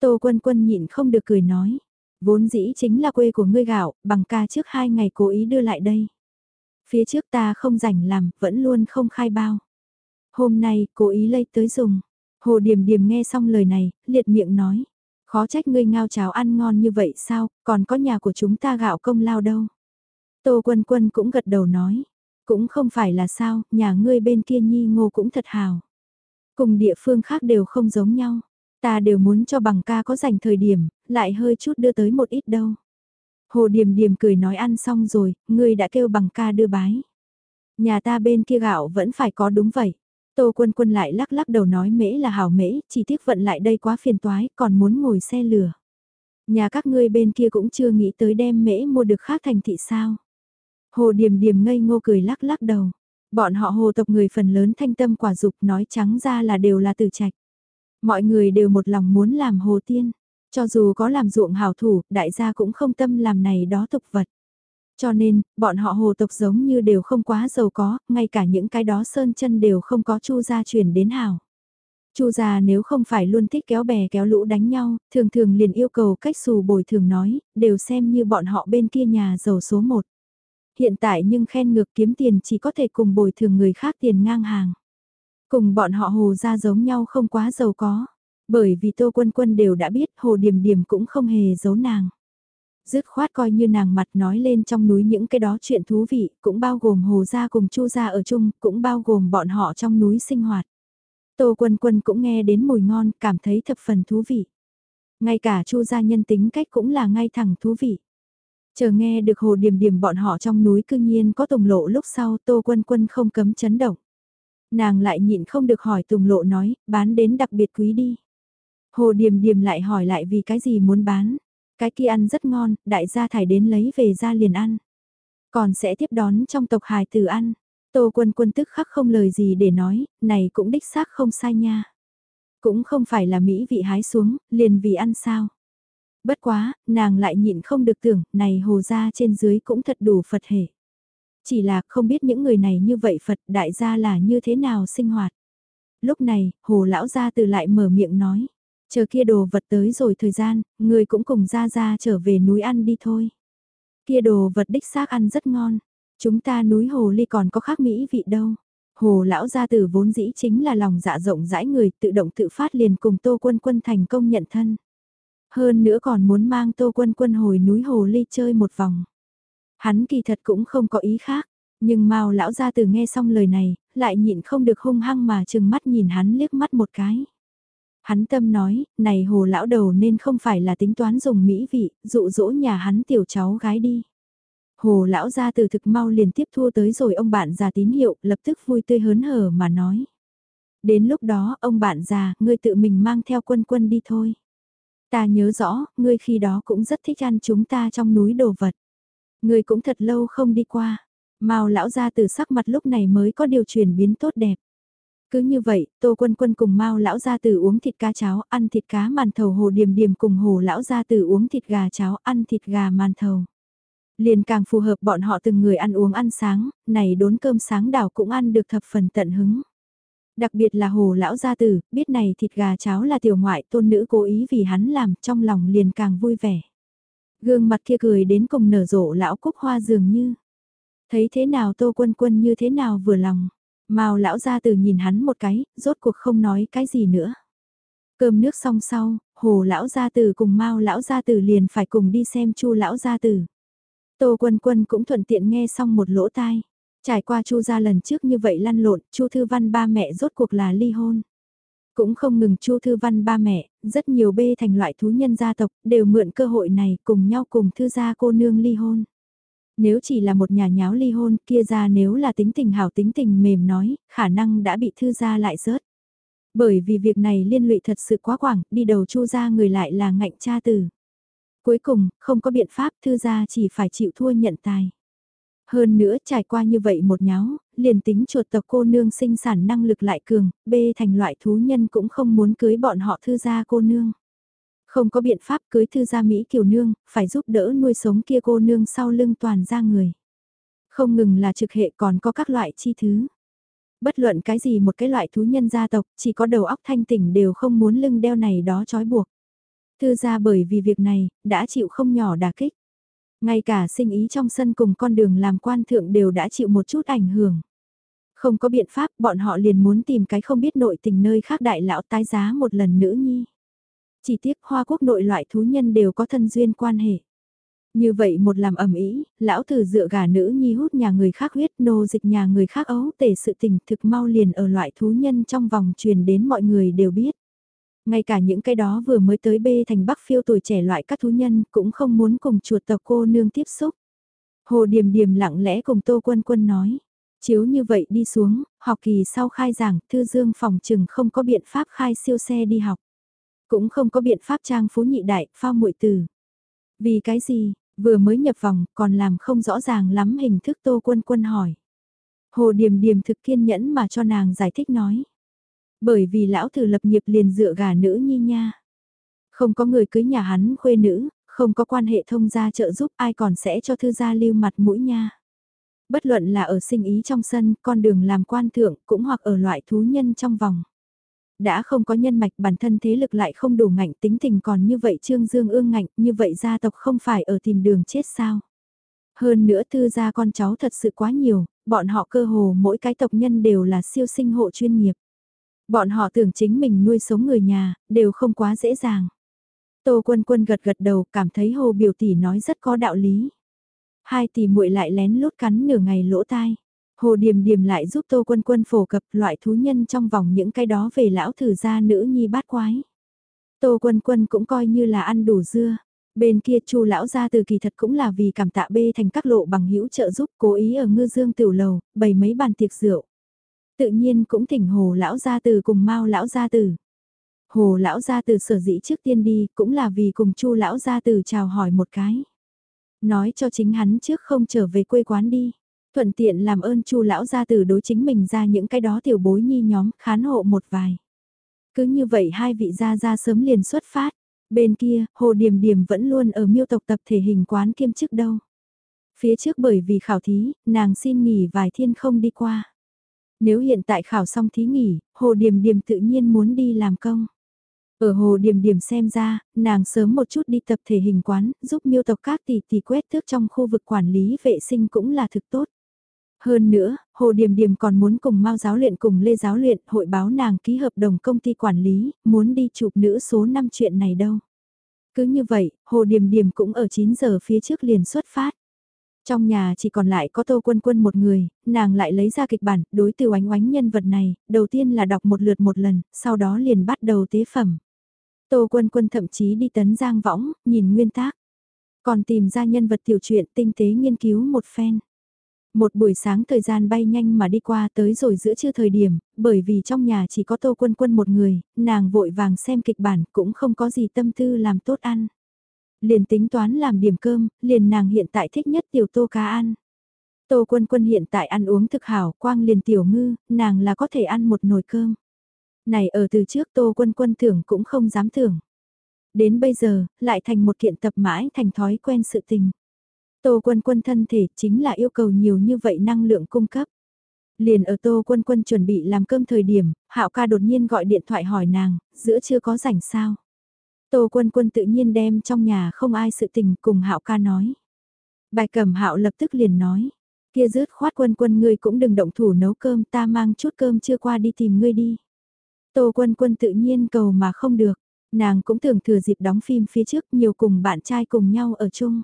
Speaker 1: Tô quân quân nhịn không được cười nói. Vốn dĩ chính là quê của ngươi gạo, bằng ca trước hai ngày cố ý đưa lại đây. Phía trước ta không rảnh làm, vẫn luôn không khai bao. Hôm nay, cố ý lấy tới dùng. Hồ Điềm Điềm nghe xong lời này, liệt miệng nói. Khó trách ngươi ngao cháo ăn ngon như vậy sao, còn có nhà của chúng ta gạo công lao đâu. Tô Quân Quân cũng gật đầu nói. Cũng không phải là sao, nhà ngươi bên kia nhi ngô cũng thật hào. Cùng địa phương khác đều không giống nhau. Ta đều muốn cho bằng ca có dành thời điểm, lại hơi chút đưa tới một ít đâu. Hồ Điềm Điềm cười nói ăn xong rồi, ngươi đã kêu bằng ca đưa bái. Nhà ta bên kia gạo vẫn phải có đúng vậy. Tô Quân Quân lại lắc lắc đầu nói mễ là hảo mễ, chỉ tiếc vận lại đây quá phiền toái, còn muốn ngồi xe lửa. Nhà các ngươi bên kia cũng chưa nghĩ tới đem mễ mua được khác thành thị sao. Hồ Điềm Điềm ngây ngô cười lắc lắc đầu. Bọn họ hồ tộc người phần lớn thanh tâm quả dục nói trắng ra là đều là từ trạch. Mọi người đều một lòng muốn làm hồ tiên. Cho dù có làm ruộng hảo thủ, đại gia cũng không tâm làm này đó tục vật. Cho nên, bọn họ hồ tộc giống như đều không quá giàu có, ngay cả những cái đó sơn chân đều không có chu gia truyền đến hảo. Chu gia nếu không phải luôn thích kéo bè kéo lũ đánh nhau, thường thường liền yêu cầu cách xù bồi thường nói, đều xem như bọn họ bên kia nhà giàu số một. Hiện tại nhưng khen ngược kiếm tiền chỉ có thể cùng bồi thường người khác tiền ngang hàng. Cùng bọn họ hồ gia giống nhau không quá giàu có. Bởi vì Tô Quân Quân đều đã biết Hồ điểm điểm cũng không hề giấu nàng. Dứt khoát coi như nàng mặt nói lên trong núi những cái đó chuyện thú vị, cũng bao gồm Hồ Gia cùng Chu Gia ở chung, cũng bao gồm bọn họ trong núi sinh hoạt. Tô Quân Quân cũng nghe đến mùi ngon, cảm thấy thập phần thú vị. Ngay cả Chu Gia nhân tính cách cũng là ngay thẳng thú vị. Chờ nghe được Hồ Điềm Điềm bọn họ trong núi cư nhiên có tùng lộ lúc sau Tô Quân Quân không cấm chấn động. Nàng lại nhịn không được hỏi tùng lộ nói, bán đến đặc biệt quý đi. Hồ Điềm Điềm lại hỏi lại vì cái gì muốn bán. Cái kia ăn rất ngon, đại gia thải đến lấy về ra liền ăn. Còn sẽ tiếp đón trong tộc hài tử ăn. Tô quân quân tức khắc không lời gì để nói, này cũng đích xác không sai nha. Cũng không phải là Mỹ vị hái xuống, liền vì ăn sao. Bất quá, nàng lại nhịn không được tưởng, này hồ ra trên dưới cũng thật đủ Phật hệ. Chỉ là không biết những người này như vậy Phật đại gia là như thế nào sinh hoạt. Lúc này, hồ lão gia từ lại mở miệng nói. Chờ kia đồ vật tới rồi thời gian, người cũng cùng ra ra trở về núi ăn đi thôi. Kia đồ vật đích xác ăn rất ngon. Chúng ta núi hồ ly còn có khác mỹ vị đâu. Hồ lão gia tử vốn dĩ chính là lòng dạ rộng rãi người tự động tự phát liền cùng Tô Quân Quân thành công nhận thân. Hơn nữa còn muốn mang Tô Quân Quân hồi núi hồ ly chơi một vòng. Hắn kỳ thật cũng không có ý khác, nhưng Mao lão gia tử nghe xong lời này, lại nhịn không được hung hăng mà chừng mắt nhìn hắn liếc mắt một cái. Hắn tâm nói, này hồ lão đầu nên không phải là tính toán dùng mỹ vị, dụ dỗ nhà hắn tiểu cháu gái đi. Hồ lão ra từ thực mau liền tiếp thu tới rồi ông bạn già tín hiệu, lập tức vui tươi hớn hở mà nói. Đến lúc đó, ông bạn già, ngươi tự mình mang theo quân quân đi thôi. Ta nhớ rõ, ngươi khi đó cũng rất thích ăn chúng ta trong núi đồ vật. Ngươi cũng thật lâu không đi qua. Mao lão ra từ sắc mặt lúc này mới có điều chuyển biến tốt đẹp. Cứ như vậy, Tô Quân Quân cùng Mao lão gia tử uống thịt cá cháo, ăn thịt cá màn thầu hồ điềm điềm cùng hồ lão gia tử uống thịt gà cháo, ăn thịt gà màn thầu. Liền càng phù hợp bọn họ từng người ăn uống ăn sáng, này đốn cơm sáng đảo cũng ăn được thập phần tận hứng. Đặc biệt là hồ lão gia tử, biết này thịt gà cháo là tiểu ngoại tôn nữ cố ý vì hắn làm trong lòng liền càng vui vẻ. Gương mặt kia cười đến cùng nở rộ lão cúc hoa dường như. Thấy thế nào tô quân quân như thế nào vừa lòng. Mao lão gia từ nhìn hắn một cái, rốt cuộc không nói cái gì nữa. Cơm nước xong sau, hồ lão gia từ cùng Mao lão gia từ liền phải cùng đi xem chu lão gia từ. Tô quân quân cũng thuận tiện nghe xong một lỗ tai. Trải qua chu gia lần trước như vậy lăn lộn, chu thư văn ba mẹ rốt cuộc là ly hôn. Cũng không ngừng chu thư văn ba mẹ, rất nhiều bê thành loại thú nhân gia tộc, đều mượn cơ hội này cùng nhau cùng thư gia cô nương ly hôn. Nếu chỉ là một nhà nháo ly hôn kia ra nếu là tính tình hảo tính tình mềm nói, khả năng đã bị thư gia lại rớt. Bởi vì việc này liên lụy thật sự quá quảng, đi đầu chu ra người lại là ngạnh cha tử. Cuối cùng, không có biện pháp thư gia chỉ phải chịu thua nhận tài. Hơn nữa trải qua như vậy một nháo, liền tính chuột tộc cô nương sinh sản năng lực lại cường, bê thành loại thú nhân cũng không muốn cưới bọn họ thư gia cô nương. Không có biện pháp cưới thư gia Mỹ kiều nương, phải giúp đỡ nuôi sống kia cô nương sau lưng toàn ra người. Không ngừng là trực hệ còn có các loại chi thứ. Bất luận cái gì một cái loại thú nhân gia tộc, chỉ có đầu óc thanh tỉnh đều không muốn lưng đeo này đó trói buộc. Thư gia bởi vì việc này, đã chịu không nhỏ đả kích. Ngay cả sinh ý trong sân cùng con đường làm quan thượng đều đã chịu một chút ảnh hưởng. Không có biện pháp, bọn họ liền muốn tìm cái không biết nội tình nơi khác đại lão tái giá một lần nữa nhi. Chỉ tiếc hoa quốc nội loại thú nhân đều có thân duyên quan hệ. Như vậy một làm ẩm ý, lão thử dựa gà nữ nhi hút nhà người khác huyết nô dịch nhà người khác ấu tể sự tình thực mau liền ở loại thú nhân trong vòng truyền đến mọi người đều biết. Ngay cả những cái đó vừa mới tới bê thành bắc phiêu tuổi trẻ loại các thú nhân cũng không muốn cùng chuột tộc cô nương tiếp xúc. Hồ Điềm Điềm lặng lẽ cùng Tô Quân Quân nói. Chiếu như vậy đi xuống, học kỳ sau khai giảng, Thư Dương phòng trừng không có biện pháp khai siêu xe đi học. Cũng không có biện pháp trang phú nhị đại, phao muội từ. Vì cái gì, vừa mới nhập vòng, còn làm không rõ ràng lắm hình thức Tô Quân Quân hỏi. Hồ Điềm Điềm thực kiên nhẫn mà cho nàng giải thích nói. Bởi vì lão thử lập nghiệp liền dựa gà nữ nhi nha. Không có người cưới nhà hắn khuê nữ, không có quan hệ thông gia trợ giúp ai còn sẽ cho thư gia lưu mặt mũi nha. Bất luận là ở sinh ý trong sân, con đường làm quan thượng, cũng hoặc ở loại thú nhân trong vòng. Đã không có nhân mạch bản thân thế lực lại không đủ ngạnh tính tình còn như vậy trương dương ương ngạnh, như vậy gia tộc không phải ở tìm đường chết sao. Hơn nữa thư gia con cháu thật sự quá nhiều, bọn họ cơ hồ mỗi cái tộc nhân đều là siêu sinh hộ chuyên nghiệp. Bọn họ tưởng chính mình nuôi sống người nhà, đều không quá dễ dàng. Tô Quân Quân gật gật đầu, cảm thấy Hồ biểu tỷ nói rất có đạo lý. Hai tỷ muội lại lén lút cắn nửa ngày lỗ tai. Hồ Điềm Điềm lại giúp Tô Quân Quân phổ cập loại thú nhân trong vòng những cái đó về lão thử gia nữ nhi bát quái. Tô Quân Quân cũng coi như là ăn đủ dưa. Bên kia Chu lão gia từ kỳ thật cũng là vì cảm tạ bê thành các lộ bằng hữu trợ giúp cố ý ở ngư dương tiểu lầu, bày mấy bàn tiệc rượu. Tự nhiên cũng thỉnh Hồ lão gia từ cùng Mao lão gia từ. Hồ lão gia từ sở dĩ trước tiên đi cũng là vì cùng Chu lão gia từ chào hỏi một cái. Nói cho chính hắn trước không trở về quê quán đi. Thuận tiện làm ơn Chu lão gia từ đối chính mình ra những cái đó tiểu bối nhi nhóm khán hộ một vài. Cứ như vậy hai vị gia gia sớm liền xuất phát. Bên kia, Hồ Điềm Điềm vẫn luôn ở miêu tộc tập thể hình quán kiêm chức đâu. Phía trước bởi vì khảo thí, nàng xin nghỉ vài thiên không đi qua. Nếu hiện tại khảo xong thí nghỉ, Hồ Điềm Điềm tự nhiên muốn đi làm công. Ở Hồ Điềm Điềm xem ra, nàng sớm một chút đi tập thể hình quán, giúp miêu tộc các tỷ tỷ quét thước trong khu vực quản lý vệ sinh cũng là thực tốt. Hơn nữa, Hồ Điềm Điềm còn muốn cùng Mao giáo luyện cùng Lê giáo luyện hội báo nàng ký hợp đồng công ty quản lý, muốn đi chụp nữ số 5 chuyện này đâu. Cứ như vậy, Hồ Điềm Điềm cũng ở 9 giờ phía trước liền xuất phát. Trong nhà chỉ còn lại có Tô Quân Quân một người, nàng lại lấy ra kịch bản, đối từ oánh oánh nhân vật này, đầu tiên là đọc một lượt một lần, sau đó liền bắt đầu tế phẩm. Tô Quân Quân thậm chí đi tấn giang võng, nhìn nguyên tác. Còn tìm ra nhân vật tiểu truyện tinh tế nghiên cứu một phen. Một buổi sáng thời gian bay nhanh mà đi qua tới rồi giữa trưa thời điểm, bởi vì trong nhà chỉ có Tô Quân Quân một người, nàng vội vàng xem kịch bản cũng không có gì tâm tư làm tốt ăn. Liền tính toán làm điểm cơm, liền nàng hiện tại thích nhất tiểu tô cá ăn. Tô Quân Quân hiện tại ăn uống thực hảo, quang liền tiểu ngư, nàng là có thể ăn một nồi cơm. Này ở từ trước Tô Quân Quân thưởng cũng không dám thưởng. Đến bây giờ, lại thành một kiện tập mãi thành thói quen sự tình. Tô Quân Quân thân thể chính là yêu cầu nhiều như vậy năng lượng cung cấp. Liền ở Tô Quân Quân chuẩn bị làm cơm thời điểm, Hạo ca đột nhiên gọi điện thoại hỏi nàng, giữa chưa có rảnh sao. Tô Quân Quân tự nhiên đem trong nhà không ai sự tình cùng Hạo ca nói. Bài cẩm Hạo lập tức liền nói, kia rớt khoát Quân Quân ngươi cũng đừng động thủ nấu cơm ta mang chút cơm chưa qua đi tìm ngươi đi. Tô Quân Quân tự nhiên cầu mà không được, nàng cũng tưởng thừa dịp đóng phim phía trước nhiều cùng bạn trai cùng nhau ở chung.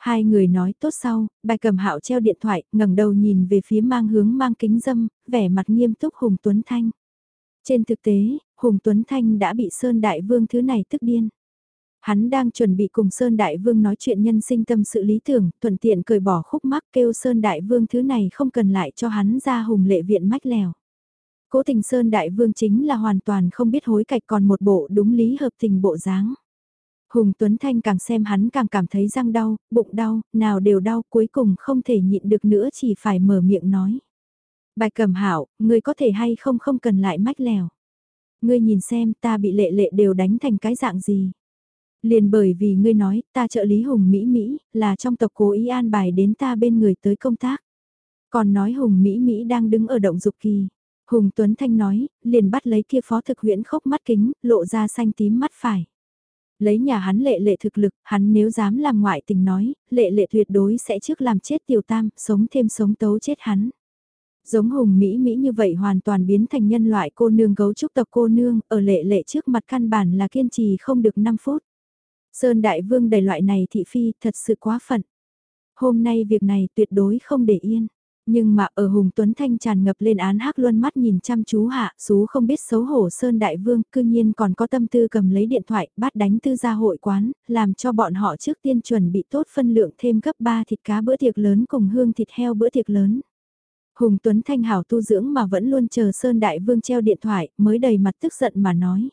Speaker 1: Hai người nói tốt sau, bài cầm hạo treo điện thoại, ngẩng đầu nhìn về phía mang hướng mang kính dâm, vẻ mặt nghiêm túc Hùng Tuấn Thanh. Trên thực tế, Hùng Tuấn Thanh đã bị Sơn Đại Vương thứ này tức điên. Hắn đang chuẩn bị cùng Sơn Đại Vương nói chuyện nhân sinh tâm sự lý tưởng, thuận tiện cởi bỏ khúc mắc kêu Sơn Đại Vương thứ này không cần lại cho hắn ra hùng lệ viện mách lèo. Cố tình Sơn Đại Vương chính là hoàn toàn không biết hối cạch còn một bộ đúng lý hợp tình bộ dáng. Hùng Tuấn Thanh càng xem hắn càng cảm thấy răng đau, bụng đau, nào đều đau, cuối cùng không thể nhịn được nữa chỉ phải mở miệng nói. Bài cầm hảo, ngươi có thể hay không không cần lại mách lèo. Ngươi nhìn xem ta bị lệ lệ đều đánh thành cái dạng gì. Liền bởi vì ngươi nói, ta trợ lý Hùng Mỹ Mỹ, là trong tộc cố ý an bài đến ta bên người tới công tác. Còn nói Hùng Mỹ Mỹ đang đứng ở động dục kỳ. Hùng Tuấn Thanh nói, liền bắt lấy kia phó thực huyễn khóc mắt kính, lộ ra xanh tím mắt phải. Lấy nhà hắn lệ lệ thực lực, hắn nếu dám làm ngoại tình nói, lệ lệ tuyệt đối sẽ trước làm chết tiểu tam, sống thêm sống tấu chết hắn. Giống hùng Mỹ Mỹ như vậy hoàn toàn biến thành nhân loại cô nương gấu trúc tộc cô nương, ở lệ lệ trước mặt căn bản là kiên trì không được 5 phút. Sơn Đại Vương đầy loại này thị phi thật sự quá phận. Hôm nay việc này tuyệt đối không để yên. Nhưng mà ở Hùng Tuấn Thanh tràn ngập lên án hắc luân mắt nhìn chăm chú hạ, xú không biết xấu hổ Sơn Đại Vương, cư nhiên còn có tâm tư cầm lấy điện thoại, bắt đánh tư gia hội quán, làm cho bọn họ trước tiên chuẩn bị tốt phân lượng thêm gấp 3 thịt cá bữa tiệc lớn cùng hương thịt heo bữa tiệc lớn. Hùng Tuấn Thanh hảo tu dưỡng mà vẫn luôn chờ Sơn Đại Vương treo điện thoại, mới đầy mặt tức giận mà nói.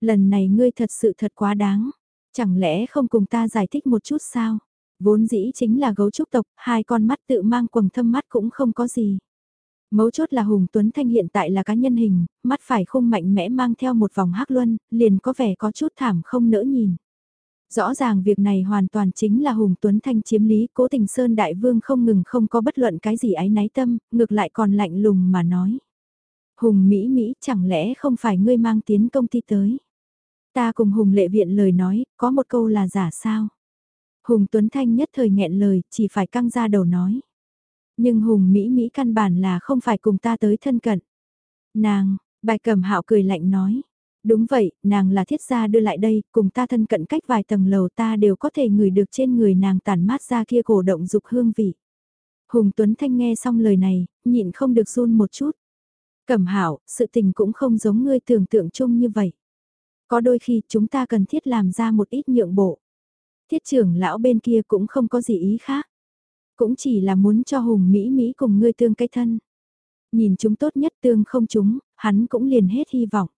Speaker 1: Lần này ngươi thật sự thật quá đáng, chẳng lẽ không cùng ta giải thích một chút sao? Vốn dĩ chính là gấu trúc tộc, hai con mắt tự mang quầng thâm mắt cũng không có gì. Mấu chốt là Hùng Tuấn Thanh hiện tại là cá nhân hình, mắt phải khung mạnh mẽ mang theo một vòng hắc luân, liền có vẻ có chút thảm không nỡ nhìn. Rõ ràng việc này hoàn toàn chính là Hùng Tuấn Thanh chiếm lý, cố tình Sơn Đại Vương không ngừng không có bất luận cái gì ái náy tâm, ngược lại còn lạnh lùng mà nói. Hùng Mỹ Mỹ chẳng lẽ không phải ngươi mang tiến công ty tới. Ta cùng Hùng Lệ Viện lời nói, có một câu là giả sao. Hùng Tuấn Thanh nhất thời nghẹn lời, chỉ phải căng ra đầu nói. Nhưng Hùng Mỹ Mỹ căn bản là không phải cùng ta tới thân cận. Nàng, bài cầm hạo cười lạnh nói. Đúng vậy, nàng là thiết gia đưa lại đây, cùng ta thân cận cách vài tầng lầu ta đều có thể ngửi được trên người nàng tản mát ra kia cổ động dục hương vị. Hùng Tuấn Thanh nghe xong lời này, nhịn không được run một chút. Cẩm hảo, sự tình cũng không giống ngươi tưởng tượng chung như vậy. Có đôi khi chúng ta cần thiết làm ra một ít nhượng bộ. Thiết trưởng lão bên kia cũng không có gì ý khác. Cũng chỉ là muốn cho Hùng Mỹ Mỹ cùng ngươi tương cái thân. Nhìn chúng tốt nhất tương không chúng, hắn cũng liền hết hy vọng.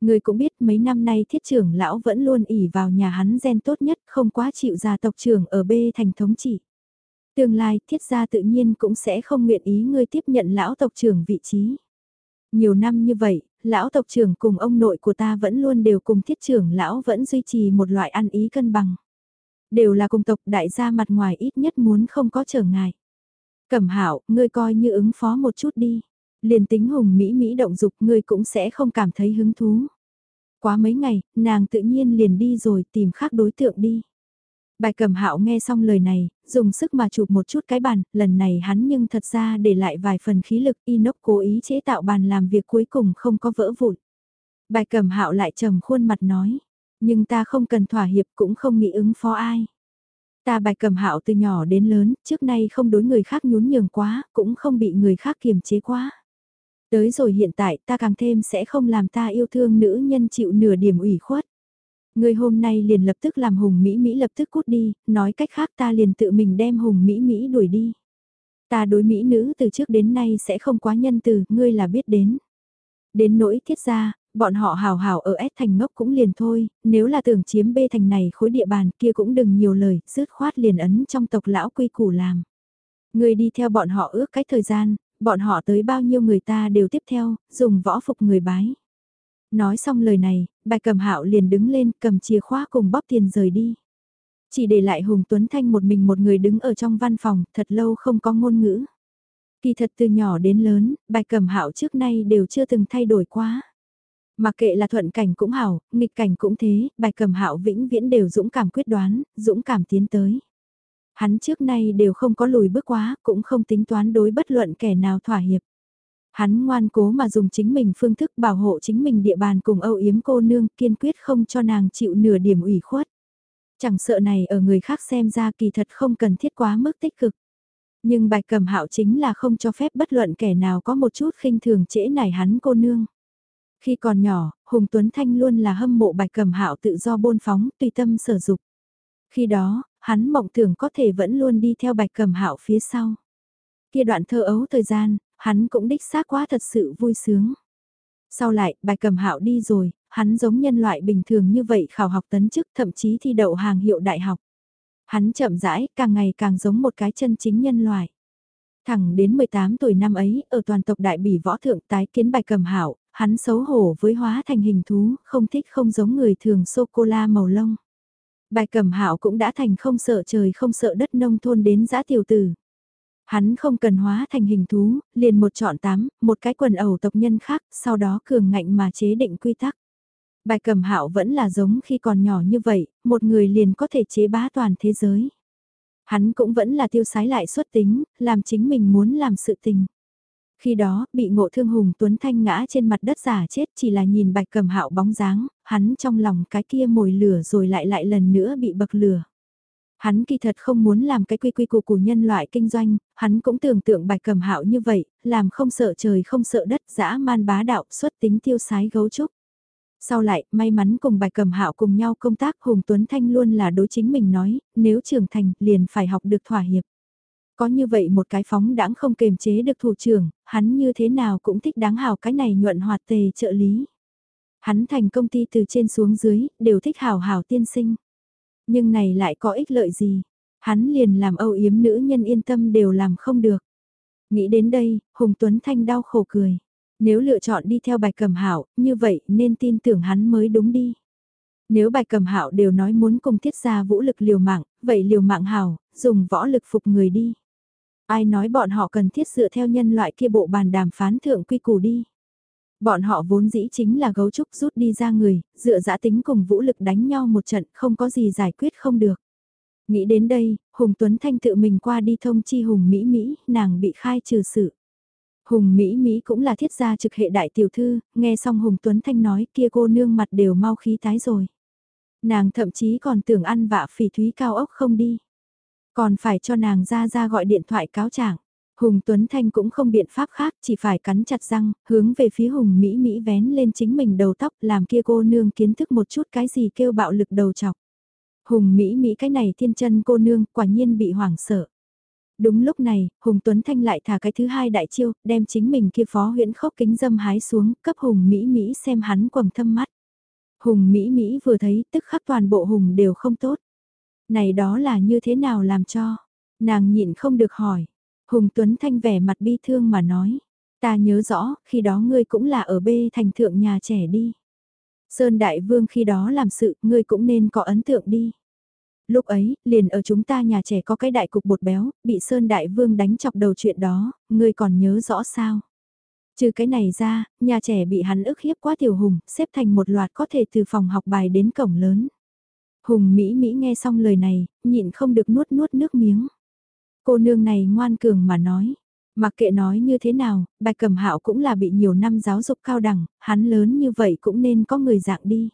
Speaker 1: Ngươi cũng biết mấy năm nay thiết trưởng lão vẫn luôn ỉ vào nhà hắn gen tốt nhất không quá chịu gia tộc trưởng ở B thành thống trị. Tương lai thiết gia tự nhiên cũng sẽ không nguyện ý ngươi tiếp nhận lão tộc trưởng vị trí. Nhiều năm như vậy, lão tộc trưởng cùng ông nội của ta vẫn luôn đều cùng thiết trưởng lão vẫn duy trì một loại ăn ý cân bằng. Đều là cùng tộc đại gia mặt ngoài ít nhất muốn không có trở ngại. Cẩm Hạo, ngươi coi như ứng phó một chút đi. Liền tính hùng Mỹ Mỹ động dục ngươi cũng sẽ không cảm thấy hứng thú. Quá mấy ngày, nàng tự nhiên liền đi rồi tìm khác đối tượng đi. Bài cầm hạo nghe xong lời này, dùng sức mà chụp một chút cái bàn, lần này hắn nhưng thật ra để lại vài phần khí lực inox cố ý chế tạo bàn làm việc cuối cùng không có vỡ vụn. Bài cầm hạo lại trầm khuôn mặt nói, nhưng ta không cần thỏa hiệp cũng không nghĩ ứng phó ai. Ta bài cầm hạo từ nhỏ đến lớn, trước nay không đối người khác nhún nhường quá, cũng không bị người khác kiềm chế quá. Tới rồi hiện tại ta càng thêm sẽ không làm ta yêu thương nữ nhân chịu nửa điểm ủy khuất. Người hôm nay liền lập tức làm Hùng Mỹ Mỹ lập tức cút đi, nói cách khác ta liền tự mình đem Hùng Mỹ Mỹ đuổi đi. Ta đối Mỹ nữ từ trước đến nay sẽ không quá nhân từ, ngươi là biết đến. Đến nỗi thiết ra, bọn họ hào hào ở S thành ngốc cũng liền thôi, nếu là tưởng chiếm B thành này khối địa bàn kia cũng đừng nhiều lời, rứt khoát liền ấn trong tộc lão quy củ làm. Người đi theo bọn họ ước cái thời gian, bọn họ tới bao nhiêu người ta đều tiếp theo, dùng võ phục người bái. Nói xong lời này, bài cầm hạo liền đứng lên cầm chìa khóa cùng bóp tiền rời đi. Chỉ để lại Hùng Tuấn Thanh một mình một người đứng ở trong văn phòng, thật lâu không có ngôn ngữ. Kỳ thật từ nhỏ đến lớn, bài cầm hạo trước nay đều chưa từng thay đổi quá. Mặc kệ là thuận cảnh cũng hảo, nghịch cảnh cũng thế, bài cầm hạo vĩnh viễn đều dũng cảm quyết đoán, dũng cảm tiến tới. Hắn trước nay đều không có lùi bước quá, cũng không tính toán đối bất luận kẻ nào thỏa hiệp. Hắn ngoan cố mà dùng chính mình phương thức bảo hộ chính mình địa bàn cùng âu yếm cô nương kiên quyết không cho nàng chịu nửa điểm ủy khuất. Chẳng sợ này ở người khác xem ra kỳ thật không cần thiết quá mức tích cực. Nhưng bạch cầm hạo chính là không cho phép bất luận kẻ nào có một chút khinh thường trễ nảy hắn cô nương. Khi còn nhỏ, Hùng Tuấn Thanh luôn là hâm mộ bạch cầm hạo tự do bôn phóng, tùy tâm sở dục. Khi đó, hắn mộng tưởng có thể vẫn luôn đi theo bạch cầm hạo phía sau. Kia đoạn thơ ấu thời gian, hắn cũng đích xác quá thật sự vui sướng. Sau lại, bạch cầm hạo đi rồi, hắn giống nhân loại bình thường như vậy khảo học tấn chức thậm chí thi đậu hàng hiệu đại học. Hắn chậm rãi, càng ngày càng giống một cái chân chính nhân loại. Thẳng đến 18 tuổi năm ấy, ở toàn tộc đại bỉ võ thượng tái kiến bài cầm hảo, hắn xấu hổ với hóa thành hình thú, không thích không giống người thường sô-cô-la màu lông. Bài cẩm hạo cũng đã thành không sợ trời không sợ đất nông thôn đến giã tiểu tử. Hắn không cần hóa thành hình thú, liền một chọn tám, một cái quần ẩu tộc nhân khác, sau đó cường ngạnh mà chế định quy tắc. Bài cẩm hạo vẫn là giống khi còn nhỏ như vậy, một người liền có thể chế bá toàn thế giới. Hắn cũng vẫn là tiêu sái lại xuất tính, làm chính mình muốn làm sự tình. Khi đó, bị ngộ thương Hùng Tuấn Thanh ngã trên mặt đất giả chết chỉ là nhìn bạch cầm hạo bóng dáng, hắn trong lòng cái kia mồi lửa rồi lại lại lần nữa bị bậc lửa. Hắn kỳ thật không muốn làm cái quy quy củ của nhân loại kinh doanh, hắn cũng tưởng tượng bạch cầm hạo như vậy, làm không sợ trời không sợ đất dã man bá đạo xuất tính tiêu sái gấu trúc. Sau lại, may mắn cùng bạch cầm hạo cùng nhau công tác Hùng Tuấn Thanh luôn là đối chính mình nói, nếu trưởng thành liền phải học được thỏa hiệp. Có như vậy một cái phóng đãng không kềm chế được thủ trưởng, hắn như thế nào cũng thích đáng hào cái này nhuận hoạt tề trợ lý. Hắn thành công ty từ trên xuống dưới, đều thích hào hào tiên sinh. Nhưng này lại có ích lợi gì? Hắn liền làm âu yếm nữ nhân yên tâm đều làm không được. Nghĩ đến đây, Hùng Tuấn Thanh đau khổ cười. Nếu lựa chọn đi theo bài cầm hảo, như vậy nên tin tưởng hắn mới đúng đi. Nếu bài cầm hạo đều nói muốn cùng thiết gia vũ lực liều mạng, vậy liều mạng hảo, dùng võ lực phục người đi. Ai nói bọn họ cần thiết dựa theo nhân loại kia bộ bàn đàm phán thượng quy củ đi. Bọn họ vốn dĩ chính là gấu trúc rút đi ra người, dựa giã tính cùng vũ lực đánh nhau một trận không có gì giải quyết không được. Nghĩ đến đây, Hùng Tuấn Thanh tự mình qua đi thông chi Hùng Mỹ Mỹ, nàng bị khai trừ sự. Hùng Mỹ Mỹ cũng là thiết gia trực hệ đại tiểu thư, nghe xong Hùng Tuấn Thanh nói kia cô nương mặt đều mau khí tái rồi. Nàng thậm chí còn tưởng ăn vạ phỉ thúy cao ốc không đi. Còn phải cho nàng ra ra gọi điện thoại cáo trạng. Hùng Tuấn Thanh cũng không biện pháp khác, chỉ phải cắn chặt răng, hướng về phía Hùng Mỹ Mỹ vén lên chính mình đầu tóc, làm kia cô nương kiến thức một chút cái gì kêu bạo lực đầu chọc. Hùng Mỹ Mỹ cái này thiên chân cô nương, quả nhiên bị hoảng sợ. Đúng lúc này, Hùng Tuấn Thanh lại thả cái thứ hai đại chiêu, đem chính mình kia phó huyện khốc kính dâm hái xuống, cấp Hùng Mỹ Mỹ xem hắn quầng thâm mắt. Hùng Mỹ Mỹ vừa thấy, tức khắc toàn bộ Hùng đều không tốt. Này đó là như thế nào làm cho? Nàng nhịn không được hỏi. Hùng Tuấn Thanh vẻ mặt bi thương mà nói. Ta nhớ rõ, khi đó ngươi cũng là ở bê thành thượng nhà trẻ đi. Sơn Đại Vương khi đó làm sự, ngươi cũng nên có ấn tượng đi. Lúc ấy, liền ở chúng ta nhà trẻ có cái đại cục bột béo, bị Sơn Đại Vương đánh chọc đầu chuyện đó, ngươi còn nhớ rõ sao? Trừ cái này ra, nhà trẻ bị hắn ức hiếp quá tiểu hùng, xếp thành một loạt có thể từ phòng học bài đến cổng lớn. Hùng Mỹ Mỹ nghe xong lời này, nhịn không được nuốt nuốt nước miếng. Cô nương này ngoan cường mà nói. Mặc kệ nói như thế nào, bạch cầm hạo cũng là bị nhiều năm giáo dục cao đẳng, hắn lớn như vậy cũng nên có người dạng đi.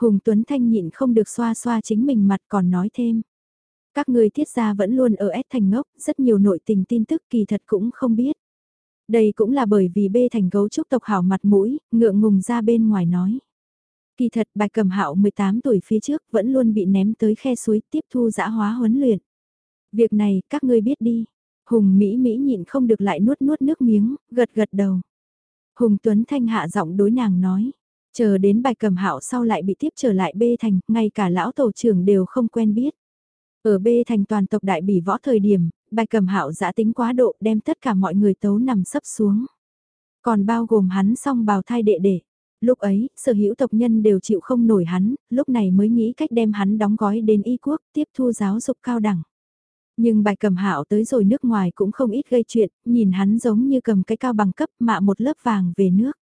Speaker 1: Hùng Tuấn Thanh nhịn không được xoa xoa chính mình mặt còn nói thêm. Các người thiết gia vẫn luôn ở S thành ngốc, rất nhiều nội tình tin tức kỳ thật cũng không biết. Đây cũng là bởi vì bê thành gấu trúc tộc hảo mặt mũi, ngượng ngùng ra bên ngoài nói. Kỳ thật bạch cầm hạo 18 tuổi phía trước vẫn luôn bị ném tới khe suối tiếp thu dã hóa huấn luyện. Việc này các ngươi biết đi. Hùng Mỹ Mỹ nhịn không được lại nuốt nuốt nước miếng, gật gật đầu. Hùng Tuấn Thanh hạ giọng đối nàng nói. Chờ đến bài cầm hạo sau lại bị tiếp trở lại bê thành, ngay cả lão tổ trưởng đều không quen biết. Ở bê thành toàn tộc đại bỉ võ thời điểm, bài cầm hạo giã tính quá độ đem tất cả mọi người tấu nằm sấp xuống. Còn bao gồm hắn song bào thai đệ đệ. Lúc ấy, sở hữu tộc nhân đều chịu không nổi hắn, lúc này mới nghĩ cách đem hắn đóng gói đến y quốc, tiếp thu giáo dục cao đẳng. Nhưng bài cầm hạo tới rồi nước ngoài cũng không ít gây chuyện, nhìn hắn giống như cầm cái cao bằng cấp mạ một lớp vàng về nước.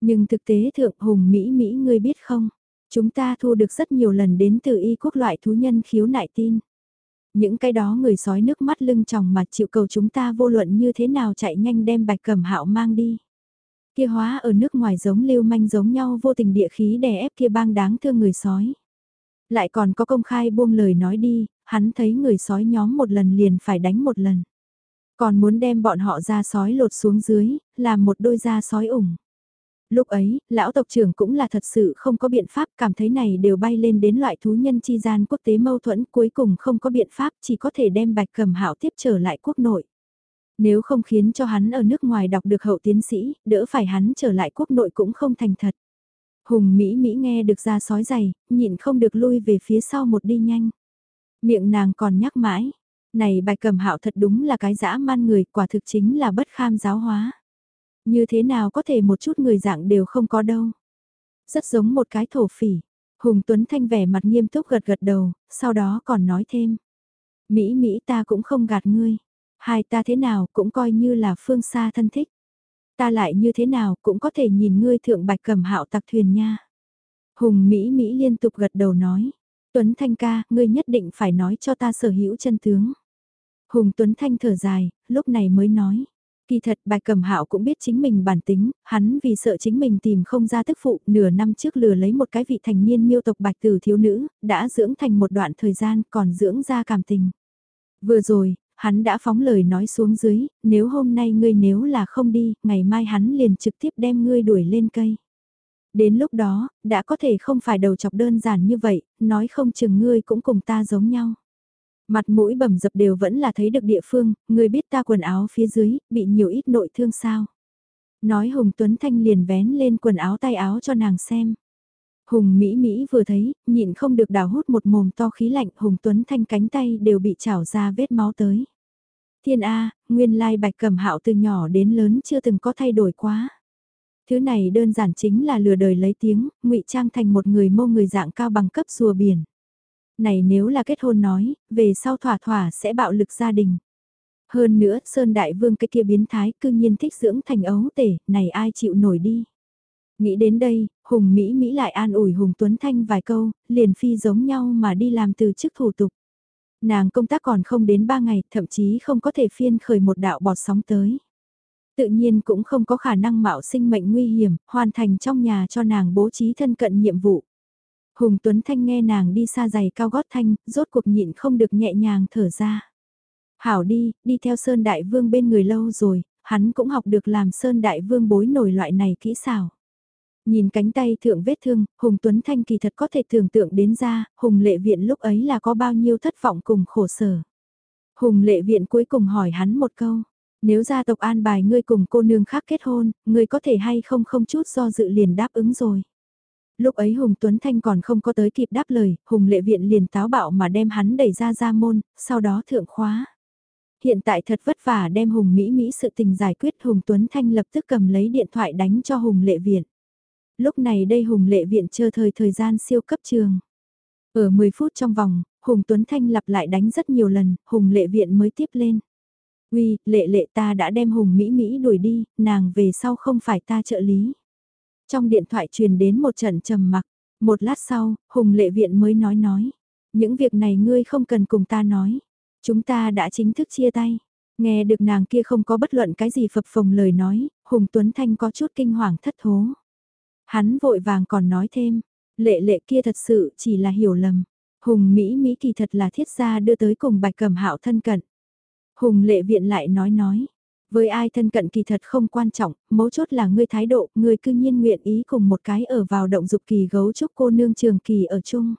Speaker 1: Nhưng thực tế thượng hùng Mỹ Mỹ ngươi biết không, chúng ta thu được rất nhiều lần đến từ y quốc loại thú nhân khiếu nại tin. Những cái đó người sói nước mắt lưng tròng mà chịu cầu chúng ta vô luận như thế nào chạy nhanh đem bạch cầm hạo mang đi. Kia hóa ở nước ngoài giống lưu manh giống nhau vô tình địa khí đè ép kia bang đáng thương người sói. Lại còn có công khai buông lời nói đi, hắn thấy người sói nhóm một lần liền phải đánh một lần. Còn muốn đem bọn họ ra sói lột xuống dưới, làm một đôi da sói ủng. Lúc ấy, lão tộc trưởng cũng là thật sự không có biện pháp cảm thấy này đều bay lên đến loại thú nhân chi gian quốc tế mâu thuẫn cuối cùng không có biện pháp chỉ có thể đem bạch cầm hạo tiếp trở lại quốc nội. Nếu không khiến cho hắn ở nước ngoài đọc được hậu tiến sĩ, đỡ phải hắn trở lại quốc nội cũng không thành thật. Hùng Mỹ Mỹ nghe được ra sói dày nhịn không được lui về phía sau một đi nhanh. Miệng nàng còn nhắc mãi, này bạch cầm hạo thật đúng là cái dã man người, quả thực chính là bất kham giáo hóa. Như thế nào có thể một chút người dạng đều không có đâu. Rất giống một cái thổ phỉ. Hùng Tuấn Thanh vẻ mặt nghiêm túc gật gật đầu, sau đó còn nói thêm. Mỹ Mỹ ta cũng không gạt ngươi. Hai ta thế nào cũng coi như là phương xa thân thích. Ta lại như thế nào cũng có thể nhìn ngươi thượng bạch cầm hạo tặc thuyền nha. Hùng Mỹ Mỹ liên tục gật đầu nói. Tuấn Thanh ca, ngươi nhất định phải nói cho ta sở hữu chân tướng. Hùng Tuấn Thanh thở dài, lúc này mới nói. Kỳ thật bạch cầm hạo cũng biết chính mình bản tính, hắn vì sợ chính mình tìm không ra tức phụ, nửa năm trước lừa lấy một cái vị thành niên miêu tộc bạch tử thiếu nữ, đã dưỡng thành một đoạn thời gian còn dưỡng ra cảm tình. Vừa rồi, hắn đã phóng lời nói xuống dưới, nếu hôm nay ngươi nếu là không đi, ngày mai hắn liền trực tiếp đem ngươi đuổi lên cây. Đến lúc đó, đã có thể không phải đầu chọc đơn giản như vậy, nói không chừng ngươi cũng cùng ta giống nhau. Mặt mũi bầm dập đều vẫn là thấy được địa phương, ngươi biết ta quần áo phía dưới, bị nhiều ít nội thương sao. Nói Hùng Tuấn Thanh liền vén lên quần áo tay áo cho nàng xem. Hùng Mỹ Mỹ vừa thấy, nhịn không được đào hút một mồm to khí lạnh, Hùng Tuấn Thanh cánh tay đều bị chảo ra vết máu tới. Thiên A, nguyên lai bạch cẩm hạo từ nhỏ đến lớn chưa từng có thay đổi quá. Thứ này đơn giản chính là lừa đời lấy tiếng, ngụy trang thành một người mô người dạng cao bằng cấp rùa biển. Này nếu là kết hôn nói, về sau thỏa thỏa sẽ bạo lực gia đình. Hơn nữa, Sơn Đại Vương cái kia biến thái cư nhiên thích dưỡng thành ấu tể, này ai chịu nổi đi. Nghĩ đến đây, Hùng Mỹ Mỹ lại an ủi Hùng Tuấn Thanh vài câu, liền phi giống nhau mà đi làm từ chức thủ tục. Nàng công tác còn không đến ba ngày, thậm chí không có thể phiên khởi một đạo bọt sóng tới. Tự nhiên cũng không có khả năng mạo sinh mệnh nguy hiểm, hoàn thành trong nhà cho nàng bố trí thân cận nhiệm vụ. Hùng Tuấn Thanh nghe nàng đi xa giày cao gót thanh, rốt cuộc nhịn không được nhẹ nhàng thở ra. Hảo đi, đi theo Sơn Đại Vương bên người lâu rồi, hắn cũng học được làm Sơn Đại Vương bối nổi loại này kỹ xảo. Nhìn cánh tay thượng vết thương, Hùng Tuấn Thanh kỳ thật có thể tưởng tượng đến ra, Hùng lệ viện lúc ấy là có bao nhiêu thất vọng cùng khổ sở. Hùng lệ viện cuối cùng hỏi hắn một câu, nếu gia tộc an bài ngươi cùng cô nương khác kết hôn, ngươi có thể hay không không chút do dự liền đáp ứng rồi. Lúc ấy Hùng Tuấn Thanh còn không có tới kịp đáp lời, Hùng lệ viện liền táo bạo mà đem hắn đẩy ra ra môn, sau đó thượng khóa. Hiện tại thật vất vả đem Hùng Mỹ Mỹ sự tình giải quyết Hùng Tuấn Thanh lập tức cầm lấy điện thoại đánh cho Hùng lệ viện. Lúc này đây Hùng lệ viện chờ thời thời gian siêu cấp trường. Ở 10 phút trong vòng, Hùng Tuấn Thanh lặp lại đánh rất nhiều lần, Hùng lệ viện mới tiếp lên. Uy, lệ lệ ta đã đem Hùng Mỹ Mỹ đuổi đi, nàng về sau không phải ta trợ lý. Trong điện thoại truyền đến một trận trầm mặc, một lát sau, Hùng lệ viện mới nói nói. Những việc này ngươi không cần cùng ta nói. Chúng ta đã chính thức chia tay. Nghe được nàng kia không có bất luận cái gì phập phồng lời nói, Hùng Tuấn Thanh có chút kinh hoàng thất thố. Hắn vội vàng còn nói thêm, lệ lệ kia thật sự chỉ là hiểu lầm. Hùng Mỹ Mỹ kỳ thật là thiết gia đưa tới cùng bạch cầm hạo thân cận. Hùng lệ viện lại nói nói, với ai thân cận kỳ thật không quan trọng, mấu chốt là ngươi thái độ, ngươi cư nhiên nguyện ý cùng một cái ở vào động dục kỳ gấu trúc cô nương trường kỳ ở chung.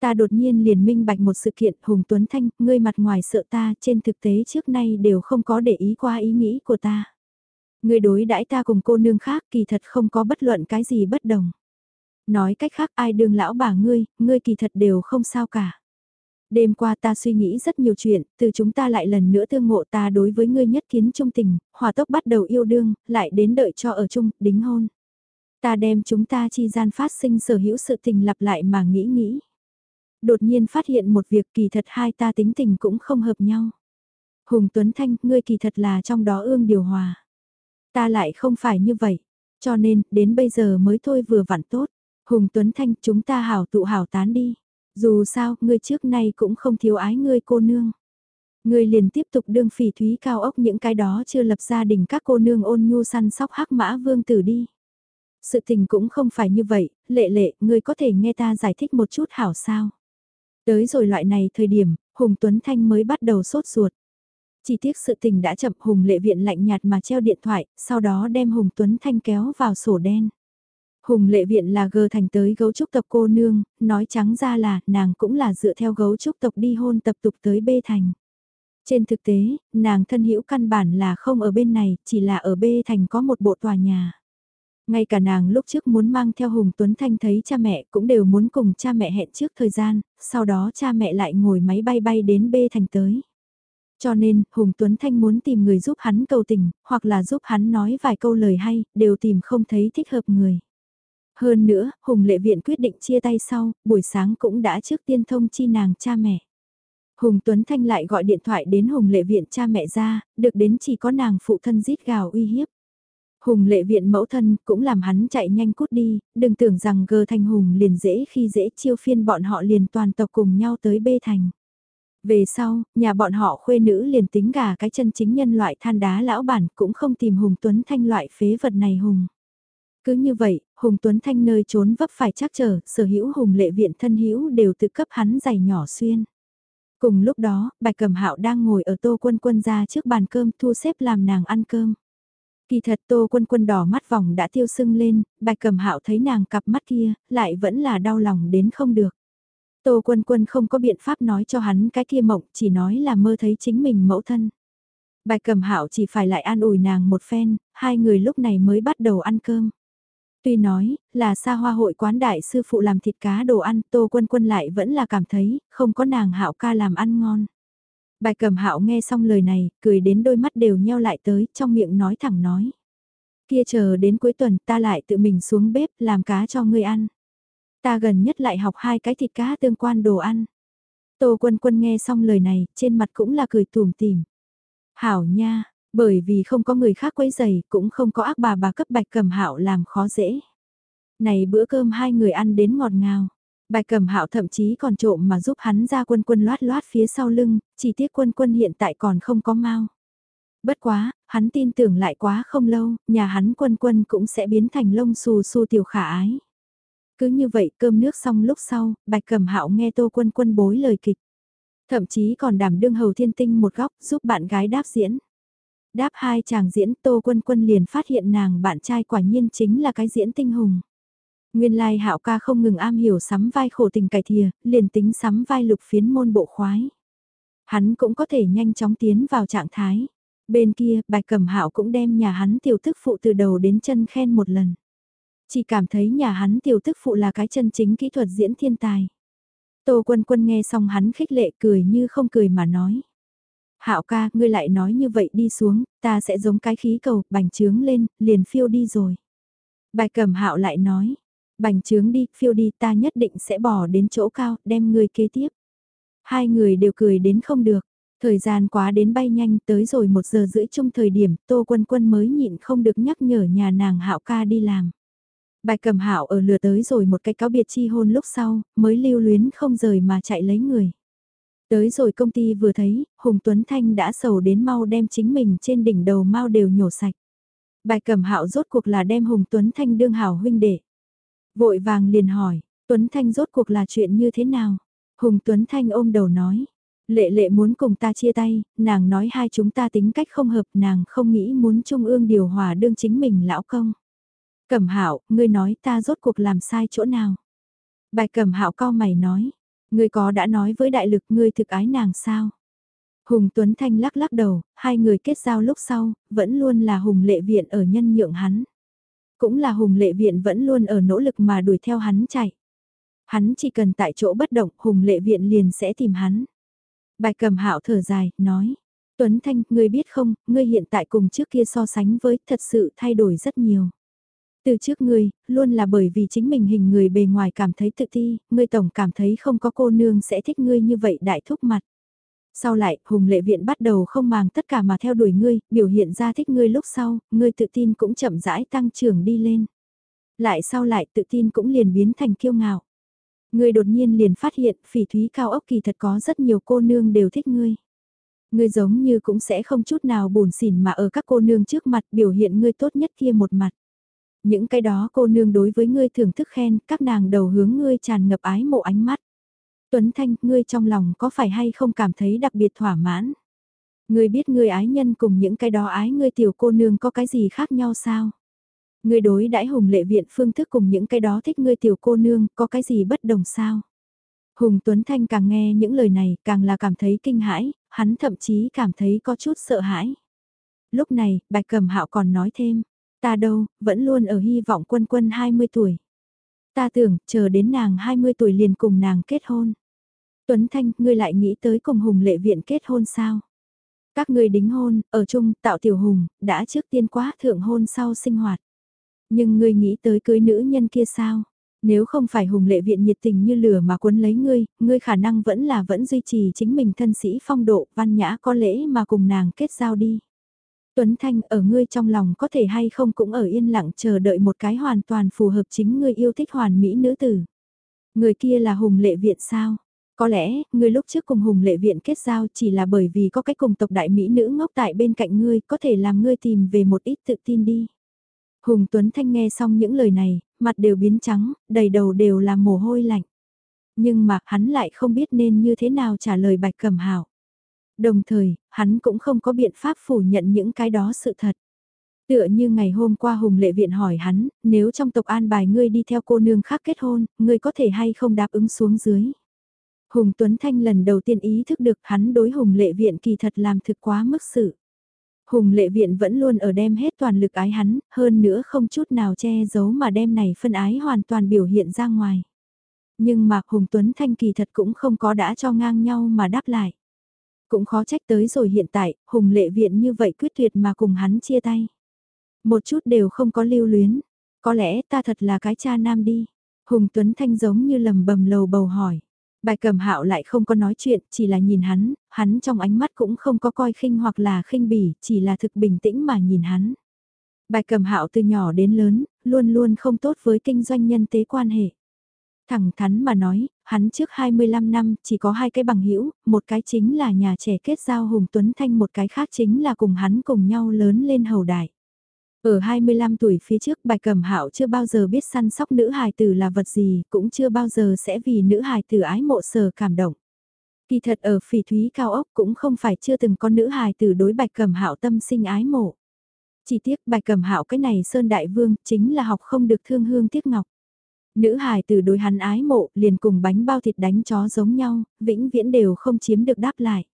Speaker 1: Ta đột nhiên liền minh bạch một sự kiện Hùng Tuấn Thanh, ngươi mặt ngoài sợ ta trên thực tế trước nay đều không có để ý qua ý nghĩ của ta. Ngươi đối đãi ta cùng cô nương khác kỳ thật không có bất luận cái gì bất đồng. Nói cách khác ai đương lão bà ngươi, ngươi kỳ thật đều không sao cả. Đêm qua ta suy nghĩ rất nhiều chuyện, từ chúng ta lại lần nữa tương ngộ ta đối với ngươi nhất kiến trung tình, hòa tốc bắt đầu yêu đương, lại đến đợi cho ở chung, đính hôn. Ta đem chúng ta chi gian phát sinh sở hữu sự tình lặp lại mà nghĩ nghĩ. Đột nhiên phát hiện một việc kỳ thật hai ta tính tình cũng không hợp nhau. Hùng Tuấn Thanh, ngươi kỳ thật là trong đó ương điều hòa. Ta lại không phải như vậy, cho nên, đến bây giờ mới thôi vừa vặn tốt. Hùng Tuấn Thanh, chúng ta hảo tụ hảo tán đi. Dù sao, ngươi trước nay cũng không thiếu ái ngươi cô nương. Ngươi liền tiếp tục đương phỉ thúy cao ốc những cái đó chưa lập gia đình các cô nương ôn nhu săn sóc hắc mã vương tử đi. Sự tình cũng không phải như vậy, lệ lệ, ngươi có thể nghe ta giải thích một chút hảo sao. Tới rồi loại này thời điểm, Hùng Tuấn Thanh mới bắt đầu sốt ruột. Chỉ tiếc sự tình đã chậm Hùng lệ viện lạnh nhạt mà treo điện thoại, sau đó đem Hùng Tuấn Thanh kéo vào sổ đen. Hùng lệ viện là gờ thành tới gấu trúc tộc cô nương, nói trắng ra là nàng cũng là dựa theo gấu trúc tộc đi hôn tập tục tới bê thành. Trên thực tế, nàng thân hữu căn bản là không ở bên này, chỉ là ở bê thành có một bộ tòa nhà. Ngay cả nàng lúc trước muốn mang theo Hùng Tuấn Thanh thấy cha mẹ cũng đều muốn cùng cha mẹ hẹn trước thời gian, sau đó cha mẹ lại ngồi máy bay bay đến bê thành tới. Cho nên, Hùng Tuấn Thanh muốn tìm người giúp hắn cầu tình, hoặc là giúp hắn nói vài câu lời hay, đều tìm không thấy thích hợp người. Hơn nữa, Hùng Lệ Viện quyết định chia tay sau, buổi sáng cũng đã trước tiên thông chi nàng cha mẹ. Hùng Tuấn Thanh lại gọi điện thoại đến Hùng Lệ Viện cha mẹ ra, được đến chỉ có nàng phụ thân rít gào uy hiếp. Hùng Lệ Viện mẫu thân cũng làm hắn chạy nhanh cút đi, đừng tưởng rằng gờ thành Hùng liền dễ khi dễ chiêu phiên bọn họ liền toàn tộc cùng nhau tới bê thành. Về sau, nhà bọn họ khuê nữ liền tính gà cái chân chính nhân loại than đá lão bản cũng không tìm Hùng Tuấn Thanh loại phế vật này Hùng. Cứ như vậy, Hùng Tuấn Thanh nơi trốn vấp phải chắc trở, sở hữu Hùng lệ viện thân hữu đều tự cấp hắn giày nhỏ xuyên. Cùng lúc đó, bạch cầm hạo đang ngồi ở tô quân quân ra trước bàn cơm thu xếp làm nàng ăn cơm. Kỳ thật tô quân quân đỏ mắt vòng đã tiêu sưng lên, bạch cầm hạo thấy nàng cặp mắt kia, lại vẫn là đau lòng đến không được. Tô quân quân không có biện pháp nói cho hắn cái kia mộng, chỉ nói là mơ thấy chính mình mẫu thân. Bạch cầm hạo chỉ phải lại an ủi nàng một phen, hai người lúc này mới bắt đầu ăn cơm. Tuy nói, là xa hoa hội quán đại sư phụ làm thịt cá đồ ăn, Tô Quân Quân lại vẫn là cảm thấy, không có nàng hạo ca làm ăn ngon. Bài cầm hạo nghe xong lời này, cười đến đôi mắt đều nheo lại tới, trong miệng nói thẳng nói. Kia chờ đến cuối tuần ta lại tự mình xuống bếp làm cá cho ngươi ăn. Ta gần nhất lại học hai cái thịt cá tương quan đồ ăn. Tô Quân Quân nghe xong lời này, trên mặt cũng là cười tùm tìm. Hảo nha, bởi vì không có người khác quấy giày, cũng không có ác bà bà cấp bạch cầm hạo làm khó dễ. Này bữa cơm hai người ăn đến ngọt ngào. Bạch cầm hạo thậm chí còn trộm mà giúp hắn ra quân quân loát loát phía sau lưng, chỉ tiếc quân quân hiện tại còn không có mau. Bất quá, hắn tin tưởng lại quá không lâu, nhà hắn quân quân cũng sẽ biến thành lông xù xù tiểu khả ái. Cứ như vậy cơm nước xong lúc sau, bạch cẩm hạo nghe tô quân quân bối lời kịch. Thậm chí còn đảm đương hầu thiên tinh một góc giúp bạn gái đáp diễn. Đáp hai chàng diễn Tô Quân Quân liền phát hiện nàng bạn trai quả nhiên chính là cái diễn tinh hùng. Nguyên lai hạo ca không ngừng am hiểu sắm vai khổ tình cải thìa, liền tính sắm vai lục phiến môn bộ khoái. Hắn cũng có thể nhanh chóng tiến vào trạng thái. Bên kia, bạch cẩm hạo cũng đem nhà hắn tiểu thức phụ từ đầu đến chân khen một lần. Chỉ cảm thấy nhà hắn tiểu tức phụ là cái chân chính kỹ thuật diễn thiên tài. Tô quân quân nghe xong hắn khích lệ cười như không cười mà nói. Hạo ca, ngươi lại nói như vậy đi xuống, ta sẽ giống cái khí cầu, bành trướng lên, liền phiêu đi rồi. Bài cầm hạo lại nói, bành trướng đi, phiêu đi, ta nhất định sẽ bỏ đến chỗ cao, đem ngươi kế tiếp. Hai người đều cười đến không được, thời gian quá đến bay nhanh tới rồi một giờ rưỡi chung thời điểm, tô quân quân mới nhịn không được nhắc nhở nhà nàng hạo ca đi làm. Bài cầm hạo ở lừa tới rồi một cái cáo biệt chi hôn lúc sau, mới lưu luyến không rời mà chạy lấy người. Tới rồi công ty vừa thấy, Hùng Tuấn Thanh đã sầu đến mau đem chính mình trên đỉnh đầu mau đều nhổ sạch. Bài cầm hạo rốt cuộc là đem Hùng Tuấn Thanh đương hảo huynh đệ. Vội vàng liền hỏi, Tuấn Thanh rốt cuộc là chuyện như thế nào? Hùng Tuấn Thanh ôm đầu nói, lệ lệ muốn cùng ta chia tay, nàng nói hai chúng ta tính cách không hợp nàng không nghĩ muốn trung ương điều hòa đương chính mình lão công. Cẩm hạo ngươi nói ta rốt cuộc làm sai chỗ nào? Bài cẩm hạo cao mày nói, Ngươi có đã nói với đại lực ngươi thực ái nàng sao? Hùng Tuấn Thanh lắc lắc đầu, hai người kết giao lúc sau, vẫn luôn là Hùng Lệ Viện ở nhân nhượng hắn. Cũng là Hùng Lệ Viện vẫn luôn ở nỗ lực mà đuổi theo hắn chạy. Hắn chỉ cần tại chỗ bất động, Hùng Lệ Viện liền sẽ tìm hắn. Bài cầm hạo thở dài, nói. Tuấn Thanh, ngươi biết không, ngươi hiện tại cùng trước kia so sánh với thật sự thay đổi rất nhiều. Từ trước ngươi, luôn là bởi vì chính mình hình người bề ngoài cảm thấy tự ti, ngươi tổng cảm thấy không có cô nương sẽ thích ngươi như vậy đại thúc mặt. Sau lại, Hùng Lệ Viện bắt đầu không màng tất cả mà theo đuổi ngươi, biểu hiện ra thích ngươi lúc sau, ngươi tự tin cũng chậm rãi tăng trưởng đi lên. Lại sau lại tự tin cũng liền biến thành kiêu ngạo. Ngươi đột nhiên liền phát hiện phỉ thúy cao ốc kỳ thật có rất nhiều cô nương đều thích ngươi. Ngươi giống như cũng sẽ không chút nào buồn xỉn mà ở các cô nương trước mặt biểu hiện ngươi tốt nhất kia một mặt. Những cái đó cô nương đối với ngươi thưởng thức khen, các nàng đầu hướng ngươi tràn ngập ái mộ ánh mắt. Tuấn Thanh, ngươi trong lòng có phải hay không cảm thấy đặc biệt thỏa mãn? Ngươi biết ngươi ái nhân cùng những cái đó ái ngươi tiểu cô nương có cái gì khác nhau sao? Ngươi đối đãi hùng lệ viện phương thức cùng những cái đó thích ngươi tiểu cô nương có cái gì bất đồng sao? Hùng Tuấn Thanh càng nghe những lời này càng là cảm thấy kinh hãi, hắn thậm chí cảm thấy có chút sợ hãi. Lúc này, bạch cầm hạo còn nói thêm, Ta đâu, vẫn luôn ở hy vọng quân quân 20 tuổi. Ta tưởng, chờ đến nàng 20 tuổi liền cùng nàng kết hôn. Tuấn Thanh, ngươi lại nghĩ tới cùng Hùng lệ viện kết hôn sao? Các ngươi đính hôn, ở chung, tạo tiểu hùng, đã trước tiên quá thượng hôn sau sinh hoạt. Nhưng ngươi nghĩ tới cưới nữ nhân kia sao? Nếu không phải hùng lệ viện nhiệt tình như lửa mà cuốn lấy ngươi, ngươi khả năng vẫn là vẫn duy trì chính mình thân sĩ phong độ, văn nhã có lễ mà cùng nàng kết giao đi. Tuấn Thanh ở ngươi trong lòng có thể hay không cũng ở yên lặng chờ đợi một cái hoàn toàn phù hợp chính ngươi yêu thích hoàn mỹ nữ tử. Người kia là hùng lệ viện sao? Có lẽ, ngươi lúc trước cùng Hùng Lệ Viện kết giao chỉ là bởi vì có cái cùng tộc đại mỹ nữ ngốc tại bên cạnh ngươi có thể làm ngươi tìm về một ít tự tin đi. Hùng Tuấn Thanh nghe xong những lời này, mặt đều biến trắng, đầy đầu đều là mồ hôi lạnh. Nhưng mà hắn lại không biết nên như thế nào trả lời Bạch Cẩm Hảo. Đồng thời, hắn cũng không có biện pháp phủ nhận những cái đó sự thật. Tựa như ngày hôm qua Hùng Lệ Viện hỏi hắn, nếu trong tộc an bài ngươi đi theo cô nương khác kết hôn, ngươi có thể hay không đáp ứng xuống dưới. Hùng Tuấn Thanh lần đầu tiên ý thức được hắn đối Hùng Lệ Viện kỳ thật làm thực quá mức sự. Hùng Lệ Viện vẫn luôn ở đem hết toàn lực ái hắn, hơn nữa không chút nào che giấu mà đem này phân ái hoàn toàn biểu hiện ra ngoài. Nhưng mà Hùng Tuấn Thanh kỳ thật cũng không có đã cho ngang nhau mà đáp lại. Cũng khó trách tới rồi hiện tại, Hùng Lệ Viện như vậy quyết tuyệt mà cùng hắn chia tay. Một chút đều không có lưu luyến, có lẽ ta thật là cái cha nam đi. Hùng Tuấn Thanh giống như lầm bầm lầu bầu hỏi. Bài cầm hạo lại không có nói chuyện, chỉ là nhìn hắn, hắn trong ánh mắt cũng không có coi khinh hoặc là khinh bỉ, chỉ là thực bình tĩnh mà nhìn hắn. Bài cầm hạo từ nhỏ đến lớn, luôn luôn không tốt với kinh doanh nhân tế quan hệ. Thẳng thắn mà nói, hắn trước 25 năm chỉ có hai cái bằng hữu một cái chính là nhà trẻ kết giao Hùng Tuấn Thanh một cái khác chính là cùng hắn cùng nhau lớn lên hầu đại. Ở 25 tuổi phía trước bạch cẩm hạo chưa bao giờ biết săn sóc nữ hài tử là vật gì, cũng chưa bao giờ sẽ vì nữ hài tử ái mộ sở cảm động. Kỳ thật ở phỉ thúy cao ốc cũng không phải chưa từng có nữ hài tử đối bạch cẩm hạo tâm sinh ái mộ. Chỉ tiếc bạch cẩm hạo cái này Sơn Đại Vương chính là học không được thương hương tiếc ngọc. Nữ hài tử đối hắn ái mộ liền cùng bánh bao thịt đánh chó giống nhau, vĩnh viễn đều không chiếm được đáp lại.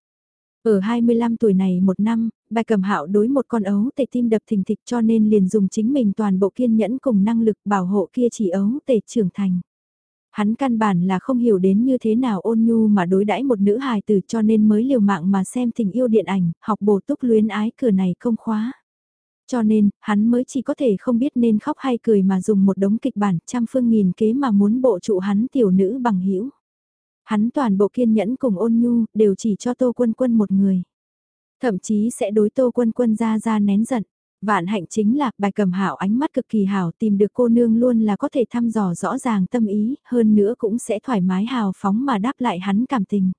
Speaker 1: Ở 25 tuổi này một năm, bài cầm hạo đối một con ấu tể tim đập thình thịch cho nên liền dùng chính mình toàn bộ kiên nhẫn cùng năng lực bảo hộ kia chỉ ấu tể trưởng thành. Hắn căn bản là không hiểu đến như thế nào ôn nhu mà đối đãi một nữ hài tử cho nên mới liều mạng mà xem tình yêu điện ảnh, học bổ túc luyến ái cửa này không khóa. Cho nên, hắn mới chỉ có thể không biết nên khóc hay cười mà dùng một đống kịch bản trăm phương nghìn kế mà muốn bộ trụ hắn tiểu nữ bằng hữu Hắn toàn bộ kiên nhẫn cùng ôn nhu, đều chỉ cho Tô Quân Quân một người. Thậm chí sẽ đối Tô Quân Quân ra ra nén giận. Vạn hạnh chính là bài cầm hảo ánh mắt cực kỳ hảo tìm được cô nương luôn là có thể thăm dò rõ ràng tâm ý, hơn nữa cũng sẽ thoải mái hào phóng mà đáp lại hắn cảm tình.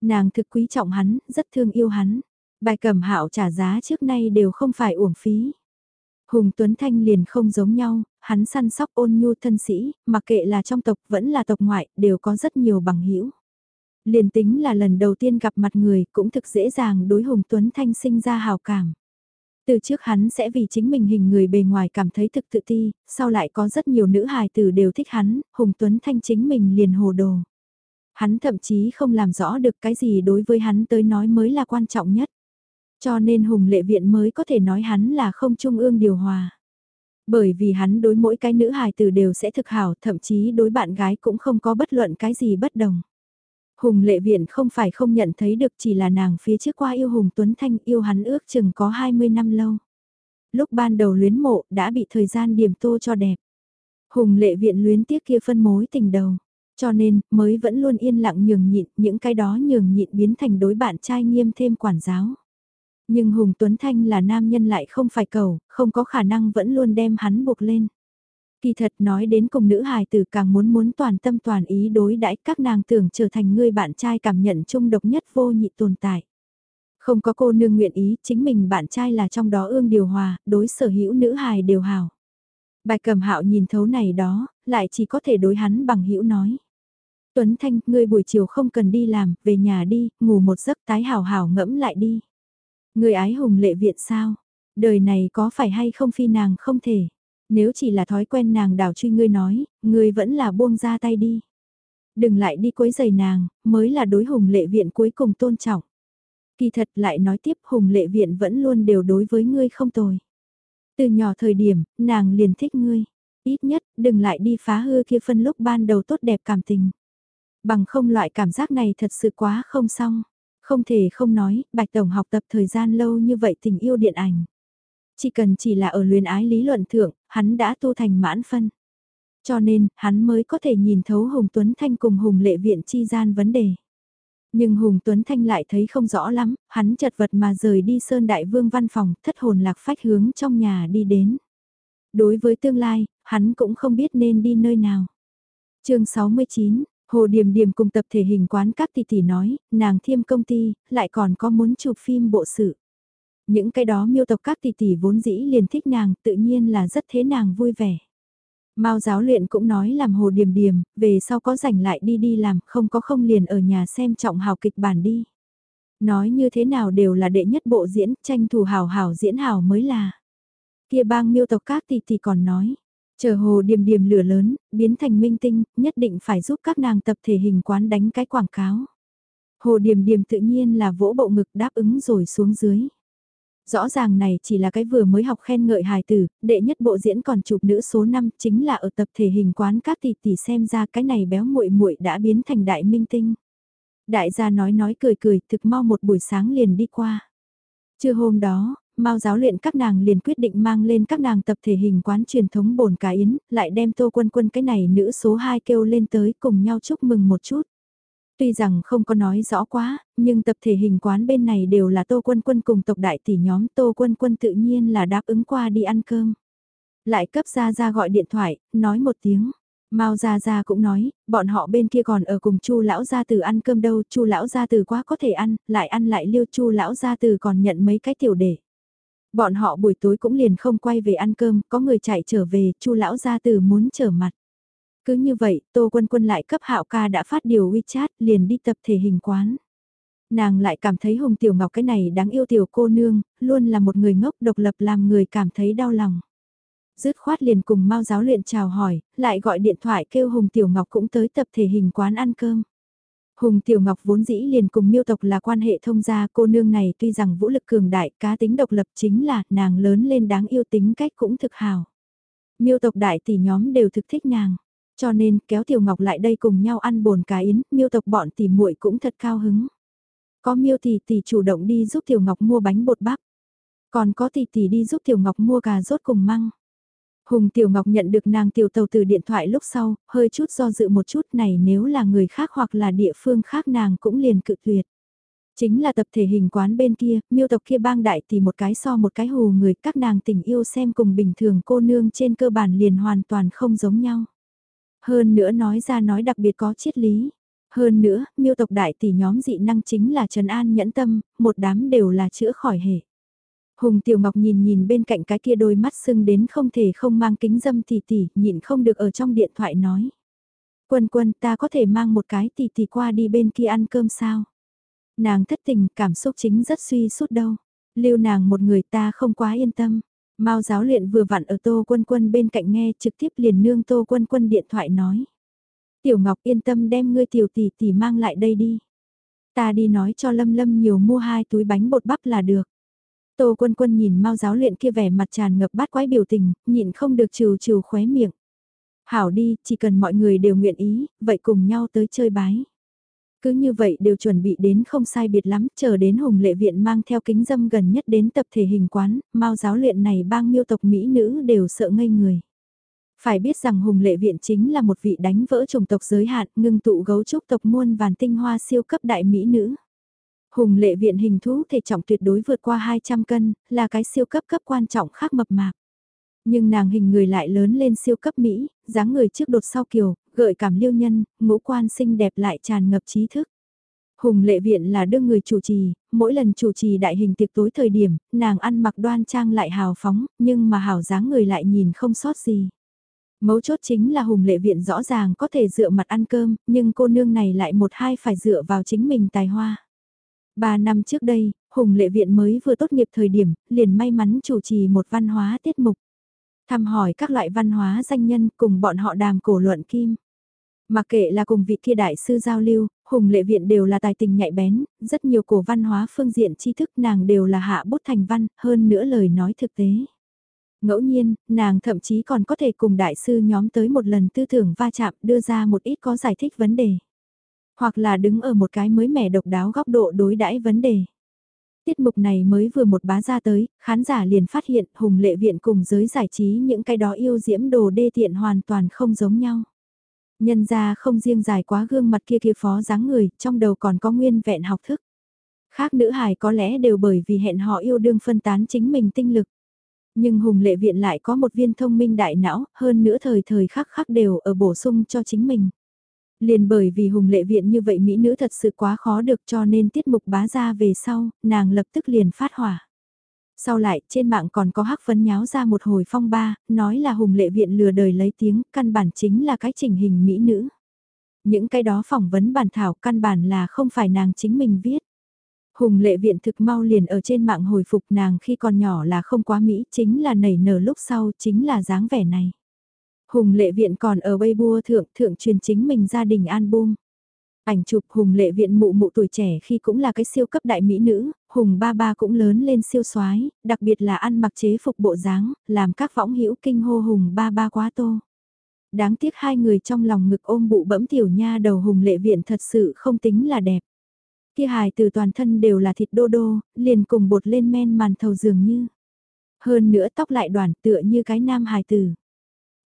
Speaker 1: Nàng thực quý trọng hắn, rất thương yêu hắn. Bài cầm hạo trả giá trước nay đều không phải uổng phí. Hùng Tuấn Thanh liền không giống nhau, hắn săn sóc ôn nhu thân sĩ, mặc kệ là trong tộc vẫn là tộc ngoại, đều có rất nhiều bằng hữu. Liền tính là lần đầu tiên gặp mặt người cũng thực dễ dàng đối Hùng Tuấn Thanh sinh ra hào cảm. Từ trước hắn sẽ vì chính mình hình người bề ngoài cảm thấy thực tự ti, sau lại có rất nhiều nữ hài tử đều thích hắn, Hùng Tuấn Thanh chính mình liền hồ đồ. Hắn thậm chí không làm rõ được cái gì đối với hắn tới nói mới là quan trọng nhất. Cho nên Hùng Lệ Viện mới có thể nói hắn là không trung ương điều hòa. Bởi vì hắn đối mỗi cái nữ hài tử đều sẽ thực hảo, thậm chí đối bạn gái cũng không có bất luận cái gì bất đồng. Hùng Lệ Viện không phải không nhận thấy được chỉ là nàng phía trước qua yêu Hùng Tuấn Thanh yêu hắn ước chừng có 20 năm lâu. Lúc ban đầu luyến mộ đã bị thời gian điểm tô cho đẹp. Hùng Lệ Viện luyến tiếc kia phân mối tình đầu. Cho nên, mới vẫn luôn yên lặng nhường nhịn, những cái đó nhường nhịn biến thành đối bạn trai nghiêm thêm quản giáo. Nhưng Hùng Tuấn Thanh là nam nhân lại không phải cầu, không có khả năng vẫn luôn đem hắn buộc lên. Kỳ thật nói đến cùng nữ hài tử càng muốn muốn toàn tâm toàn ý đối đãi các nàng tưởng trở thành người bạn trai cảm nhận chung độc nhất vô nhị tồn tại. Không có cô nương nguyện ý, chính mình bạn trai là trong đó ương điều hòa, đối sở hữu nữ hài đều hào. Bài cầm hạo nhìn thấu này đó, lại chỉ có thể đối hắn bằng hữu nói. Tuấn Thanh, ngươi buổi chiều không cần đi làm, về nhà đi, ngủ một giấc tái hào hào ngẫm lại đi. Người ái hùng lệ viện sao? Đời này có phải hay không phi nàng không thể. Nếu chỉ là thói quen nàng đảo truy ngươi nói, ngươi vẫn là buông ra tay đi. Đừng lại đi quấy giày nàng, mới là đối hùng lệ viện cuối cùng tôn trọng. Kỳ thật lại nói tiếp hùng lệ viện vẫn luôn đều đối với ngươi không tồi. Từ nhỏ thời điểm, nàng liền thích ngươi. Ít nhất, đừng lại đi phá hư kia phân lúc ban đầu tốt đẹp cảm tình. Bằng không loại cảm giác này thật sự quá không xong. Không thể không nói, Bạch Tổng học tập thời gian lâu như vậy tình yêu điện ảnh. Chỉ cần chỉ là ở luyến ái lý luận thượng, hắn đã tu thành mãn phân. Cho nên, hắn mới có thể nhìn thấu Hùng Tuấn Thanh cùng Hùng Lệ Viện chi gian vấn đề. Nhưng Hùng Tuấn Thanh lại thấy không rõ lắm, hắn chật vật mà rời đi Sơn Đại Vương văn phòng, thất hồn lạc phách hướng trong nhà đi đến. Đối với tương lai, hắn cũng không biết nên đi nơi nào. chương 69, Hồ Điềm Điềm cùng tập thể hình quán các tỷ tỷ nói, nàng thiêm công ty, lại còn có muốn chụp phim bộ sự. Những cái đó miêu tộc các tỷ tỷ vốn dĩ liền thích nàng, tự nhiên là rất thế nàng vui vẻ. Mao giáo luyện cũng nói làm hồ điềm điềm, về sau có rảnh lại đi đi làm, không có không liền ở nhà xem trọng hào kịch bản đi. Nói như thế nào đều là đệ nhất bộ diễn, tranh thủ hào hào diễn hào mới là. Kia bang miêu tộc các tỷ tỷ còn nói, chờ hồ điềm điềm lửa lớn, biến thành minh tinh, nhất định phải giúp các nàng tập thể hình quán đánh cái quảng cáo. Hồ điềm điềm tự nhiên là vỗ bộ ngực đáp ứng rồi xuống dưới. Rõ ràng này chỉ là cái vừa mới học khen ngợi hài tử, đệ nhất bộ diễn còn chụp nữ số 5 chính là ở tập thể hình quán các tỷ tỷ xem ra cái này béo muội muội đã biến thành đại minh tinh. Đại gia nói nói cười cười thực mau một buổi sáng liền đi qua. Trưa hôm đó, Mao giáo luyện các nàng liền quyết định mang lên các nàng tập thể hình quán truyền thống bồn cá yến, lại đem tô quân quân cái này nữ số 2 kêu lên tới cùng nhau chúc mừng một chút. Tuy rằng không có nói rõ quá, nhưng tập thể hình quán bên này đều là Tô Quân Quân cùng tộc đại tỷ nhóm Tô Quân Quân tự nhiên là đáp ứng qua đi ăn cơm. Lại cấp ra ra gọi điện thoại, nói một tiếng. Mao Gia Gia cũng nói, bọn họ bên kia còn ở cùng Chu lão gia tử ăn cơm đâu, Chu lão gia tử quá có thể ăn, lại ăn lại liêu Chu lão gia tử còn nhận mấy cái tiểu đệ. Bọn họ buổi tối cũng liền không quay về ăn cơm, có người chạy trở về, Chu lão gia tử muốn trở mặt. Cứ như vậy, Tô Quân Quân lại cấp Hạo ca đã phát điều WeChat liền đi tập thể hình quán. Nàng lại cảm thấy Hùng Tiểu Ngọc cái này đáng yêu tiểu cô nương, luôn là một người ngốc độc lập làm người cảm thấy đau lòng. Dứt khoát liền cùng mau giáo luyện chào hỏi, lại gọi điện thoại kêu Hùng Tiểu Ngọc cũng tới tập thể hình quán ăn cơm. Hùng Tiểu Ngọc vốn dĩ liền cùng miêu tộc là quan hệ thông gia cô nương này tuy rằng vũ lực cường đại cá tính độc lập chính là nàng lớn lên đáng yêu tính cách cũng thực hào. Miêu tộc đại tỷ nhóm đều thực thích nàng. Cho nên kéo Tiểu Ngọc lại đây cùng nhau ăn bồn cá yến, miêu tộc bọn tỷ muội cũng thật cao hứng. Có miêu tỷ tỷ chủ động đi giúp Tiểu Ngọc mua bánh bột bắp. Còn có tỷ tỷ đi giúp Tiểu Ngọc mua gà rốt cùng măng. Hùng Tiểu Ngọc nhận được nàng tiểu tàu từ điện thoại lúc sau, hơi chút do dự một chút này nếu là người khác hoặc là địa phương khác nàng cũng liền cự tuyệt. Chính là tập thể hình quán bên kia, miêu tộc kia bang đại thì một cái so một cái hù người các nàng tình yêu xem cùng bình thường cô nương trên cơ bản liền hoàn toàn không giống nhau. Hơn nữa nói ra nói đặc biệt có triết lý. Hơn nữa, miêu tộc đại tỷ nhóm dị năng chính là Trần An nhẫn tâm, một đám đều là chữa khỏi hệ. Hùng Tiểu Ngọc nhìn nhìn bên cạnh cái kia đôi mắt sưng đến không thể không mang kính dâm tỷ tỷ, nhịn không được ở trong điện thoại nói. Quân quân ta có thể mang một cái tỷ tỷ qua đi bên kia ăn cơm sao? Nàng thất tình, cảm xúc chính rất suy sút đâu. Lưu nàng một người ta không quá yên tâm. Mao giáo luyện vừa vặn ở Tô Quân Quân bên cạnh nghe trực tiếp liền nương Tô Quân Quân điện thoại nói. Tiểu Ngọc yên tâm đem ngươi tiểu tỷ tỷ mang lại đây đi. Ta đi nói cho Lâm Lâm nhiều mua hai túi bánh bột bắp là được. Tô Quân Quân nhìn Mao giáo luyện kia vẻ mặt tràn ngập bát quái biểu tình, nhịn không được trừ trừ khóe miệng. Hảo đi, chỉ cần mọi người đều nguyện ý, vậy cùng nhau tới chơi bái. Cứ như vậy đều chuẩn bị đến không sai biệt lắm, chờ đến Hùng Lệ Viện mang theo kính dâm gần nhất đến tập thể hình quán, mau giáo luyện này bang miêu tộc Mỹ nữ đều sợ ngây người. Phải biết rằng Hùng Lệ Viện chính là một vị đánh vỡ chủng tộc giới hạn, ngưng tụ gấu trúc tộc muôn vàn tinh hoa siêu cấp đại Mỹ nữ. Hùng Lệ Viện hình thú thể trọng tuyệt đối vượt qua 200 cân, là cái siêu cấp cấp quan trọng khác mập mạp. Nhưng nàng hình người lại lớn lên siêu cấp Mỹ, dáng người trước đột sau kiều, gợi cảm liêu nhân, ngũ quan xinh đẹp lại tràn ngập trí thức. Hùng lệ viện là đương người chủ trì, mỗi lần chủ trì đại hình tiệc tối thời điểm, nàng ăn mặc đoan trang lại hào phóng, nhưng mà hào dáng người lại nhìn không sót gì. Mấu chốt chính là Hùng lệ viện rõ ràng có thể dựa mặt ăn cơm, nhưng cô nương này lại một hai phải dựa vào chính mình tài hoa. Ba năm trước đây, Hùng lệ viện mới vừa tốt nghiệp thời điểm, liền may mắn chủ trì một văn hóa tiết mục. Thăm hỏi các loại văn hóa danh nhân cùng bọn họ đàm cổ luận kim. Mà kệ là cùng vị kia đại sư giao lưu, Hùng Lệ Viện đều là tài tình nhạy bén, rất nhiều cổ văn hóa phương diện tri thức nàng đều là hạ bút thành văn, hơn nữa lời nói thực tế. Ngẫu nhiên, nàng thậm chí còn có thể cùng đại sư nhóm tới một lần tư tưởng va chạm đưa ra một ít có giải thích vấn đề. Hoặc là đứng ở một cái mới mẻ độc đáo góc độ đối đãi vấn đề. Tiết mục này mới vừa một bá ra tới, khán giả liền phát hiện Hùng Lệ Viện cùng giới giải trí những cái đó yêu diễm đồ đê tiện hoàn toàn không giống nhau. Nhân ra không riêng dài quá gương mặt kia kia phó dáng người, trong đầu còn có nguyên vẹn học thức. Khác nữ hài có lẽ đều bởi vì hẹn họ yêu đương phân tán chính mình tinh lực. Nhưng Hùng Lệ Viện lại có một viên thông minh đại não, hơn nữa thời thời khắc khắc đều ở bổ sung cho chính mình. Liền bởi vì Hùng Lệ Viện như vậy Mỹ nữ thật sự quá khó được cho nên tiết mục bá ra về sau, nàng lập tức liền phát hỏa. Sau lại, trên mạng còn có hắc phấn nháo ra một hồi phong ba, nói là Hùng Lệ Viện lừa đời lấy tiếng, căn bản chính là cái chỉnh hình Mỹ nữ. Những cái đó phỏng vấn bản thảo căn bản là không phải nàng chính mình viết. Hùng lệ viện thực mau liền ở trên mạng hồi phục nàng khi còn nhỏ là không quá Mỹ, chính là nảy nở lúc sau chính là dáng vẻ này. Hùng lệ viện còn ở Weibo thượng thượng truyền chính mình gia đình album. Ảnh chụp Hùng lệ viện mụ mụ tuổi trẻ khi cũng là cái siêu cấp đại mỹ nữ, Hùng ba ba cũng lớn lên siêu soái đặc biệt là ăn mặc chế phục bộ dáng, làm các võng hữu kinh hô Hùng ba ba quá tô. Đáng tiếc hai người trong lòng ngực ôm bụ bẫm tiểu nha đầu Hùng lệ viện thật sự không tính là đẹp. Kia hài từ toàn thân đều là thịt đô đô, liền cùng bột lên men màn thầu dường như. Hơn nữa tóc lại đoàn tựa như cái nam hài tử.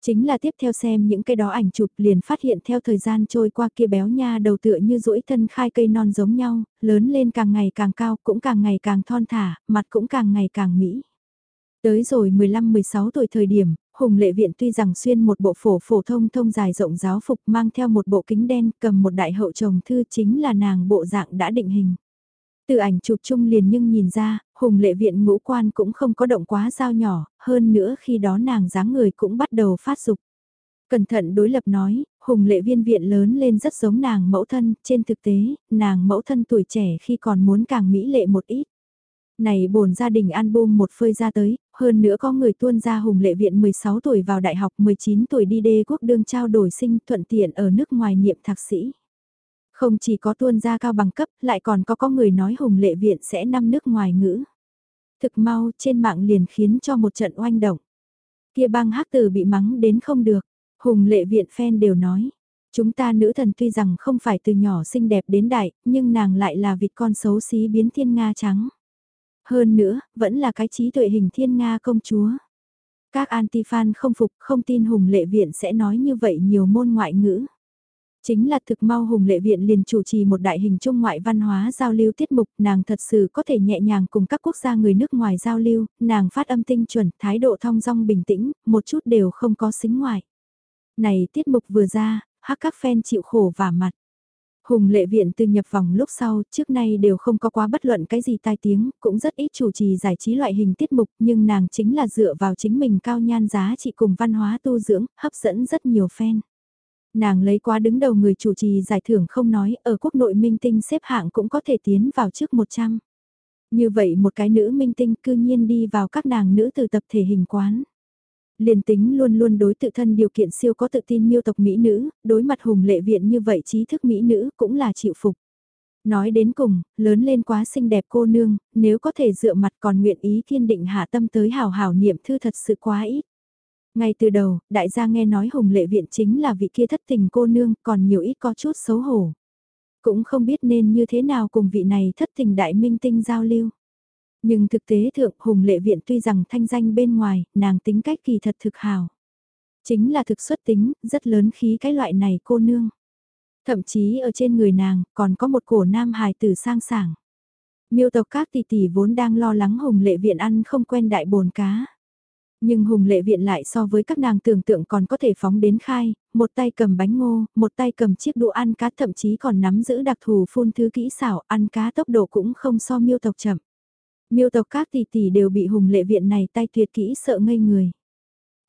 Speaker 1: Chính là tiếp theo xem những cái đó ảnh chụp liền phát hiện theo thời gian trôi qua kia béo nha đầu tựa như rũi thân khai cây non giống nhau, lớn lên càng ngày càng cao cũng càng ngày càng thon thả, mặt cũng càng ngày càng mỹ. Tới rồi 15-16 tuổi thời điểm, Hùng Lệ Viện tuy rằng xuyên một bộ phổ phổ thông thông dài rộng giáo phục mang theo một bộ kính đen cầm một đại hậu chồng thư chính là nàng bộ dạng đã định hình. Từ ảnh chụp chung liền nhưng nhìn ra, Hùng Lệ Viện ngũ quan cũng không có động quá dao nhỏ, hơn nữa khi đó nàng dáng người cũng bắt đầu phát dục. Cẩn thận đối lập nói, Hùng Lệ Viên Viện lớn lên rất giống nàng mẫu thân, trên thực tế, nàng mẫu thân tuổi trẻ khi còn muốn càng mỹ lệ một ít. Này bổn gia đình album một phơi ra tới, hơn nữa có người tuôn ra hùng lệ viện 16 tuổi vào đại học 19 tuổi đi đê quốc đương trao đổi sinh thuận tiện ở nước ngoài niệm thạc sĩ. Không chỉ có tuôn ra cao bằng cấp, lại còn có có người nói hùng lệ viện sẽ năm nước ngoài ngữ. Thực mau trên mạng liền khiến cho một trận oanh động. Kia băng hắc tử bị mắng đến không được, hùng lệ viện fan đều nói. Chúng ta nữ thần tuy rằng không phải từ nhỏ xinh đẹp đến đại, nhưng nàng lại là vịt con xấu xí biến thiên Nga trắng. Hơn nữa, vẫn là cái trí tuệ hình thiên Nga công chúa. Các anti-fan không phục không tin Hùng Lệ Viện sẽ nói như vậy nhiều môn ngoại ngữ. Chính là thực mau Hùng Lệ Viện liền chủ trì một đại hình trung ngoại văn hóa giao lưu tiết mục, nàng thật sự có thể nhẹ nhàng cùng các quốc gia người nước ngoài giao lưu, nàng phát âm tinh chuẩn, thái độ thong dong bình tĩnh, một chút đều không có xính ngoại. Này tiết mục vừa ra, hắc các fan chịu khổ và mặt. Hùng lệ viện từ nhập vòng lúc sau, trước nay đều không có quá bất luận cái gì tai tiếng, cũng rất ít chủ trì giải trí loại hình tiết mục, nhưng nàng chính là dựa vào chính mình cao nhan giá trị cùng văn hóa tu dưỡng, hấp dẫn rất nhiều fan. Nàng lấy quá đứng đầu người chủ trì giải thưởng không nói, ở quốc nội minh tinh xếp hạng cũng có thể tiến vào trước 100. Như vậy một cái nữ minh tinh cư nhiên đi vào các nàng nữ từ tập thể hình quán liền tính luôn luôn đối tự thân điều kiện siêu có tự tin miêu tộc Mỹ nữ, đối mặt hùng lệ viện như vậy trí thức Mỹ nữ cũng là chịu phục. Nói đến cùng, lớn lên quá xinh đẹp cô nương, nếu có thể dựa mặt còn nguyện ý thiên định hạ tâm tới hào hào niệm thư thật sự quá ít. Ngay từ đầu, đại gia nghe nói hùng lệ viện chính là vị kia thất tình cô nương, còn nhiều ít có chút xấu hổ. Cũng không biết nên như thế nào cùng vị này thất tình đại minh tinh giao lưu. Nhưng thực tế thượng Hùng Lệ Viện tuy rằng thanh danh bên ngoài, nàng tính cách kỳ thật thực hào. Chính là thực xuất tính, rất lớn khí cái loại này cô nương. Thậm chí ở trên người nàng còn có một cổ nam hài tử sang sảng. Miêu tộc các tỷ tỷ vốn đang lo lắng Hùng Lệ Viện ăn không quen đại bồn cá. Nhưng Hùng Lệ Viện lại so với các nàng tưởng tượng còn có thể phóng đến khai, một tay cầm bánh ngô, một tay cầm chiếc đũa ăn cá thậm chí còn nắm giữ đặc thù phun thứ kỹ xảo ăn cá tốc độ cũng không so miêu tộc chậm miêu tộc các tỷ tỷ đều bị hùng lệ viện này tay tuyệt kỹ sợ ngây người.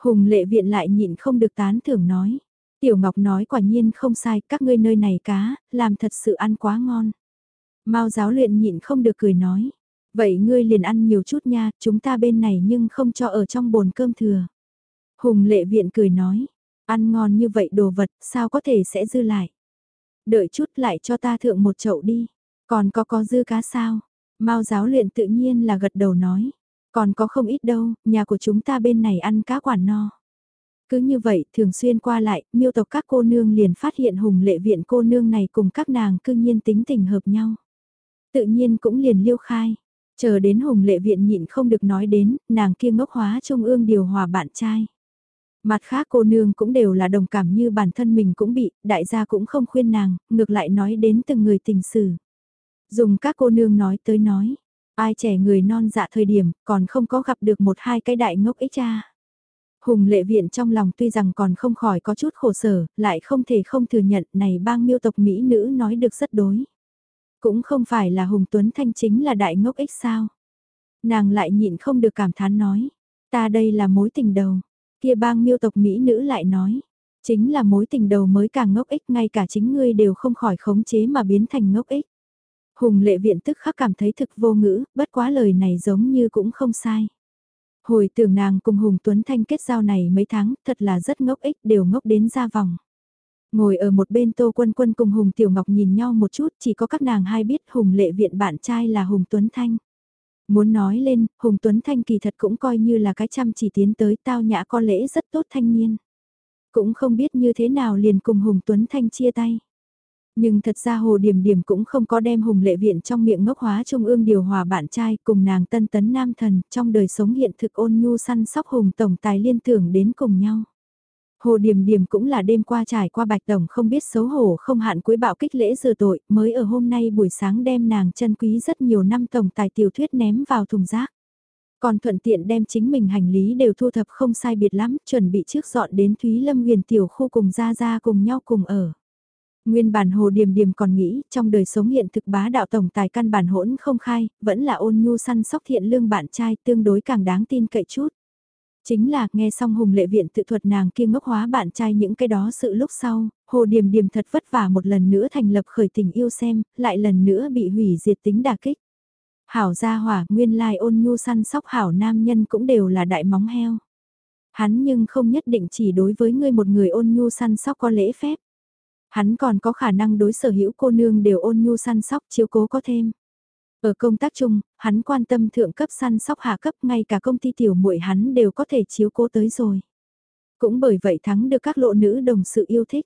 Speaker 1: Hùng lệ viện lại nhịn không được tán thưởng nói. Tiểu Ngọc nói quả nhiên không sai, các ngươi nơi này cá, làm thật sự ăn quá ngon. Mao giáo luyện nhịn không được cười nói. Vậy ngươi liền ăn nhiều chút nha, chúng ta bên này nhưng không cho ở trong bồn cơm thừa. Hùng lệ viện cười nói, ăn ngon như vậy đồ vật, sao có thể sẽ dư lại. Đợi chút lại cho ta thượng một chậu đi, còn có có dư cá sao? Mao giáo luyện tự nhiên là gật đầu nói. Còn có không ít đâu, nhà của chúng ta bên này ăn cá quản no. Cứ như vậy, thường xuyên qua lại, miêu tộc các cô nương liền phát hiện hùng lệ viện cô nương này cùng các nàng cương nhiên tính tình hợp nhau. Tự nhiên cũng liền liêu khai. Chờ đến hùng lệ viện nhịn không được nói đến, nàng kia ngốc hóa trung ương điều hòa bạn trai. Mặt khác cô nương cũng đều là đồng cảm như bản thân mình cũng bị, đại gia cũng không khuyên nàng, ngược lại nói đến từng người tình sử. Dùng các cô nương nói tới nói, ai trẻ người non dạ thời điểm, còn không có gặp được một hai cái đại ngốc ích cha. Hùng lệ viện trong lòng tuy rằng còn không khỏi có chút khổ sở, lại không thể không thừa nhận này bang miêu tộc Mỹ nữ nói được rất đối. Cũng không phải là Hùng Tuấn Thanh chính là đại ngốc ích sao. Nàng lại nhịn không được cảm thán nói, ta đây là mối tình đầu. Kia bang miêu tộc Mỹ nữ lại nói, chính là mối tình đầu mới càng ngốc ích ngay cả chính ngươi đều không khỏi khống chế mà biến thành ngốc ích. Hùng lệ viện tức khắc cảm thấy thực vô ngữ, bất quá lời này giống như cũng không sai. Hồi tưởng nàng cùng Hùng Tuấn Thanh kết giao này mấy tháng, thật là rất ngốc ích, đều ngốc đến ra vòng. Ngồi ở một bên Tô Quân Quân cùng Hùng Tiểu Ngọc nhìn nhau một chút, chỉ có các nàng hai biết Hùng lệ viện bạn trai là Hùng Tuấn Thanh. Muốn nói lên, Hùng Tuấn Thanh kỳ thật cũng coi như là cái chăm chỉ tiến tới tao nhã có lễ rất tốt thanh niên. Cũng không biết như thế nào liền cùng Hùng Tuấn Thanh chia tay. Nhưng thật ra Hồ Điểm Điểm cũng không có đem Hùng Lệ Viện trong miệng ngốc hóa trung ương điều hòa bạn trai cùng nàng tân tấn nam thần trong đời sống hiện thực ôn nhu săn sóc Hùng Tổng Tài liên tưởng đến cùng nhau. Hồ Điềm Điềm cũng là đêm qua trải qua Bạch Tổng không biết xấu hổ không hạn cuối bạo kích lễ rửa tội, mới ở hôm nay buổi sáng đem nàng chân quý rất nhiều năm Tổng Tài tiểu thuyết ném vào thùng rác. Còn thuận tiện đem chính mình hành lý đều thu thập không sai biệt lắm, chuẩn bị trước dọn đến Thúy Lâm huyền tiểu khu cùng ra ra cùng nhau cùng ở. Nguyên bản Hồ Điềm Điềm còn nghĩ, trong đời sống hiện thực bá đạo tổng tài căn bản hỗn không khai, vẫn là ôn nhu săn sóc thiện lương bạn trai tương đối càng đáng tin cậy chút. Chính là nghe xong Hùng Lệ Viện tự thuật nàng kia ngốc hóa bạn trai những cái đó sự lúc sau, Hồ Điềm Điềm thật vất vả một lần nữa thành lập khởi tình yêu xem, lại lần nữa bị hủy diệt tính đà kích. Hảo gia hỏa, nguyên lai ôn nhu săn sóc hảo nam nhân cũng đều là đại móng heo. Hắn nhưng không nhất định chỉ đối với ngươi một người ôn nhu săn sóc có lễ phép. Hắn còn có khả năng đối sở hữu cô nương đều ôn nhu săn sóc chiếu cố có thêm. Ở công tác chung, hắn quan tâm thượng cấp săn sóc hạ cấp ngay cả công ty tiểu muội hắn đều có thể chiếu cố tới rồi. Cũng bởi vậy thắng được các lộ nữ đồng sự yêu thích.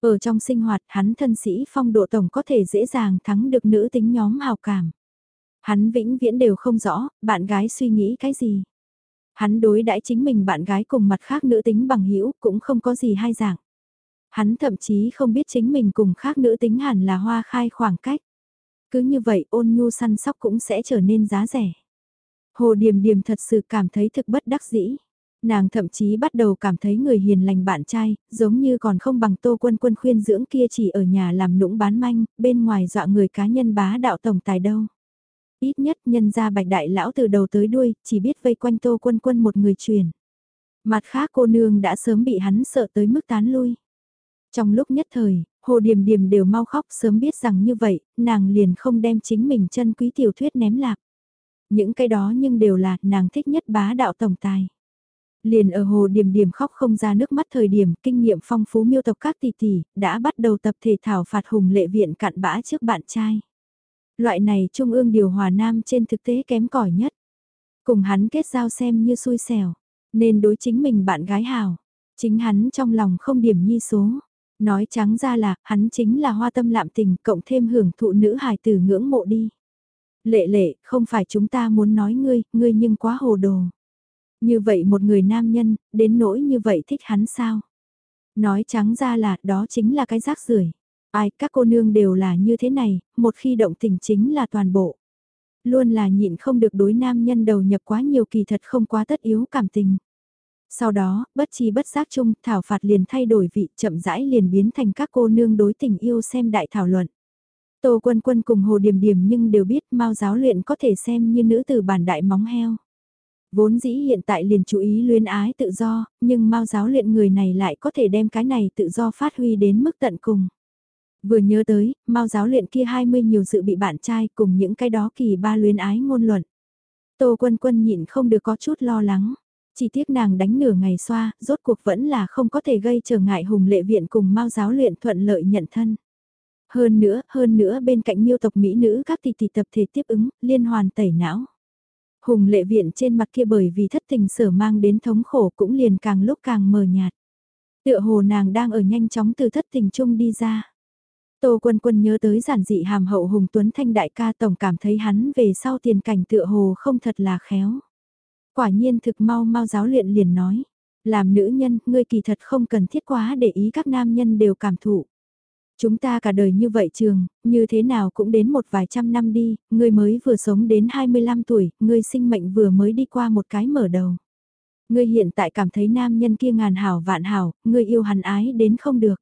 Speaker 1: Ở trong sinh hoạt hắn thân sĩ phong độ tổng có thể dễ dàng thắng được nữ tính nhóm hào cảm. Hắn vĩnh viễn đều không rõ, bạn gái suy nghĩ cái gì. Hắn đối đãi chính mình bạn gái cùng mặt khác nữ tính bằng hữu cũng không có gì hai dạng. Hắn thậm chí không biết chính mình cùng khác nữ tính hẳn là hoa khai khoảng cách. Cứ như vậy ôn nhu săn sóc cũng sẽ trở nên giá rẻ. Hồ Điềm Điềm thật sự cảm thấy thực bất đắc dĩ. Nàng thậm chí bắt đầu cảm thấy người hiền lành bạn trai, giống như còn không bằng tô quân quân khuyên dưỡng kia chỉ ở nhà làm nũng bán manh, bên ngoài dọa người cá nhân bá đạo tổng tài đâu. Ít nhất nhân ra bạch đại lão từ đầu tới đuôi, chỉ biết vây quanh tô quân quân một người truyền. Mặt khác cô nương đã sớm bị hắn sợ tới mức tán lui. Trong lúc nhất thời, Hồ Điềm Điềm đều mau khóc sớm biết rằng như vậy, nàng liền không đem chính mình chân quý tiểu thuyết ném lạc. Những cái đó nhưng đều là nàng thích nhất bá đạo tổng tài. Liền ở Hồ Điềm Điềm khóc không ra nước mắt thời điểm kinh nghiệm phong phú miêu tộc các tỷ tỷ, đã bắt đầu tập thể thảo phạt hùng lệ viện cặn bã trước bạn trai. Loại này trung ương điều hòa nam trên thực tế kém cỏi nhất. Cùng hắn kết giao xem như xui xẻo, nên đối chính mình bạn gái hào. Chính hắn trong lòng không điểm nhi số Nói trắng ra là, hắn chính là hoa tâm lạm tình, cộng thêm hưởng thụ nữ hài tử ngưỡng mộ đi. Lệ lệ, không phải chúng ta muốn nói ngươi, ngươi nhưng quá hồ đồ. Như vậy một người nam nhân, đến nỗi như vậy thích hắn sao? Nói trắng ra là, đó chính là cái rác rưởi. Ai, các cô nương đều là như thế này, một khi động tình chính là toàn bộ. Luôn là nhịn không được đối nam nhân đầu nhập quá nhiều kỳ thật không quá tất yếu cảm tình. Sau đó, bất chi bất giác chung, thảo phạt liền thay đổi vị, chậm rãi liền biến thành các cô nương đối tình yêu xem đại thảo luận. Tô Quân Quân cùng Hồ Điềm Điềm nhưng đều biết mao giáo luyện có thể xem như nữ từ bản đại móng heo. Vốn dĩ hiện tại liền chú ý luyến ái tự do, nhưng mao giáo luyện người này lại có thể đem cái này tự do phát huy đến mức tận cùng. Vừa nhớ tới, mao giáo luyện kia 20 nhiều dự bị bạn trai cùng những cái đó kỳ ba luyến ái ngôn luận. Tô Quân Quân nhịn không được có chút lo lắng. Chỉ tiếc nàng đánh nửa ngày xoa, rốt cuộc vẫn là không có thể gây trở ngại hùng lệ viện cùng mau giáo luyện thuận lợi nhận thân. Hơn nữa, hơn nữa bên cạnh miêu tộc Mỹ nữ các tỷ tỷ tập thể tiếp ứng, liên hoàn tẩy não. Hùng lệ viện trên mặt kia bởi vì thất tình sở mang đến thống khổ cũng liền càng lúc càng mờ nhạt. Tựa hồ nàng đang ở nhanh chóng từ thất tình chung đi ra. Tô Quân Quân nhớ tới giản dị hàm hậu Hùng Tuấn Thanh đại ca tổng cảm thấy hắn về sau tiền cảnh tựa hồ không thật là khéo. Quả nhiên thực mau mau giáo luyện liền nói, làm nữ nhân ngươi kỳ thật không cần thiết quá để ý các nam nhân đều cảm thụ. Chúng ta cả đời như vậy trường, như thế nào cũng đến một vài trăm năm đi, ngươi mới vừa sống đến 25 tuổi, ngươi sinh mệnh vừa mới đi qua một cái mở đầu. Ngươi hiện tại cảm thấy nam nhân kia ngàn hảo vạn hảo, ngươi yêu hắn ái đến không được.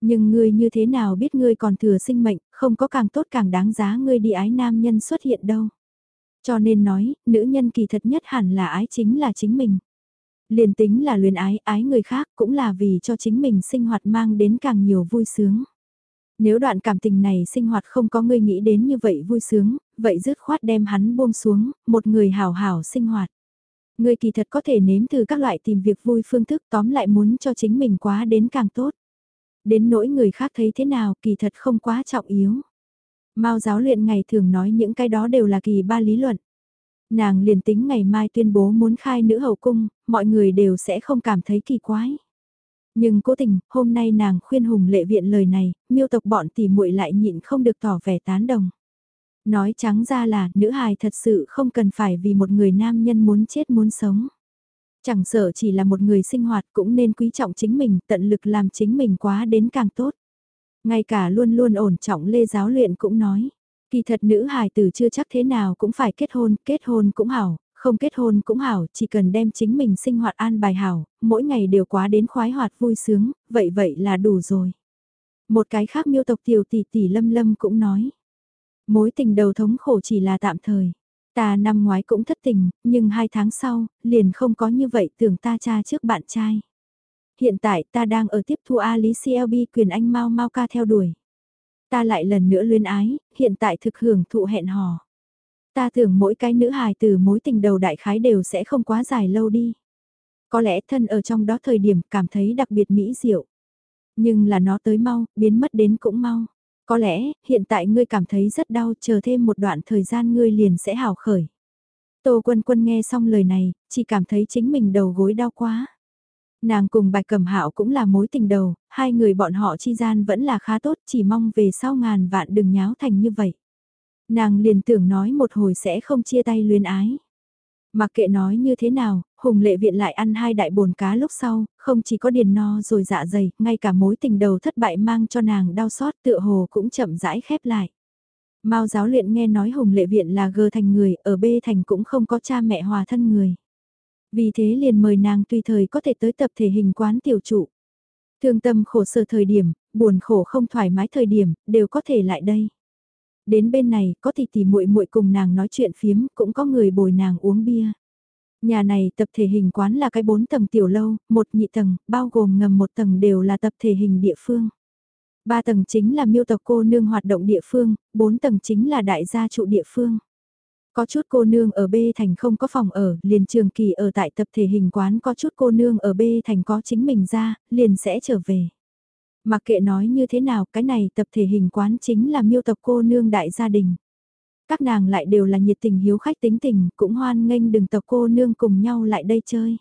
Speaker 1: Nhưng ngươi như thế nào biết ngươi còn thừa sinh mệnh, không có càng tốt càng đáng giá ngươi đi ái nam nhân xuất hiện đâu. Cho nên nói, nữ nhân kỳ thật nhất hẳn là ái chính là chính mình. Liền tính là luyến ái, ái người khác cũng là vì cho chính mình sinh hoạt mang đến càng nhiều vui sướng. Nếu đoạn cảm tình này sinh hoạt không có người nghĩ đến như vậy vui sướng, vậy dứt khoát đem hắn buông xuống, một người hào hào sinh hoạt. Người kỳ thật có thể nếm từ các loại tìm việc vui phương thức tóm lại muốn cho chính mình quá đến càng tốt. Đến nỗi người khác thấy thế nào kỳ thật không quá trọng yếu. Mao giáo luyện ngày thường nói những cái đó đều là kỳ ba lý luận. Nàng liền tính ngày mai tuyên bố muốn khai nữ hậu cung, mọi người đều sẽ không cảm thấy kỳ quái. Nhưng cố tình, hôm nay nàng khuyên hùng lệ viện lời này, miêu tộc bọn tỉ muội lại nhịn không được tỏ vẻ tán đồng. Nói trắng ra là, nữ hài thật sự không cần phải vì một người nam nhân muốn chết muốn sống. Chẳng sợ chỉ là một người sinh hoạt cũng nên quý trọng chính mình, tận lực làm chính mình quá đến càng tốt. Ngay cả luôn luôn ổn trọng lê giáo luyện cũng nói. Kỳ thật nữ hài tử chưa chắc thế nào cũng phải kết hôn, kết hôn cũng hảo, không kết hôn cũng hảo, chỉ cần đem chính mình sinh hoạt an bài hảo, mỗi ngày đều quá đến khoái hoạt vui sướng, vậy vậy là đủ rồi. Một cái khác miêu tộc tiểu tỷ tỷ lâm lâm cũng nói. Mối tình đầu thống khổ chỉ là tạm thời. Ta năm ngoái cũng thất tình, nhưng hai tháng sau, liền không có như vậy tưởng ta cha trước bạn trai. Hiện tại ta đang ở tiếp thu Alice LB quyền anh mau mau ca theo đuổi. Ta lại lần nữa luyến ái, hiện tại thực hưởng thụ hẹn hò. Ta tưởng mỗi cái nữ hài từ mối tình đầu đại khái đều sẽ không quá dài lâu đi. Có lẽ thân ở trong đó thời điểm cảm thấy đặc biệt mỹ diệu. Nhưng là nó tới mau, biến mất đến cũng mau. Có lẽ, hiện tại ngươi cảm thấy rất đau, chờ thêm một đoạn thời gian ngươi liền sẽ hào khởi. Tô Quân Quân nghe xong lời này, chỉ cảm thấy chính mình đầu gối đau quá. Nàng cùng Bạch Cẩm Hạo cũng là mối tình đầu, hai người bọn họ chi gian vẫn là khá tốt, chỉ mong về sau ngàn vạn đừng nháo thành như vậy. Nàng liền tưởng nói một hồi sẽ không chia tay luyến ái. Mặc kệ nói như thế nào, Hùng lệ viện lại ăn hai đại bồn cá lúc sau, không chỉ có điền no rồi dạ dày, ngay cả mối tình đầu thất bại mang cho nàng đau xót tựa hồ cũng chậm rãi khép lại. Mao giáo luyện nghe nói Hùng lệ viện là gờ thành người, ở B thành cũng không có cha mẹ hòa thân người. Vì thế liền mời nàng tùy thời có thể tới tập thể hình quán tiểu trụ. Thương tâm khổ sở thời điểm, buồn khổ không thoải mái thời điểm, đều có thể lại đây. Đến bên này, có thì tỷ muội muội cùng nàng nói chuyện phiếm, cũng có người bồi nàng uống bia. Nhà này tập thể hình quán là cái bốn tầng tiểu lâu, một nhị tầng, bao gồm ngầm một tầng đều là tập thể hình địa phương. Ba tầng chính là miêu tộc cô nương hoạt động địa phương, bốn tầng chính là đại gia trụ địa phương. Có chút cô nương ở B thành không có phòng ở, liền trường kỳ ở tại tập thể hình quán có chút cô nương ở B thành có chính mình ra, liền sẽ trở về. Mặc kệ nói như thế nào, cái này tập thể hình quán chính là miêu tộc cô nương đại gia đình. Các nàng lại đều là nhiệt tình hiếu khách tính tình, cũng hoan nghênh đừng tộc cô nương cùng nhau lại đây chơi.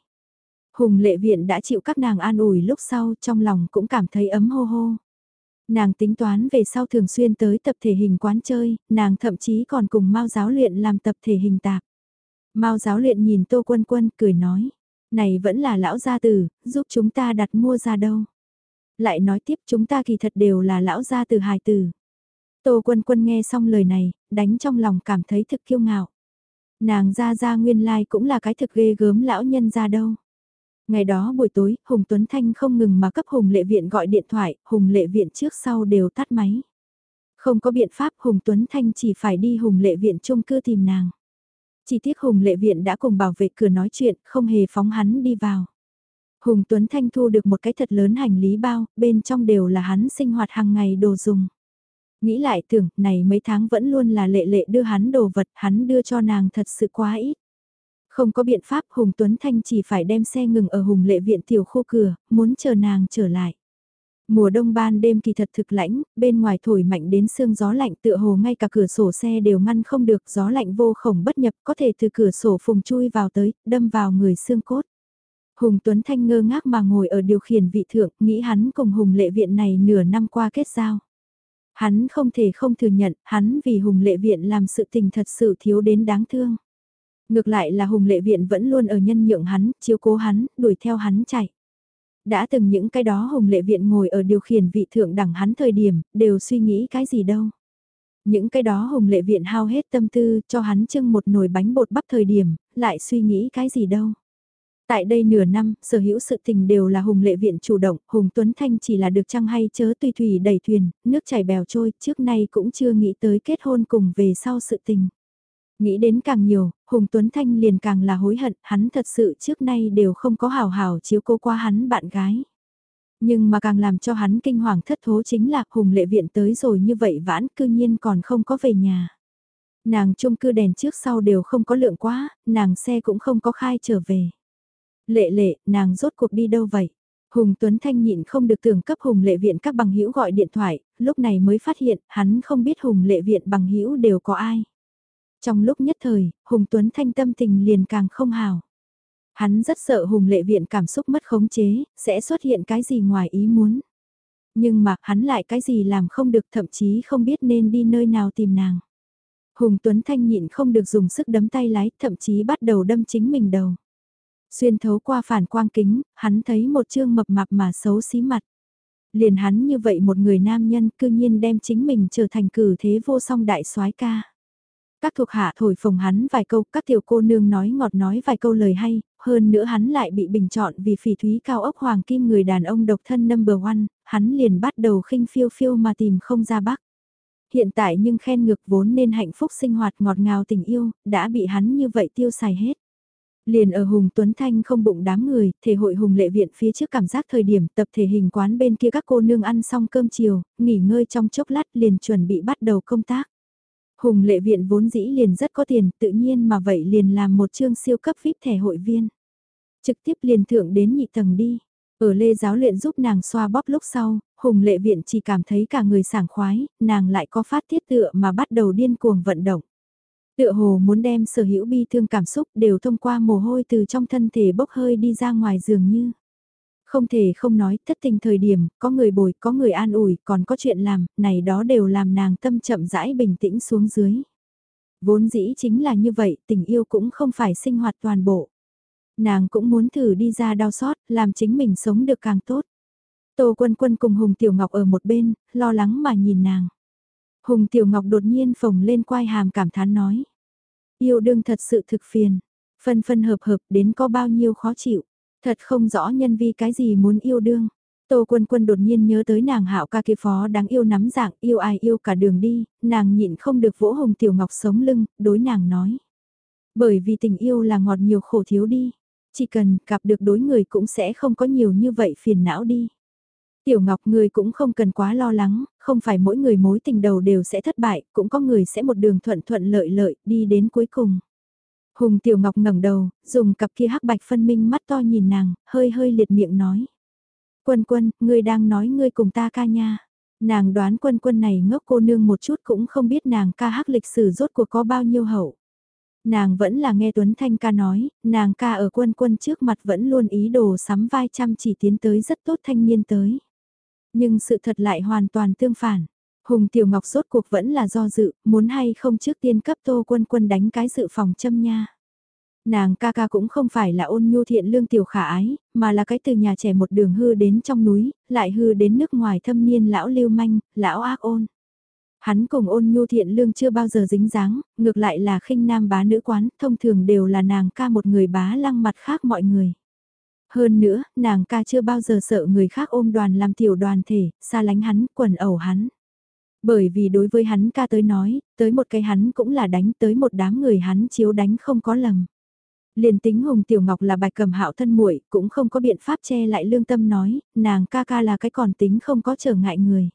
Speaker 1: Hùng lệ viện đã chịu các nàng an ủi lúc sau, trong lòng cũng cảm thấy ấm hô hô. Nàng tính toán về sau thường xuyên tới tập thể hình quán chơi, nàng thậm chí còn cùng Mao giáo luyện làm tập thể hình tạp. Mao giáo luyện nhìn Tô Quân Quân cười nói, này vẫn là lão gia tử, giúp chúng ta đặt mua ra đâu. Lại nói tiếp chúng ta kỳ thật đều là lão gia tử hài tử. Tô Quân Quân nghe xong lời này, đánh trong lòng cảm thấy thực kiêu ngạo. Nàng ra ra nguyên lai cũng là cái thực ghê gớm lão nhân ra đâu. Ngày đó buổi tối, Hùng Tuấn Thanh không ngừng mà cấp Hùng Lệ Viện gọi điện thoại, Hùng Lệ Viện trước sau đều tắt máy. Không có biện pháp Hùng Tuấn Thanh chỉ phải đi Hùng Lệ Viện chung cư tìm nàng. Chỉ tiếc Hùng Lệ Viện đã cùng bảo vệ cửa nói chuyện, không hề phóng hắn đi vào. Hùng Tuấn Thanh thu được một cái thật lớn hành lý bao, bên trong đều là hắn sinh hoạt hàng ngày đồ dùng. Nghĩ lại tưởng, này mấy tháng vẫn luôn là lệ lệ đưa hắn đồ vật, hắn đưa cho nàng thật sự quá ít. Không có biện pháp Hùng Tuấn Thanh chỉ phải đem xe ngừng ở Hùng lệ viện tiểu khu cửa, muốn chờ nàng trở lại. Mùa đông ban đêm kỳ thật thực lãnh, bên ngoài thổi mạnh đến sương gió lạnh tựa hồ ngay cả cửa sổ xe đều ngăn không được gió lạnh vô khổng bất nhập có thể từ cửa sổ phùng chui vào tới, đâm vào người xương cốt. Hùng Tuấn Thanh ngơ ngác mà ngồi ở điều khiển vị thượng, nghĩ hắn cùng Hùng lệ viện này nửa năm qua kết giao. Hắn không thể không thừa nhận, hắn vì Hùng lệ viện làm sự tình thật sự thiếu đến đáng thương. Ngược lại là Hùng lệ viện vẫn luôn ở nhân nhượng hắn, chiếu cố hắn, đuổi theo hắn chạy. Đã từng những cái đó Hùng lệ viện ngồi ở điều khiển vị thượng đẳng hắn thời điểm, đều suy nghĩ cái gì đâu. Những cái đó Hùng lệ viện hao hết tâm tư cho hắn trưng một nồi bánh bột bắp thời điểm, lại suy nghĩ cái gì đâu. Tại đây nửa năm, sở hữu sự tình đều là Hùng lệ viện chủ động, Hùng Tuấn Thanh chỉ là được trăng hay chớ tùy thủy đẩy thuyền, nước chảy bèo trôi, trước nay cũng chưa nghĩ tới kết hôn cùng về sau sự tình. Nghĩ đến càng nhiều, Hùng Tuấn Thanh liền càng là hối hận, hắn thật sự trước nay đều không có hào hào chiếu cô qua hắn bạn gái. Nhưng mà càng làm cho hắn kinh hoàng thất thố chính là Hùng lệ viện tới rồi như vậy vãn cư nhiên còn không có về nhà. Nàng chung cư đèn trước sau đều không có lượng quá, nàng xe cũng không có khai trở về. Lệ lệ, nàng rốt cuộc đi đâu vậy? Hùng Tuấn Thanh nhịn không được tưởng cấp Hùng Lệ Viện các bằng hữu gọi điện thoại, lúc này mới phát hiện hắn không biết Hùng Lệ Viện bằng hữu đều có ai. Trong lúc nhất thời, Hùng Tuấn Thanh tâm tình liền càng không hào. Hắn rất sợ Hùng Lệ Viện cảm xúc mất khống chế, sẽ xuất hiện cái gì ngoài ý muốn. Nhưng mà hắn lại cái gì làm không được thậm chí không biết nên đi nơi nào tìm nàng. Hùng Tuấn Thanh nhịn không được dùng sức đấm tay lái, thậm chí bắt đầu đâm chính mình đầu. Xuyên thấu qua phản quang kính, hắn thấy một chương mập mạp mà xấu xí mặt. Liền hắn như vậy một người nam nhân cư nhiên đem chính mình trở thành cử thế vô song đại soái ca. Các thuộc hạ thổi phồng hắn vài câu, các tiểu cô nương nói ngọt nói vài câu lời hay, hơn nữa hắn lại bị bình chọn vì phỉ thúy cao ốc hoàng kim người đàn ông độc thân number one, hắn liền bắt đầu khinh phiêu phiêu mà tìm không ra bắc. Hiện tại nhưng khen ngược vốn nên hạnh phúc sinh hoạt ngọt ngào tình yêu, đã bị hắn như vậy tiêu xài hết. Liền ở Hùng Tuấn Thanh không bụng đám người, thể hội Hùng lệ viện phía trước cảm giác thời điểm tập thể hình quán bên kia các cô nương ăn xong cơm chiều, nghỉ ngơi trong chốc lát liền chuẩn bị bắt đầu công tác. Hùng lệ viện vốn dĩ liền rất có tiền, tự nhiên mà vậy liền làm một chương siêu cấp VIP thẻ hội viên. Trực tiếp liền thượng đến nhị tầng đi. Ở lê giáo luyện giúp nàng xoa bóp lúc sau, Hùng lệ viện chỉ cảm thấy cả người sảng khoái, nàng lại có phát tiết tựa mà bắt đầu điên cuồng vận động. Tựa hồ muốn đem sở hữu bi thương cảm xúc đều thông qua mồ hôi từ trong thân thể bốc hơi đi ra ngoài dường như. Không thể không nói, thất tình thời điểm, có người bồi, có người an ủi, còn có chuyện làm, này đó đều làm nàng tâm chậm rãi bình tĩnh xuống dưới. Vốn dĩ chính là như vậy, tình yêu cũng không phải sinh hoạt toàn bộ. Nàng cũng muốn thử đi ra đau xót, làm chính mình sống được càng tốt. Tô Quân Quân cùng Hùng Tiểu Ngọc ở một bên, lo lắng mà nhìn nàng. Hùng Tiểu Ngọc đột nhiên phồng lên quai hàm cảm thán nói. Yêu đương thật sự thực phiền, phân phân hợp hợp đến có bao nhiêu khó chịu, thật không rõ nhân vi cái gì muốn yêu đương. Tô Quân Quân đột nhiên nhớ tới nàng hạo ca kia phó đáng yêu nắm dạng yêu ai yêu cả đường đi, nàng nhịn không được vỗ hồng Tiểu Ngọc sống lưng, đối nàng nói. Bởi vì tình yêu là ngọt nhiều khổ thiếu đi, chỉ cần gặp được đối người cũng sẽ không có nhiều như vậy phiền não đi. Tiểu Ngọc người cũng không cần quá lo lắng, không phải mỗi người mối tình đầu đều sẽ thất bại, cũng có người sẽ một đường thuận thuận lợi lợi đi đến cuối cùng. Hùng Tiểu Ngọc ngẩng đầu, dùng cặp kia hắc bạch phân minh mắt to nhìn nàng, hơi hơi liệt miệng nói. Quân quân, ngươi đang nói ngươi cùng ta ca nha. Nàng đoán quân quân này ngốc cô nương một chút cũng không biết nàng ca hắc lịch sử rốt cuộc có bao nhiêu hậu. Nàng vẫn là nghe Tuấn Thanh ca nói, nàng ca ở quân quân trước mặt vẫn luôn ý đồ sắm vai chăm chỉ tiến tới rất tốt thanh niên tới. Nhưng sự thật lại hoàn toàn tương phản. Hùng Tiểu Ngọc sốt cuộc vẫn là do dự, muốn hay không trước tiên cấp tô quân quân đánh cái dự phòng châm nha. Nàng ca ca cũng không phải là ôn nhu thiện lương tiểu khả ái, mà là cái từ nhà trẻ một đường hư đến trong núi, lại hư đến nước ngoài thâm niên lão lưu manh, lão ác ôn. Hắn cùng ôn nhu thiện lương chưa bao giờ dính dáng, ngược lại là khinh nam bá nữ quán, thông thường đều là nàng ca một người bá lăng mặt khác mọi người. Hơn nữa, nàng ca chưa bao giờ sợ người khác ôm đoàn làm tiểu đoàn thể, xa lánh hắn, quần ẩu hắn. Bởi vì đối với hắn ca tới nói, tới một cái hắn cũng là đánh tới một đám người hắn chiếu đánh không có lầm. Liền tính Hùng Tiểu Ngọc là bạch cầm hạo thân muội cũng không có biện pháp che lại lương tâm nói, nàng ca ca là cái còn tính không có trở ngại người.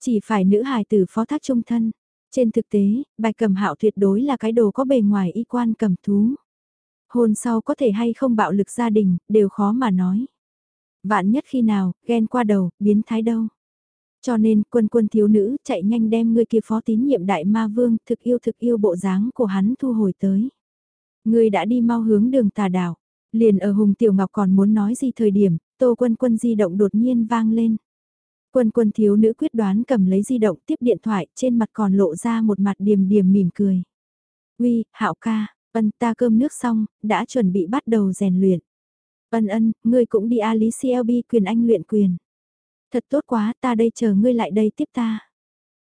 Speaker 1: Chỉ phải nữ hài tử phó thác trung thân. Trên thực tế, bạch cầm hạo tuyệt đối là cái đồ có bề ngoài y quan cầm thú. Hôn sau có thể hay không bạo lực gia đình, đều khó mà nói. Vạn nhất khi nào, ghen qua đầu, biến thái đâu. Cho nên quân quân thiếu nữ chạy nhanh đem người kia phó tín nhiệm đại ma vương thực yêu thực yêu bộ dáng của hắn thu hồi tới. Người đã đi mau hướng đường tà đảo. Liền ở Hùng Tiểu Ngọc còn muốn nói gì thời điểm, tô quân quân di động đột nhiên vang lên. Quân quân thiếu nữ quyết đoán cầm lấy di động tiếp điện thoại trên mặt còn lộ ra một mặt điềm điềm mỉm cười. Uy, hạo ca, ân ta cơm nước xong, đã chuẩn bị bắt đầu rèn luyện. Ân ân, ngươi cũng đi Alice CLB quyền anh luyện quyền. Thật tốt quá, ta đây chờ ngươi lại đây tiếp ta.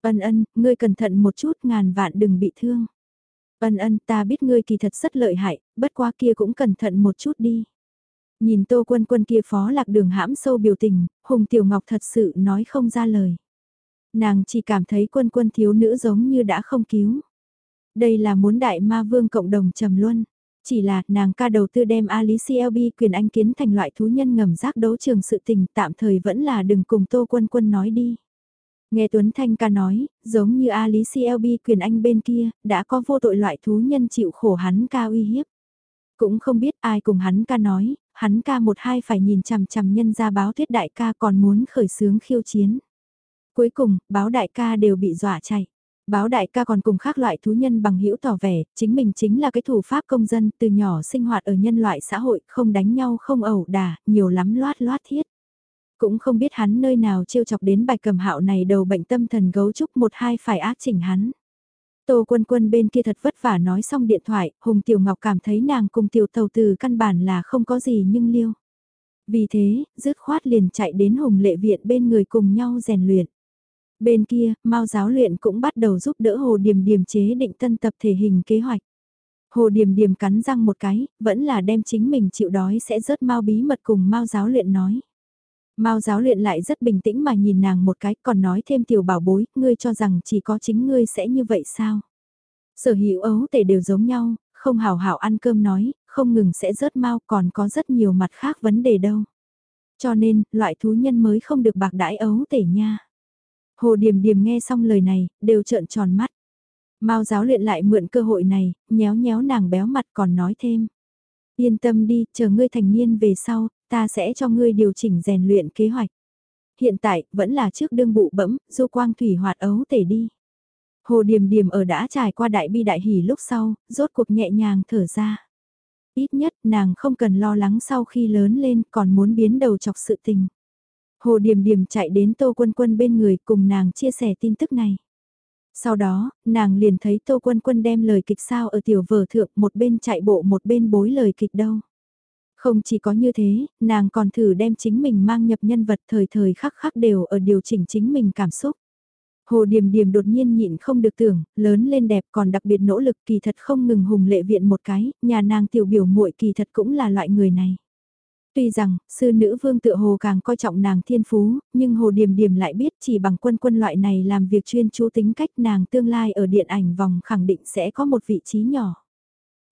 Speaker 1: Ân ân, ngươi cẩn thận một chút ngàn vạn đừng bị thương. Ân ân, ta biết ngươi kỳ thật rất lợi hại, bất qua kia cũng cẩn thận một chút đi. Nhìn tô quân quân kia phó lạc đường hãm sâu biểu tình, Hùng Tiểu Ngọc thật sự nói không ra lời. Nàng chỉ cảm thấy quân quân thiếu nữ giống như đã không cứu. Đây là muốn đại ma vương cộng đồng trầm luân. Chỉ là nàng ca đầu tư đem Alice LB quyền anh kiến thành loại thú nhân ngầm giác đấu trường sự tình tạm thời vẫn là đừng cùng Tô Quân Quân nói đi. Nghe Tuấn Thanh ca nói, giống như Alice LB quyền anh bên kia, đã có vô tội loại thú nhân chịu khổ hắn ca uy hiếp. Cũng không biết ai cùng hắn ca nói, hắn ca một hai phải nhìn chằm chằm nhân ra báo thuyết đại ca còn muốn khởi sướng khiêu chiến. Cuối cùng, báo đại ca đều bị dọa chạy. Báo đại ca còn cùng khác loại thú nhân bằng hữu tỏ vẻ, chính mình chính là cái thủ pháp công dân từ nhỏ sinh hoạt ở nhân loại xã hội, không đánh nhau không ẩu đả, nhiều lắm loát loát thiết. Cũng không biết hắn nơi nào trêu chọc đến bài cầm hạo này đầu bệnh tâm thần gấu trúc một hai phải ác chỉnh hắn. Tô quân quân bên kia thật vất vả nói xong điện thoại, Hùng Tiểu Ngọc cảm thấy nàng cùng tiểu tàu từ căn bản là không có gì nhưng liêu. Vì thế, dứt khoát liền chạy đến Hùng Lệ Viện bên người cùng nhau rèn luyện. Bên kia, Mao giáo luyện cũng bắt đầu giúp đỡ Hồ Điềm Điềm chế định tân tập thể hình kế hoạch. Hồ Điềm Điềm cắn răng một cái, vẫn là đem chính mình chịu đói sẽ rớt Mao bí mật cùng Mao giáo luyện nói. Mao giáo luyện lại rất bình tĩnh mà nhìn nàng một cái còn nói thêm tiểu bảo bối, ngươi cho rằng chỉ có chính ngươi sẽ như vậy sao? Sở hữu ấu tể đều giống nhau, không hào hảo ăn cơm nói, không ngừng sẽ rớt mau còn có rất nhiều mặt khác vấn đề đâu. Cho nên, loại thú nhân mới không được bạc đãi ấu tể nha. Hồ Điềm Điềm nghe xong lời này, đều trợn tròn mắt. Mao giáo luyện lại mượn cơ hội này, nhéo nhéo nàng béo mặt còn nói thêm. Yên tâm đi, chờ ngươi thành niên về sau, ta sẽ cho ngươi điều chỉnh rèn luyện kế hoạch. Hiện tại, vẫn là trước đương bụ bẫm, du quang thủy hoạt ấu tể đi. Hồ Điềm Điềm ở đã trải qua đại bi đại hỉ lúc sau, rốt cuộc nhẹ nhàng thở ra. Ít nhất nàng không cần lo lắng sau khi lớn lên còn muốn biến đầu chọc sự tình. Hồ Điềm Điềm chạy đến Tô Quân Quân bên người cùng nàng chia sẻ tin tức này. Sau đó, nàng liền thấy Tô Quân Quân đem lời kịch sao ở tiểu vở thượng một bên chạy bộ một bên bối lời kịch đâu. Không chỉ có như thế, nàng còn thử đem chính mình mang nhập nhân vật thời thời khắc khắc đều ở điều chỉnh chính mình cảm xúc. Hồ Điềm Điềm đột nhiên nhịn không được tưởng, lớn lên đẹp còn đặc biệt nỗ lực kỳ thật không ngừng hùng lệ viện một cái, nhà nàng tiểu biểu muội kỳ thật cũng là loại người này. Tuy rằng, sư nữ vương tự hồ càng coi trọng nàng thiên phú, nhưng hồ điềm điềm lại biết chỉ bằng quân quân loại này làm việc chuyên chú tính cách nàng tương lai ở điện ảnh vòng khẳng định sẽ có một vị trí nhỏ.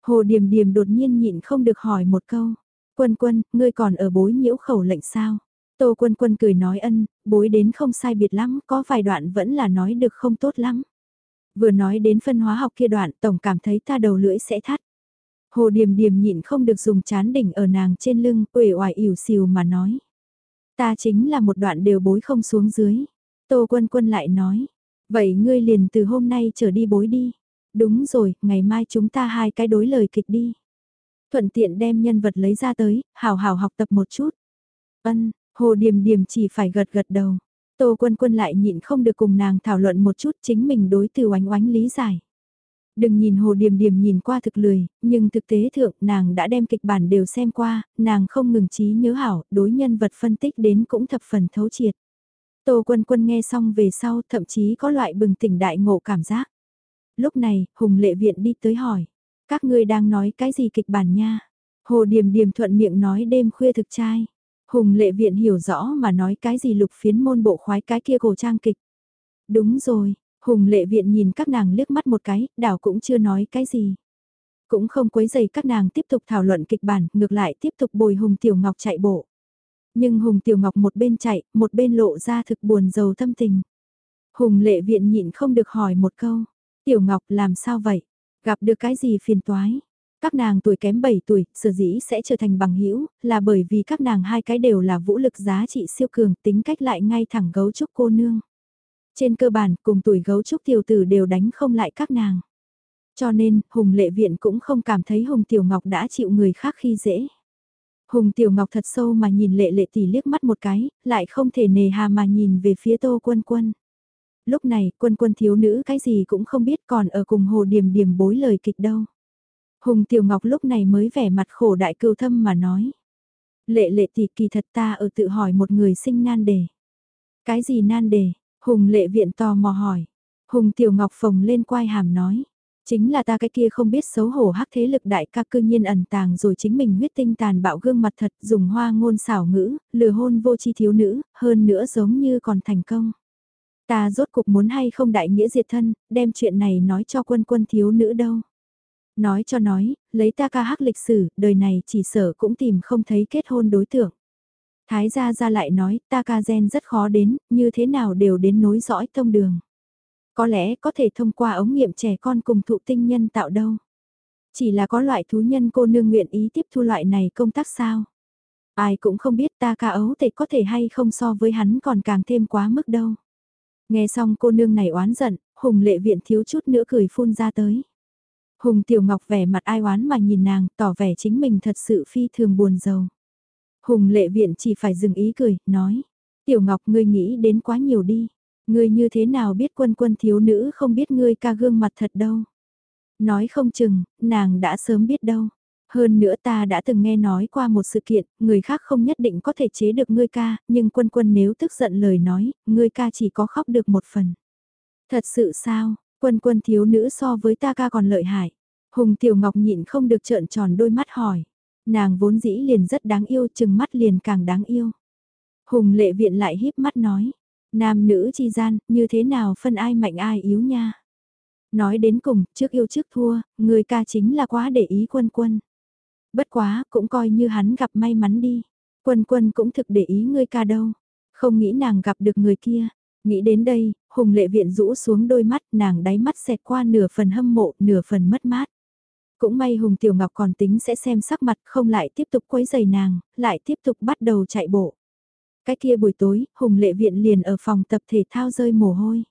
Speaker 1: Hồ điềm điềm đột nhiên nhịn không được hỏi một câu, quân quân, ngươi còn ở bối nhiễu khẩu lệnh sao? Tô quân quân cười nói ân, bối đến không sai biệt lắm, có vài đoạn vẫn là nói được không tốt lắm. Vừa nói đến phân hóa học kia đoạn, tổng cảm thấy ta đầu lưỡi sẽ thắt. Hồ Điềm Điềm nhịn không được dùng chán đỉnh ở nàng trên lưng, uể oải ỉu xìu mà nói. Ta chính là một đoạn đều bối không xuống dưới. Tô Quân Quân lại nói, vậy ngươi liền từ hôm nay trở đi bối đi. Đúng rồi, ngày mai chúng ta hai cái đối lời kịch đi. Thuận tiện đem nhân vật lấy ra tới, hào hào học tập một chút. Ân, Hồ Điềm Điềm chỉ phải gật gật đầu. Tô Quân Quân lại nhịn không được cùng nàng thảo luận một chút chính mình đối từ oánh oánh lý giải. Đừng nhìn Hồ Điềm Điềm nhìn qua thực lười, nhưng thực tế thượng nàng đã đem kịch bản đều xem qua, nàng không ngừng trí nhớ hảo, đối nhân vật phân tích đến cũng thập phần thấu triệt. Tô Quân Quân nghe xong về sau thậm chí có loại bừng tỉnh đại ngộ cảm giác. Lúc này, Hùng Lệ Viện đi tới hỏi, các ngươi đang nói cái gì kịch bản nha? Hồ Điềm Điềm thuận miệng nói đêm khuya thực trai. Hùng Lệ Viện hiểu rõ mà nói cái gì lục phiến môn bộ khoái cái kia cổ trang kịch. Đúng rồi, Hùng lệ viện nhìn các nàng liếc mắt một cái, đảo cũng chưa nói cái gì. Cũng không quấy dày các nàng tiếp tục thảo luận kịch bản, ngược lại tiếp tục bồi Hùng Tiểu Ngọc chạy bộ. Nhưng Hùng Tiểu Ngọc một bên chạy, một bên lộ ra thực buồn giàu thâm tình. Hùng lệ viện nhịn không được hỏi một câu. Tiểu Ngọc làm sao vậy? Gặp được cái gì phiền toái? Các nàng tuổi kém 7 tuổi, sở dĩ sẽ trở thành bằng hữu là bởi vì các nàng hai cái đều là vũ lực giá trị siêu cường, tính cách lại ngay thẳng gấu trúc cô nương. Trên cơ bản, cùng tuổi gấu trúc tiểu tử đều đánh không lại các nàng. Cho nên, Hùng Lệ Viện cũng không cảm thấy Hùng Tiểu Ngọc đã chịu người khác khi dễ. Hùng Tiểu Ngọc thật sâu mà nhìn Lệ Lệ tỷ liếc mắt một cái, lại không thể nề hà mà nhìn về phía Tô Quân Quân. Lúc này, Quân Quân thiếu nữ cái gì cũng không biết còn ở cùng Hồ Điềm Điềm bối lời kịch đâu. Hùng Tiểu Ngọc lúc này mới vẻ mặt khổ đại cưu thâm mà nói. Lệ lệ tỷ kỳ thật ta ở tự hỏi một người sinh nan đề. Cái gì nan đề? Hùng lệ viện tò mò hỏi. Hùng Tiểu Ngọc phồng lên quai hàm nói. Chính là ta cái kia không biết xấu hổ hắc thế lực đại ca cư nhiên ẩn tàng rồi chính mình huyết tinh tàn bạo gương mặt thật dùng hoa ngôn xảo ngữ, lừa hôn vô chi thiếu nữ, hơn nữa giống như còn thành công. Ta rốt cục muốn hay không đại nghĩa diệt thân, đem chuyện này nói cho quân quân thiếu nữ đâu. Nói cho nói, lấy ta ca hắc lịch sử, đời này chỉ sở cũng tìm không thấy kết hôn đối tượng. Thái gia ra lại nói, ta ca gen rất khó đến, như thế nào đều đến nối dõi tông đường. Có lẽ có thể thông qua ống nghiệm trẻ con cùng thụ tinh nhân tạo đâu. Chỉ là có loại thú nhân cô nương nguyện ý tiếp thu loại này công tác sao. Ai cũng không biết ta ca ấu tệ có thể hay không so với hắn còn càng thêm quá mức đâu. Nghe xong cô nương này oán giận, hùng lệ viện thiếu chút nữa cười phun ra tới. Hùng Tiểu Ngọc vẻ mặt ai oán mà nhìn nàng, tỏ vẻ chính mình thật sự phi thường buồn giàu. Hùng lệ viện chỉ phải dừng ý cười, nói. Tiểu Ngọc ngươi nghĩ đến quá nhiều đi. Ngươi như thế nào biết quân quân thiếu nữ không biết ngươi ca gương mặt thật đâu. Nói không chừng, nàng đã sớm biết đâu. Hơn nữa ta đã từng nghe nói qua một sự kiện, người khác không nhất định có thể chế được ngươi ca, nhưng quân quân nếu tức giận lời nói, ngươi ca chỉ có khóc được một phần. Thật sự sao, quân quân thiếu nữ so với ta ca còn lợi hại. Hùng Tiểu Ngọc nhịn không được trợn tròn đôi mắt hỏi. Nàng vốn dĩ liền rất đáng yêu, chừng mắt liền càng đáng yêu. Hùng lệ viện lại híp mắt nói. Nam nữ chi gian, như thế nào phân ai mạnh ai yếu nha. Nói đến cùng, trước yêu trước thua, người ca chính là quá để ý quân quân. Bất quá, cũng coi như hắn gặp may mắn đi. Quân quân cũng thực để ý người ca đâu. Không nghĩ nàng gặp được người kia. Nghĩ đến đây, Hùng lệ viện rũ xuống đôi mắt nàng đáy mắt xẹt qua nửa phần hâm mộ, nửa phần mất mát. Cũng may Hùng Tiểu Ngọc còn tính sẽ xem sắc mặt không lại tiếp tục quấy giày nàng, lại tiếp tục bắt đầu chạy bộ. Cái kia buổi tối, Hùng Lệ Viện liền ở phòng tập thể thao rơi mồ hôi.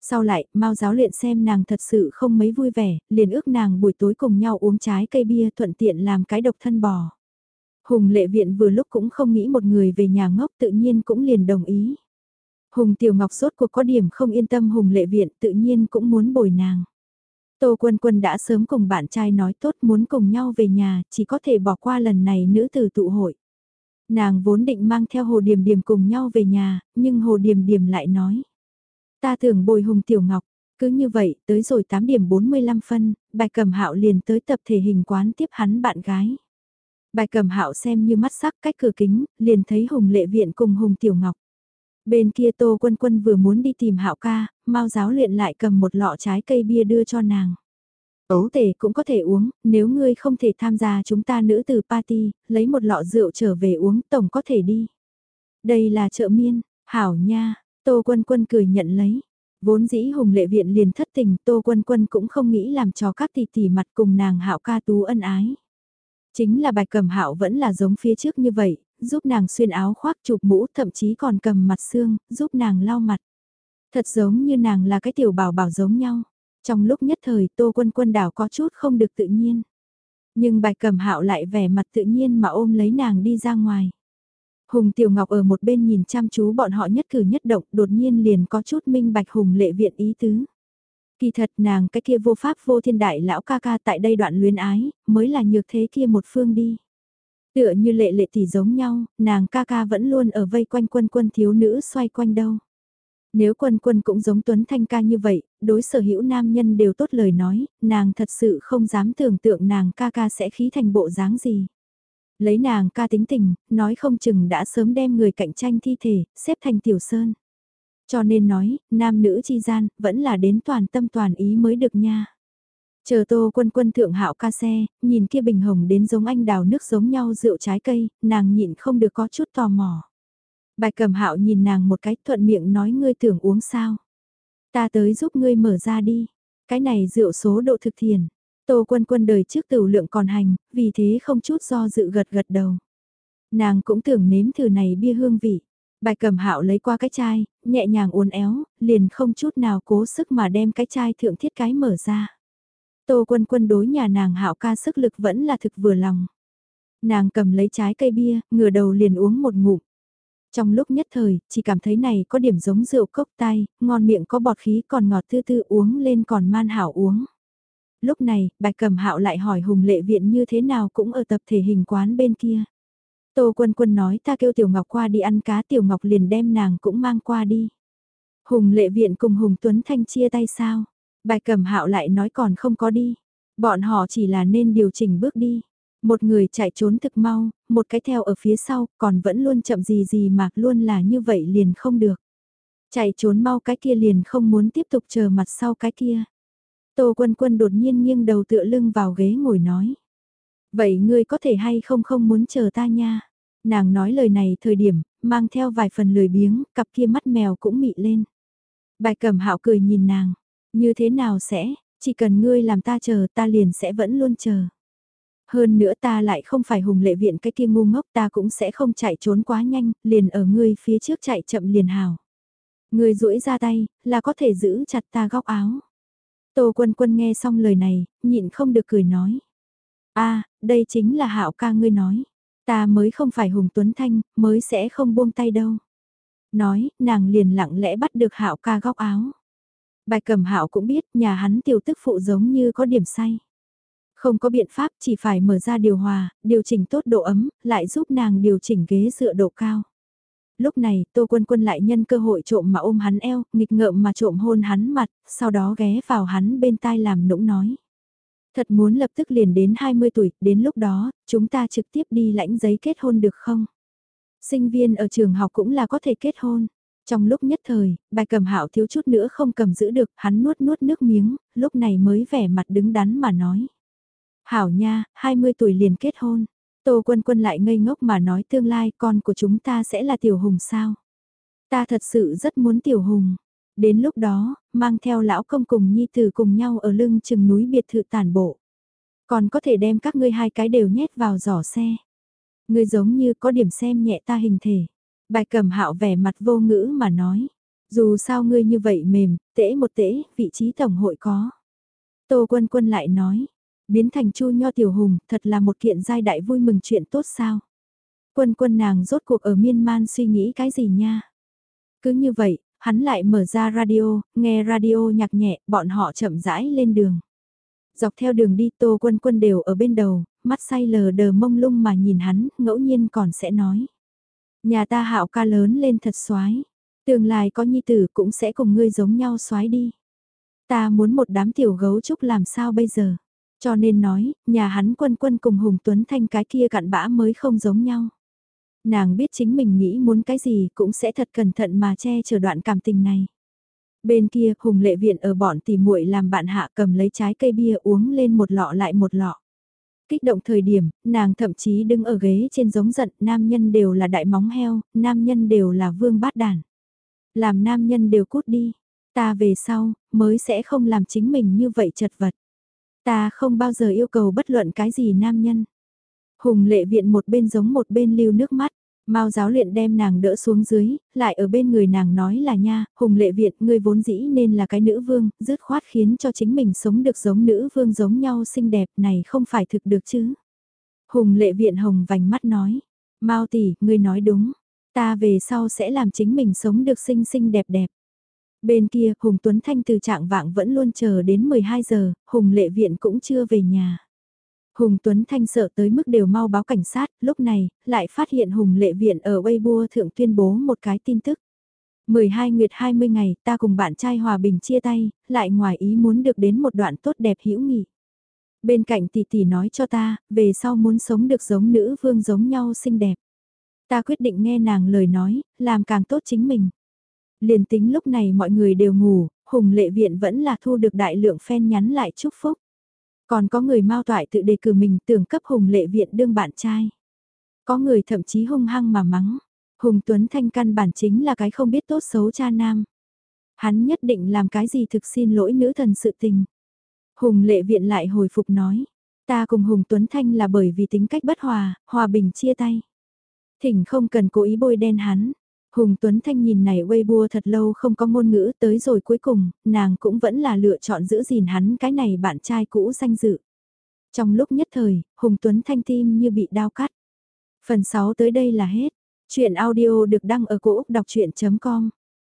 Speaker 1: Sau lại, mau giáo luyện xem nàng thật sự không mấy vui vẻ, liền ước nàng buổi tối cùng nhau uống trái cây bia thuận tiện làm cái độc thân bò. Hùng Lệ Viện vừa lúc cũng không nghĩ một người về nhà ngốc tự nhiên cũng liền đồng ý. Hùng Tiểu Ngọc sốt cuộc có điểm không yên tâm Hùng Lệ Viện tự nhiên cũng muốn bồi nàng. Tô Quân Quân đã sớm cùng bạn trai nói tốt muốn cùng nhau về nhà, chỉ có thể bỏ qua lần này nữ tử tụ hội. Nàng vốn định mang theo Hồ Điềm Điềm cùng nhau về nhà, nhưng Hồ Điềm Điềm lại nói. Ta tưởng bồi Hùng Tiểu Ngọc, cứ như vậy, tới rồi 8 điểm 45 phân, bài cầm hạo liền tới tập thể hình quán tiếp hắn bạn gái. Bài cầm hạo xem như mắt sắc cách cửa kính, liền thấy Hùng Lệ Viện cùng Hùng Tiểu Ngọc. Bên kia Tô Quân Quân vừa muốn đi tìm Hạo ca, Mao giáo luyện lại cầm một lọ trái cây bia đưa cho nàng. Ấu tể cũng có thể uống, nếu ngươi không thể tham gia chúng ta nữ từ party, lấy một lọ rượu trở về uống tổng có thể đi. Đây là chợ miên, hảo nha, Tô Quân Quân cười nhận lấy. Vốn dĩ Hùng Lệ Viện liền thất tình, Tô Quân Quân cũng không nghĩ làm cho các tỷ tỷ mặt cùng nàng hạo ca tú ân ái. Chính là bạch cầm hạo vẫn là giống phía trước như vậy, giúp nàng xuyên áo khoác chụp mũ thậm chí còn cầm mặt xương, giúp nàng lau mặt. Thật giống như nàng là cái tiểu bảo bảo giống nhau. Trong lúc nhất thời Tô Quân Quân đảo có chút không được tự nhiên. Nhưng bài cầm hạo lại vẻ mặt tự nhiên mà ôm lấy nàng đi ra ngoài. Hùng Tiểu Ngọc ở một bên nhìn chăm chú bọn họ nhất cử nhất động đột nhiên liền có chút minh bạch Hùng lệ viện ý tứ. Kỳ thật nàng cái kia vô pháp vô thiên đại lão ca ca tại đây đoạn luyến ái, mới là nhược thế kia một phương đi. Tựa như lệ lệ tỷ giống nhau, nàng ca ca vẫn luôn ở vây quanh quân quân thiếu nữ xoay quanh đâu. Nếu quân quân cũng giống Tuấn Thanh ca như vậy, đối sở hữu nam nhân đều tốt lời nói, nàng thật sự không dám tưởng tượng nàng ca ca sẽ khí thành bộ dáng gì. Lấy nàng ca tính tình, nói không chừng đã sớm đem người cạnh tranh thi thể, xếp thành tiểu sơn. Cho nên nói, nam nữ chi gian, vẫn là đến toàn tâm toàn ý mới được nha. Chờ tô quân quân thượng hạo ca xe, nhìn kia bình hồng đến giống anh đào nước giống nhau rượu trái cây, nàng nhịn không được có chút tò mò. Bạch cầm hạo nhìn nàng một cái thuận miệng nói ngươi tưởng uống sao. Ta tới giúp ngươi mở ra đi. Cái này rượu số độ thực thiền. Tô quân quân đời trước tửu lượng còn hành, vì thế không chút do dự gật gật đầu. Nàng cũng tưởng nếm thử này bia hương vị. Bài cầm hạo lấy qua cái chai, nhẹ nhàng uốn éo, liền không chút nào cố sức mà đem cái chai thượng thiết cái mở ra. Tô quân quân đối nhà nàng hạo ca sức lực vẫn là thực vừa lòng. Nàng cầm lấy trái cây bia, ngửa đầu liền uống một ngụm. Trong lúc nhất thời, chỉ cảm thấy này có điểm giống rượu cốc tay, ngon miệng có bọt khí còn ngọt tư tư uống lên còn man hảo uống. Lúc này, bạch cầm hạo lại hỏi Hùng lệ viện như thế nào cũng ở tập thể hình quán bên kia. Tô Quân Quân nói ta kêu Tiểu Ngọc qua đi ăn cá Tiểu Ngọc liền đem nàng cũng mang qua đi. Hùng lệ viện cùng Hùng Tuấn Thanh chia tay sao? Bài cầm hạo lại nói còn không có đi. Bọn họ chỉ là nên điều chỉnh bước đi. Một người chạy trốn thực mau, một cái theo ở phía sau, còn vẫn luôn chậm gì gì mà luôn là như vậy liền không được. Chạy trốn mau cái kia liền không muốn tiếp tục chờ mặt sau cái kia. Tô quân quân đột nhiên nghiêng đầu tựa lưng vào ghế ngồi nói. Vậy ngươi có thể hay không không muốn chờ ta nha. Nàng nói lời này thời điểm, mang theo vài phần lười biếng, cặp kia mắt mèo cũng mị lên. Bài cẩm hạo cười nhìn nàng, như thế nào sẽ, chỉ cần ngươi làm ta chờ ta liền sẽ vẫn luôn chờ. Hơn nữa ta lại không phải hùng lệ viện cái kia ngu ngốc ta cũng sẽ không chạy trốn quá nhanh, liền ở ngươi phía trước chạy chậm liền hào. Ngươi duỗi ra tay, là có thể giữ chặt ta góc áo. Tô quân quân nghe xong lời này, nhịn không được cười nói a đây chính là hạo ca ngươi nói. Ta mới không phải Hùng Tuấn Thanh, mới sẽ không buông tay đâu. Nói, nàng liền lặng lẽ bắt được hạo ca góc áo. Bài cầm hạo cũng biết nhà hắn tiểu tức phụ giống như có điểm say. Không có biện pháp chỉ phải mở ra điều hòa, điều chỉnh tốt độ ấm, lại giúp nàng điều chỉnh ghế dựa độ cao. Lúc này, Tô Quân Quân lại nhân cơ hội trộm mà ôm hắn eo, nghịch ngợm mà trộm hôn hắn mặt, sau đó ghé vào hắn bên tai làm nũng nói. Thật muốn lập tức liền đến 20 tuổi, đến lúc đó, chúng ta trực tiếp đi lãnh giấy kết hôn được không? Sinh viên ở trường học cũng là có thể kết hôn. Trong lúc nhất thời, bài cầm hạo thiếu chút nữa không cầm giữ được, hắn nuốt nuốt nước miếng, lúc này mới vẻ mặt đứng đắn mà nói. Hảo nha, 20 tuổi liền kết hôn. Tô quân quân lại ngây ngốc mà nói tương lai con của chúng ta sẽ là tiểu hùng sao? Ta thật sự rất muốn tiểu hùng. Đến lúc đó, mang theo lão công cùng nhi tử cùng nhau ở lưng chừng núi biệt thự tàn bộ. Còn có thể đem các ngươi hai cái đều nhét vào giỏ xe. Ngươi giống như có điểm xem nhẹ ta hình thể. Bài cầm hạo vẻ mặt vô ngữ mà nói. Dù sao ngươi như vậy mềm, tễ một tễ, vị trí tổng hội có. Tô quân quân lại nói. Biến thành chu nho tiểu hùng, thật là một kiện giai đại vui mừng chuyện tốt sao. Quân quân nàng rốt cuộc ở miên man suy nghĩ cái gì nha. Cứ như vậy, hắn lại mở ra radio, nghe radio nhạc nhẹ, bọn họ chậm rãi lên đường. Dọc theo đường đi Tô Quân Quân đều ở bên đầu, mắt say lờ đờ mông lung mà nhìn hắn, ngẫu nhiên còn sẽ nói. Nhà ta hạo ca lớn lên thật xoái, tương lai có nhi tử cũng sẽ cùng ngươi giống nhau xoái đi. Ta muốn một đám tiểu gấu trúc làm sao bây giờ? Cho nên nói, nhà hắn quân quân cùng Hùng Tuấn Thanh cái kia cặn bã mới không giống nhau. Nàng biết chính mình nghĩ muốn cái gì cũng sẽ thật cẩn thận mà che chở đoạn cảm tình này. Bên kia, Hùng Lệ Viện ở bọn tỉ muội làm bạn hạ cầm lấy trái cây bia uống lên một lọ lại một lọ. Kích động thời điểm, nàng thậm chí đứng ở ghế trên giống giận, nam nhân đều là đại móng heo, nam nhân đều là vương bát đàn. Làm nam nhân đều cút đi, ta về sau, mới sẽ không làm chính mình như vậy chật vật. Ta không bao giờ yêu cầu bất luận cái gì nam nhân. Hùng lệ viện một bên giống một bên lưu nước mắt. Mao giáo luyện đem nàng đỡ xuống dưới, lại ở bên người nàng nói là nha, hùng lệ viện ngươi vốn dĩ nên là cái nữ vương, dứt khoát khiến cho chính mình sống được giống nữ vương giống nhau xinh đẹp này không phải thực được chứ. Hùng lệ viện hồng vành mắt nói, Mao tỷ, ngươi nói đúng, ta về sau sẽ làm chính mình sống được xinh xinh đẹp đẹp. Bên kia, Hùng Tuấn Thanh từ trạng vạng vẫn luôn chờ đến 12 giờ, Hùng lệ viện cũng chưa về nhà. Hùng Tuấn Thanh sợ tới mức đều mau báo cảnh sát, lúc này, lại phát hiện Hùng Lệ Viện ở Weibo thượng tuyên bố một cái tin tức. 12 nguyệt 20 ngày, ta cùng bạn trai Hòa Bình chia tay, lại ngoài ý muốn được đến một đoạn tốt đẹp hữu nghị. Bên cạnh tỷ tỷ nói cho ta, về sau muốn sống được giống nữ vương giống nhau xinh đẹp. Ta quyết định nghe nàng lời nói, làm càng tốt chính mình. Liền tính lúc này mọi người đều ngủ, Hùng Lệ Viện vẫn là thu được đại lượng fan nhắn lại chúc phúc. Còn có người mau toại tự đề cử mình tưởng cấp Hùng lệ viện đương bạn trai. Có người thậm chí hung hăng mà mắng. Hùng Tuấn Thanh căn bản chính là cái không biết tốt xấu cha nam. Hắn nhất định làm cái gì thực xin lỗi nữ thần sự tình. Hùng lệ viện lại hồi phục nói, ta cùng Hùng Tuấn Thanh là bởi vì tính cách bất hòa, hòa bình chia tay. Thỉnh không cần cố ý bôi đen hắn. Hùng Tuấn Thanh nhìn này Weibo thật lâu không có ngôn ngữ tới rồi cuối cùng, nàng cũng vẫn là lựa chọn giữ gìn hắn cái này bạn trai cũ danh dự. Trong lúc nhất thời, Hùng Tuấn Thanh tim như bị đau cắt. Phần 6 tới đây là hết. Chuyện audio được đăng ở cổ Úc đọc chuyện.com